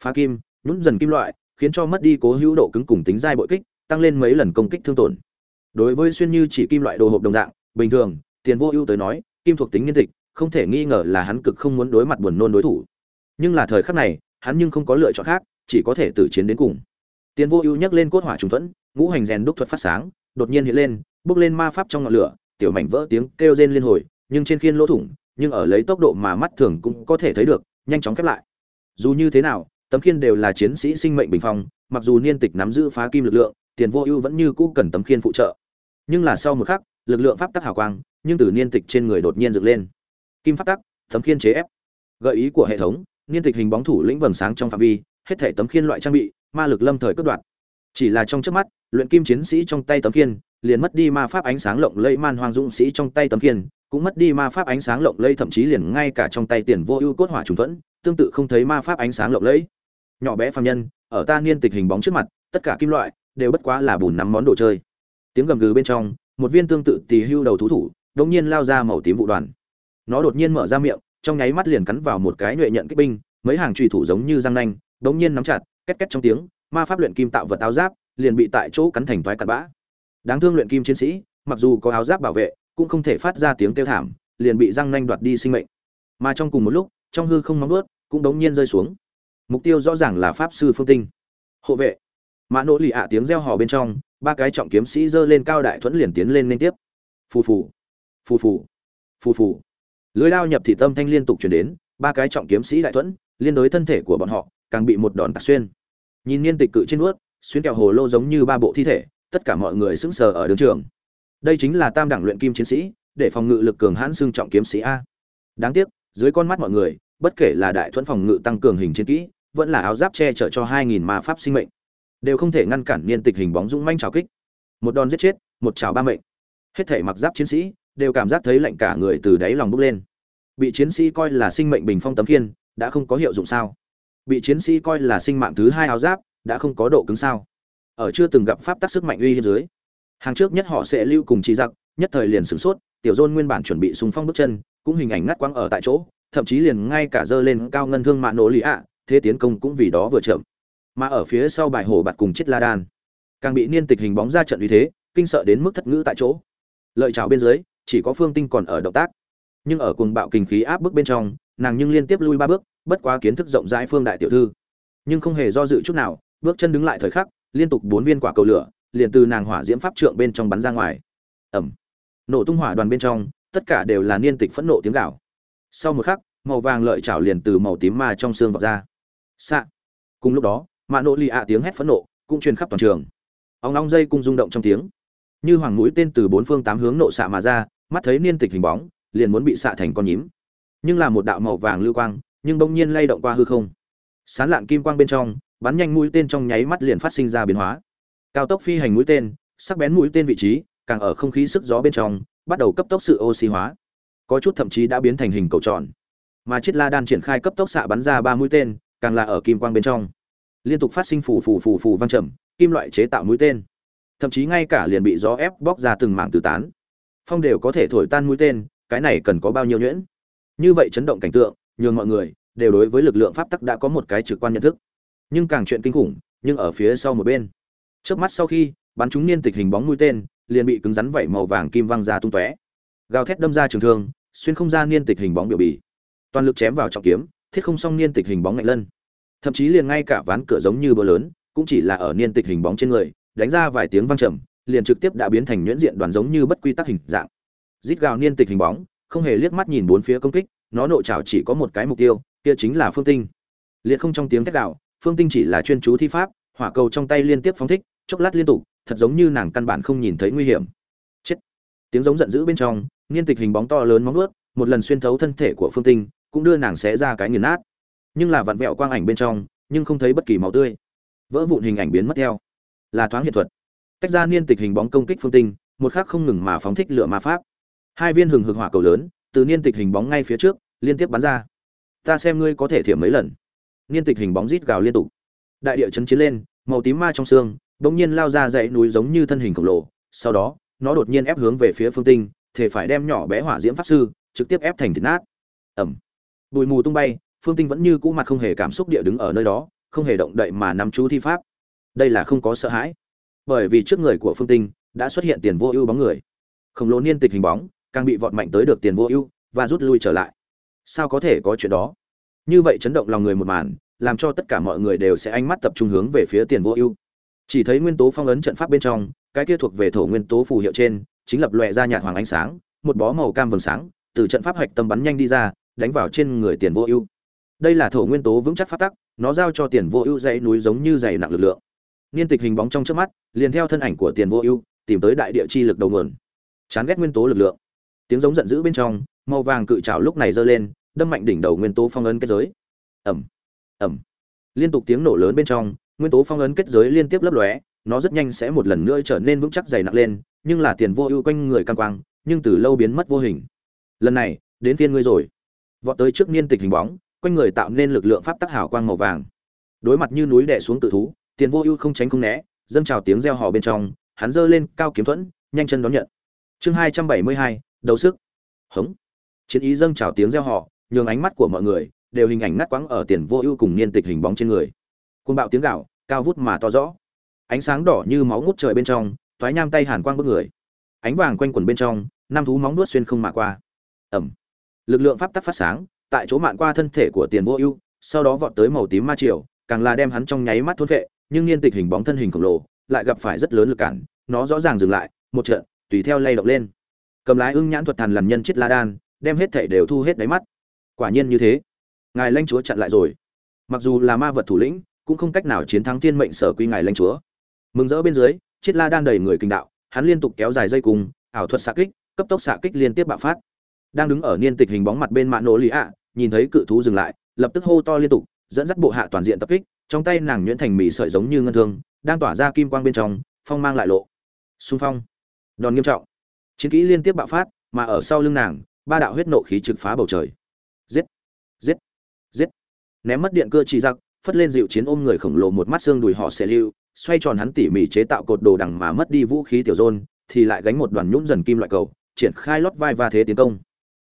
Phá kim, nhún dần kim loại, khiến cho mất đi cố hữu độ cứng cùng tính dai bội kích, tăng lên mấy lần công kích thương tổn. Đối với xuyên như chỉ kim loại đồ hộp đồng dạng, bình thường, tiền vô ưu tới nói, kim thuộc tính niên tịch, không thể nghi ngờ là hắn cực không muốn đối mặt buồn nôn đối thủ. Nhưng là thời khắc này, hắn nhưng không có lựa chọn khác chỉ có thể tử chiến đến cùng. Tiền vô ưu nhắc lên cốt hỏa trùng thuẫn, ngũ hành rèn đúc thuật phát sáng, đột nhiên hiện lên, bước lên ma pháp trong ngọn lửa, tiểu mảnh vỡ tiếng kêu rên liên hồi, nhưng trên khiên lỗ thủng, nhưng ở lấy tốc độ mà mắt thường cũng có thể thấy được, nhanh chóng khép lại. Dù như thế nào, tấm khiên đều là chiến sĩ sinh mệnh bình phong, mặc dù niên tịch nắm giữ phá kim lực lượng tiền vô ưu vẫn như cũ cần tấm khiên phụ trợ. Nhưng là sau một khắc, lực lượng pháp tắc hào quang, nhưng từ niên tịch trên người đột nhiên dựng lên. Kim pháp tắc, tấm khiên chế ép. Gợi ý của hệ thống, niên tịch hình bóng thủ lĩnh vầng sáng trong phạm vi hết thể tấm khiên loại trang bị, ma lực lâm thời cất đoạt. Chỉ là trong trước mắt, luyện kim chiến sĩ trong tay tấm khiên, liền mất đi ma pháp ánh sáng lộng lẫy man hoang dũng sĩ trong tay tấm khiên, cũng mất đi ma pháp ánh sáng lộng lẫy, thậm chí liền ngay cả trong tay tiền vô ưu cốt hỏa trùng thuẫn, tương tự không thấy ma pháp ánh sáng lộng lẫy. Nhỏ bé phàm nhân, ở ta niên tịch hình bóng trước mặt, tất cả kim loại đều bất quá là bùn nắm món đồ chơi. Tiếng gầm gừ bên trong, một viên tương tự tỳ hưu đầu thú thủ, đột nhiên lao ra màu tím vụ đoàn. Nó đột nhiên mở ra miệng, trong nháy mắt liền cắn vào một cái nhuệ nhận kích binh, mấy hàng trùy thủ giống như răng nanh đống nhiên nắm chặt, két két trong tiếng, ma pháp luyện kim tạo vật áo giáp liền bị tại chỗ cắn thành toái cặn bã. Đáng thương luyện kim chiến sĩ, mặc dù có áo giáp bảo vệ, cũng không thể phát ra tiếng kêu thảm, liền bị răng nanh đoạt đi sinh mệnh. Mà trong cùng một lúc, trong hư không móng vuốt cũng đống nhiên rơi xuống. Mục tiêu rõ ràng là pháp sư phương tinh. Hộ vệ. Mã nỗ lì ạ tiếng reo hò bên trong, ba cái trọng kiếm sĩ giơ lên cao đại thuẫn liền tiến lên liên tiếp. Phù phù. Phù phù. Phù phù. Lưới đao nhập thị tâm thanh liên tục truyền đến, ba cái trọng kiếm sĩ đại thuẫn, liên đối thân thể của bọn họ càng bị một đòn tạc xuyên. Nhìn niên tịch cự trên nuốt xuyên kẹo hồ lô giống như ba bộ thi thể, tất cả mọi người sững sờ ở đường trường. Đây chính là tam đẳng luyện kim chiến sĩ, để phòng ngự lực cường hãn xương trọng kiếm sĩ a. Đáng tiếc, dưới con mắt mọi người, bất kể là đại thuẫn phòng ngự tăng cường hình chiến kỹ, vẫn là áo giáp che chở cho hai nghìn ma pháp sinh mệnh, đều không thể ngăn cản niên tịch hình bóng dũng manh trào kích. Một đòn giết chết, một trào ba mệnh. Hết thể mặc giáp chiến sĩ đều cảm giác thấy lạnh cả người từ đáy lòng bốc lên. Bị chiến sĩ coi là sinh mệnh bình phong tấm khiên, đã không có hiệu dụng sao? Bị chiến sĩ coi là sinh mạng thứ hai áo giáp, đã không có độ cứng sao. Ở chưa từng gặp pháp tắc sức mạnh uy hiếp dưới, hàng trước nhất họ sẽ lưu cùng trí giặc, nhất thời liền sửng sốt, tiểu dôn nguyên bản chuẩn bị súng phong bước chân, cũng hình ảnh ngắt quăng ở tại chỗ, thậm chí liền ngay cả dơ lên cao ngân thương mạ nổ lì ạ, thế tiến công cũng vì đó vừa chậm. Mà ở phía sau bài hồ bạt cùng chết la đan, càng bị niên tịch hình bóng ra trận uy thế, kinh sợ đến mức thất ngữ tại chỗ. Lợi trào bên dưới, chỉ có phương tinh còn ở động tác. Nhưng ở cuồng bạo kinh khí áp bức bên trong, nàng nhưng liên tiếp lui ba bước bất quá kiến thức rộng rãi phương đại tiểu thư. Nhưng không hề do dự chút nào, bước chân đứng lại thời khắc, liên tục bốn viên quả cầu lửa, liền từ nàng hỏa diễm pháp trượng bên trong bắn ra ngoài. Ẩm. Nổ tung hỏa đoàn bên trong, tất cả đều là niên tịch phẫn nộ tiếng gạo sau một khắc, màu vàng lợi chảo liền từ màu tím ma trong xương vọt ra. Xạ. Cùng lúc đó, mạ nộ lì ạ tiếng hét phẫn nộ cũng truyền khắp toàn trường. Óng long dây cung rung động trong tiếng. Như hoàng mũi tên từ bốn phương tám hướng nộ xạ mà ra, mắt thấy niên tịch hình bóng, liền muốn bị xạ thành con nhím. Nhưng là một đạo màu vàng lưu quang nhưng bỗng nhiên lay động qua hư không. Sán lạn kim quang bên trong, bắn nhanh mũi tên trong nháy mắt liền phát sinh ra biến hóa. Cao tốc phi hành mũi tên, sắc bén mũi tên vị trí, càng ở không khí sức gió bên trong, bắt đầu cấp tốc sự oxy hóa. Có chút thậm chí đã biến thành hình cầu tròn. Mà chiết la đan triển khai cấp tốc xạ bắn ra ba mũi tên, càng là ở kim quang bên trong. Liên tục phát sinh phù phù phù phù vang trầm, kim loại chế tạo mũi tên. Thậm chí ngay cả liền bị gió ép bóc ra từng mảng từ tán. Phong đều có thể thổi tan mũi tên, cái này cần có bao nhiêu nhuyễn? Như vậy chấn động cảnh tượng nhường mọi người đều đối với lực lượng pháp tắc đã có một cái trực quan nhận thức. Nhưng càng chuyện kinh khủng, nhưng ở phía sau một bên. Trước mắt sau khi, bắn chúng niên tịch hình bóng mũi tên liền bị cứng rắn vẩy màu vàng kim văng ra tung tóe. Gào thét đâm ra trường thương, xuyên không ra niên tịch hình bóng biểu bì. Toàn lực chém vào trọng kiếm, thiết không xong niên tịch hình bóng ngạnh lân. Thậm chí liền ngay cả ván cửa giống như bờ lớn, cũng chỉ là ở niên tịch hình bóng trên người, đánh ra vài tiếng vang trầm, liền trực tiếp đã biến thành nhuyễn diện đoàn giống như bất quy tắc hình dạng. Rít gào niên tịch hình bóng, không hề liếc mắt nhìn bốn phía công kích nó nội trảo chỉ có một cái mục tiêu, kia chính là phương tinh. Liệt không trong tiếng thét gào, phương tinh chỉ là chuyên chú thi pháp, hỏa cầu trong tay liên tiếp phóng thích, chốc lát liên tục, thật giống như nàng căn bản không nhìn thấy nguy hiểm. Chết. Tiếng giống giận dữ bên trong, niên tịch hình bóng to lớn móng nuốt một lần xuyên thấu thân thể của phương tinh, cũng đưa nàng xé ra cái nghiền nát. Nhưng là vặn vẹo quang ảnh bên trong, nhưng không thấy bất kỳ máu tươi. Vỡ vụn hình ảnh biến mất theo. Là thoáng hiện thuật. Tách ra niên tịch hình bóng công kích phương tinh, một khắc không ngừng mà phóng thích lửa ma pháp. Hai viên hừng hực hỏa cầu lớn, từ niên tịch hình bóng ngay phía trước liên tiếp bắn ra. Ta xem ngươi có thể thiểm mấy lần. Niên tịch hình bóng rít gào liên tục. Đại địa chấn chiến lên, màu tím ma trong xương, bỗng nhiên lao ra dãy núi giống như thân hình khổng lồ. Sau đó, nó đột nhiên ép hướng về phía phương tinh, thể phải đem nhỏ bé hỏa diễm pháp sư trực tiếp ép thành thịt nát. Ẩm bụi mù tung bay, phương tinh vẫn như cũ mặt không hề cảm xúc địa đứng ở nơi đó, không hề động đậy mà nắm chú thi pháp. Đây là không có sợ hãi. Bởi vì trước người của phương tinh đã xuất hiện tiền vô ưu bóng người. Khổng lồ niên tịch hình bóng càng bị vọt mạnh tới được tiền vô ưu và rút lui trở lại sao có thể có chuyện đó? Như vậy chấn động lòng người một màn, làm cho tất cả mọi người đều sẽ ánh mắt tập trung hướng về phía tiền vô ưu. Chỉ thấy nguyên tố phong ấn trận pháp bên trong, cái kia thuộc về thổ nguyên tố phù hiệu trên, chính lập lòe ra nhạt hoàng ánh sáng, một bó màu cam vầng sáng, từ trận pháp hạch tâm bắn nhanh đi ra, đánh vào trên người tiền vô ưu. Đây là thổ nguyên tố vững chắc phát tắc, nó giao cho tiền vô ưu dãy núi giống như dày nặng lực lượng. Niên tịch hình bóng trong trước mắt, liền theo thân ảnh của tiền vô ưu, tìm tới đại địa chi lực đầu nguồn. Chán ghét nguyên tố lực lượng. Tiếng giống giận dữ bên trong màu vàng cự trảo lúc này giơ lên đâm mạnh đỉnh đầu nguyên tố phong ấn kết giới. Ầm, ầm, liên tục tiếng nổ lớn bên trong nguyên tố phong ấn kết giới liên tiếp lấp lóe nó rất nhanh sẽ một lần nữa trở nên vững chắc dày nặng lên nhưng là tiền vô ưu quanh người căng quang nhưng từ lâu biến mất vô hình. Lần này đến phiên ngươi rồi. Vọt tới trước niên tịch hình bóng quanh người tạo nên lực lượng pháp tắc hào quang màu vàng. Đối mặt như núi đè xuống tự thú tiền vô ưu không tránh không né dâng trào tiếng reo hò bên trong hắn giơ lên cao kiếm thuẫn nhanh chân đón nhận. Chương hai trăm bảy mươi hai đấu sức. Hống chiến ý dâng trào tiếng reo hò, nhường ánh mắt của mọi người đều hình ảnh ngắt quãng ở tiền vô ưu cùng niên tịch hình bóng trên người. Côn bạo tiếng gạo cao vút mà to rõ. Ánh sáng đỏ như máu ngút trời bên trong thoái nham tay hàn quang bước người. Ánh vàng quanh quần bên trong, năm thú móng nuốt xuyên không mà qua. Ẩm. Lực lượng pháp tắc phát sáng, tại chỗ mạn qua thân thể của tiền vô ưu, sau đó vọt tới màu tím ma triều, càng là đem hắn trong nháy mắt thôn vệ nhưng niên tịch hình bóng thân hình khổng lồ lại gặp phải rất lớn lực cản, nó rõ ràng dừng lại, một trận, tùy theo lay động lên. Cầm lái ưng nhãn thuật thần làm nhân chết la đan đem hết thể đều thu hết đáy mắt. Quả nhiên như thế. Ngài lãnh chúa chặn lại rồi. Mặc dù là ma vật thủ lĩnh, cũng không cách nào chiến thắng thiên mệnh sở quy ngài lãnh chúa. Mừng rỡ bên dưới Triết la đan đầy người kinh đạo, hắn liên tục kéo dài dây cùng ảo thuật xạ kích, cấp tốc xạ kích liên tiếp bạo phát. Đang đứng ở niên tịch hình bóng mặt bên Mạn Nỗ Lý ạ, nhìn thấy cự thú dừng lại, lập tức hô to liên tục, dẫn dắt bộ hạ toàn diện tập kích, trong tay nàng nhuyễn thành mì sợi giống như ngân thương, đang tỏa ra kim quang bên trong, phong mang lại lộ. Xung phong. Đòn nghiêm trọng. Chiến kỹ liên tiếp bạo phát, mà ở sau lưng nàng ba đạo huyết nộ khí trực phá bầu trời. Giết giết giết. Ném mất điện cơ chỉ giặc phất lên dịu chiến ôm người khổng lồ một mắt xương đùi họ sẽ lưu, xoay tròn hắn tỉ mỉ chế tạo cột đồ đằng mà mất đi vũ khí tiểu rôn thì lại gánh một đoàn nhũng dần kim loại cầu, triển khai lót vai và thế tiến công.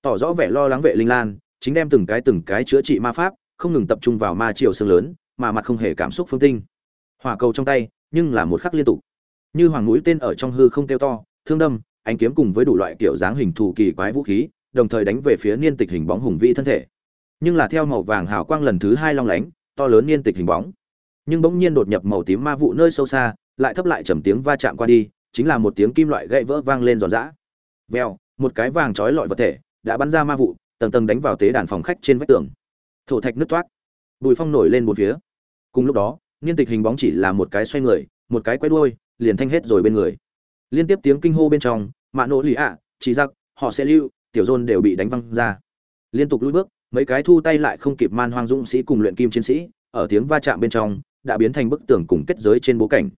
Tỏ rõ vẻ lo lắng vệ linh lan, chính đem từng cái từng cái chữa trị ma pháp, không ngừng tập trung vào ma triều xương lớn, mà mặt không hề cảm xúc phương tinh. Hỏa cầu trong tay, nhưng là một khắc liên tục. Như hoàng mũi tên ở trong hư không kêu to, thương đâm, ánh kiếm cùng với đủ loại kiểu dáng hình thù kỳ quái vũ khí đồng thời đánh về phía niên tịch hình bóng hùng vĩ thân thể. Nhưng là theo màu vàng hào quang lần thứ hai long lánh, to lớn niên tịch hình bóng. Nhưng bỗng nhiên đột nhập màu tím ma vụ nơi sâu xa, lại thấp lại trầm tiếng va chạm qua đi, chính là một tiếng kim loại gãy vỡ vang lên giòn giã. Veo một cái vàng trói lọi vật thể đã bắn ra ma vụ, tầng tầng đánh vào tế đàn phòng khách trên vách tường. Thổ thạch nứt toát bùi phong nổi lên một phía. Cùng lúc đó, niên tịch hình bóng chỉ là một cái xoay người, một cái quay đuôi, liền thanh hết rồi bên người. Liên tiếp tiếng kinh hô bên trong, mạ nỗ lì ạ, chỉ giặc, họ sẽ lưu tiểu dôn đều bị đánh văng ra. Liên tục lùi bước, mấy cái thu tay lại không kịp man hoang dũng sĩ cùng luyện kim chiến sĩ, ở tiếng va chạm bên trong, đã biến thành bức tường cùng kết giới trên bố cảnh.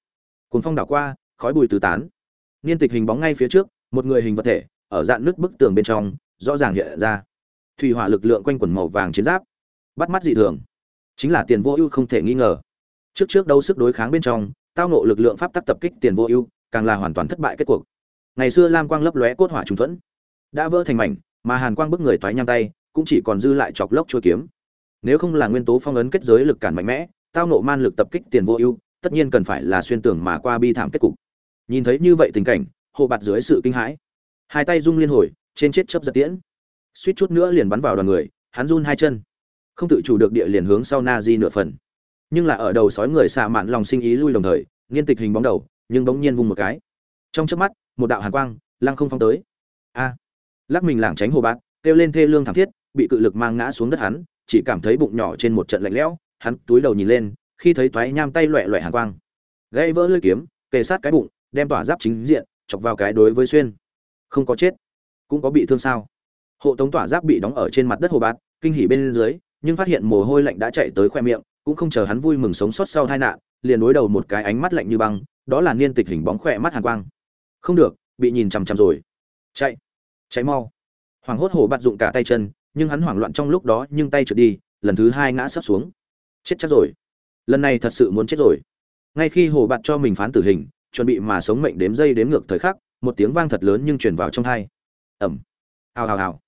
Cuốn phong đảo qua, khói bùi tứ tán. Niên tịch hình bóng ngay phía trước, một người hình vật thể, ở dạng nước bức tường bên trong, rõ ràng hiện ra. Thủy hỏa lực lượng quanh quần màu vàng chiến giáp. Bắt mắt dị thường. Chính là tiền vô ưu không thể nghi ngờ. Trước trước đấu sức đối kháng bên trong, tao nộ lực lượng pháp tắc tập kích tiền vô ưu, càng là hoàn toàn thất bại kết cuộc. Ngày xưa lam quang lấp lóe cốt hỏa trùng thuẫn đã vỡ thành mảnh, mà hàn quang bức người toái nhang tay, cũng chỉ còn dư lại chọc lốc chua kiếm. Nếu không là nguyên tố phong ấn kết giới lực cản mạnh mẽ, tao nộ man lực tập kích tiền vô ưu, tất nhiên cần phải là xuyên tưởng mà qua bi thảm kết cục. Nhìn thấy như vậy tình cảnh, hồ bạt dưới sự kinh hãi. Hai tay rung liên hồi, trên chết chấp giật tiễn. Suýt chút nữa liền bắn vào đoàn người, hắn run hai chân. Không tự chủ được địa liền hướng sau na di nửa phần. Nhưng là ở đầu sói người xạ mạn lòng sinh ý lui đồng thời, nghiên tịch hình bóng đầu, nhưng bỗng nhiên vung một cái. Trong chớp mắt, một đạo hàn quang, lăng không phong tới. A! Lắc mình lảng tránh hồ bát, kêu lên thê lương thảm thiết, bị cự lực mang ngã xuống đất hắn, chỉ cảm thấy bụng nhỏ trên một trận lạnh lẽo, hắn túi đầu nhìn lên, khi thấy toái nham tay loẹ loẹ hàn quang. Gãy vỡ lưỡi kiếm, kề sát cái bụng, đem tỏa giáp chính diện, chọc vào cái đối với xuyên. Không có chết, cũng có bị thương sao? Hộ tống tỏa giáp bị đóng ở trên mặt đất hồ bát, kinh hỉ bên dưới, nhưng phát hiện mồ hôi lạnh đã chạy tới khoe miệng, cũng không chờ hắn vui mừng sống sót sau tai nạn, liền đối đầu một cái ánh mắt lạnh như băng, đó là niên tịch hình bóng khỏe mắt hàn quang. Không được, bị nhìn chằm chằm rồi. Chạy chạy mau. Hoàng hốt hổ bạt dụng cả tay chân, nhưng hắn hoảng loạn trong lúc đó nhưng tay trượt đi, lần thứ hai ngã sắp xuống. Chết chắc rồi. Lần này thật sự muốn chết rồi. Ngay khi hồ bạt cho mình phán tử hình, chuẩn bị mà sống mệnh đếm dây đếm ngược thời khắc, một tiếng vang thật lớn nhưng truyền vào trong thai ẩm hào hào hào.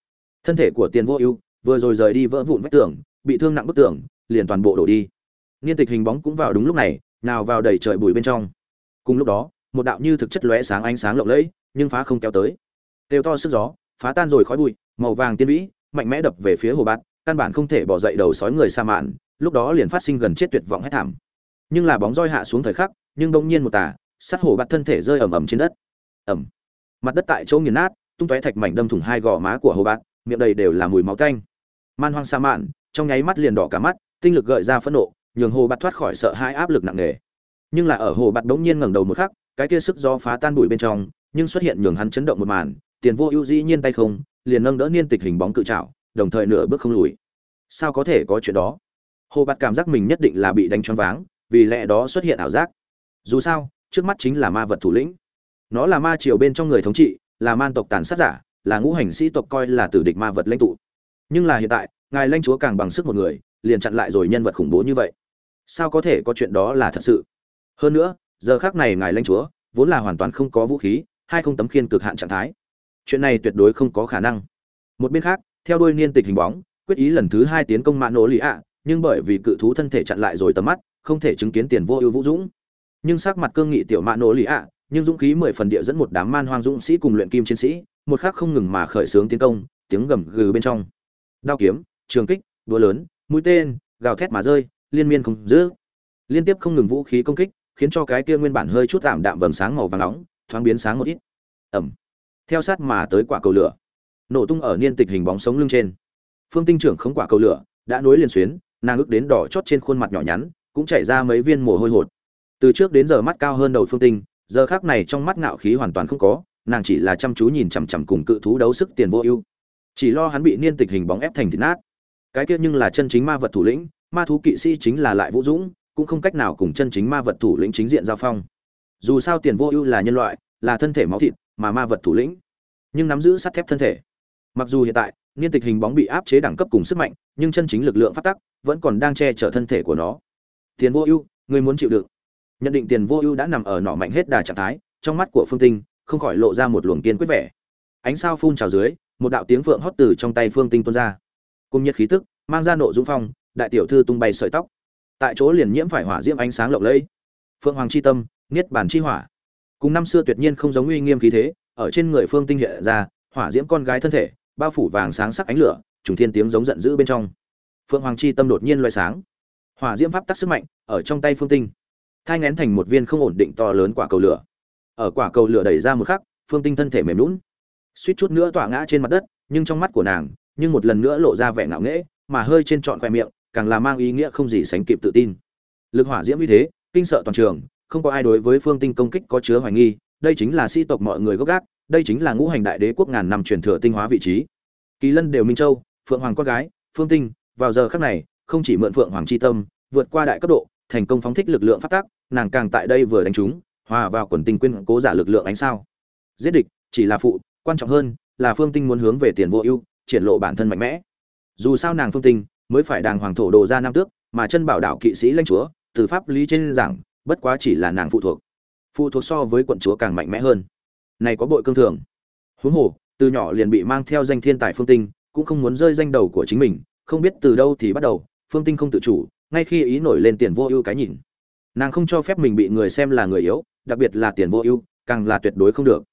Thân thể của tiền vô ưu, vừa rồi rời đi vỡ vụn vách tường, bị thương nặng bức tường, liền toàn bộ đổ đi. Niên tịch hình bóng cũng vào đúng lúc này, nào vào đầy trời bụi bên trong. Cùng lúc đó, một đạo như thực chất lóe sáng ánh sáng lộng lẫy, nhưng phá không kéo tới kêu to sức gió, phá tan rồi khói bụi, màu vàng tiên vĩ, mạnh mẽ đập về phía hồ bát, căn bản không thể bỏ dậy đầu sói người sa mạn, lúc đó liền phát sinh gần chết tuyệt vọng hết thảm. Nhưng là bóng roi hạ xuống thời khắc, nhưng bỗng nhiên một tà, sát hồ bát thân thể rơi ầm ầm trên đất. Ầm. Mặt đất tại chỗ nghiền nát, tung tóe thạch mảnh đâm thủng hai gò má của hồ bát, miệng đầy đều là mùi máu tanh. Man hoang sa mạn, trong nháy mắt liền đỏ cả mắt, tinh lực gợi ra phẫn nộ, nhường hồ bát thoát khỏi sợ hãi áp lực nặng nề. Nhưng là ở hồ bạt đống nhiên ngẩng đầu một khắc, cái kia sức gió phá tan bụi bên trong, nhưng xuất hiện nhường hắn chấn động một màn tiền vô ưu dĩ nhiên tay không, liền nâng đỡ niên tịch hình bóng cự trảo, đồng thời nửa bước không lùi. Sao có thể có chuyện đó? Hồ bạt cảm giác mình nhất định là bị đánh choáng váng, vì lẽ đó xuất hiện ảo giác. Dù sao, trước mắt chính là ma vật thủ lĩnh. Nó là ma triều bên trong người thống trị, là man tộc tàn sát giả, là ngũ hành sĩ tộc coi là tử địch ma vật lãnh tụ. Nhưng là hiện tại, ngài lãnh chúa càng bằng sức một người, liền chặn lại rồi nhân vật khủng bố như vậy. Sao có thể có chuyện đó là thật sự? Hơn nữa, giờ khác này ngài lãnh chúa, vốn là hoàn toàn không có vũ khí hay không tấm khiên cực hạn trạng thái chuyện này tuyệt đối không có khả năng. Một bên khác, theo đuôi niên tịch hình bóng, quyết ý lần thứ hai tiến công Mạn Nỗ Lý ạ, nhưng bởi vì cự thú thân thể chặn lại rồi tầm mắt, không thể chứng kiến tiền vô ưu vũ dũng. Nhưng sắc mặt cương nghị tiểu Mạn Nỗ Lý ạ, nhưng dũng khí mười phần địa dẫn một đám man hoang dũng sĩ cùng luyện kim chiến sĩ, một khắc không ngừng mà khởi xướng tiến công, tiếng gầm gừ bên trong. Đao kiếm, trường kích, đũa lớn, mũi tên, gào thét mà rơi, liên miên không dứt. Liên tiếp không ngừng vũ khí công kích, khiến cho cái kia nguyên bản hơi chút tạm đạm vầng sáng màu vàng nóng, thoáng biến sáng một ít. Ẩm theo sát mà tới quả cầu lửa. Nổ tung ở niên tịch hình bóng sống lưng trên. Phương tinh trưởng không quả cầu lửa, đã nối liền xuyến, nàng ước đến đỏ chót trên khuôn mặt nhỏ nhắn, cũng chảy ra mấy viên mồ hôi hột. Từ trước đến giờ mắt cao hơn đầu phương tinh, giờ khác này trong mắt ngạo khí hoàn toàn không có, nàng chỉ là chăm chú nhìn chằm chằm cùng cự thú đấu sức tiền vô ưu. Chỉ lo hắn bị niên tịch hình bóng ép thành thịt nát. Cái kia nhưng là chân chính ma vật thủ lĩnh, ma thú kỵ sĩ chính là lại vũ dũng, cũng không cách nào cùng chân chính ma vật thủ lĩnh chính diện giao phong. Dù sao tiền vô ưu là nhân loại, là thân thể máu thịt mà ma vật thủ lĩnh, nhưng nắm giữ sắt thép thân thể. Mặc dù hiện tại, niên tịch hình bóng bị áp chế đẳng cấp cùng sức mạnh, nhưng chân chính lực lượng phát tắc vẫn còn đang che chở thân thể của nó. Tiền vô ưu người muốn chịu đựng. Nhận định tiền vô ưu đã nằm ở nỏ mạnh hết đà trạng thái, trong mắt của phương tinh, không khỏi lộ ra một luồng kiên quyết vẻ. Ánh sao phun trào dưới, một đạo tiếng phượng hót từ trong tay phương tinh tuôn ra. Cùng nhiệt khí tức, mang ra nộ dũng phong, đại tiểu thư tung bay sợi tóc. Tại chỗ liền nhiễm phải hỏa diễm ánh sáng lộng lẫy. Phượng hoàng chi tâm, niết bàn chi hỏa cùng năm xưa tuyệt nhiên không giống uy nghiêm khí thế, ở trên người phương tinh hiện ra, hỏa diễm con gái thân thể, bao phủ vàng sáng sắc ánh lửa, trùng thiên tiếng giống giận dữ bên trong. Phượng hoàng chi tâm đột nhiên loay sáng. Hỏa diễm pháp tắc sức mạnh, ở trong tay phương tinh. Thai ngén thành một viên không ổn định to lớn quả cầu lửa. Ở quả cầu lửa đẩy ra một khắc, phương tinh thân thể mềm lún suýt chút nữa tỏa ngã trên mặt đất, nhưng trong mắt của nàng, nhưng một lần nữa lộ ra vẻ ngạo nghễ, mà hơi trên trọn khoe miệng, càng là mang ý nghĩa không gì sánh kịp tự tin. Lực hỏa diễm như thế, kinh sợ toàn trường không có ai đối với phương tinh công kích có chứa hoài nghi, đây chính là sĩ tộc mọi người gốc gác, đây chính là ngũ hành đại đế quốc ngàn năm truyền thừa tinh hóa vị trí. Kỳ lân đều minh châu, phượng hoàng con gái, phương tinh, vào giờ khắc này, không chỉ mượn phượng hoàng chi tâm, vượt qua đại cấp độ, thành công phóng thích lực lượng phát tác, nàng càng tại đây vừa đánh trúng hòa vào quần tinh quyên cố giả lực lượng ánh sao. Giết địch, chỉ là phụ, quan trọng hơn, là phương tinh muốn hướng về tiền vô ưu, triển lộ bản thân mạnh mẽ. Dù sao nàng phương tinh, mới phải đàng hoàng thổ đồ ra năm tước, mà chân bảo đạo kỵ sĩ lãnh chúa, từ pháp lý trên giảng bất quá chỉ là nàng phụ thuộc. Phụ thuộc so với quận chúa càng mạnh mẽ hơn. Này có bội cương thường. Huống hồ, từ nhỏ liền bị mang theo danh thiên tài phương tinh, cũng không muốn rơi danh đầu của chính mình, không biết từ đâu thì bắt đầu, phương tinh không tự chủ, ngay khi ý nổi lên tiền vô ưu cái nhìn. Nàng không cho phép mình bị người xem là người yếu, đặc biệt là tiền vô ưu, càng là tuyệt đối không được.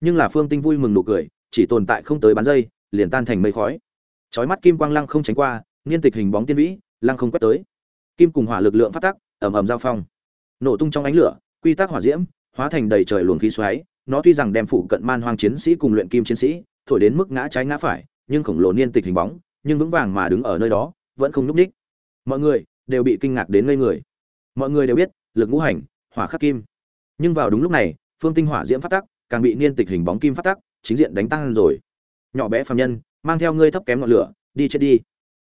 Nhưng là phương tinh vui mừng nụ cười, chỉ tồn tại không tới bán dây, liền tan thành mây khói. Trói mắt kim quang lăng không tránh qua, niên tịch hình bóng tiên vĩ, lăng không quét tới. Kim cùng hỏa lực lượng phát tắc, ầm ầm giao phong nổ tung trong ánh lửa, quy tắc hỏa diễm, hóa thành đầy trời luồng khí xoáy. Nó tuy rằng đem phụ cận man hoang chiến sĩ cùng luyện kim chiến sĩ thổi đến mức ngã trái ngã phải, nhưng khổng lồ niên tịch hình bóng, nhưng vững vàng mà đứng ở nơi đó, vẫn không nhúc ních mọi người đều bị kinh ngạc đến ngây người. Mọi người đều biết, lực ngũ hành, hỏa khắc kim. Nhưng vào đúng lúc này, phương tinh hỏa diễm phát tắc, càng bị niên tịch hình bóng kim phát tắc, chính diện đánh tăng rồi. Nhỏ bé phàm nhân, mang theo ngươi thấp kém ngọn lửa, đi chết đi.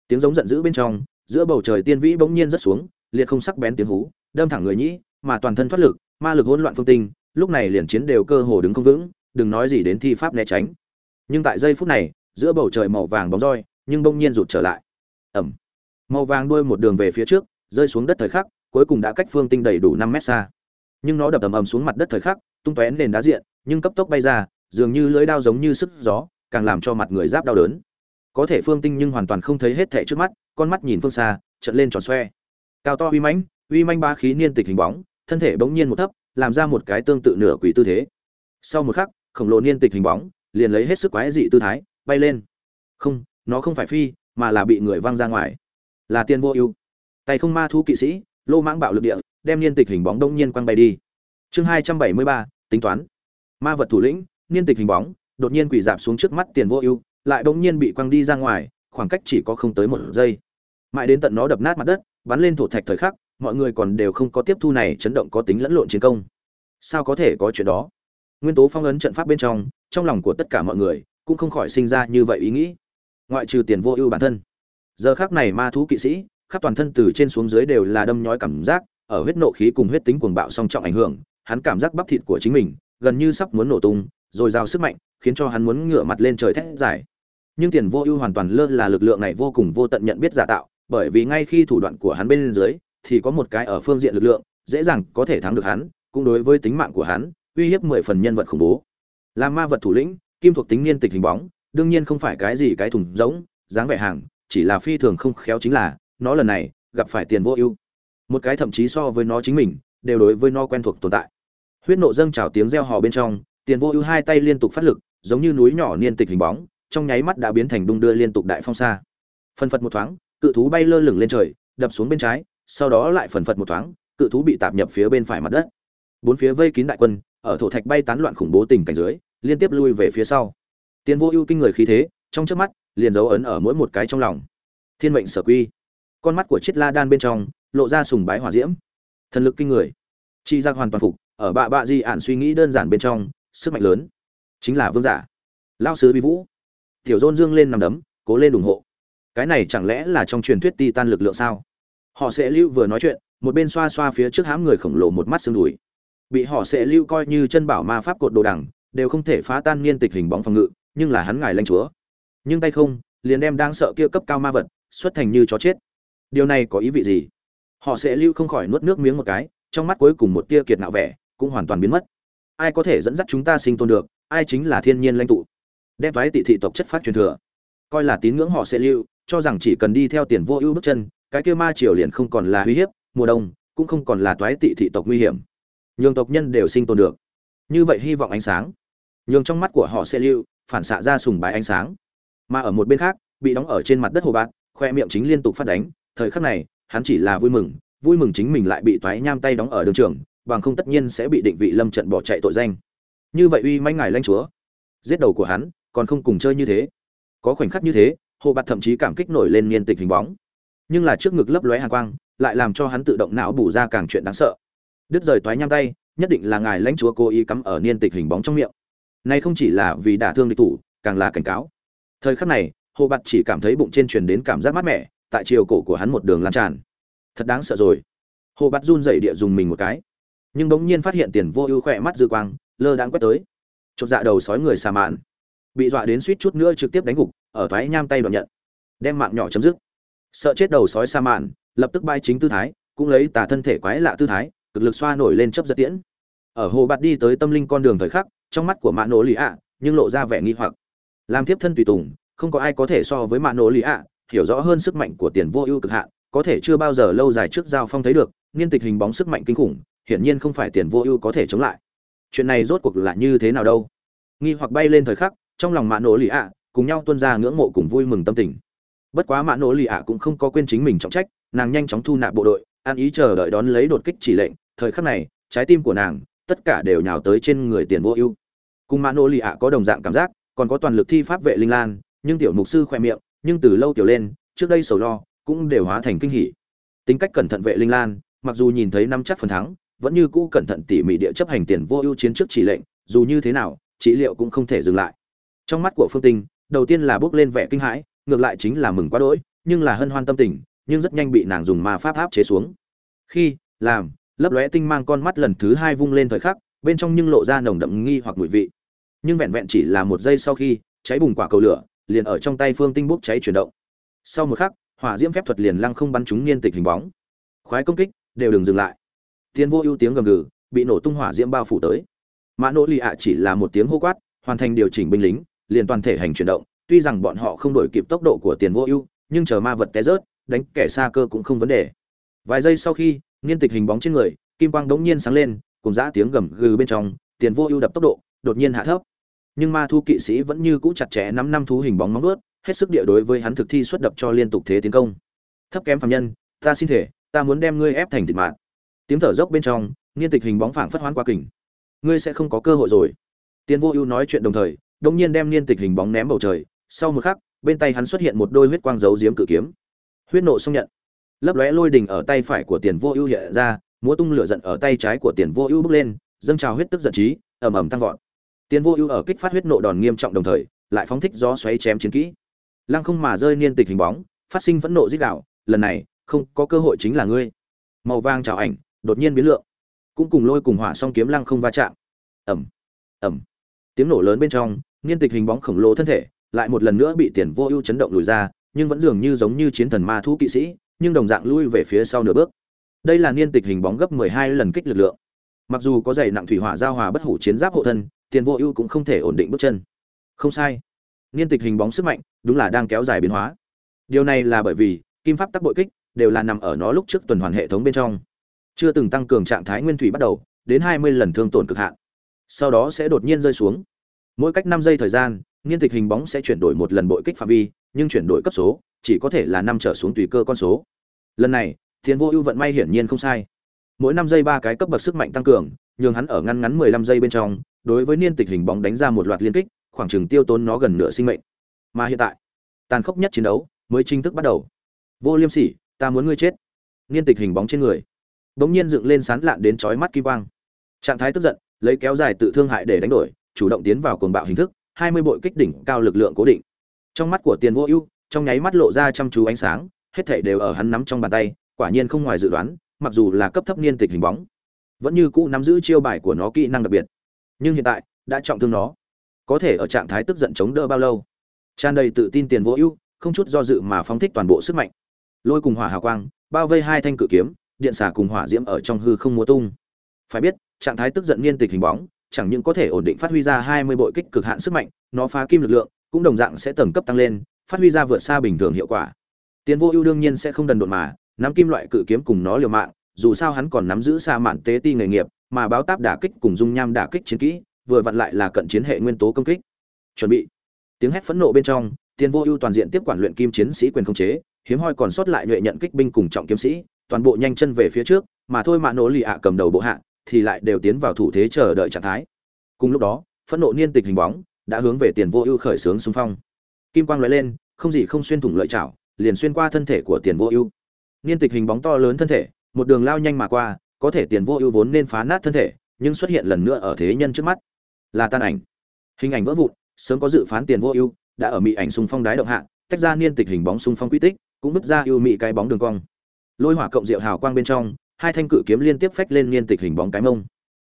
Tiếng giống giận dữ bên trong, giữa bầu trời tiên vĩ bỗng nhiên rất xuống, liệt không sắc bén tiếng hú, đâm thẳng người nhĩ mà toàn thân thoát lực ma lực hỗn loạn phương tinh lúc này liền chiến đều cơ hồ đứng không vững đừng nói gì đến thi pháp né tránh. Nhưng tại giây phút này giữa bầu trời màu vàng bóng roi nhưng bỗng nhiên rụt trở lại. Ầm, màu vàng đuôi một đường về phía trước rơi xuống đất thời khắc cuối cùng đã cách phương tinh đầy đủ năm mét xa. Nhưng nó đập ầm ầm xuống mặt đất thời khắc tung tóe nền đá diện nhưng cấp tốc bay ra dường như lưỡi dao giống như sức gió càng làm cho mặt người giáp đau đớn. Có thể phương tinh nhưng hoàn toàn không thấy hết thảy trước mắt con mắt nhìn phương xa trợn lên tròn xoe. Cao to uy mãnh uy manh ba khí niên tịch hình bóng thân thể bỗng nhiên một thấp, làm ra một cái tương tự nửa quỷ tư thế. Sau một khắc, khổng lồ niên tịch hình bóng, liền lấy hết sức quái dị tư thái, bay lên. Không, nó không phải phi, mà là bị người văng ra ngoài. Là tiên vô ưu. Tay không ma thu kỵ sĩ, lô mãng bạo lực địa, đem niên tịch hình bóng đông nhiên quăng bay đi. Chương hai trăm bảy mươi ba, tính toán. Ma vật thủ lĩnh, niên tịch hình bóng, đột nhiên quỳ dạp xuống trước mắt tiền vô ưu, lại đông nhiên bị quăng đi ra ngoài, khoảng cách chỉ có không tới một giây. Mãi đến tận nó đập nát mặt đất, bắn lên thổ thạch thời khắc mọi người còn đều không có tiếp thu này chấn động có tính lẫn lộn chiến công. Sao có thể có chuyện đó? Nguyên tố phong ấn trận pháp bên trong trong lòng của tất cả mọi người cũng không khỏi sinh ra như vậy ý nghĩ. Ngoại trừ tiền vô ưu bản thân. Giờ khác này ma thú kỵ sĩ, khắp toàn thân từ trên xuống dưới đều là đâm nhói cảm giác, ở huyết nộ khí cùng huyết tính cuồng bạo song trọng ảnh hưởng, hắn cảm giác bắp thịt của chính mình gần như sắp muốn nổ tung, rồi giao sức mạnh, khiến cho hắn muốn ngửa mặt lên trời thét giải nhưng tiền vô ưu hoàn toàn lơ là lực lượng này vô cùng vô tận nhận biết giả tạo, bởi vì ngay khi thủ đoạn của hắn bên dưới thì có một cái ở phương diện lực lượng, dễ dàng có thể thắng được hắn, cũng đối với tính mạng của hắn, uy hiếp mười phần nhân vật khủng bố. Làm ma vật thủ lĩnh, kim thuộc tính niên tịch hình bóng, đương nhiên không phải cái gì cái thùng giống dáng vẻ hàng, chỉ là phi thường không khéo chính là, nó lần này, gặp phải tiền vô ưu. Một cái thậm chí so với nó chính mình, đều đối với nó quen thuộc tồn tại. Huyết nộ dâng trào tiếng reo hò bên trong, tiền vô ưu hai tay liên tục phát lực, giống như núi nhỏ niên tịch hình bóng, trong nháy mắt đã biến thành đung đưa liên tục đại phong xa phần phật một thoáng, cự thú bay lơ lửng lên trời, đập xuống bên trái sau đó lại phần phật một thoáng, cự thú bị tạp nhập phía bên phải mặt đất. Bốn phía vây kín đại quân, ở thổ thạch bay tán loạn khủng bố tình cảnh dưới, liên tiếp lui về phía sau. Tiền vô ưu kinh người khí thế, trong trước mắt, liền dấu ấn ở mỗi một cái trong lòng. Thiên mệnh sở quy. Con mắt của chiết la đan bên trong, lộ ra sùng bái hỏa diễm. Thần lực kinh người. Chị ra hoàn toàn phục, ở bạ bạ di ản suy nghĩ đơn giản bên trong, sức mạnh lớn. Chính là vương giả. Lao sứ bí vũ. Tiểu dôn dương lên nằm đấm, cố lên ủng hộ. Cái này chẳng lẽ là trong truyền thuyết ti tan lực lượng sao? Họ sẽ lưu vừa nói chuyện, một bên xoa xoa phía trước hãm người khổng lồ một mắt xương đùi. Bị họ sẽ lưu coi như chân bảo ma pháp cột đồ đằng, đều không thể phá tan niên tịch hình bóng phòng ngự, nhưng là hắn ngài lanh chúa. Nhưng tay không, liền đem đang sợ kia cấp cao ma vật, xuất thành như chó chết. Điều này có ý vị gì? Họ sẽ lưu không khỏi nuốt nước miếng một cái, trong mắt cuối cùng một tia kiệt nạo vẻ, cũng hoàn toàn biến mất. Ai có thể dẫn dắt chúng ta sinh tồn được, ai chính là thiên nhiên lãnh tụ. Đem thoái tị thị tộc chất phát truyền thừa. Coi là tín ngưỡng họ sẽ lưu, cho rằng chỉ cần đi theo tiền vô ưu bước chân cái kia ma triều liền không còn là uy hiếp, mùa đông, cũng không còn là toái tị thị tộc nguy hiểm. Nhường tộc nhân đều sinh tồn được. Như vậy hy vọng ánh sáng. Nhường trong mắt của họ sẽ lưu, phản xạ ra sùng bái ánh sáng. Mà ở một bên khác, bị đóng ở trên mặt đất hồ bạc, khoe miệng chính liên tục phát đánh, thời khắc này, hắn chỉ là vui mừng vui mừng chính mình lại bị toái nham tay đóng ở đường trường, bằng không tất nhiên sẽ bị định vị lâm trận bỏ chạy tội danh. Như vậy uy manh ngài lanh chúa. Giết đầu của hắn, còn không cùng chơi như thế. Có khoảnh khắc như thế, hồ bạt thậm chí cảm kích nổi lên niên tịch hình bóng nhưng là trước ngực lấp lóe hàn quang, lại làm cho hắn tự động não bù ra càng chuyện đáng sợ. Đứt rời toái nham tay, nhất định là ngài lãnh chúa cố ý cắm ở niên tịch hình bóng trong miệng. Này không chỉ là vì đả thương địch thủ, càng là cảnh cáo. Thời khắc này, hồ bạt chỉ cảm thấy bụng trên truyền đến cảm giác mát mẻ, tại chiều cổ của hắn một đường lan tràn. Thật đáng sợ rồi. Hồ bạt run dậy địa dùng mình một cái. Nhưng bỗng nhiên phát hiện tiền vô ưu khỏe mắt dư quang, lơ đãng quét tới. Chột dạ đầu sói người xà mạn. Bị dọa đến suýt chút nữa trực tiếp đánh gục, ở thoái nham tay đoạn nhận. Đem mạng nhỏ chấm dứt sợ chết đầu sói sa mạn, lập tức bay chính tư thái, cũng lấy tà thân thể quái lạ tư thái, cực lực xoa nổi lên chấp giật tiễn. Ở hồ bạt đi tới tâm linh con đường thời khắc, trong mắt của mạ nổ lì ạ, nhưng lộ ra vẻ nghi hoặc. Làm tiếp thân tùy tùng, không có ai có thể so với mạ nổ lì ạ, hiểu rõ hơn sức mạnh của tiền vô ưu cực hạn, có thể chưa bao giờ lâu dài trước giao phong thấy được, niên tịch hình bóng sức mạnh kinh khủng, hiển nhiên không phải tiền vô ưu có thể chống lại. Chuyện này rốt cuộc là như thế nào đâu? Nghi hoặc bay lên thời khắc, trong lòng mạ nổ lì ạ, cùng nhau tuân ra ngưỡng mộ cùng vui mừng tâm tình bất quá mã nỗ lì ạ cũng không có quên chính mình trọng trách, nàng nhanh chóng thu nạp bộ đội an ý chờ đợi đón lấy đột kích chỉ lệnh. Thời khắc này, trái tim của nàng, tất cả đều nhào tới trên người tiền vô ưu. Cùng mã nỗ lì ạ có đồng dạng cảm giác, còn có toàn lực thi pháp vệ linh lan, nhưng tiểu mục sư khoe miệng, nhưng từ lâu tiểu lên, trước đây sầu lo, cũng đều hóa thành kinh hỉ. Tính cách cẩn thận vệ linh lan, mặc dù nhìn thấy năm chắc phần thắng, vẫn như cũ cẩn thận tỉ mỉ địa chấp hành tiền vô ưu chiến trước chỉ lệnh, dù như thế nào, trị liệu cũng không thể dừng lại. Trong mắt của phương tinh, đầu tiên là bước lên vẻ kinh hãi ngược lại chính là mừng quá đỗi, nhưng là hân hoan tâm tình, nhưng rất nhanh bị nàng dùng ma pháp áp chế xuống. Khi, làm, lấp lóe tinh mang con mắt lần thứ hai vung lên thời khắc, bên trong nhưng lộ ra nồng đậm nghi hoặc mùi vị. Nhưng vẹn vẹn chỉ là một giây sau khi, cháy bùng quả cầu lửa, liền ở trong tay phương tinh bốc cháy chuyển động. Sau một khắc, hỏa diễm phép thuật liền lăng không bắn trúng niên tịch hình bóng. Khoái công kích, đều đừng dừng lại. Tiên vô ưu tiếng gầm gừ, bị nổ tung hỏa diễm bao phủ tới. Mã nỗ lì ạ chỉ là một tiếng hô quát, hoàn thành điều chỉnh binh lính, liền toàn thể hành chuyển động tuy rằng bọn họ không đổi kịp tốc độ của tiền vô ưu, nhưng chờ ma vật té rớt, đánh kẻ xa cơ cũng không vấn đề. Vài giây sau khi niên tịch hình bóng trên người, kim quang đống nhiên sáng lên, cùng dã tiếng gầm gừ bên trong, tiền vô ưu đập tốc độ, đột nhiên hạ thấp. Nhưng ma thu kỵ sĩ vẫn như cũ chặt chẽ nắm năm thú hình bóng móng ướt hết sức địa đối với hắn thực thi xuất đập cho liên tục thế tiến công. Thấp kém phạm nhân, ta xin thể, ta muốn đem ngươi ép thành thịt mạng tiếng thở dốc bên trong niên tịch hình bóng phảng phất hoán qua kình. Ngươi sẽ không có cơ hội rồi. Tiền vô ưu nói chuyện đồng thời, đống nhiên đem niên tịch hình bóng ném bầu trời sau một khắc, bên tay hắn xuất hiện một đôi huyết quang dấu diếm cự kiếm. Huyết nộ xong nhận. Lấp lóe lôi đình ở tay phải của tiền vô ưu hiện ra, múa tung lửa giận ở tay trái của tiền vô ưu bước lên, dâng trào huyết tức giận trí, ầm ầm tăng vọt. Tiền vô ưu ở kích phát huyết nộ đòn nghiêm trọng đồng thời, lại phóng thích gió xoáy chém chiến kỹ. Lăng không mà rơi niên tịch hình bóng, phát sinh phẫn nộ giết đạo, lần này, không có cơ hội chính là ngươi. Màu vàng trào ảnh, đột nhiên biến lượng. Cũng cùng lôi cùng hỏa song kiếm lăng không va chạm. Ẩm ẩm tiếng nổ lớn bên trong, niên tịch hình bóng khổng lồ thân thể lại một lần nữa bị tiền vô ưu chấn động lùi ra, nhưng vẫn dường như giống như chiến thần ma thú kỵ sĩ, nhưng đồng dạng lui về phía sau nửa bước. Đây là niên tịch hình bóng gấp 12 lần kích lực lượng. Mặc dù có dày nặng thủy hỏa giao hòa bất hủ chiến giáp hộ thân, tiền vô ưu cũng không thể ổn định bước chân. Không sai. Niên tịch hình bóng sức mạnh, đúng là đang kéo dài biến hóa. Điều này là bởi vì, kim pháp tắc bội kích đều là nằm ở nó lúc trước tuần hoàn hệ thống bên trong. Chưa từng tăng cường trạng thái nguyên thủy bắt đầu, đến 20 lần thương tổn cực hạn. Sau đó sẽ đột nhiên rơi xuống. Mỗi cách 5 giây thời gian niên tịch hình bóng sẽ chuyển đổi một lần bội kích phạm vi, nhưng chuyển đổi cấp số chỉ có thể là năm trở xuống tùy cơ con số. Lần này, Thiên vô ưu vận may hiển nhiên không sai. Mỗi năm giây ba cái cấp bậc sức mạnh tăng cường, nhường hắn ở ngăn ngắn 15 giây bên trong, đối với niên tịch hình bóng đánh ra một loạt liên kích, khoảng chừng tiêu tốn nó gần nửa sinh mệnh. Mà hiện tại, tàn khốc nhất chiến đấu mới chính thức bắt đầu. Vô liêm sỉ, ta muốn ngươi chết. Niên tịch hình bóng trên người, bỗng nhiên dựng lên sán lạn đến chói mắt kim quang. Trạng thái tức giận, lấy kéo dài tự thương hại để đánh đổi, chủ động tiến vào cuồng bạo hình thức hai mươi bội kích đỉnh cao lực lượng cố định. Trong mắt của tiền vô ưu, trong nháy mắt lộ ra chăm chú ánh sáng, hết thảy đều ở hắn nắm trong bàn tay, quả nhiên không ngoài dự đoán, mặc dù là cấp thấp niên tịch hình bóng, vẫn như cũ nắm giữ chiêu bài của nó kỹ năng đặc biệt. Nhưng hiện tại, đã trọng thương nó. Có thể ở trạng thái tức giận chống đỡ bao lâu? Tràn đầy tự tin tiền vô ưu, không chút do dự mà phóng thích toàn bộ sức mạnh. Lôi cùng hỏa hào quang, bao vây hai thanh cự kiếm, điện xà cùng hỏa diễm ở trong hư không múa tung. Phải biết, trạng thái tức giận niên tịch hình bóng chẳng những có thể ổn định phát huy ra hai mươi bội kích cực hạn sức mạnh, nó phá kim lực lượng, cũng đồng dạng sẽ tầng cấp tăng lên, phát huy ra vượt xa bình thường hiệu quả. Tiền vô ưu đương nhiên sẽ không đần độn mà, nắm kim loại cự kiếm cùng nó liều mạng, dù sao hắn còn nắm giữ xa mạn tế ti nghề nghiệp, mà báo táp đả kích cùng dung nham đả kích chiến kỹ, vừa vặn lại là cận chiến hệ nguyên tố công kích. Chuẩn bị. Tiếng hét phẫn nộ bên trong tiền vô ưu toàn diện tiếp quản luyện kim chiến sĩ quyền không chế, hiếm hoi còn sót lại nhuệ nhận kích binh cùng trọng kiếm sĩ, toàn bộ nhanh chân về phía trước, mà thôi mà nổ lì ạ cầm đầu bộ hạ thì lại đều tiến vào thủ thế chờ đợi trạng thái. Cùng lúc đó, phẫn nộ niên tịch hình bóng đã hướng về tiền vô ưu khởi xướng xung phong. Kim quang lóe lên, không gì không xuyên thủng lợi chảo, liền xuyên qua thân thể của tiền vô ưu. Niên tịch hình bóng to lớn thân thể, một đường lao nhanh mà qua, có thể tiền vô ưu vốn nên phá nát thân thể, nhưng xuất hiện lần nữa ở thế nhân trước mắt. Là tan ảnh. Hình ảnh vỡ vụn, sớm có dự phán tiền vô ưu đã ở mị ảnh xung phong đái động hạ, tách ra niên tịch hình bóng xung phong quy tích, cũng vứt ra ưu mị cái bóng đường cong. Lôi hỏa cộng diệu hào quang bên trong hai thanh cự kiếm liên tiếp phách lên niên tịch hình bóng cái mông.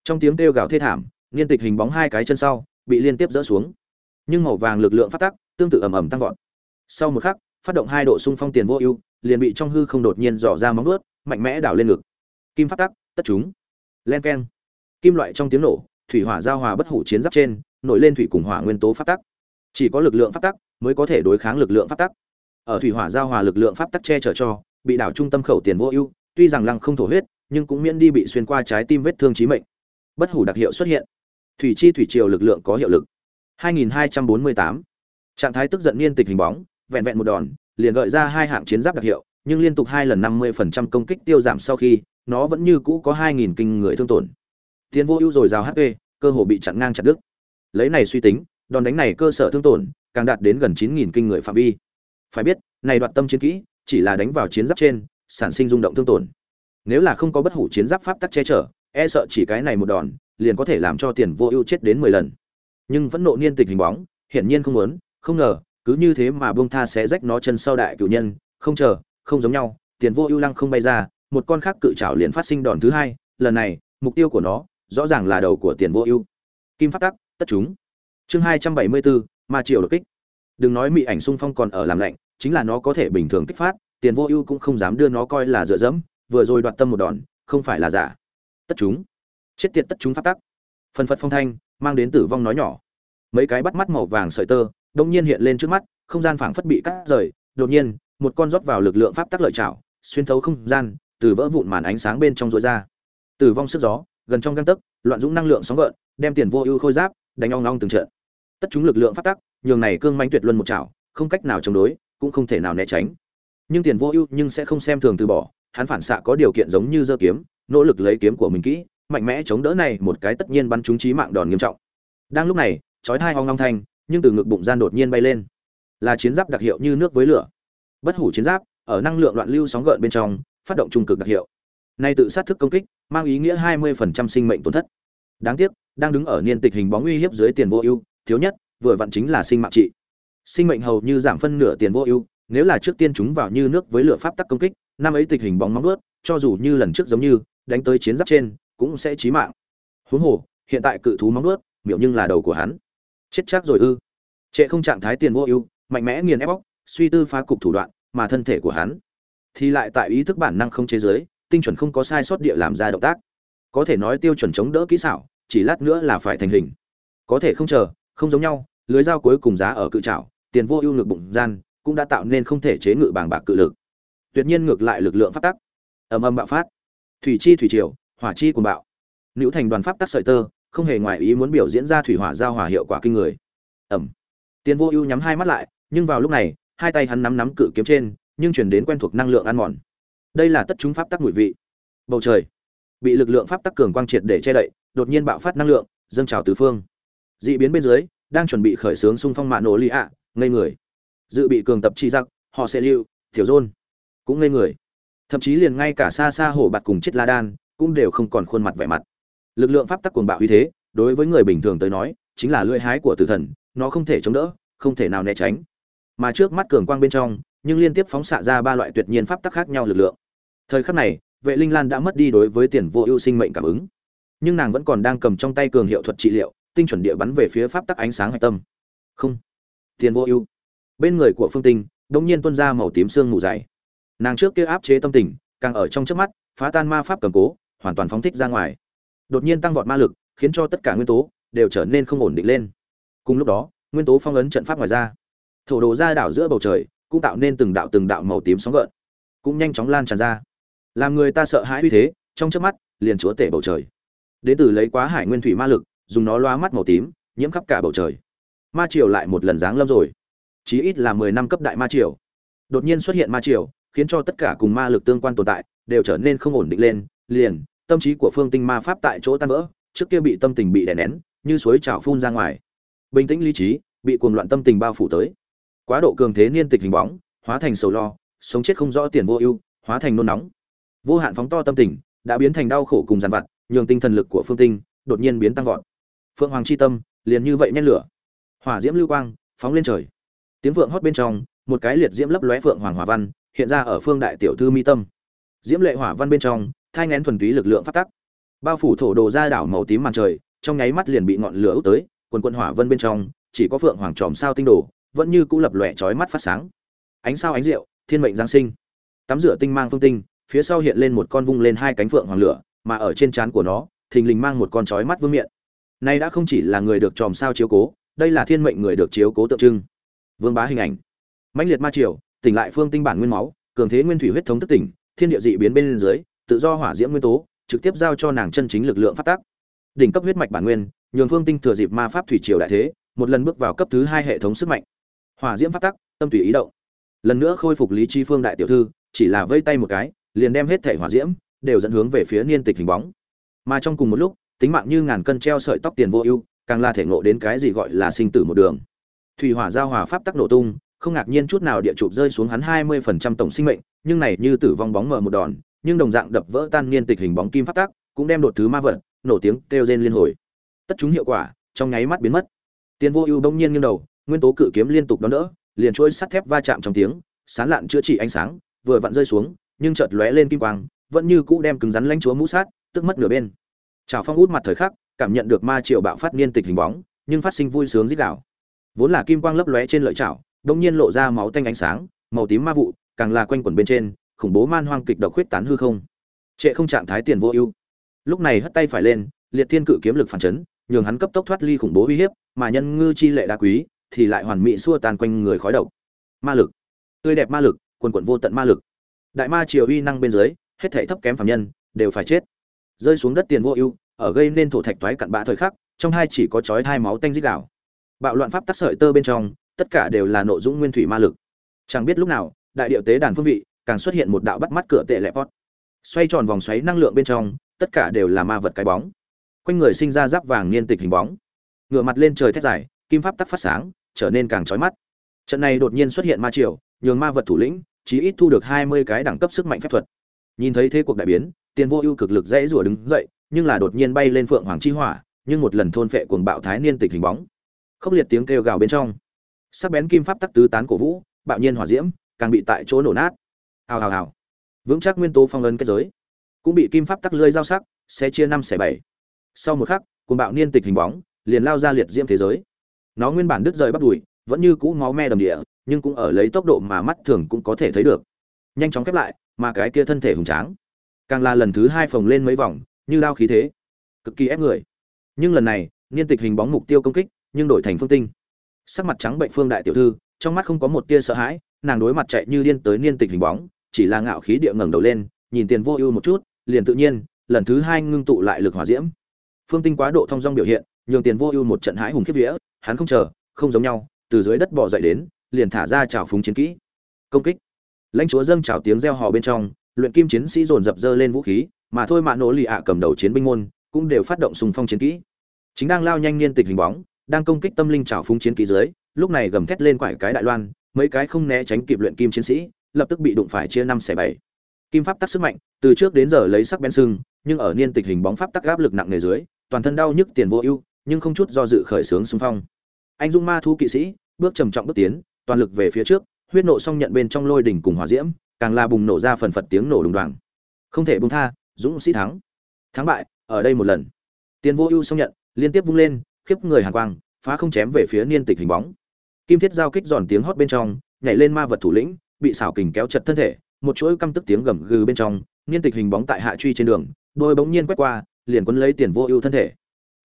Trong tiếng kêu gào thê thảm, niên tịch hình bóng hai cái chân sau bị liên tiếp dỡ xuống. Nhưng màu vàng lực lượng phát tắc tương tự ầm ầm tăng vọt. Sau một khắc, phát động hai độ xung phong tiền vô ưu, liền bị trong hư không đột nhiên dò ra móng vuốt, mạnh mẽ đảo lên ngực. Kim phát tắc, tất chúng. Len keng. Kim loại trong tiếng nổ, thủy hỏa giao hòa bất hủ chiến giáp trên, nổi lên thủy cùng hỏa nguyên tố phát tắc. Chỉ có lực lượng phát tắc mới có thể đối kháng lực lượng phát tắc. Ở thủy hỏa giao hòa lực lượng pháp tắc che chở cho, bị đảo trung tâm khẩu tiền vô ưu tuy rằng lăng không thổ huyết, nhưng cũng miễn đi bị xuyên qua trái tim vết thương chí mệnh. Bất hủ đặc hiệu xuất hiện. Thủy chi thủy triều lực lượng có hiệu lực. 2248 trạng thái tức giận niên tịch hình bóng, vẹn vẹn một đòn, liền gợi ra hai hạng chiến giáp đặc hiệu, nhưng liên tục hai lần 50% công kích tiêu giảm sau khi, nó vẫn như cũ có 2000 kinh người thương tổn. Tiến vô ưu rồi rào hp cơ hồ bị chặn ngang chặt đứt. Lấy này suy tính, đòn đánh này cơ sở thương tổn càng đạt đến gần 9000 kinh người phạm vi. Phải biết, này đoạt tâm chiến kỹ, chỉ là đánh vào chiến giáp trên sản sinh rung động thương tổn. Nếu là không có bất hủ chiến giáp pháp tắc che chở e sợ chỉ cái này một đòn, liền có thể làm cho tiền vô ưu chết đến mười lần. Nhưng vẫn nộ niên tịch hình bóng, hiển nhiên không muốn, không ngờ, cứ như thế mà bông tha sẽ rách nó chân sau đại cửu nhân, không chờ, không giống nhau, tiền vô ưu lăng không bay ra, một con khác cự trảo liền phát sinh đòn thứ hai, lần này, mục tiêu của nó, rõ ràng là đầu của tiền vô ưu. Kim phát tắc, tất chúng. Chương hai trăm bảy mươi bốn, ma triều đột kích. Đừng nói mị ảnh sung phong còn ở làm lạnh, chính là nó có thể bình thường kích phát tiền vô ưu cũng không dám đưa nó coi là dựa dẫm, vừa rồi đoạt tâm một đòn, không phải là giả. Tất chúng. Chết tiệt tất chúng phát tắc. Phần phật phong thanh, mang đến tử vong nói nhỏ. Mấy cái bắt mắt màu vàng sợi tơ, đông nhiên hiện lên trước mắt, không gian phảng phất bị cắt rời. Đột nhiên, một con rót vào lực lượng pháp tắc lợi chảo xuyên thấu không gian, từ vỡ vụn màn ánh sáng bên trong rối ra. Tử vong sức gió, gần trong găng tấc, loạn dũng năng lượng sóng gợn, đem tiền vô ưu khôi giáp, đánh ong ong từng trận. Tất chúng lực lượng pháp tắc, nhường này cương manh tuyệt luân một chảo không cách nào chống đối, cũng không thể nào né tránh nhưng tiền vô ưu nhưng sẽ không xem thường từ bỏ. Hắn phản xạ có điều kiện giống như giơ kiếm, nỗ lực lấy kiếm của mình kỹ, mạnh mẽ chống đỡ này một cái tất nhiên bắn trúng trí mạng đòn nghiêm trọng. Đang lúc này, chói hai hoang long thanh, nhưng từ ngực bụng gian đột nhiên bay lên. Là chiến giáp đặc hiệu như nước với lửa. Bất hủ chiến giáp, ở năng lượng loạn lưu sóng gợn bên trong, phát động trung cực đặc hiệu. Nay tự sát thức công kích, mang ý nghĩa 20% sinh mệnh tổn thất. Đáng tiếc, đang đứng ở niên tịch hình bóng uy hiếp dưới tiền vô ưu, thiếu nhất, vừa vặn chính là sinh mạng trị. Sinh mệnh hầu như giảm phân nửa tiền vô ưu nếu là trước tiên chúng vào như nước với lửa pháp tắc công kích, năm ấy tình hình bóng móng vuốt, cho dù như lần trước giống như, đánh tới chiến giáp trên, cũng sẽ chí mạng. Huống hồ, hiện tại cự thú móng vuốt miệng nhưng là đầu của hắn. Chết chắc rồi ư. Trệ không trạng thái tiền vô ưu, mạnh mẽ nghiền ép bóc suy tư phá cục thủ đoạn, mà thân thể của hắn thì lại tại ý thức bản năng không chế giới, tinh chuẩn không có sai sót địa làm ra động tác. Có thể nói tiêu chuẩn chống đỡ kỹ xảo, chỉ lát nữa là phải thành hình. Có thể không chờ, không giống nhau, lưới dao cuối cùng giá ở cự trảo, tiền vô ưu ngực bụng gian cũng đã tạo nên không thể chế ngự bàng bạc cự lực. Tuyệt nhiên ngược lại lực lượng pháp tắc. Ầm ầm bạo phát. Thủy chi thủy triều, hỏa chi cuồng bạo. Nữ thành đoàn pháp tắc sợi tơ, không hề ngoài ý muốn biểu diễn ra thủy hỏa giao hỏa hiệu quả kinh người. Ẩm. Tiền vô ưu nhắm hai mắt lại, nhưng vào lúc này, hai tay hắn nắm nắm cự kiếm trên, nhưng chuyển đến quen thuộc năng lượng ăn mòn. Đây là tất chúng pháp tắc mùi vị. Bầu trời. Bị lực lượng pháp tắc cường quang triệt để che đậy, đột nhiên bạo phát năng lượng, dâng trào tứ phương. Dị biến bên dưới, đang chuẩn bị khởi xướng xung phong mạ nổ lì ạ, ngây người dự bị cường tập chi giặc, họ sẽ lưu, thiểu rôn cũng ngây người. Thậm chí liền ngay cả xa xa hổ bạt cùng chết la đan, cũng đều không còn khuôn mặt vẻ mặt. Lực lượng pháp tắc cuồng bạo uy thế, đối với người bình thường tới nói, chính là lưỡi hái của tử thần, nó không thể chống đỡ, không thể nào né tránh. Mà trước mắt cường quang bên trong, nhưng liên tiếp phóng xạ ra ba loại tuyệt nhiên pháp tắc khác nhau lực lượng. Thời khắc này, vệ linh lan đã mất đi đối với tiền vô ưu sinh mệnh cảm ứng. Nhưng nàng vẫn còn đang cầm trong tay cường hiệu thuật trị liệu, tinh chuẩn địa bắn về phía pháp tắc ánh sáng hạch tâm. Không. Tiền vô ưu bên người của phương tinh đông nhiên tuôn ra màu tím xương mù dày. Nàng trước kia áp chế tâm tình, càng ở trong trước mắt, phá tan ma pháp cầm cố, hoàn toàn phóng thích ra ngoài. Đột nhiên tăng vọt ma lực, khiến cho tất cả nguyên tố đều trở nên không ổn định lên. Cùng lúc đó, nguyên tố phong ấn trận pháp ngoài ra, thổ đồ ra đảo giữa bầu trời cũng tạo nên từng đạo từng đạo màu tím sóng gợn, cũng nhanh chóng lan tràn ra. Làm người ta sợ hãi uy thế, trong chớp mắt, liền chúa tể bầu trời. Đến từ lấy quá hải nguyên thủy ma lực, dùng nó loa mắt màu tím, nhiễm khắp cả bầu trời. Ma triều lại một lần giáng lâm rồi chí ít là mười năm cấp đại ma triều. Đột nhiên xuất hiện ma triều, khiến cho tất cả cùng ma lực tương quan tồn tại đều trở nên không ổn định lên, liền, tâm trí của phương tinh ma pháp tại chỗ tan vỡ, trước kia bị tâm tình bị đè nén, như suối trào phun ra ngoài. Bình tĩnh lý trí, bị cuồng loạn tâm tình bao phủ tới. Quá độ cường thế niên tịch hình bóng, hóa thành sầu lo, sống chết không rõ tiền vô ưu, hóa thành nôn nóng. Vô hạn phóng to tâm tình, đã biến thành đau khổ cùng dằn vặt, nhường tinh thần lực của phương tinh đột nhiên biến tăng vọt. Phượng hoàng chi tâm, liền như vậy nhét lửa. Hỏa diễm lưu quang, phóng lên trời tiếng vượng hót bên trong, một cái liệt diễm lấp lóe phượng hoàng hỏa văn, hiện ra ở phương đại tiểu thư mi tâm. Diễm lệ hỏa văn bên trong, thai ngén thuần túy lực lượng phát tắc. Bao phủ thổ đồ ra đảo màu tím màn trời, trong nháy mắt liền bị ngọn lửa út tới, quần quân hỏa vân bên trong, chỉ có phượng hoàng tròm sao tinh đồ, vẫn như cũ lập lòe chói mắt phát sáng. Ánh sao ánh rượu, thiên mệnh giáng sinh. Tắm rửa tinh mang phương tinh, phía sau hiện lên một con vung lên hai cánh phượng hoàng lửa, mà ở trên trán của nó, thình lình mang một con chói mắt vương miện. Nay đã không chỉ là người được tròm sao chiếu cố, đây là thiên mệnh người được chiếu cố tượng trưng vương bá hình ảnh. Mãnh liệt ma triều, tỉnh lại phương tinh bản nguyên máu, cường thế nguyên thủy huyết thống thức tỉnh, thiên địa dị biến bên dưới, tự do hỏa diễm nguyên tố, trực tiếp giao cho nàng chân chính lực lượng phát tác. Đỉnh cấp huyết mạch bản nguyên, nhường phương tinh thừa dịp ma pháp thủy triều đại thế, một lần bước vào cấp thứ hai hệ thống sức mạnh. Hỏa diễm phát tắc tâm tùy ý động. Lần nữa khôi phục lý chi phương đại tiểu thư, chỉ là vây tay một cái, liền đem hết thể hỏa diễm đều dẫn hướng về phía niên tịch hình bóng. Mà trong cùng một lúc, tính mạng như ngàn cân treo sợi tóc tiền vô ưu, càng là thể ngộ đến cái gì gọi là sinh tử một đường thủy hỏa giao hòa pháp tắc nổ tung, không ngạc nhiên chút nào địa chụp rơi xuống hắn hai mươi phần trăm tổng sinh mệnh, nhưng này như tử vong bóng mờ một đòn, nhưng đồng dạng đập vỡ tan niên tịch hình bóng kim pháp tắc, cũng đem đột thứ ma vật, nổ tiếng kêu rên liên hồi. Tất chúng hiệu quả, trong nháy mắt biến mất. Tiền vô ưu bỗng nhiên nghiêng đầu, nguyên tố cự kiếm liên tục đón đỡ, liền chuỗi sắt thép va chạm trong tiếng, sán lạn chữa trị ánh sáng, vừa vặn rơi xuống, nhưng chợt lóe lên kim quang, vẫn như cũ đem cứng rắn lãnh chúa mũ sát, tức mất nửa bên. Chào phong út mặt thời khắc, cảm nhận được ma triệu bạo phát niên tịch hình bóng, nhưng phát sinh vui sướng dích đảo vốn là kim quang lấp lóe trên lợi chảo đông nhiên lộ ra máu tanh ánh sáng, màu tím ma vụ, càng là quanh quẩn bên trên, khủng bố man hoang kịch độc khuyết tán hư không. Trệ không trạng thái tiền vô ưu. Lúc này hất tay phải lên, liệt thiên cự kiếm lực phản chấn, nhường hắn cấp tốc thoát ly khủng bố uy hiếp, mà nhân ngư chi lệ đá quý, thì lại hoàn mỹ xua tan quanh người khói độc. Ma lực. Tươi đẹp ma lực, quần quận vô tận ma lực. Đại ma triều uy năng bên dưới, hết thể thấp kém phạm nhân, đều phải chết. Rơi xuống đất tiền vô ưu, ở gây nên thổ thạch toái cặn bã thời khắc, trong hai chỉ có chói hai máu tanh dích đảo bạo loạn pháp tắc sợi tơ bên trong, tất cả đều là nội dung nguyên thủy ma lực. Chẳng biết lúc nào, đại điệu tế đàn phương vị, càng xuất hiện một đạo bắt mắt cửa tệ lẹp hót. Xoay tròn vòng xoáy năng lượng bên trong, tất cả đều là ma vật cái bóng. Quanh người sinh ra giáp vàng niên tịch hình bóng. Ngựa mặt lên trời thét dài, kim pháp tắc phát sáng, trở nên càng chói mắt. Trận này đột nhiên xuất hiện ma triều, nhường ma vật thủ lĩnh, chí ít thu được hai mươi cái đẳng cấp sức mạnh phép thuật. Nhìn thấy thế cuộc đại biến, tiền vô ưu cực lực dễ rủa đứng dậy, nhưng là đột nhiên bay lên phượng hoàng chi hỏa, nhưng một lần thôn phệ cuồng bạo thái niên tịch hình bóng khốc liệt tiếng kêu gào bên trong. Sắc bén kim pháp tắc tứ tán cổ vũ, bạo nhiên hỏa diễm, càng bị tại chỗ nổ nát. Hào hào hào. Vững chắc nguyên tố phong ấn kết giới. Cũng bị kim pháp tắc lơi giao sắc sẽ chia năm, xẻ bảy. Sau một khắc, cuồng bạo niên tịch hình bóng, liền lao ra liệt diễm thế giới. Nó nguyên bản đứt rời bắt đùi, vẫn như cũ máu me đầm địa, nhưng cũng ở lấy tốc độ mà mắt thường cũng có thể thấy được. Nhanh chóng khép lại, mà cái kia thân thể hùng tráng, càng là lần thứ hai phồng lên mấy vòng, như đao khí thế. Cực kỳ ép người. Nhưng lần này, niên tịch hình bóng mục tiêu công kích nhưng đổi thành phương tinh. Sắc mặt trắng bệnh phương đại tiểu thư, trong mắt không có một tia sợ hãi, nàng đối mặt chạy như điên tới niên tịch hình bóng, chỉ là ngạo khí địa ngẩng đầu lên, nhìn tiền vô ưu một chút, liền tự nhiên, lần thứ hai ngưng tụ lại lực hỏa diễm. Phương tinh quá độ thông dong biểu hiện, nhường tiền vô ưu một trận hãi hùng kiếp vía, hắn không chờ, không giống nhau, từ dưới đất bò dậy đến, liền thả ra trào phúng chiến kỹ. Công kích. Lãnh chúa dâng trào tiếng reo hò bên trong, luyện kim chiến sĩ dồn dập dơ lên vũ khí, mà thôi mạ nỗ lì ạ cầm đầu chiến binh môn cũng đều phát động xung phong chiến kỹ. Chính đang lao nhanh niên tịch hình bóng đang công kích tâm linh trào phúng chiến kỳ dưới, lúc này gầm thét lên quải cái đại loan, mấy cái không né tránh kịp luyện kim chiến sĩ, lập tức bị đụng phải chia năm xẻ bảy. Kim pháp tắc sức mạnh, từ trước đến giờ lấy sắc bén sưng, nhưng ở niên tịch hình bóng pháp tắc áp lực nặng nề dưới, toàn thân đau nhức tiền vô ưu, nhưng không chút do dự khởi sướng xung phong. Anh dung ma Thú kỵ sĩ, bước trầm trọng bước tiến, toàn lực về phía trước, huyết nộ song nhận bên trong lôi đỉnh cùng hỏa diễm, càng là bùng nổ ra phần phật tiếng nổ đùng đoàng. Không thể bung tha, dũng sĩ thắng. Thắng bại, ở đây một lần. Tiền vô ưu song nhận, liên tiếp vung lên khiếp người hàn quang, phá không chém về phía niên tịch hình bóng. Kim thiết giao kích giòn tiếng hót bên trong, nhảy lên ma vật thủ lĩnh, bị xảo kình kéo chật thân thể, một chuỗi căm tức tiếng gầm gừ bên trong, niên tịch hình bóng tại hạ truy trên đường, đôi bỗng nhiên quét qua, liền quấn lấy tiền vô ưu thân thể.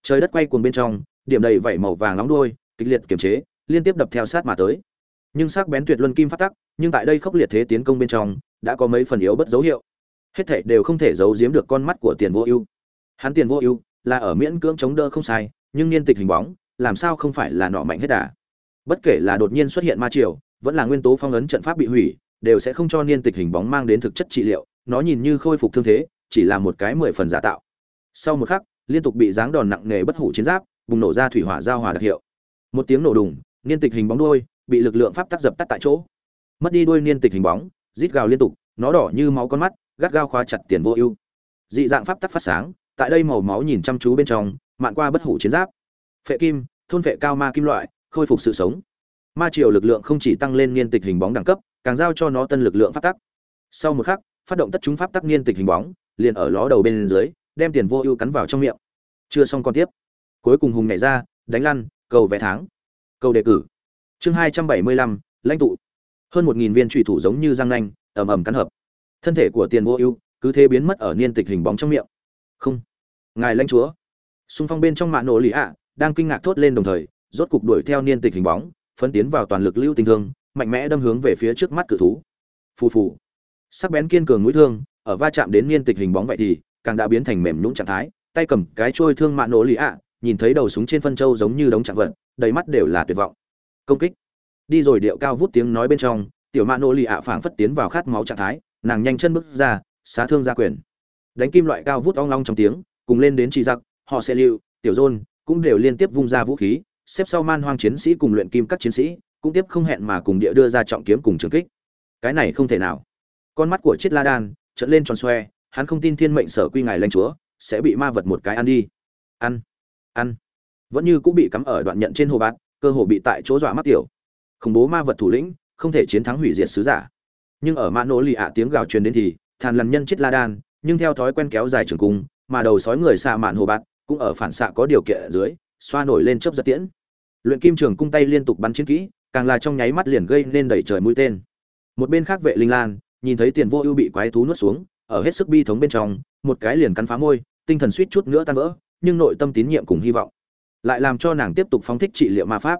Trời đất quay cuồng bên trong, điểm đầy vảy màu vàng nóng đuôi, kịch liệt kiềm chế, liên tiếp đập theo sát mà tới. Nhưng sắc bén tuyệt luân kim phát tắc, nhưng tại đây khốc liệt thế tiến công bên trong, đã có mấy phần yếu bất dấu hiệu. Hết thảy đều không thể giấu giếm được con mắt của tiền vô ưu. Hắn tiền vô ưu là ở miễn cưỡng chống đỡ không sai nhưng niên tịch hình bóng, làm sao không phải là nọ mạnh hết đà bất kể là đột nhiên xuất hiện ma triều, vẫn là nguyên tố phong ấn trận pháp bị hủy, đều sẽ không cho niên tịch hình bóng mang đến thực chất trị liệu, nó nhìn như khôi phục thương thế, chỉ là một cái mười phần giả tạo. Sau một khắc, liên tục bị giáng đòn nặng nề bất hủ chiến giáp, bùng nổ ra thủy hỏa giao hòa đặc hiệu. Một tiếng nổ đùng, niên tịch hình bóng đuôi bị lực lượng pháp tắc dập tắt tại chỗ. Mất đi đuôi niên tịch hình bóng, rít gào liên tục, nó đỏ như máu con mắt, gắt gao khóa chặt tiền vô ưu. Dị dạng pháp tắc phát sáng tại đây màu máu nhìn chăm chú bên trong, mạn qua bất hủ chiến giáp. Phệ kim, thôn phệ cao ma kim loại, khôi phục sự sống. Ma triều lực lượng không chỉ tăng lên niên tịch hình bóng đẳng cấp, càng giao cho nó tân lực lượng phát tắc. Sau một khắc, phát động tất chúng pháp tắc niên tịch hình bóng, liền ở ló đầu bên dưới, đem tiền vô ưu cắn vào trong miệng. Chưa xong còn tiếp. Cuối cùng hùng nhảy ra, đánh lăn, cầu vé tháng. Cầu đề cử. Chương hai trăm bảy mươi lăm, lãnh tụ. Hơn một nghìn viên trùy thủ giống như răng nanh, ầm ầm cắn hợp. Thân thể của tiền vô ưu cứ thế biến mất ở niên tịch hình bóng trong miệng không. Ngài lãnh chúa. Xung phong bên trong mạ nổ lì ạ, đang kinh ngạc thốt lên đồng thời, rốt cục đuổi theo niên tịch hình bóng phân tiến vào toàn lực lưu tình thương, mạnh mẽ đâm hướng về phía trước mắt cự thú. Phù phù. Sắc bén kiên cường mũi thương, ở va chạm đến niên tịch hình bóng vậy thì, càng đã biến thành mềm nhũn trạng thái, tay cầm cái trôi thương mạ nổ lì ạ, nhìn thấy đầu súng trên phân châu giống như đống trạng vật, đầy mắt đều là tuyệt vọng. Công kích. Đi rồi điệu cao vút tiếng nói bên trong, tiểu mạ nổ lì ạ phảng phất tiến vào khát máu trạng thái, nàng nhanh chân bước ra, xá thương ra quyền đánh kim loại cao vút ong long trong tiếng, cùng lên đến chỉ giặc, họ sẽ lưu, tiểu dôn, cũng đều liên tiếp vung ra vũ khí, xếp sau man hoang chiến sĩ cùng luyện kim các chiến sĩ, cũng tiếp không hẹn mà cùng địa đưa ra trọng kiếm cùng trường kích. Cái này không thể nào. Con mắt của chiết la đan trận lên tròn xoe, hắn không tin thiên mệnh sở quy ngài lãnh chúa, sẽ bị ma vật một cái ăn đi. Ăn ăn. Vẫn như cũng bị cắm ở đoạn nhận trên hồ bát cơ hồ bị tại chỗ dọa mắt tiểu. Khủng bố ma vật thủ lĩnh, không thể chiến thắng hủy diệt sứ giả. Nhưng ở mã nỗ lì ạ tiếng gào truyền đến thì, thàn lằn nhân chết la đan nhưng theo thói quen kéo dài trường cung, mà đầu sói người xạ mạn hồ bạt cũng ở phản xạ có điều kiện ở dưới, xoa nổi lên chớp giật tiễn. Luyện kim trường cung tay liên tục bắn chiến kỹ, càng là trong nháy mắt liền gây nên đẩy trời mũi tên. Một bên khác vệ linh lan, nhìn thấy tiền vô ưu bị quái thú nuốt xuống, ở hết sức bi thống bên trong, một cái liền cắn phá môi, tinh thần suýt chút nữa tan vỡ, nhưng nội tâm tín nhiệm cùng hy vọng. Lại làm cho nàng tiếp tục phóng thích trị liệu ma pháp.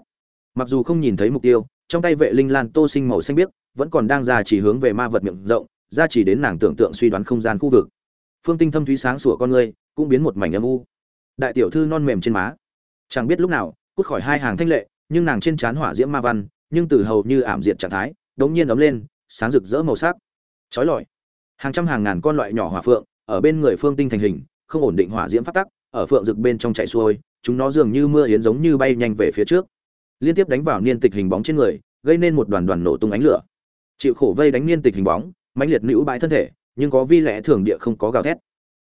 Mặc dù không nhìn thấy mục tiêu, trong tay vệ linh lan tô sinh màu xanh biếc, vẫn còn đang già chỉ hướng về ma vật miệng rộng ra chỉ đến nàng tưởng tượng suy đoán không gian khu vực. Phương tinh thâm thúy sáng sủa con người, cũng biến một mảnh âm u. Đại tiểu thư non mềm trên má. Chẳng biết lúc nào, cút khỏi hai hàng thanh lệ, nhưng nàng trên trán hỏa diễm ma văn, nhưng từ hầu như ảm diệt trạng thái, đống nhiên ấm lên, sáng rực rỡ màu sắc. Chói lọi. Hàng trăm hàng ngàn con loại nhỏ hỏa phượng, ở bên người phương tinh thành hình, không ổn định hỏa diễm phát tắc, ở phượng rực bên trong chạy xuôi, chúng nó dường như mưa yến giống như bay nhanh về phía trước. Liên tiếp đánh vào niên tịch hình bóng trên người, gây nên một đoàn đoàn nổ tung ánh lửa. Chịu khổ vây đánh niên tịch hình bóng mãnh liệt nữu bãi thân thể, nhưng có vi lẽ thường địa không có gào thét.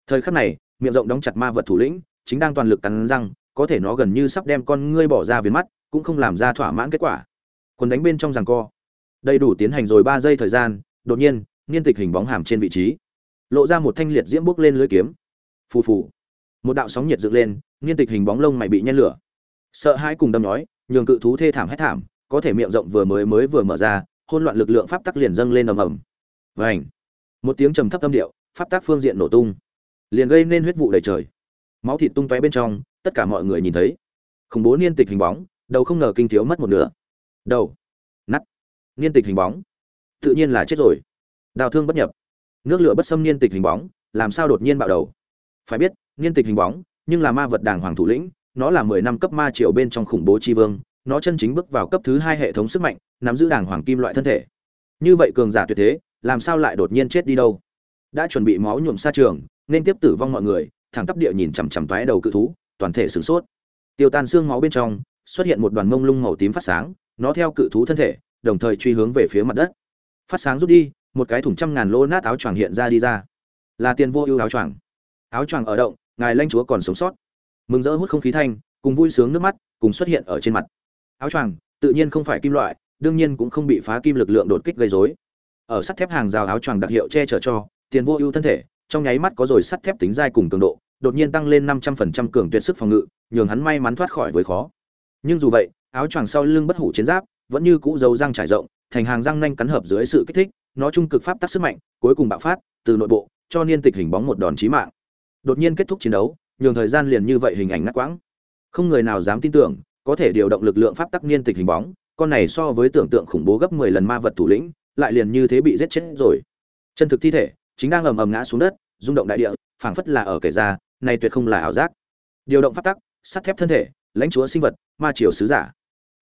Thời khắc này, miệng rộng đóng chặt ma vật thủ lĩnh, chính đang toàn lực cắn răng, có thể nó gần như sắp đem con ngươi bỏ ra viền mắt, cũng không làm ra thỏa mãn kết quả. Quần đánh bên trong giằng co. Đầy đủ tiến hành rồi ba giây thời gian, đột nhiên, niên tịch hình bóng hàm trên vị trí. Lộ ra một thanh liệt diễm bước lên lưới kiếm. Phù phù. Một đạo sóng nhiệt dựng lên, niên tịch hình bóng lông mày bị nhen lửa. Sợ hãi cùng đâm nói nhường cự thú thê thảm hết thảm, có thể miệng rộng vừa mới mới vừa mở ra hôn loạn lực lượng pháp tắc liền dâng lên ầm ầm vảnh một tiếng trầm thấp âm điệu, pháp tác phương diện nổ tung. Liền gây nên huyết vụ đầy trời. Máu thịt tung tóe bên trong, tất cả mọi người nhìn thấy. Khủng bố niên tịch hình bóng, đầu không ngờ kinh thiếu mất một nửa. Đầu. Nắt niên tịch hình bóng. Tự nhiên là chết rồi. Đào thương bất nhập. Nước lửa bất xâm niên tịch hình bóng, làm sao đột nhiên bạo đầu? Phải biết, niên tịch hình bóng, nhưng là ma vật đàng hoàng thủ lĩnh, nó là mười năm cấp ma triều bên trong khủng bố chi vương, nó chân chính bước vào cấp thứ hai hệ thống sức mạnh, nắm giữ đàng hoàng kim loại thân thể. Như vậy cường giả tuyệt thế làm sao lại đột nhiên chết đi đâu? Đã chuẩn bị máu nhuộm xa trường, nên tiếp tử vong mọi người, thẳng tắp địa nhìn chằm chằm toái đầu cự thú, toàn thể sửng sốt. Tiêu tan xương máu bên trong, xuất hiện một đoàn mông lung màu tím phát sáng, nó theo cự thú thân thể, đồng thời truy hướng về phía mặt đất. Phát sáng rút đi, một cái thùng trăm ngàn lỗ nát áo choàng hiện ra đi ra. Là tiền vô ưu áo choàng. Áo choàng ở động, ngài lanh chúa còn sống sót. Mừng rỡ hút không khí thanh, cùng vui sướng nước mắt, cùng xuất hiện ở trên mặt. Áo choàng, tự nhiên không phải kim loại, đương nhiên cũng không bị phá kim lực lượng đột kích gây rối ở sắt thép hàng rào áo choàng đặc hiệu che chở cho, tiền vô ưu thân thể, trong nháy mắt có rồi sắt thép tính dai cùng cường độ, đột nhiên tăng lên năm trăm phần trăm cường tuyệt sức phòng ngự, nhường hắn may mắn thoát khỏi với khó. Nhưng dù vậy, áo choàng sau lưng bất hủ chiến giáp vẫn như cũ dấu răng trải rộng, thành hàng răng nanh cắn hợp dưới sự kích thích, nó trung cực pháp tác sức mạnh, cuối cùng bạo phát, từ nội bộ, cho niên tịch hình bóng một đòn chí mạng. Đột nhiên kết thúc chiến đấu, nhường thời gian liền như vậy hình ảnh ngắt quãng. Không người nào dám tin tưởng, có thể điều động lực lượng pháp tắc niên tịch hình bóng, con này so với tưởng tượng khủng bố gấp mười lần ma vật thủ lĩnh lại liền như thế bị giết chết rồi. Chân thực thi thể chính đang ầm ầm ngã xuống đất, rung động đại địa, phảng phất là ở kể ra này tuyệt không là ảo giác. Điều động pháp tắc, sắt thép thân thể, lãnh chúa sinh vật, ma triều sứ giả.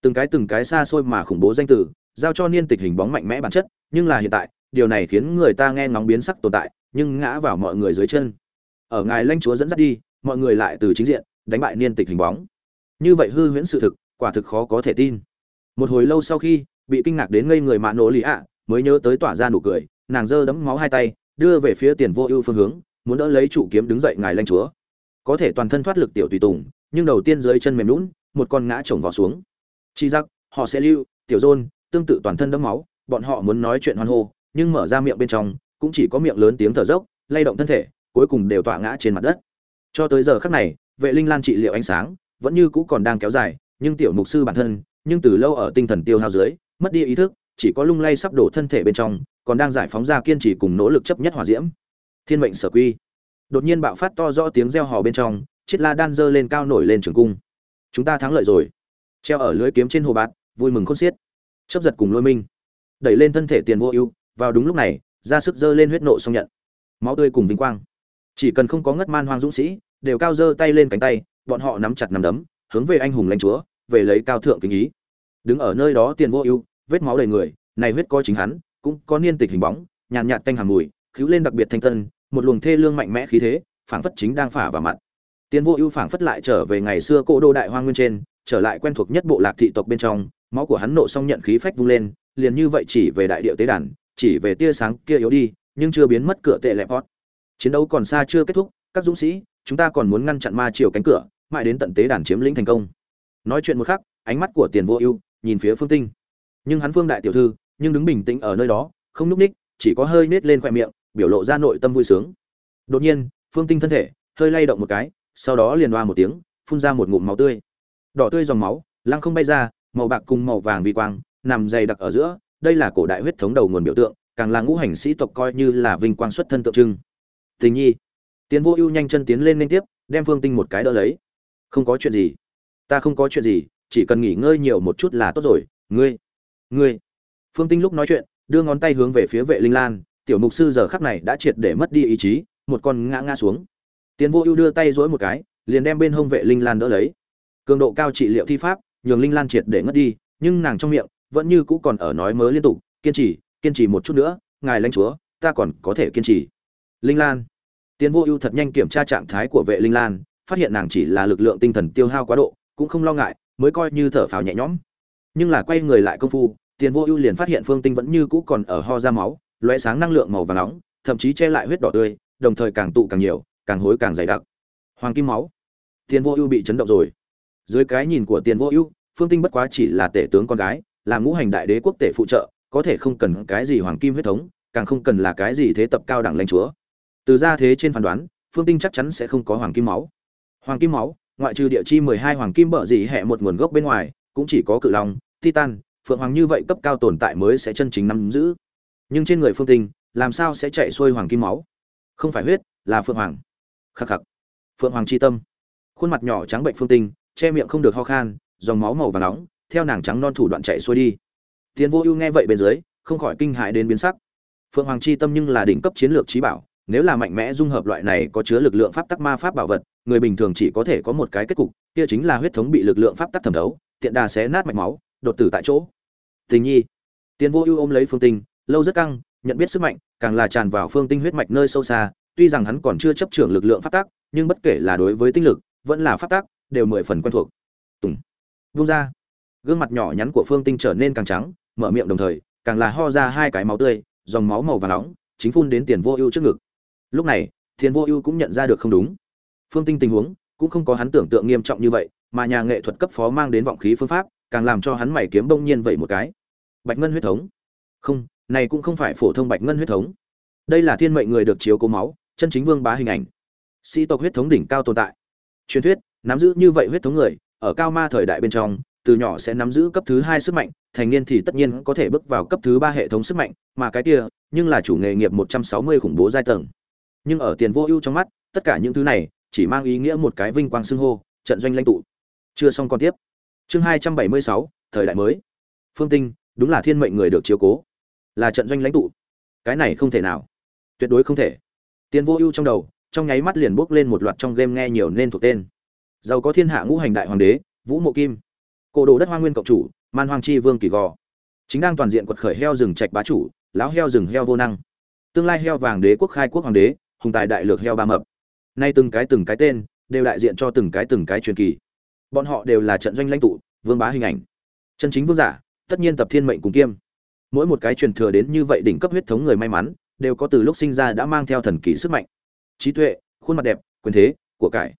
Từng cái từng cái xa xôi mà khủng bố danh từ, giao cho niên tịch hình bóng mạnh mẽ bản chất, nhưng là hiện tại, điều này khiến người ta nghe ngóng biến sắc tồn tại, nhưng ngã vào mọi người dưới chân. Ở ngài lãnh chúa dẫn dắt đi, mọi người lại từ chính diện, đánh bại niên tịch hình bóng. Như vậy hư huyễn sự thực, quả thực khó có thể tin. Một hồi lâu sau khi, bị kinh ngạc đến ngây người mạ nổ lì ạ mới nhớ tới tỏa ra nụ cười, nàng giơ đấm máu hai tay, đưa về phía tiền vô ưu phương hướng, muốn đỡ lấy trụ kiếm đứng dậy ngài lãnh chúa. Có thể toàn thân thoát lực tiểu tùy tùng, nhưng đầu tiên dưới chân mềm lún một con ngã chồng vào xuống. Chi giặc họ sẽ lưu, tiểu dôn, tương tự toàn thân đẫm máu, bọn họ muốn nói chuyện hoan hô, nhưng mở ra miệng bên trong, cũng chỉ có miệng lớn tiếng thở dốc, lay động thân thể, cuối cùng đều tỏa ngã trên mặt đất. Cho tới giờ khắc này, vệ linh lan trị liệu ánh sáng, vẫn như cũ còn đang kéo dài, nhưng tiểu mục sư bản thân, nhưng từ lâu ở tinh thần tiêu hao dưới, mất đi ý thức chỉ có lung lay sắp đổ thân thể bên trong, còn đang giải phóng ra kiên trì cùng nỗ lực chấp nhất hỏa diễm. Thiên mệnh sở quy. Đột nhiên bạo phát to rõ tiếng reo hò bên trong chiết la đan dơ lên cao nổi lên trường cung. Chúng ta thắng lợi rồi. Treo ở lưới kiếm trên hồ bát vui mừng khôn xiết. Chấp giật cùng lôi minh. Đẩy lên thân thể tiền vô ưu, vào đúng lúc này, ra sức dơ lên huyết nộ xong nhận. Máu tươi cùng vinh quang. Chỉ cần không có ngất man hoang dũng sĩ, đều cao dơ tay lên cánh tay, bọn họ nắm chặt nắm đấm, hướng về anh hùng lãnh chúa, về lấy cao thượng kính ý. Đứng ở nơi đó tiền vô ưu vết máu đầy người, này huyết có chính hắn, cũng có niên tịch hình bóng, nhàn nhạt tanh hàng mùi cứu lên đặc biệt thanh tân, một luồng thê lương mạnh mẽ khí thế, phảng phất chính đang phả vào mặt. Tiền vô ưu phảng phất lại trở về ngày xưa cổ đô đại hoang nguyên trên, trở lại quen thuộc nhất bộ lạc thị tộc bên trong, máu của hắn nộ xong nhận khí phách vung lên, liền như vậy chỉ về đại địa tế đàn, chỉ về tia sáng kia yếu đi, nhưng chưa biến mất cửa tệ lẹp hót. Chiến đấu còn xa chưa kết thúc, các dũng sĩ, chúng ta còn muốn ngăn chặn ma triều cánh cửa, mãi đến tận tế đàn chiếm lĩnh thành công. Nói chuyện một khắc, ánh mắt của tiền vô ưu nhìn phía phương tinh nhưng hắn phương đại tiểu thư, nhưng đứng bình tĩnh ở nơi đó, không núp ních, chỉ có hơi nết lên khoe miệng, biểu lộ ra nội tâm vui sướng. Đột nhiên, phương tinh thân thể, hơi lay động một cái, sau đó liền đoa một tiếng, phun ra một ngụm máu tươi. Đỏ tươi dòng máu, lăng không bay ra, màu bạc cùng màu vàng vi quang, nằm dày đặc ở giữa, đây là cổ đại huyết thống đầu nguồn biểu tượng, càng là ngũ hành sĩ tộc coi như là vinh quang xuất thân tượng trưng. Tình nhi, tiến vô ưu nhanh chân tiến lên liên tiếp, đem phương tinh một cái đỡ lấy. Không có chuyện gì. Ta không có chuyện gì, chỉ cần nghỉ ngơi nhiều một chút là tốt rồi, ngươi ngươi. Phương tinh lúc nói chuyện, đưa ngón tay hướng về phía vệ linh lan, tiểu mục sư giờ khắc này đã triệt để mất đi ý chí, một con ngã ngã xuống. Tiến vô ưu đưa tay dối một cái, liền đem bên hông vệ linh lan đỡ lấy. Cường độ cao trị liệu thi pháp, nhường linh lan triệt để ngất đi, nhưng nàng trong miệng vẫn như cũ còn ở nói mớ liên tục, kiên trì kiên trì một chút nữa, ngài lãnh chúa, ta còn có thể kiên trì. Linh lan. Tiến vô ưu thật nhanh kiểm tra trạng thái của vệ linh lan, phát hiện nàng chỉ là lực lượng tinh thần tiêu hao quá độ, cũng không lo ngại, mới coi như thở phào nhẹ nhõm nhưng là quay người lại công phu, tiền vô ưu liền phát hiện phương tinh vẫn như cũ còn ở ho ra máu, lóe sáng năng lượng màu vàng nóng, thậm chí che lại huyết đỏ tươi, đồng thời càng tụ càng nhiều, càng hối càng dày đặc. Hoàng kim máu. Tiền vô ưu bị chấn động rồi. Dưới cái nhìn của tiền vô ưu, phương tinh bất quá chỉ là tể tướng con gái, là ngũ hành đại đế quốc tể phụ trợ, có thể không cần cái gì hoàng kim huyết thống, càng không cần là cái gì thế tập cao đẳng lãnh chúa. Từ ra thế trên phán đoán, phương tinh chắc chắn sẽ không có hoàng kim máu. Hoàng kim máu, ngoại trừ địa chi mười hai hoàng kim bợ dị hệ một nguồn gốc bên ngoài, cũng chỉ có cự long titan, phượng hoàng như vậy cấp cao tồn tại mới sẽ chân chính nắm giữ. Nhưng trên người phương tinh, làm sao sẽ chạy xuôi hoàng kim máu? Không phải huyết, là phượng hoàng. Khắc khắc. Phượng hoàng c h i tâm. Khuôn mặt nhỏ trắng bệnh phương tinh, che miệng không được ho khan, dòng máu màu và nóng, theo nàng trắng non thủ đoạn chạy xuôi đi. Tiến vô ưu nghe vậy bên dưới, không khỏi kinh hại đến biến sắc. Phượng hoàng c h i tâm nhưng là đỉnh cấp chiến lược trí bảo, nếu là mạnh mẽ dung hợp loại này có chứa lực lượng pháp tắc ma pháp bảo vật, người bình thường chỉ có thể có một cái kết cục, kia chính là huyết thống bị lực lượng pháp tắc thẩm thấu, tiện đà xé nát mạch máu đột tử tại chỗ. Tình nhi. Tiền vô ưu ôm lấy phương tinh lâu rất căng nhận biết sức mạnh càng là tràn vào phương tinh huyết mạch nơi sâu xa tuy rằng hắn còn chưa chấp trưởng lực lượng pháp tác, nhưng bất kể là đối với tinh lực vẫn là pháp tác, đều mười phần quen thuộc. Tùng. Vung ra. Gương mặt nhỏ nhắn của phương tinh trở nên càng trắng mở miệng đồng thời càng là ho ra hai cái máu tươi dòng máu màu vàng nóng chính phun đến tiền vô ưu trước ngực. Lúc này tiền vô ưu cũng nhận ra được không đúng. Phương tinh tình huống cũng không có hắn tưởng tượng nghiêm trọng như vậy mà nhà nghệ thuật cấp phó mang đến vọng khí phương pháp càng làm cho hắn mày kiếm bỗng nhiên vậy một cái. Bạch ngân huyết thống. Không, này cũng không phải phổ thông bạch ngân huyết thống. Đây là thiên mệnh người được chiếu cố máu, chân chính vương bá hình ảnh. Sĩ tộc huyết thống đỉnh cao tồn tại. Truyền thuyết, nắm giữ như vậy huyết thống người, ở cao ma thời đại bên trong, từ nhỏ sẽ nắm giữ cấp thứ hai sức mạnh, thành niên thì tất nhiên có thể bước vào cấp thứ ba hệ thống sức mạnh, mà cái kia, nhưng là chủ nghề nghiệp một trăm sáu mươi khủng bố giai tầng. Nhưng ở tiền vô ưu trong mắt, tất cả những thứ này, chỉ mang ý nghĩa một cái vinh quang xưng hô, trận doanh lãnh tụ. Chưa xong còn tiếp chương hai trăm bảy mươi sáu, thời đại mới. Phương tinh, đúng là thiên mệnh người được chiếu cố. Là trận doanh lãnh tụ. Cái này không thể nào. Tuyệt đối không thể. Tiền vô ưu trong đầu, trong nháy mắt liền bước lên một loạt trong game nghe nhiều nên thuộc tên. Giàu có thiên hạ ngũ hành đại hoàng đế, vũ mộ kim. Cổ đồ đất hoa nguyên cộng chủ, man hoàng chi vương kỳ gò. Chính đang toàn diện quật khởi heo rừng trạch bá chủ, lão heo rừng heo vô năng. Tương lai heo vàng đế quốc khai quốc hoàng đế, hùng tài đại lược heo ba mập. Nay từng cái từng cái tên, đều đại diện cho từng cái từng cái truyền kỳ bọn họ đều là trận doanh lãnh tụ, vương bá hình ảnh. Chân chính vương giả, tất nhiên tập thiên mệnh cùng kiêm. Mỗi một cái truyền thừa đến như vậy đỉnh cấp huyết thống người may mắn, đều có từ lúc sinh ra đã mang theo thần kỳ sức mạnh. Trí tuệ, khuôn mặt đẹp, quyền thế, của cải.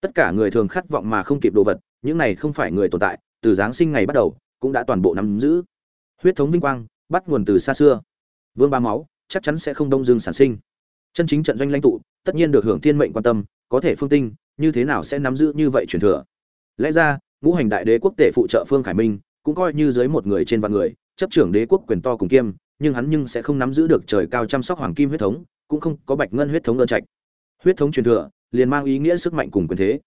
Tất cả người thường khát vọng mà không kịp đồ vật, những này không phải người tồn tại, từ giáng sinh ngày bắt đầu, cũng đã toàn bộ nắm giữ. Huyết thống vinh quang, bắt nguồn từ xa xưa. Vương ba máu, chắc chắn sẽ không đông dương sản sinh. Chân chính trận doanh lãnh tụ, tất nhiên được hưởng thiên mệnh quan tâm, có thể phương tinh, như thế nào sẽ nắm giữ như vậy truyền thừa? Lẽ ra, ngũ hành đại đế quốc tể phụ trợ phương khải minh, cũng coi như dưới một người trên vạn người, chấp trưởng đế quốc quyền to cùng kiêm, nhưng hắn nhưng sẽ không nắm giữ được trời cao chăm sóc hoàng kim huyết thống, cũng không có bạch ngân huyết thống ơn trạch. Huyết thống truyền thừa, liền mang ý nghĩa sức mạnh cùng quyền thế.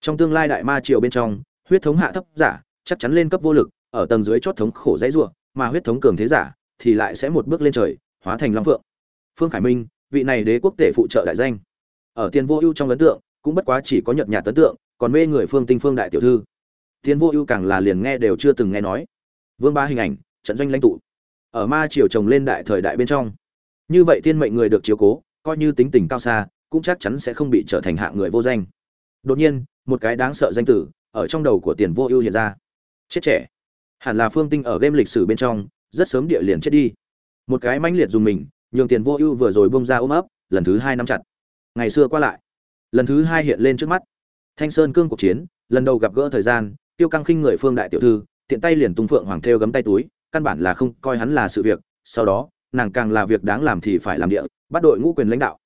Trong tương lai đại ma triều bên trong, huyết thống hạ thấp giả, chắc chắn lên cấp vô lực, ở tầng dưới chót thống khổ dãy ruộng mà huyết thống cường thế giả, thì lại sẽ một bước lên trời, hóa thành long phượng. Phương khải minh, vị này đế quốc tể phụ trợ đại danh. Ở tiền vô ưu trong ấn tượng cũng bất quá chỉ có nhợt nhạt tấn tượng, còn mê người phương tinh phương đại tiểu thư. Tiên vô ưu càng là liền nghe đều chưa từng nghe nói. Vương ba hình ảnh, trận doanh lãnh tụ. Ở ma triều trồng lên đại thời đại bên trong. Như vậy thiên mệnh người được chiếu cố, coi như tính tình cao xa, cũng chắc chắn sẽ không bị trở thành hạng người vô danh. Đột nhiên, một cái đáng sợ danh tử, ở trong đầu của tiền vô ưu hiện ra. Chết trẻ. Hẳn là phương tinh ở game lịch sử bên trong, rất sớm địa liền chết đi. Một cái mãnh liệt dùng mình, nhường tiền vô ưu vừa rồi bông ra ôm ấp, lần thứ hai nắm chặt. Ngày xưa qua lại lần thứ hai hiện lên trước mắt. Thanh sơn cương cuộc chiến, lần đầu gặp gỡ thời gian, tiêu căng khinh người phương đại tiểu thư, tiện tay liền tung phượng hoàng thêu gấm tay túi, căn bản là không coi hắn là sự việc, sau đó, nàng càng là việc đáng làm thì phải làm địa, bắt đội ngũ quyền lãnh đạo.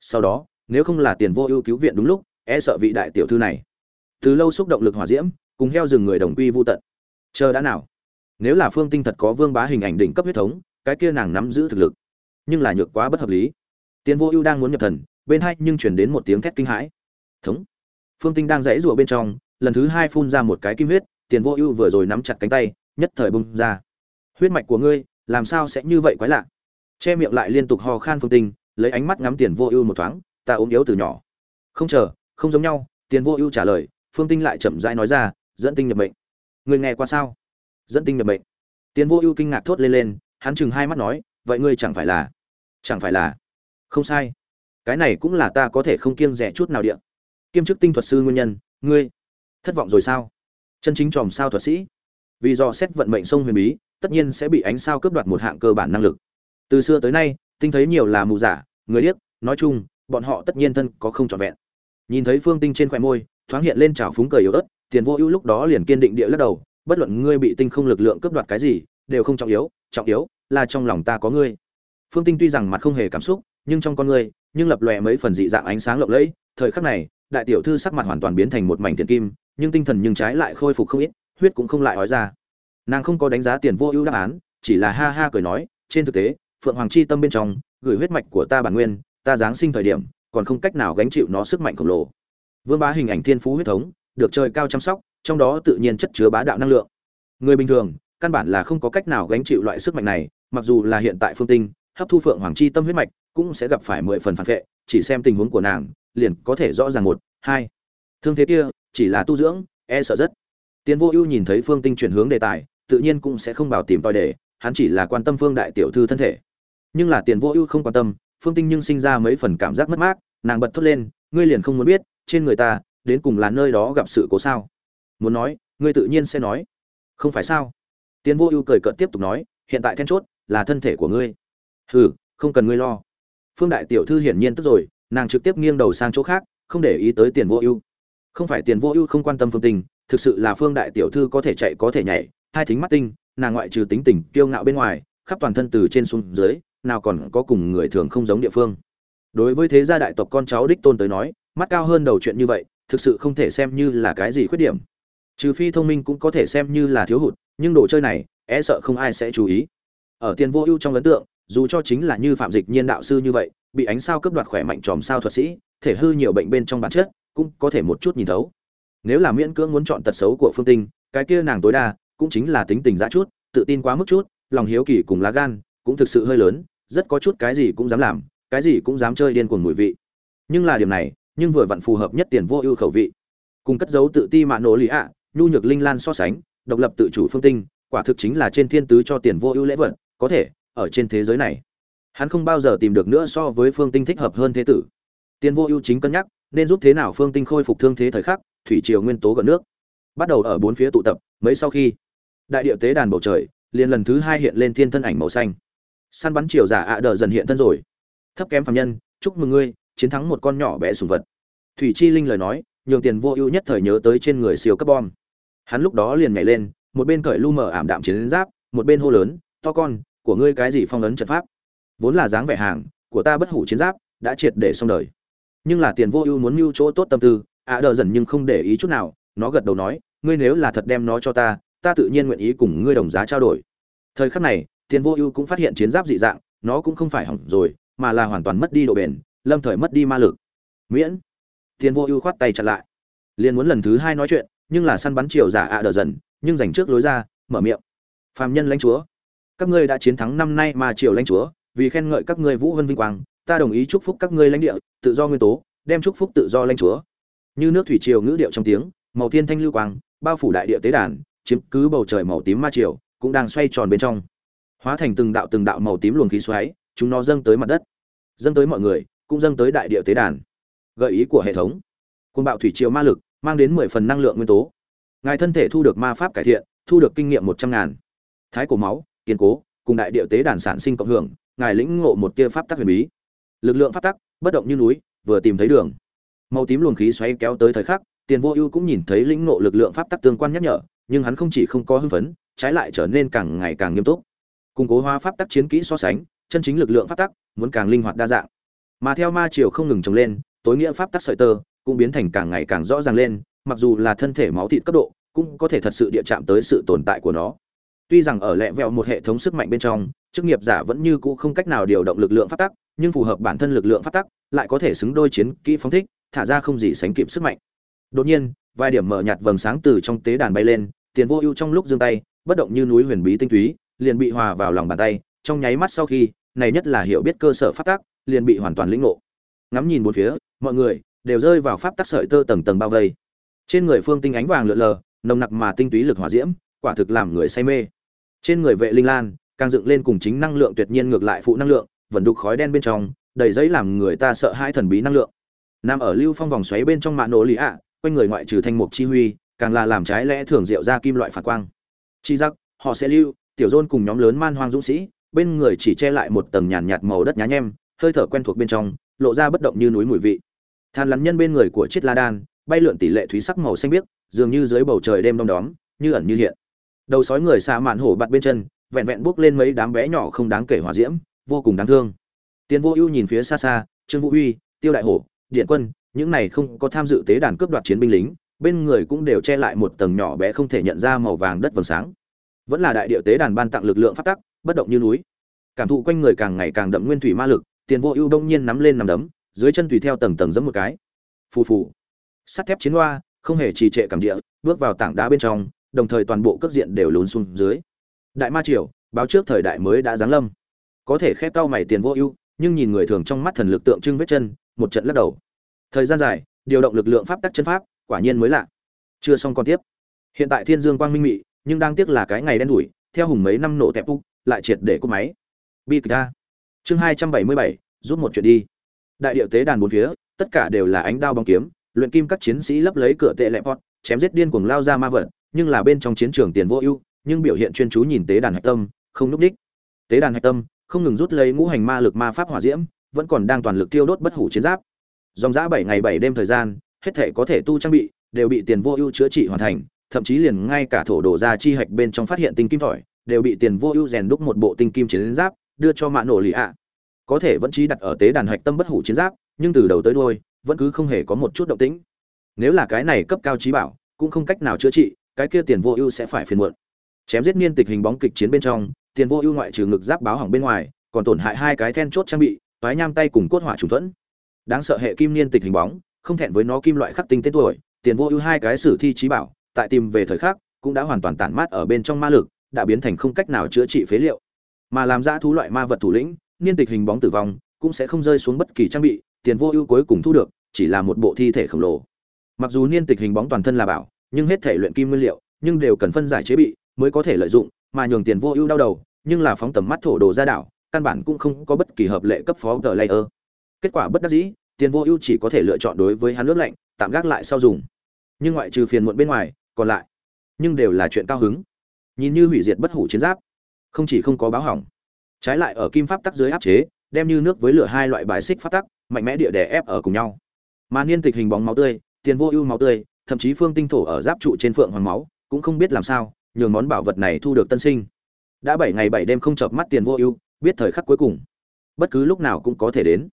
Sau đó, nếu không là tiền vô ưu cứu viện đúng lúc e sợ vị đại tiểu thư này. Từ lâu xúc động lực hỏa diễm, cùng heo rừng người đồng quy vô tận. Chờ đã nào? Nếu là phương tinh thật có vương bá hình ảnh đỉnh cấp huyết thống, cái kia nàng nắm giữ thực lực, nhưng là nhược quá bất hợp lý. Tiền vô ưu đang muốn nhập thần bên hai nhưng chuyển đến một tiếng thét kinh hãi. Thống. Phương tinh đang dãy rụa bên trong, lần thứ hai phun ra một cái kim huyết, tiền vô ưu vừa rồi nắm chặt cánh tay, nhất thời bung ra. Huyết mạch của ngươi, làm sao sẽ như vậy quái lạ? Che miệng lại liên tục ho khan phương tinh, lấy ánh mắt ngắm tiền vô ưu một thoáng, ta ốm yếu từ nhỏ. Không chờ, không giống nhau, tiền vô ưu trả lời, phương tinh lại chậm rãi nói ra, dẫn tinh nhập bệnh người nghe qua sao? Dẫn tinh nhập bệnh tiền vô ưu kinh ngạc thốt lên lên, hắn chừng hai mắt nói, vậy ngươi chẳng phải là, chẳng phải là, không sai cái này cũng là ta có thể không kiêng rẻ chút nào điện kiêm chức tinh thuật sư nguyên nhân, ngươi thất vọng rồi sao? Chân chính tròm sao thuật sĩ. Vì do xét vận mệnh sông huyền bí, tất nhiên sẽ bị ánh sao cướp đoạt một hạng cơ bản năng lực. Từ xưa tới nay, tinh thấy nhiều là mù giả, người điếc, nói chung, bọn họ tất nhiên thân có không trọn vẹn. Nhìn thấy phương tinh trên khoe môi, thoáng hiện lên trào phúng cười yếu ớt, tiền vô ưu lúc đó liền kiên định địa lắc đầu, bất luận ngươi bị tinh không lực lượng cướp đoạt cái gì, đều không trọng yếu trọng yếu là trong lòng ta có ngươi. Phương tinh tuy rằng mặt không hề cảm xúc, nhưng trong con ngươi nhưng lập lòe mấy phần dị dạng ánh sáng lộng lẫy, thời khắc này, đại tiểu thư sắc mặt hoàn toàn biến thành một mảnh thiện kim, nhưng tinh thần nhưng trái lại khôi phục không ít, huyết cũng không lại nói ra. Nàng không có đánh giá tiền vô ưu đáp án, chỉ là ha ha cười nói, trên thực tế, phượng hoàng chi tâm bên trong, gửi huyết mạch của ta bản nguyên, ta giáng sinh thời điểm, còn không cách nào gánh chịu nó sức mạnh khổng lồ. Vương bá hình ảnh thiên phú huyết thống, được trời cao chăm sóc, trong đó tự nhiên chất chứa bá đạo năng lượng. Người bình thường, căn bản là không có cách nào gánh chịu loại sức mạnh này, mặc dù là hiện tại phương tinh, hấp thu phượng hoàng chi tâm huyết mạch cũng sẽ gặp phải mười phần phản vệ, chỉ xem tình huống của nàng, liền có thể rõ ràng một, hai. Thương thế kia, chỉ là tu dưỡng e sợ rất. Tiến vô ưu nhìn thấy phương tinh chuyển hướng đề tài, tự nhiên cũng sẽ không bảo tìm tòi để, hắn chỉ là quan tâm phương đại tiểu thư thân thể. Nhưng là tiền vô ưu không quan tâm, phương tinh nhưng sinh ra mấy phần cảm giác mất mát, nàng bật thốt lên, ngươi liền không muốn biết, trên người ta, đến cùng là nơi đó gặp sự cố sao? Muốn nói, ngươi tự nhiên sẽ nói. Không phải sao? Tiến vô ưu cười cợt tiếp tục nói, hiện tại then chốt là thân thể của ngươi. Hừ, không cần ngươi lo phương đại tiểu thư hiển nhiên tức rồi, nàng trực tiếp nghiêng đầu sang chỗ khác, không để ý tới tiền vô ưu. Không phải tiền vô ưu không quan tâm phương tình thực sự là phương đại tiểu thư có thể chạy có thể nhảy, hai thính mắt tinh, nàng ngoại trừ tính tình kiêu ngạo bên ngoài, khắp toàn thân từ trên xuống dưới, nào còn có cùng người thường không giống địa phương. Đối với thế gia đại tộc con cháu đích tôn tới nói, mắt cao hơn đầu chuyện như vậy, thực sự không thể xem như là cái gì khuyết điểm. Trừ phi thông minh cũng có thể xem như là thiếu hụt, nhưng đồ chơi này e sợ không ai sẽ chú ý. Ở tiền vô ưu trong ấn tượng dù cho chính là như phạm dịch nhiên đạo sư như vậy, bị ánh sao cướp đoạt khỏe mạnh tròm sao thuật sĩ, thể hư nhiều bệnh bên trong bản chất, cũng có thể một chút nhìn thấu. Nếu là miễn cưỡng muốn chọn tật xấu của phương tinh, cái kia nàng tối đa cũng chính là tính tình dã chút, tự tin quá mức chút, lòng hiếu kỳ cùng lá gan cũng thực sự hơi lớn, rất có chút cái gì cũng dám làm, cái gì cũng dám chơi điên cuồng mùi vị. Nhưng là điểm này, nhưng vừa vặn phù hợp nhất tiền vô ưu khẩu vị. Cùng cất dấu tự ti mạ nổ lý ạ, nhu nhược linh lan so sánh, độc lập tự chủ phương tinh, quả thực chính là trên thiên tứ cho tiền vô ưu lễ vật, có thể ở trên thế giới này. Hắn không bao giờ tìm được nữa so với phương tinh thích hợp hơn thế tử. Tiên vô ưu chính cân nhắc, nên giúp thế nào phương tinh khôi phục thương thế thời khắc, thủy triều nguyên tố gần nước. Bắt đầu ở bốn phía tụ tập, mấy sau khi, đại địa tế đàn bầu trời, liền lần thứ hai hiện lên thiên thân ảnh màu xanh. Săn bắn triều giả ạ đờ dần hiện thân rồi. Thấp kém phạm nhân, chúc mừng ngươi, chiến thắng một con nhỏ bé sùng vật. Thủy chi linh lời nói, nhường tiền vô ưu nhất thời nhớ tới trên người siêu cấp bom. Hắn lúc đó liền nhảy lên, một bên cởi lu mờ ảm đạm chiến giáp, một bên hô lớn, to con của ngươi cái gì phong ấn trận pháp? Vốn là dáng vẻ hàng của ta bất hủ chiến giáp đã triệt để xong đời. Nhưng là tiền vô ưu muốn mưu chỗ tốt tâm tư, ạ đờ dần nhưng không để ý chút nào, nó gật đầu nói, ngươi nếu là thật đem nó cho ta ta tự nhiên nguyện ý cùng ngươi đồng giá trao đổi. Thời khắc này, tiền vô ưu cũng phát hiện chiến giáp dị dạng, nó cũng không phải hỏng rồi, mà là hoàn toàn mất đi độ bền, lâm thời mất đi ma lực. Miễn, tiền vô ưu khoát tay chặn lại. Liền muốn lần thứ hai nói chuyện, nhưng là săn bắn chiều giả ạ đờ dần, nhưng dành trước lối ra, mở miệng. Phàm nhân lãnh chúa các ngươi đã chiến thắng năm nay mà triều lãnh chúa, vì khen ngợi các ngươi vũ vân vinh quang, ta đồng ý chúc phúc các ngươi lãnh địa, tự do nguyên tố, đem chúc phúc tự do lãnh chúa. Như nước thủy triều ngữ điệu trong tiếng, màu thiên thanh lưu quang, bao phủ đại địa tế đàn, chiếm cứ bầu trời màu tím ma triều, cũng đang xoay tròn bên trong. Hóa thành từng đạo từng đạo màu tím luồng khí xoáy, chúng nó dâng tới mặt đất, dâng tới mọi người, cũng dâng tới đại địa tế đàn. Gợi ý của hệ thống. Côn bạo thủy triều ma lực, mang đến mười phần năng lượng nguyên tố. Ngài thân thể thu được ma pháp cải thiện, thu được kinh nghiệm một trăm ngàn. Thái cổ máu kiên cố, cùng đại địa tế đàn sản sinh cộng hưởng, ngài lĩnh ngộ một tia pháp tắc huyền bí. Lực lượng pháp tắc, bất động như núi, vừa tìm thấy đường. Màu tím luồng khí xoáy kéo tới thời khắc, tiền vô ưu cũng nhìn thấy lĩnh ngộ lực lượng pháp tắc tương quan nhắc nhở, nhưng hắn không chỉ không có hưng phấn, trái lại trở nên càng ngày càng nghiêm túc. Củng cố hóa pháp tắc chiến kỹ so sánh, chân chính lực lượng pháp tắc muốn càng linh hoạt đa dạng. Mà theo ma triều không ngừng trồng lên, tối nghĩa pháp tắc sợi tơ cũng biến thành càng ngày càng rõ ràng lên, mặc dù là thân thể máu thịt cấp độ, cũng có thể thật sự địa chạm tới sự tồn tại của nó tuy rằng ở lẹ vẹo một hệ thống sức mạnh bên trong, chức nghiệp giả vẫn như cũ không cách nào điều động lực lượng phát tắc, nhưng phù hợp bản thân lực lượng phát tắc, lại có thể xứng đôi chiến kỹ phóng thích, thả ra không gì sánh kịp sức mạnh. Đột nhiên, vài điểm mở nhạt vầng sáng từ trong tế đàn bay lên, tiền vô ưu trong lúc giương tay, bất động như núi huyền bí tinh túy, liền bị hòa vào lòng bàn tay, trong nháy mắt sau khi, này nhất là hiểu biết cơ sở pháp tắc, liền bị hoàn toàn lĩnh ngộ. Ngắm nhìn bốn phía, mọi người đều rơi vào pháp tắc sợi tơ tầng tầng bao vây. Trên người phương tinh ánh vàng lượn lờ, nồng nặc mà tinh túy lực hỏa diễm, quả thực làm người say mê trên người vệ linh lan, càng dựng lên cùng chính năng lượng tuyệt nhiên ngược lại phụ năng lượng, vẫn đục khói đen bên trong, đầy giấy làm người ta sợ hãi thần bí năng lượng. Nằm ở lưu phong vòng xoáy bên trong mạ nổ lý ạ, quanh người ngoại trừ thanh mục chi huy, càng là làm trái lẽ thường diệu ra kim loại phản quang. Chi giặc họ sẽ lưu, tiểu dôn cùng nhóm lớn man hoang dũng sĩ, bên người chỉ che lại một tầng nhàn nhạt màu đất nhá nhem, hơi thở quen thuộc bên trong, lộ ra bất động như núi mùi vị. Than lắn nhân bên người của chiết la đan, bay lượn tỷ lệ thúy sắc màu xanh biếc, dường như dưới bầu trời đêm đông đóm, như ẩn như hiện đầu sói người xạ mạn hổ bạt bên chân vẹn vẹn buốc lên mấy đám bé nhỏ không đáng kể hỏa diễm vô cùng đáng thương. Tiến vô ưu nhìn phía xa xa trương vũ uy tiêu đại hổ điện quân những này không có tham dự tế đàn cướp đoạt chiến binh lính bên người cũng đều che lại một tầng nhỏ bé không thể nhận ra màu vàng đất vầng sáng. Vẫn là đại địa tế đàn ban tặng lực lượng phát tắc bất động như núi. Cảm thụ quanh người càng ngày càng đậm nguyên thủy ma lực tiền vô ưu đông nhiên nắm lên nằm đấm dưới chân tùy theo tầng tầng giẫm một cái. Phù phù. Sắt thép chiến hoa, không hề trì trệ cảm địa bước vào tảng đá bên trong đồng thời toàn bộ cước diện đều lún xuống dưới. Đại ma triều, báo trước thời đại mới đã giáng lâm. Có thể khép cao mày tiền vô ưu, nhưng nhìn người thường trong mắt thần lực tượng trưng vết chân, một trận lắc đầu. Thời gian dài, điều động lực lượng pháp tắc chân pháp, quả nhiên mới lạ. Chưa xong còn tiếp. Hiện tại thiên dương quang minh mị, nhưng đang tiếc là cái ngày đen đủi, theo hùng mấy năm nổ tẹp úc lại triệt để cúp máy. Bi kịch ta chương hai trăm bảy mươi bảy giúp một chuyện đi. Đại điệu tế đàn bốn phía, tất cả đều là ánh đao bóng kiếm, luyện kim các chiến sĩ lấp lấy cửa tệ lẹp pot, chém giết điên cuồng lao ra ma vật nhưng là bên trong chiến trường tiền vô ưu, nhưng biểu hiện chuyên chú nhìn tế đàn hạch tâm, không núp đích. Tế đàn hạch tâm, không ngừng rút lấy ngũ hành ma lực ma pháp hỏa diễm, vẫn còn đang toàn lực tiêu đốt bất hủ chiến giáp. Dòng giã bảy ngày bảy đêm thời gian, hết thể có thể tu trang bị, đều bị tiền vô ưu chữa trị hoàn thành, thậm chí liền ngay cả thổ đổ ra chi hạch bên trong phát hiện tinh kim thỏi, đều bị tiền vô ưu rèn đúc một bộ tinh kim chiến giáp, đưa cho mạ nổ lì ạ. Có thể vẫn trí đặt ở tế đàn hạch tâm bất hủ chiến giáp, nhưng từ đầu tới đuôi, vẫn cứ không hề có một chút động tĩnh. Nếu là cái này cấp cao trí bảo, cũng không cách nào chữa trị cái kia tiền vô ưu sẽ phải phiền muộn. Chém giết niên tịch hình bóng kịch chiến bên trong, tiền vô ưu ngoại trừ ngực giáp báo hỏng bên ngoài, còn tổn hại hai cái then chốt trang bị, toái nham tay cùng cốt hỏa trùng thuẫn. Đáng sợ hệ kim niên tịch hình bóng, không thẹn với nó kim loại khắc tinh tên tuổi, tiền vô ưu hai cái sử thi trí bảo, tại tìm về thời khắc, cũng đã hoàn toàn tản mát ở bên trong ma lực, đã biến thành không cách nào chữa trị phế liệu. Mà làm ra thú loại ma vật thủ lĩnh, niên tịch hình bóng tử vong, cũng sẽ không rơi xuống bất kỳ trang bị, tiền vô ưu cuối cùng thu được, chỉ là một bộ thi thể khổng lồ. Mặc dù niên tịch hình bóng toàn thân là bảo nhưng hết thể luyện kim nguyên liệu, nhưng đều cần phân giải chế bị mới có thể lợi dụng, mà nhường tiền vô ưu đau đầu, nhưng là phóng tầm mắt thổ đồ ra đảo căn bản cũng không có bất kỳ hợp lệ cấp phó tờ layer. Kết quả bất đắc dĩ, tiền vô ưu chỉ có thể lựa chọn đối với hắn nước lạnh, tạm gác lại sau dùng. Nhưng ngoại trừ phiền muộn bên ngoài, còn lại, nhưng đều là chuyện cao hứng. Nhìn như hủy diệt bất hủ chiến giáp, không chỉ không có báo hỏng, trái lại ở kim pháp tắc dưới áp chế, đem như nước với lửa hai loại bài xích pháp tắc, mạnh mẽ địa đè ép ở cùng nhau. Mà niên tịch hình bóng máu tươi, tiền vô ưu máu tươi thậm chí phương tinh thổ ở giáp trụ trên phượng hoàng máu, cũng không biết làm sao, nhường món bảo vật này thu được tân sinh. Đã bảy ngày bảy đêm không chợp mắt tiền vô ưu, biết thời khắc cuối cùng. Bất cứ lúc nào cũng có thể đến.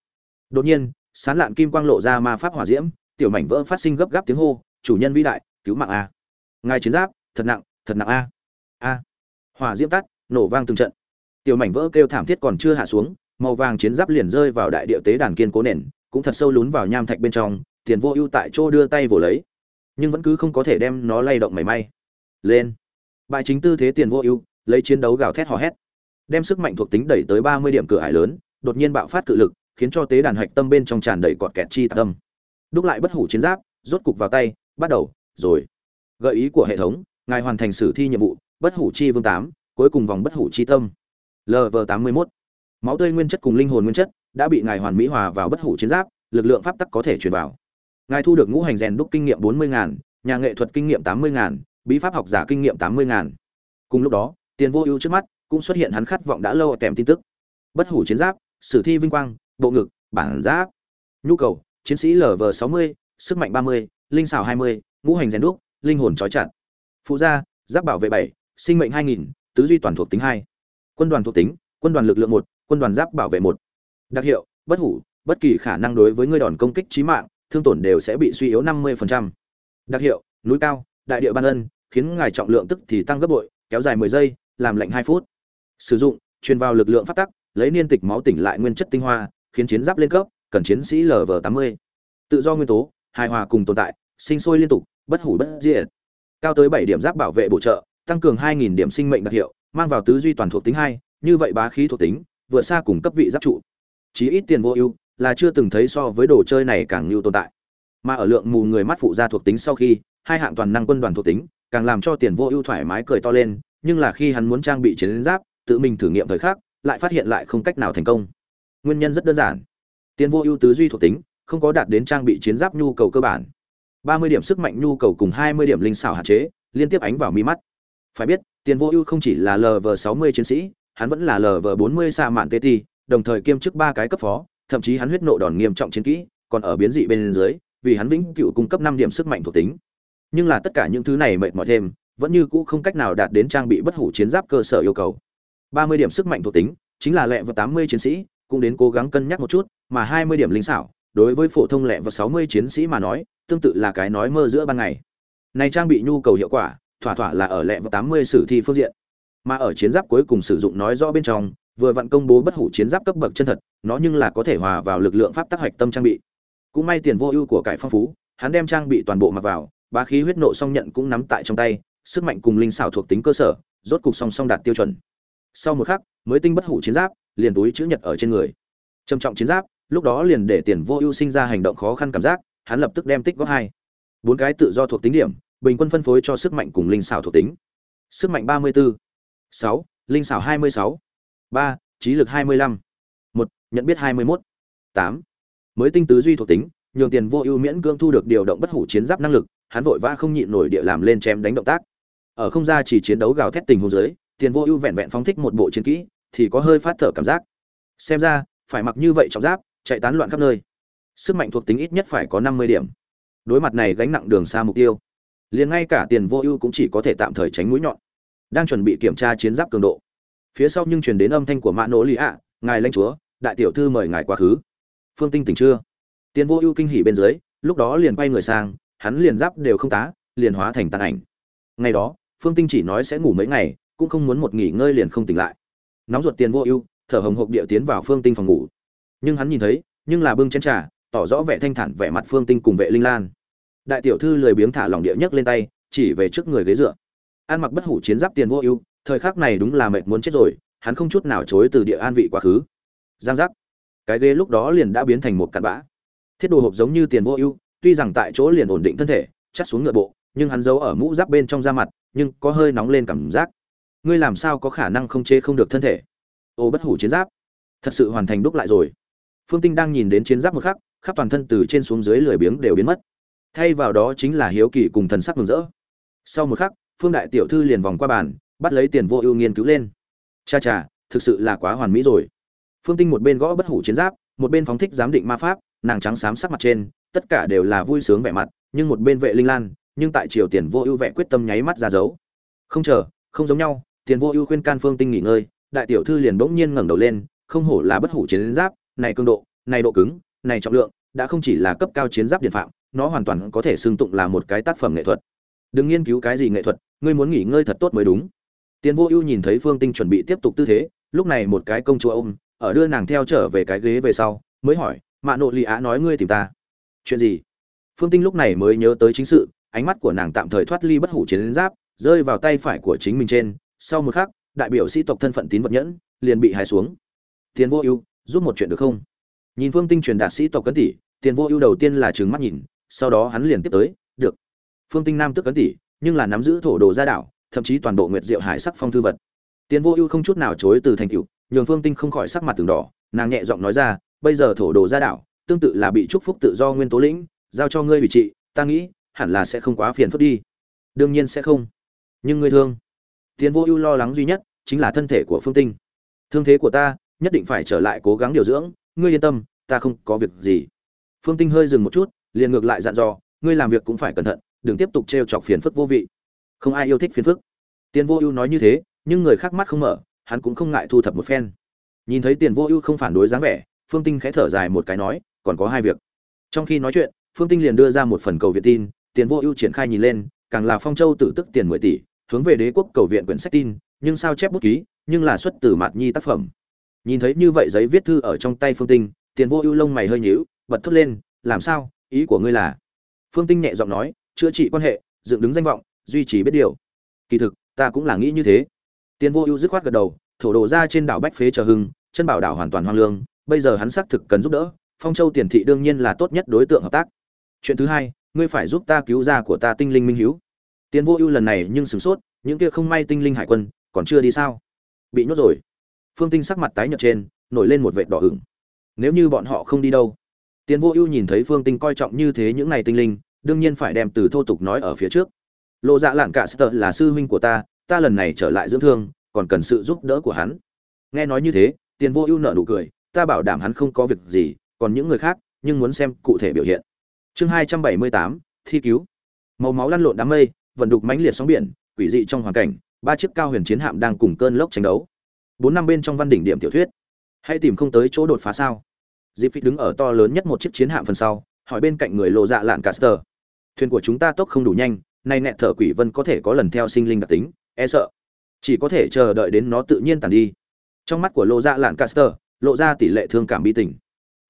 Đột nhiên, sán lạn kim quang lộ ra ma pháp hỏa diễm, tiểu mảnh vỡ phát sinh gấp gáp tiếng hô, chủ nhân vĩ đại, cứu mạng a. Ngài chiến giáp, thật nặng thật nặng a. A. Hỏa diễm tắt, nổ vang từng trận. Tiểu mảnh vỡ kêu thảm thiết còn chưa hạ xuống, màu vàng chiến giáp liền rơi vào đại địa tế đàn kiên cố nền, cũng thật sâu lún vào nham thạch bên trong, tiền vô ưu tại chỗ đưa tay vồ lấy nhưng vẫn cứ không có thể đem nó lay động mảy may. Lên. Bài chính tư thế tiền vô ưu, lấy chiến đấu gào thét hò hét. Đem sức mạnh thuộc tính đẩy tới ba mươi điểm cửa ải lớn, đột nhiên bạo phát cự lực, khiến cho tế đàn hạch tâm bên trong tràn đầy cọt kẹt chi tâm. Đúc lại bất hủ chiến giáp, rốt cục vào tay, bắt đầu, rồi. Gợi ý của hệ thống, ngài hoàn thành sử thi nhiệm vụ, bất hủ chi vương tám, cuối cùng vòng bất hủ chi tâm. Lv tám mươi mốt. Máu tươi nguyên chất cùng linh hồn nguyên chất, đã bị ngài hoàn mỹ hòa vào bất hủ chiến giáp, lực lượng pháp tắc có thể truyền vào ngài thu được ngũ hành rèn đúc kinh nghiệm bốn mươi ngàn, nhà nghệ thuật kinh nghiệm tám mươi ngàn, bí pháp học giả kinh nghiệm tám mươi ngàn. Cùng lúc đó, tiền vô ưu trước mắt cũng xuất hiện hắn khát vọng đã lâu kèm tin tức. Bất hủ chiến giáp, sử thi vinh quang, bộ ngực, bản giáp. Nhu cầu, chiến sĩ lv sáu mươi, sức mạnh ba mươi, linh xảo hai mươi, ngũ hành rèn đúc, linh hồn trói chặt. Phụ gia, giáp bảo vệ bảy, sinh mệnh hai nghìn, tứ duy toàn thuộc tính hai. Quân đoàn thuộc tính, quân đoàn lực lượng một, quân đoàn giáp bảo vệ một. Đặc hiệu, bất hủ, bất kỳ khả năng đối với ngươi đòn công kích trí mạng thương tổn đều sẽ bị suy yếu năm mươi đặc hiệu, núi cao, đại địa ban ân, khiến ngài trọng lượng tức thì tăng gấp bội, kéo dài mười giây, làm lạnh 2 phút. Sử dụng, truyền vào lực lượng phát tắc, lấy niên tịch máu tỉnh lại nguyên chất tinh hoa, khiến chiến giáp lên cấp, cần chiến sĩ lv tám mươi. Tự do nguyên tố, hài hòa cùng tồn tại, sinh sôi liên tục, bất hủ bất diệt. Cao tới bảy điểm giáp bảo vệ bổ trợ, tăng cường hai nghìn điểm sinh mệnh đặc hiệu, mang vào tứ duy toàn thuộc tính hai, như vậy bá khí thuộc tính, vượt xa cùng cấp vị giáp trụ. Chí ít tiền vô ưu là chưa từng thấy so với đồ chơi này càng nhiều tồn tại. Mà ở lượng mù người mắt phụ ra thuộc tính sau khi, hai hạng toàn năng quân đoàn thuộc tính, càng làm cho tiền vô ưu thoải mái cười to lên, nhưng là khi hắn muốn trang bị chiến giáp, tự mình thử nghiệm thời khắc, lại phát hiện lại không cách nào thành công. Nguyên nhân rất đơn giản. Tiền vô ưu tứ duy thuộc tính, không có đạt đến trang bị chiến giáp nhu cầu cơ bản. Ba mươi điểm sức mạnh nhu cầu cùng hai mươi điểm linh xảo hạn chế, liên tiếp ánh vào mi mắt. Phải biết, tiền vô ưu không chỉ là lv sáu mươi chiến sĩ, hắn vẫn là lv bốn mươi xa mạn tê ti, đồng thời kiêm chức ba cái cấp phó thậm chí hắn huyết nộ đòn nghiêm trọng chiến kỹ, còn ở biến dị bên dưới, vì hắn vĩnh cựu cung cấp năm điểm sức mạnh thuộc tính. Nhưng là tất cả những thứ này mệt mỏi thêm, vẫn như cũ không cách nào đạt đến trang bị bất hủ chiến giáp cơ sở yêu cầu. Ba mươi điểm sức mạnh thuộc tính, chính là lẹ và tám mươi chiến sĩ, cũng đến cố gắng cân nhắc một chút, mà hai mươi điểm linh xảo, đối với phổ thông lẹ và sáu mươi chiến sĩ mà nói, tương tự là cái nói mơ giữa ban ngày. Này trang bị nhu cầu hiệu quả, thỏa thỏa là ở lẹ và tám mươi sử thi phương diện. Mà ở chiến giáp cuối cùng sử dụng nói rõ bên trong vừa vặn công bố bất hủ chiến giáp cấp bậc chân thật, nó nhưng là có thể hòa vào lực lượng pháp tác hoạch tâm trang bị. Cũng may tiền vô ưu của cải phong phú, hắn đem trang bị toàn bộ mặc vào, bá khí huyết nộ song nhận cũng nắm tại trong tay, sức mạnh cùng linh xảo thuộc tính cơ sở, rốt cục song song đạt tiêu chuẩn. Sau một khắc, mới tinh bất hủ chiến giáp, liền túi chữ nhật ở trên người. Trầm trọng chiến giáp, lúc đó liền để tiền vô ưu sinh ra hành động khó khăn cảm giác, hắn lập tức đem tích góp hai. Bốn cái tự do thuộc tính điểm, bình quân phân phối cho sức mạnh cùng linh xảo thuộc tính. Sức mạnh ba mươi bốn sáu, linh xảo hai mươi sáu ba, trí lực hai mươi lăm. Một, nhận biết hai mươi mốt. Tám, mới tinh tứ duy thuộc tính, nhường tiền vô ưu miễn cưỡng thu được điều động bất hủ chiến giáp năng lực, hắn vội vã không nhịn nổi địa làm lên chém đánh động tác. Ở không ra chỉ chiến đấu gào thét tình huống dưới, tiền vô ưu vẹn vẹn phóng thích một bộ chiến kỹ, thì có hơi phát thở cảm giác. Xem ra, phải mặc như vậy trọng giáp, chạy tán loạn khắp nơi. Sức mạnh thuộc tính ít nhất phải có năm mươi điểm. Đối mặt này gánh nặng đường xa mục tiêu, liền ngay cả tiền vô ưu cũng chỉ có thể tạm thời tránh mũi nhọn. Đang chuẩn bị kiểm tra chiến giáp cường độ phía sau nhưng truyền đến âm thanh của mã nỗ lì ạ, ngài lãnh chúa, đại tiểu thư mời ngài quá khứ. Phương tinh tỉnh chưa? Tiền vô ưu kinh hỉ bên dưới, lúc đó liền quay người sang, hắn liền giáp đều không tá, liền hóa thành tàn ảnh. Ngày đó, phương tinh chỉ nói sẽ ngủ mấy ngày, cũng không muốn một nghỉ ngơi liền không tỉnh lại. Nóng ruột tiền vô ưu, thở hồng hộc địa tiến vào phương tinh phòng ngủ. Nhưng hắn nhìn thấy, nhưng là bưng chén trà, tỏ rõ vẻ thanh thản vẻ mặt phương tinh cùng vệ linh lan. Đại tiểu thư lười biếng thả lỏng địa nhấc lên tay, chỉ về trước người ghế dựa. An mặc bất hủ chiến giáp tiền vô ưu thời khắc này đúng là mệt muốn chết rồi, hắn không chút nào chối từ địa an vị quá khứ. Giang giác. Cái ghế lúc đó liền đã biến thành một cặn bã. Thiết đồ hộp giống như tiền vô ưu, tuy rằng tại chỗ liền ổn định thân thể, chắt xuống ngựa bộ, nhưng hắn giấu ở mũ giáp bên trong da mặt, nhưng có hơi nóng lên cảm giác. Ngươi làm sao có khả năng không chế không được thân thể? Ô bất hủ chiến giáp. Thật sự hoàn thành đúc lại rồi. Phương tinh đang nhìn đến chiến giáp một khắc, khắp toàn thân từ trên xuống dưới lười biếng đều biến mất. Thay vào đó chính là hiếu kỳ cùng thần sắc mừng rỡ. Sau một khắc, phương đại tiểu thư liền vòng qua bàn bắt lấy tiền vô ưu nghiên cứu lên. Cha cha, thực sự là quá hoàn mỹ rồi. Phương tinh một bên gõ bất hủ chiến giáp, một bên phóng thích giám định ma pháp, nàng trắng xám sắc mặt trên, tất cả đều là vui sướng vẻ mặt, nhưng một bên vệ linh lan, nhưng tại triều tiền vô ưu vẽ quyết tâm nháy mắt ra dấu. Không chờ, không giống nhau, tiền vô ưu khuyên can phương tinh nghỉ ngơi, đại tiểu thư liền bỗng nhiên ngẩng đầu lên, không hổ là bất hủ chiến giáp, này cương độ, này độ cứng, này trọng lượng, đã không chỉ là cấp cao chiến giáp điện phạm, nó hoàn toàn có thể xưng tụng là một cái tác phẩm nghệ thuật. Đừng nghiên cứu cái gì nghệ thuật, ngươi muốn nghỉ ngơi thật tốt mới đúng tiền vô ưu nhìn thấy phương tinh chuẩn bị tiếp tục tư thế, lúc này một cái công chúa ôm, ở đưa nàng theo trở về cái ghế về sau, mới hỏi, mạ nộ lì á nói ngươi tìm ta. Chuyện gì? Phương tinh lúc này mới nhớ tới chính sự, ánh mắt của nàng tạm thời thoát ly bất hủ chiến giáp, rơi vào tay phải của chính mình trên, sau một khắc, đại biểu sĩ tộc thân phận tín vật nhẫn, liền bị hái xuống. Tiền vô ưu, giúp một chuyện được không? Nhìn phương tinh truyền đạt sĩ tộc cấn tỷ tiền vô ưu đầu tiên là trừng mắt nhìn, sau đó hắn liền tiếp tới, được. Phương tinh nam tức cấn tỷ nhưng là nắm giữ thổ đồ gia đảo thậm chí toàn bộ nguyệt diệu hải sắc phong thư vật. Tiến vô ưu không chút nào chối từ thành cựu nhường phương tinh không khỏi sắc mặt từng đỏ, nàng nhẹ giọng nói ra, bây giờ thổ đồ gia đảo tương tự là bị chúc phúc tự do nguyên tố lĩnh, giao cho ngươi ủy trị, ta nghĩ, hẳn là sẽ không quá phiền phức đi. Đương nhiên sẽ không. Nhưng ngươi thương. Tiến vô ưu lo lắng duy nhất chính là thân thể của phương tinh. Thương thế của ta, nhất định phải trở lại cố gắng điều dưỡng, ngươi yên tâm, ta không có việc gì. Phương tinh hơi dừng một chút, liền ngược lại dặn dò, ngươi làm việc cũng phải cẩn thận, đừng tiếp tục t chọc phiền phức vô vị không ai yêu thích phiền phức. Tiền vô ưu nói như thế, nhưng người khác mắt không mở, hắn cũng không ngại thu thập một phen. Nhìn thấy tiền vô ưu không phản đối dáng vẻ, phương tinh khẽ thở dài một cái nói, còn có hai việc. Trong khi nói chuyện, phương tinh liền đưa ra một phần cầu viện tin, tiền vô ưu triển khai nhìn lên, càng là phong châu tự tức tiền mười tỷ, hướng về đế quốc cầu viện quyển sách tin, nhưng sao chép bút ký, nhưng là xuất từ mạt nhi tác phẩm. Nhìn thấy như vậy giấy viết thư ở trong tay phương tinh, tiền vô ưu lông mày hơi nhíu, bật thốt lên, làm sao? Ý của ngươi là? Phương tinh nhẹ giọng nói, chữa trị quan hệ, dựng đứng danh vọng duy trì biết điều. Kỳ thực, ta cũng là nghĩ như thế. Tiền vô ưu dứt khoát gật đầu, thổ đồ ra trên đảo bách phế chờ hưng, chân bảo đảo hoàn toàn hoang lương, bây giờ hắn xác thực cần giúp đỡ, phong châu tiền thị đương nhiên là tốt nhất đối tượng hợp tác. Chuyện thứ hai, ngươi phải giúp ta cứu ra của ta tinh linh minh hiếu. Tiền vô ưu lần này nhưng sửng sốt, những kia không may tinh linh hải quân, còn chưa đi sao? Bị nhốt rồi. Phương tinh sắc mặt tái nhợt trên, nổi lên một vệt đỏ hửng nếu như bọn họ không đi đâu? Tiền vô ưu nhìn thấy phương tinh coi trọng như thế những này tinh linh, đương nhiên phải đem từ thô tục nói ở phía trước lộ dạ lạn cả sơ là sư huynh của ta ta lần này trở lại dưỡng thương, còn cần sự giúp đỡ của hắn. Nghe nói như thế, tiền vô ưu nợ nụ cười, ta bảo đảm hắn không có việc gì, còn những người khác, nhưng muốn xem cụ thể biểu hiện. Chương hai trăm bảy mươi tám, thi cứu. Màu máu lăn lộn đám mây, vận đục mãnh liệt sóng biển, quỷ dị trong hoàn cảnh, ba chiếc cao huyền chiến hạm đang cùng cơn lốc tranh đấu. Bốn năm bên trong văn đỉnh điểm tiểu thuyết. Hãy tìm không tới chỗ đột phá sao? Dịp phích đứng ở to lớn nhất một chiếc chiến hạm phần sau, hỏi bên cạnh người lộ dạ lạn caster thuyền của chúng ta tốc không đủ nhanh nay nẹt thở quỷ vân có thể có lần theo sinh linh đặc tính e sợ. Chỉ có thể chờ đợi đến nó tự nhiên tàn đi. Trong mắt của lộ dạ lạn caster, lộ ra tỷ lệ thương cảm bi tình.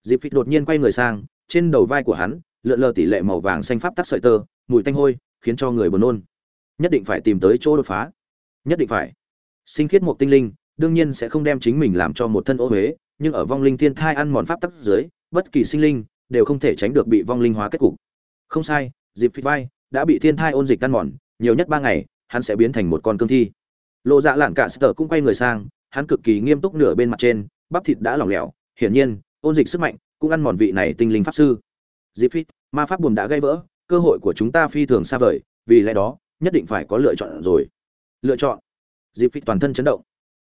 Dịp phích đột nhiên quay người sang, trên đầu vai của hắn, lượn lờ tỷ lệ màu vàng xanh pháp tắc sợi tơ, mùi tanh hôi, khiến cho người buồn nôn. Nhất định phải tìm tới chỗ đột phá. Nhất định phải. Sinh khiết một tinh linh, đương nhiên sẽ không đem chính mình làm cho một thân ô huế, nhưng ở vong linh thiên thai ăn mòn pháp tắc dưới, bất kỳ sinh linh đều không thể tránh được bị vong linh hóa kết cục. Không sai dịp phi vai đã bị thiên thai ôn dịch ăn mòn, nhiều nhất ba ngày, hắn sẽ biến thành một con cương thi. Lộ dạ lạn cả sờ cũng quay người sang, hắn cực kỳ nghiêm túc nửa bên mặt trên, bắp thịt đã lỏng lẻo, hiển nhiên, ôn dịch sức mạnh cũng ăn mòn vị này tinh linh pháp sư. Dịp phít, ma pháp buồm đã gây vỡ, cơ hội của chúng ta phi thường xa vời, vì lẽ đó, nhất định phải có lựa chọn rồi. Lựa chọn. Dịp phít toàn thân chấn động.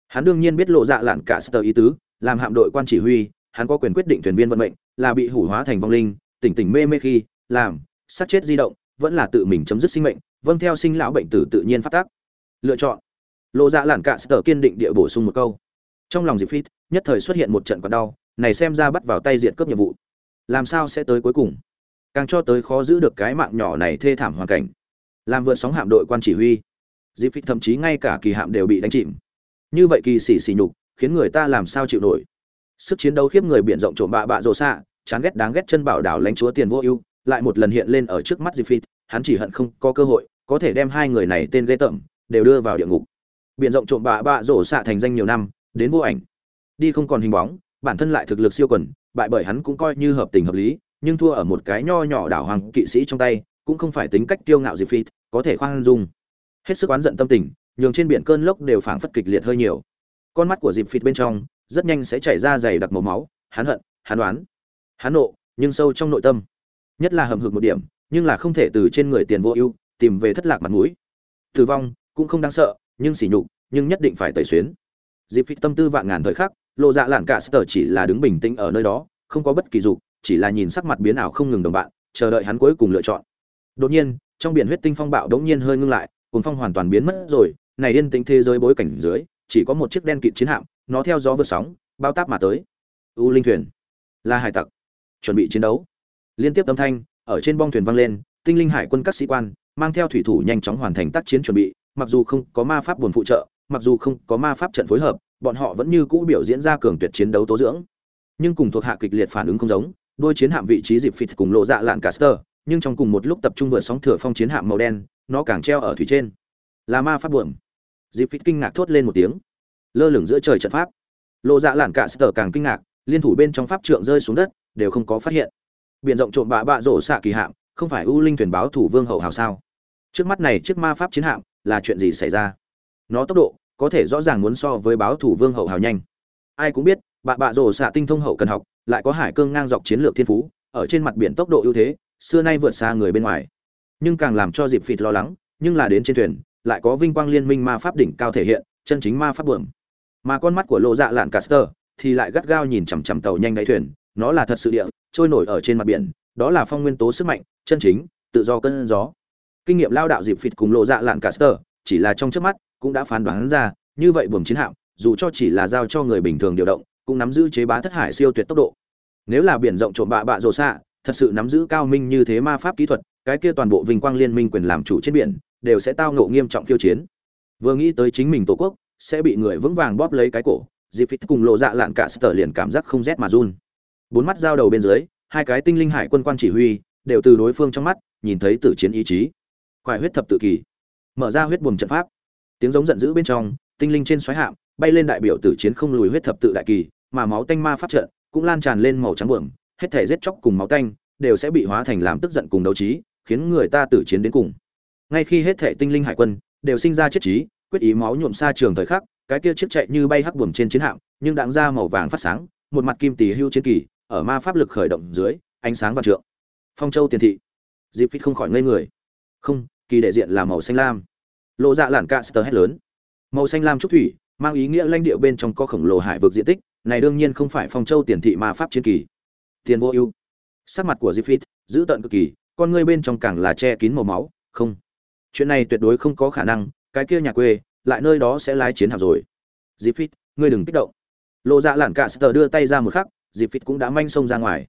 Hắn đương nhiên biết lộ dạ lạn cả sờ ý tứ, làm hạm đội quan chỉ huy, hắn có quyền quyết định thuyền viên vận mệnh, là bị hủ hóa thành vong linh, tỉnh tỉnh mê mê khi, làm, sát chết di động vẫn là tự mình chấm dứt sinh mệnh vâng theo sinh lão bệnh tử tự nhiên phát tác. Lựa chọn. Lộ dạ lản cả sờ kiên định địa bổ sung một câu. Trong lòng dịp phít, nhất thời xuất hiện một trận còn đau, này xem ra bắt vào tay diện cướp nhiệm vụ. Làm sao sẽ tới cuối cùng? Càng cho tới khó giữ được cái mạng nhỏ này thê thảm hoàn cảnh. Làm vượt sóng hạm đội quan chỉ huy. Dịp phít thậm chí ngay cả kỳ hạm đều bị đánh chìm. Như vậy kỳ xỉ xỉ nhục, khiến người ta làm sao chịu nổi? Sức chiến đấu khiếp người biển rộng trộm bạ bạ rồ xạ, chán ghét đáng ghét chân bảo đảo lãnh chúa tiền vô ưu lại một lần hiện lên ở trước mắt Diệp phi hắn chỉ hận không có cơ hội, có thể đem hai người này tên ghê tởm đều đưa vào địa ngục. Biển rộng trộm bạ bạ rổ xạ thành danh nhiều năm, đến vô ảnh. Đi không còn hình bóng, bản thân lại thực lực siêu quần, bại bởi hắn cũng coi như hợp tình hợp lý, nhưng thua ở một cái nho nhỏ đảo hoàng kỵ sĩ trong tay, cũng không phải tính cách tiêu ngạo Diệp phi có thể khoan dung. Hết sức oán giận tâm tình, nhường trên biển cơn lốc đều phảng phất kịch liệt hơi nhiều. Con mắt của Diệp phịt bên trong, rất nhanh sẽ chảy ra dày đặc màu máu, hắn hận, hắn đoán hắn nộ, nhưng sâu trong nội tâm nhất là hầm hực một điểm, nhưng là không thể từ trên người tiền vô ưu, tìm về thất lạc mặt mũi. Tử vong, cũng không đáng sợ, nhưng sỉ nhục, nhưng nhất định phải tẩy xuyến. Dịp phích tâm tư vạn ngàn thời khắc, lộ dạ lản cả sở chỉ là đứng bình tĩnh ở nơi đó, không có bất kỳ dục, chỉ là nhìn sắc mặt biến ảo không ngừng đồng bạn, chờ đợi hắn cuối cùng lựa chọn. Đột nhiên, trong biển huyết tinh phong bạo đống nhiên hơi ngưng lại cuốn phong hoàn toàn biến mất rồi, này yên tĩnh thế giới bối cảnh dưới, chỉ có một chiếc đen kịt chiến hạm, nó theo gió vượt sóng, bao táp mà tới. U linh thuyền là hải tặc, chuẩn bị chiến đấu liên tiếp âm thanh, ở trên bong thuyền vang lên, tinh linh hải quân các sĩ quan, mang theo thủy thủ nhanh chóng hoàn thành tác chiến chuẩn bị, mặc dù không có ma pháp buồn phụ trợ, mặc dù không có ma pháp trận phối hợp, bọn họ vẫn như cũ biểu diễn ra cường tuyệt chiến đấu tố dưỡng. Nhưng cùng thuộc hạ kịch liệt phản ứng không giống, đôi chiến hạm vị trí dịp phịt cùng lộ dạ lạn caster nhưng trong cùng một lúc tập trung vượt sóng thừa phong chiến hạm màu đen, nó càng treo ở thủy trên. Là ma pháp buồm dịp phít kinh ngạc thốt lên một tiếng. Lơ lửng giữa trời trận pháp. Lộ dạ lạn cả càng kinh ngạc, liên thủ bên trong pháp trượng rơi xuống đất, đều không có phát hiện biển rộng trộm bạ bạ rổ xạ kỳ hạm, không phải ưu linh thuyền báo thủ vương hậu hào sao? Trước mắt này chiếc ma pháp chiến hạm, là chuyện gì xảy ra? Nó tốc độ, có thể rõ ràng muốn so với báo thủ vương hậu hào nhanh. Ai cũng biết, bạ bạ rổ xạ tinh thông hậu cần học, lại có hải cương ngang dọc chiến lược thiên phú, ở trên mặt biển tốc độ ưu thế, xưa nay vượt xa người bên ngoài. Nhưng càng làm cho dịp phịt lo lắng, nhưng là đến trên thuyền, lại có vinh quang liên minh ma pháp đỉnh cao thể hiện, chân chính ma pháp bưởng mà con mắt của lộ dạ lạn caster thì lại gắt gao nhìn chằm chằm tàu nhanh đáy thuyền nó là thật sự địa, trôi nổi ở trên mặt biển, đó là phong nguyên tố sức mạnh, chân chính, tự do cơn gió. Kinh nghiệm lao đạo dịp phịt cùng lộ dạ lạn caster chỉ là trong trước mắt, cũng đã phán đoán ra, như vậy buồng chiến hạm, dù cho chỉ là giao cho người bình thường điều động, cũng nắm giữ chế bá thất hải siêu tuyệt tốc độ. Nếu là biển rộng trộm bạ bạ rồ xạ, thật sự nắm giữ cao minh như thế ma pháp kỹ thuật, cái kia toàn bộ vinh quang liên minh quyền làm chủ trên biển, đều sẽ tao ngộ nghiêm trọng khiêu chiến. Vừa nghĩ tới chính mình tổ quốc, sẽ bị người vững vàng bóp lấy cái cổ, dịp phít cùng lộ dạ lạn cả sở liền cảm giác không rét mà run bốn mắt giao đầu bên dưới, hai cái tinh linh hải quân quan chỉ huy, đều từ đối phương trong mắt nhìn thấy tử chiến ý chí. Quải huyết thập tự kỳ. Mở ra huyết buồm trận pháp. Tiếng giống giận dữ bên trong, tinh linh trên xoáy hạm, bay lên đại biểu tử chiến không lùi huyết thập tự đại kỳ, mà máu tanh ma pháp trận cũng lan tràn lên màu trắng buồm, hết thể giết chóc cùng máu tanh đều sẽ bị hóa thành làm tức giận cùng đấu trí, khiến người ta tử chiến đến cùng. Ngay khi hết thể tinh linh hải quân đều sinh ra chiết trí, quyết ý máu nhuộm xa trường thời khắc, cái kia chiếc chạy như bay hắc buồm trên chiến hạm, nhưng đạn ra màu vàng phát sáng, một mặt kim tỷ hưu chiến kỳ ở ma pháp lực khởi động dưới, ánh sáng và trượng. Phong châu tiền thị. Dịp phít không khỏi ngây người. Không, kỳ đệ diện là màu xanh lam. Lộ dạ lản cạ sơ hét lớn. Màu xanh lam trúc thủy, mang ý nghĩa lãnh địa bên trong có khổng lồ hải vực diện tích, này đương nhiên không phải phong châu tiền thị ma pháp chiến kỳ. Tiền vô ưu. Sắc mặt của Zifit giữ tận cực kỳ, con ngươi bên trong càng là che kín màu máu, không. Chuyện này tuyệt đối không có khả năng, cái kia nhà quê, lại nơi đó sẽ lái chiến hạm rồi. Zifit ngươi đừng kích động. Lộ dạ lản cả sơ đưa tay ra một khắc Zifit cũng đã manh xông ra ngoài.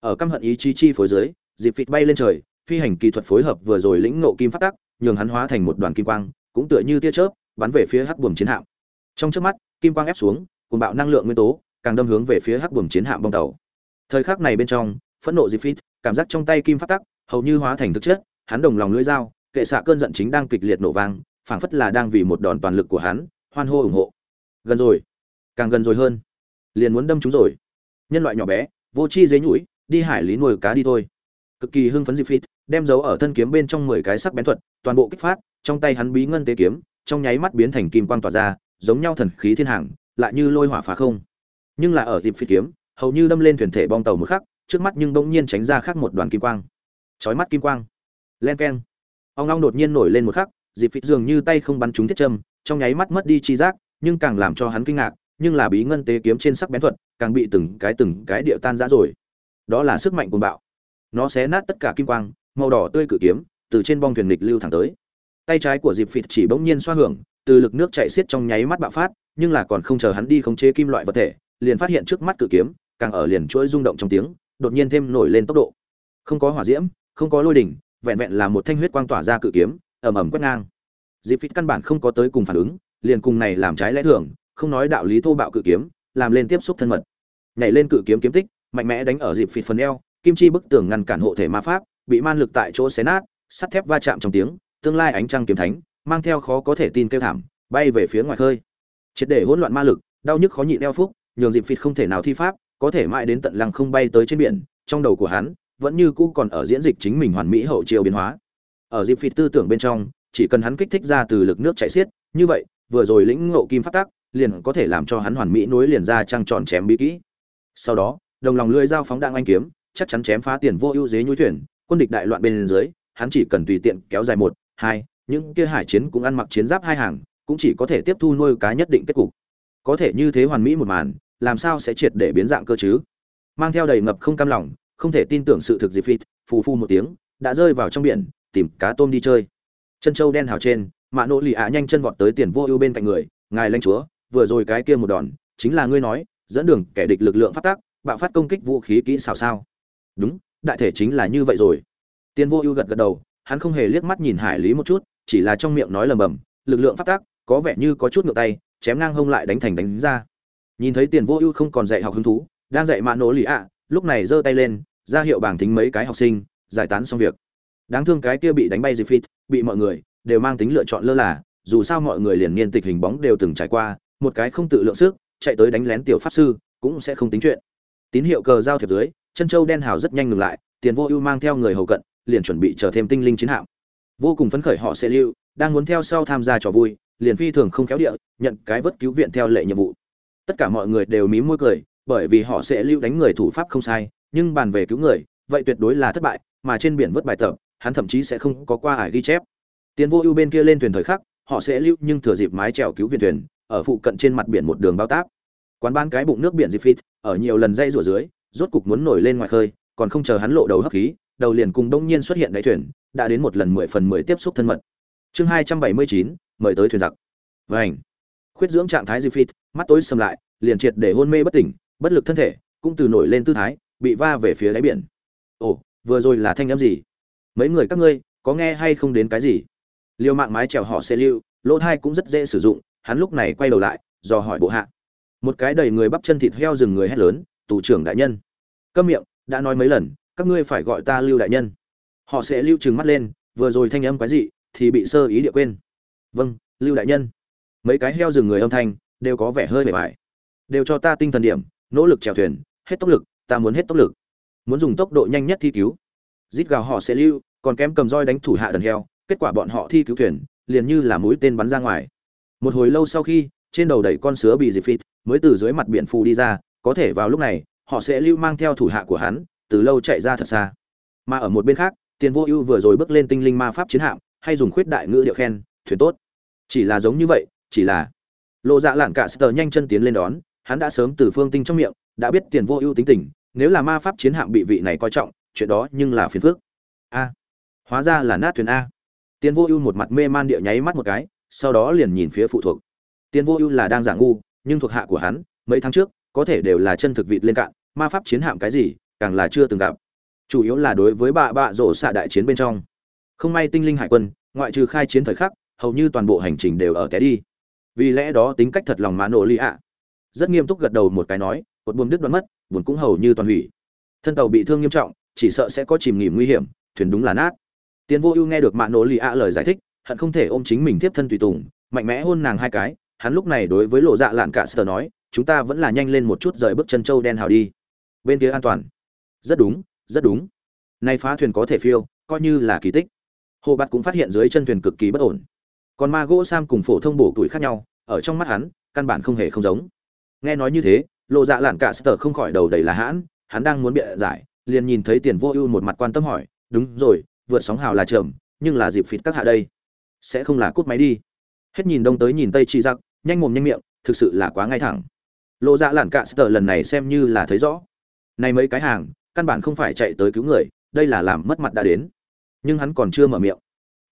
Ở căm hận ý chí chi phối dưới phịt bay lên trời, phi hành kỹ thuật phối hợp vừa rồi lĩnh nộ kim phát tắc, nhường hắn hóa thành một đoàn kim quang, cũng tựa như tia chớp, bắn về phía hắc buồm chiến hạm. Trong chớp mắt, kim quang ép xuống cùng bạo năng lượng nguyên tố, càng đâm hướng về phía hắc buồm chiến hạm bong tàu. Thời khắc này bên trong, phẫn nộ dịp phịt, cảm giác trong tay kim phát tắc, hầu như hóa thành thực chất, hắn đồng lòng lưỡi dao, kệ xạ cơn giận chính đang kịch liệt nổ vang, phảng phất là đang vì một đòn toàn lực của hắn, hoan hô ủng hộ. Gần rồi, càng gần rồi hơn. Liền muốn đâm chúng rồi nhân loại nhỏ bé, vô chi dế nhũi, đi hải lý nuôi cá đi thôi. Cực kỳ hưng phấn dịp phít, đem dấu ở thân kiếm bên trong mười cái sắc bén thuật, toàn bộ kích phát, trong tay hắn bí ngân tế kiếm, trong nháy mắt biến thành kim quang tỏa ra, giống nhau thần khí thiên hàng, lại như lôi hỏa phá không. Nhưng là ở dịp phít kiếm, hầu như đâm lên thuyền thể bong tàu một khắc, trước mắt nhưng bỗng nhiên tránh ra khác một đoàn kim quang. Chói mắt kim quang. Len keng. Ông long đột nhiên nổi lên một khắc dịp phít dường như tay không bắn trúng thiết châm, trong nháy mắt mất đi chi giác, nhưng càng làm cho hắn kinh ngạc nhưng là bí ngân tế kiếm trên sắc bén thuật, càng bị từng cái từng cái địa tan rã rồi. Đó là sức mạnh của bạo. Nó xé nát tất cả kim quang, màu đỏ tươi cự kiếm, từ trên bong thuyền lịch lưu thẳng tới. Tay trái của dịp phịt chỉ bỗng nhiên xoa hưởng, từ lực nước chạy xiết trong nháy mắt bạo phát, nhưng là còn không chờ hắn đi khống chế kim loại vật thể, liền phát hiện trước mắt cự kiếm, càng ở liền chuỗi rung động trong tiếng, đột nhiên thêm nổi lên tốc độ. Không có hỏa diễm, không có lôi đỉnh, vẹn vẹn là một thanh huyết quang tỏa ra cự kiếm, ầm ầm quét ngang. Dịp phịt căn bản không có tới cùng phản ứng, liền cùng này làm trái lẽ thường không nói đạo lý thô bạo cự kiếm, làm lên tiếp xúc thân mật. Nhảy lên cự kiếm kiếm tích, mạnh mẽ đánh ở dịp phịt phần eo, kim chi bức tường ngăn cản hộ thể ma pháp, bị man lực tại chỗ xé nát, sắt thép va chạm trong tiếng, tương lai ánh trăng kiếm thánh, mang theo khó có thể tin kêu thảm, bay về phía ngoài khơi. Triệt để hỗn loạn ma lực, đau nhức khó nhịn eo phúc, nhường dịp phịt không thể nào thi pháp, có thể mãi đến tận lăng không bay tới trên biển, trong đầu của hắn, vẫn như cũ còn ở diễn dịch chính mình hoàn mỹ hậu chiều biến hóa. Ở dịp phịt tư tưởng bên trong, chỉ cần hắn kích thích ra từ lực nước chảy xiết, như vậy, vừa rồi lĩnh ngộ kim phát tác liền có thể làm cho hắn hoàn mỹ nối liền ra trăng tròn chém bí kỹ. Sau đó, đồng lòng lưỡi dao phóng đạn anh kiếm, chắc chắn chém phá tiền vô ưu dế nhúi thuyền, quân địch đại loạn bên dưới, hắn chỉ cần tùy tiện kéo dài một, hai, những kia hải chiến cũng ăn mặc chiến giáp hai hàng, cũng chỉ có thể tiếp thu nuôi cá nhất định kết cục. Có thể như thế hoàn mỹ một màn, làm sao sẽ triệt để biến dạng cơ chứ? Mang theo đầy ngập không cam lòng, không thể tin tưởng sự thực gì phịt, phù phu một tiếng, đã rơi vào trong biển, tìm cá tôm đi chơi. Chân châu đen hào trên, mạ nỗ lì ạ nhanh chân vọt tới tiền vô ưu bên cạnh người, ngài lãnh chúa vừa rồi cái kia một đòn, chính là ngươi nói, dẫn đường kẻ địch lực lượng phát tác, bạo phát công kích vũ khí kỹ xảo sao? Đúng, đại thể chính là như vậy rồi. Tiên vô ưu gật gật đầu, hắn không hề liếc mắt nhìn hải lý một chút, chỉ là trong miệng nói lầm bầm, lực lượng phát tác, có vẻ như có chút ngược tay, chém ngang hông lại đánh thành đánh ra. Nhìn thấy tiền vô ưu không còn dạy học hứng thú, đang dạy mạ nổ lì ạ, lúc này giơ tay lên, ra hiệu bảng tính mấy cái học sinh, giải tán xong việc. Đáng thương cái kia bị đánh bay dịp phít bị mọi người đều mang tính lựa chọn lơ là, dù sao mọi người liền niên tịch hình bóng đều từng trải qua một cái không tự lượng sức, chạy tới đánh lén tiểu pháp sư, cũng sẽ không tính chuyện. Tín hiệu cờ giao thiệp dưới, chân châu đen hào rất nhanh ngừng lại, tiền vô ưu mang theo người hầu cận, liền chuẩn bị chờ thêm tinh linh chiến hạm. Vô cùng phấn khởi họ sẽ lưu, đang muốn theo sau tham gia trò vui, liền phi thường không khéo địa, nhận cái vớt cứu viện theo lệ nhiệm vụ. Tất cả mọi người đều mím môi cười, bởi vì họ sẽ lưu đánh người thủ pháp không sai, nhưng bàn về cứu người, vậy tuyệt đối là thất bại, mà trên biển vớt bài tập, hắn thậm chí sẽ không có qua ải ghi chép. Tiền vô ưu bên kia lên thuyền thời khắc, họ sẽ lưu nhưng thừa dịp mái trèo cứu viện thuyền ở phụ cận trên mặt biển một đường bao táp. Quán ban cái bụng nước biển dịp phít ở nhiều lần dây rủa dưới, rốt cục muốn nổi lên ngoài khơi, còn không chờ hắn lộ đầu hấp khí, đầu liền cùng đông nhiên xuất hiện đáy thuyền, đã đến một lần mười phần mười tiếp xúc thân mật. Chương hai trăm bảy mươi chín, mời tới thuyền giặc. Vảnh khuyết dưỡng trạng thái dịp phít mắt tối sầm lại, liền triệt để hôn mê bất tỉnh, bất lực thân thể, cũng từ nổi lên tư thái, bị va về phía đáy biển. Ồ, vừa rồi là thanh âm gì? Mấy người các ngươi, có nghe hay không đến cái gì? Liều mạng mái trèo họ xe lưu, lỗ thai cũng rất dễ sử dụng hắn lúc này quay đầu lại, dò hỏi bộ hạ. Một cái đầy người bắp chân thịt heo rừng người hét lớn, tù trưởng đại nhân. Câm miệng, đã nói mấy lần, các ngươi phải gọi ta lưu đại nhân. Họ sẽ lưu trừng mắt lên, vừa rồi thanh âm cái gì thì bị sơ ý địa quên. Vâng lưu đại nhân. Mấy cái heo rừng người âm thanh đều có vẻ hơi bề bài đều cho ta tinh thần điểm, nỗ lực chèo thuyền, hết tốc lực, ta muốn hết tốc lực. Muốn dùng tốc độ nhanh nhất thi cứu. Rít gào họ sẽ lưu, còn kém cầm roi đánh thủ hạ đần heo, kết quả bọn họ thi cứu thuyền, liền như là mũi tên bắn ra ngoài một hồi lâu sau khi, trên đầu đẩy con sứa bị dịp phít mới từ dưới mặt biển phù đi ra, có thể vào lúc này, họ sẽ lưu mang theo thủ hạ của hắn, từ lâu chạy ra thật xa. Mà ở một bên khác, tiền vô ưu vừa rồi bước lên tinh linh ma pháp chiến hạm, hay dùng khuyết đại ngữ điệu khen, thuyền tốt. Chỉ là giống như vậy, chỉ là lộ dạ lạn cả sờ nhanh chân tiến lên đón, hắn đã sớm từ phương tinh trong miệng, đã biết tiền vô ưu tính tình, nếu là ma pháp chiến hạm bị vị này coi trọng, chuyện đó nhưng là phiền phức. A, hóa ra là nát thuyền a. Tiền vô ưu một mặt mê man địa nháy mắt một cái sau đó liền nhìn phía phụ thuộc. Tiền vô ưu là đang giả ngu, nhưng thuộc hạ của hắn, mấy tháng trước, có thể đều là chân thực vịt lên cạn, ma pháp chiến hạm cái gì, càng là chưa từng gặp. Chủ yếu là đối với bạ bạ rổ xạ đại chiến bên trong. Không may tinh linh hải quân, ngoại trừ khai chiến thời khắc, hầu như toàn bộ hành trình đều ở té đi. Vì lẽ đó tính cách thật lòng mã nổ ly ạ. Rất nghiêm túc gật đầu một cái nói, cột buồm đứt đoạn mất, buồn cũng hầu như toàn hủy. Thân tàu bị thương nghiêm trọng, chỉ sợ sẽ có chìm nghỉm nguy hiểm, thuyền đúng là nát. Tiến vô ưu nghe được mã nổ ly ạ lời giải thích hận không thể ôm chính mình tiếp thân tùy tùng, mạnh mẽ hôn nàng hai cái, hắn lúc này đối với lộ dạ lạn cả sờ nói, chúng ta vẫn là nhanh lên một chút rời bước chân châu đen hào đi. Bên kia an toàn. Rất đúng rất đúng. Nay phá thuyền có thể phiêu, coi như là kỳ tích. Hồ bạt cũng phát hiện dưới chân thuyền cực kỳ bất ổn. Còn ma gỗ sam cùng phổ thông bổ tuổi khác nhau, ở trong mắt hắn, căn bản không hề không giống. Nghe nói như thế, lộ dạ lạn cả sờ không khỏi đầu đầy là hãn, hắn đang muốn bịa giải, liền nhìn thấy tiền vô ưu một mặt quan tâm hỏi, đúng rồi, vượt sóng hào là trầm nhưng là dịp phịt các hạ đây sẽ không là cút máy đi. Hết nhìn đông tới nhìn tây chị giặc nhanh mồm nhanh miệng, thực sự là quá ngay thẳng. Lộ dạ lản cả sờ lần này xem như là thấy rõ. Này mấy cái hàng, căn bản không phải chạy tới cứu người, đây là làm mất mặt đã đến. Nhưng hắn còn chưa mở miệng.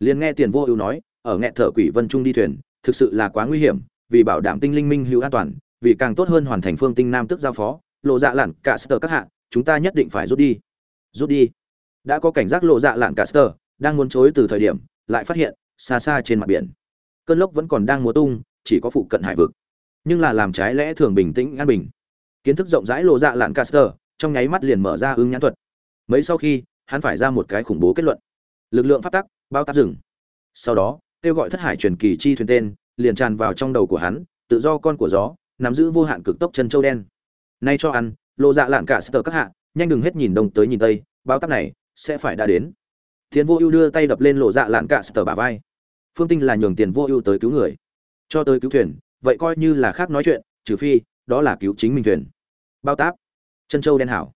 Liền nghe tiền vô ưu nói, ở nghẹt thở quỷ vân trung đi thuyền, thực sự là quá nguy hiểm, vì bảo đảm tinh linh minh hữu an toàn, vì càng tốt hơn hoàn thành phương tinh nam tức giao phó lộ dạ lạn cả sờ các hạ, chúng ta nhất định phải rút đi. Rút đi? Đã có cảnh giác lộ dạ lạn cả sờ, đang muốn chối từ thời điểm, lại phát hiện xa xa trên mặt biển. Cơn lốc vẫn còn đang múa tung, chỉ có phụ cận hải vực. Nhưng là làm trái lẽ thường bình tĩnh, an bình. Kiến thức rộng rãi lộ dạ lạn caster trong nháy mắt liền mở ra ứng nhãn thuật. Mấy sau khi, hắn phải ra một cái khủng bố kết luận. Lực lượng phát tắc, bao tác rừng. Sau đó, kêu gọi thất hải truyền kỳ chi thuyền tên, liền tràn vào trong đầu của hắn, tự do con của gió, nắm giữ vô hạn cực tốc chân châu đen. Nay cho ăn, lộ dạ lạn cả sờ các hạ, nhanh đừng hết nhìn đông tới nhìn tây, bao tắc này sẽ phải đã đến tiền vô ưu đưa tay đập lên lộ dạ lạn cả sờ bả vai. Phương tinh là nhường tiền vô ưu tới cứu người. Cho tới cứu thuyền, vậy coi như là khác nói chuyện, trừ phi, đó là cứu chính mình thuyền. Bao táp. Chân châu đen hảo.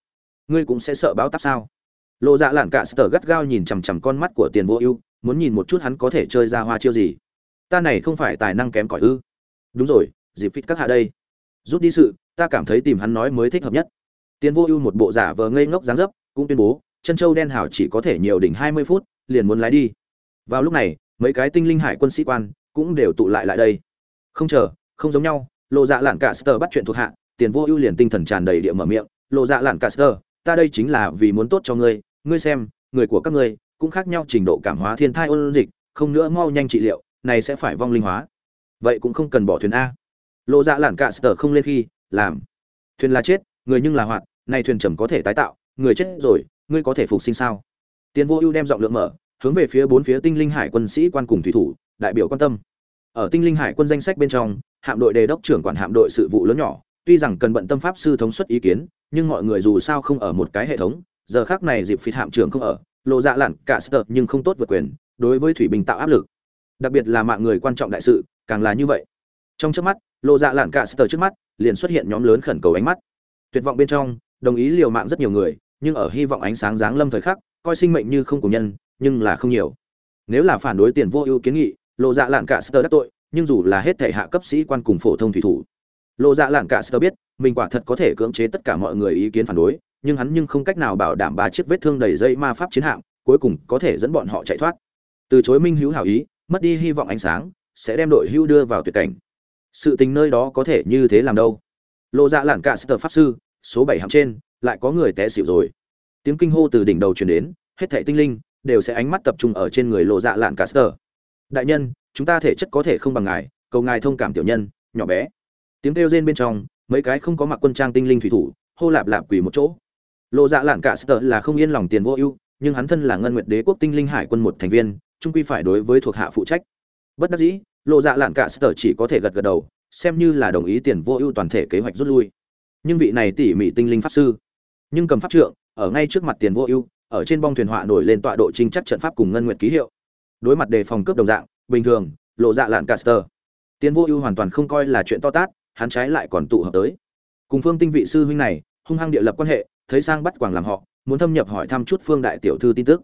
Ngươi cũng sẽ sợ báo táp sao? Lộ dạ lạn cả sờ gắt gao nhìn chằm chằm con mắt của tiền vô ưu, muốn nhìn một chút hắn có thể chơi ra hoa chiêu gì. Ta này không phải tài năng kém cỏi ư. Đúng rồi, dịp phít các hạ đây. Rút đi sự, ta cảm thấy tìm hắn nói mới thích hợp nhất. Tiền vô ưu một bộ giả vờ ngây ngốc dáng dấp, cũng tuyên bố chân châu đen hảo chỉ có thể nhiều đỉnh hai mươi phút, liền muốn lái đi. Vào lúc này, mấy cái tinh linh hải quân sĩ quan cũng đều tụ lại lại đây. Không chờ, không giống nhau lộ dạ lạn cả sơ bắt chuyện thuộc hạ, tiền vô ưu liền tinh thần tràn đầy địa mở miệng lộ dạ lạn cả sơ, ta đây chính là vì muốn tốt cho ngươi ngươi xem, người của các ngươi cũng khác nhau trình độ cảm hóa thiên thai ôn dịch, không nữa mau nhanh trị liệu, này sẽ phải vong linh hóa. Vậy cũng không cần bỏ thuyền a. Lộ dạ lạn cả sơ không lên khi, làm. Thuyền là chết, người nhưng là hoạt này thuyền trầm có thể tái tạo, người chết rồi ngươi có thể phục sinh sao? Tiền vô ưu đem giọng lượng mở, hướng về phía bốn phía tinh linh hải quân sĩ quan cùng thủy thủ, đại biểu quan tâm. Ở tinh linh hải quân danh sách bên trong, hạm đội đề đốc trưởng quản hạm đội sự vụ lớn nhỏ, tuy rằng cần bận tâm pháp sư thống suất ý kiến, nhưng mọi người dù sao không ở một cái hệ thống, giờ khác này dịp phịt hạm trưởng không ở, lộ dạ lặn cả sợ, nhưng không tốt vượt quyền, đối với thủy bình tạo áp lực. Đặc biệt là mạng người quan trọng đại sự, càng là như vậy. Trong trước mắt, lộ dạ lặn cả sợ trước mắt, liền xuất hiện nhóm lớn khẩn cầu ánh mắt. Tuyệt vọng bên trong, đồng ý liều mạng rất nhiều người nhưng ở hy vọng ánh sáng giáng lâm thời khắc, coi sinh mệnh như không của nhân, nhưng là không nhiều. Nếu là phản đối tiền vô ưu kiến nghị, lộ dạ lạn cả sơ đắc tội, nhưng dù là hết thể hạ cấp sĩ quan cùng phổ thông thủy thủ. Lộ dạ lạn cả sơ biết, mình quả thật có thể cưỡng chế tất cả mọi người ý kiến phản đối, nhưng hắn nhưng không cách nào bảo đảm ba chiếc vết thương đầy dây ma pháp chiến hạm, cuối cùng có thể dẫn bọn họ chạy thoát. Từ chối minh hữu hảo ý, mất đi hy vọng ánh sáng, sẽ đem đội hưu đưa vào tuyệt cảnh. Sự tình nơi đó có thể như thế làm đâu? Lộ dạ lạn cả sơ pháp sư, số bảy hạm trên lại có người té xỉu rồi. Tiếng kinh hô từ đỉnh đầu truyền đến, hết thảy tinh linh đều sẽ ánh mắt tập trung ở trên người lộ dạ lạn caster. Đại nhân, chúng ta thể chất có thể không bằng ngài, cầu ngài thông cảm tiểu nhân, nhỏ bé. Tiếng kêu rên bên trong, mấy cái không có mặc quân trang tinh linh thủy thủ, hô lạp lạp quỳ một chỗ. Lộ dạ lạn caster là không yên lòng tiền vô ưu, nhưng hắn thân là ngân nguyệt đế quốc tinh linh hải quân một thành viên, trung quy phải đối với thuộc hạ phụ trách. Bất đắc dĩ, lộ dạ lạn caster chỉ có thể gật gật đầu, xem như là đồng ý tiền vô ưu toàn thể kế hoạch rút lui. Nhưng vị này tỉ mỉ tinh linh pháp sư nhưng cầm pháp trượng, ở ngay trước mặt tiền vô ưu, ở trên bong thuyền họa nổi lên tọa độ trinh chắc trận pháp cùng ngân nguyện ký hiệu. Đối mặt đề phòng cướp đồng dạng, bình thường, lộ dạ lạn caster tiền vô ưu hoàn toàn không coi là chuyện to tát, hắn trái lại còn tụ hợp tới. Cùng phương tinh vị sư huynh này, hung hăng địa lập quan hệ, thấy sang bắt quảng làm họ, muốn thâm nhập hỏi thăm chút phương đại tiểu thư tin tức.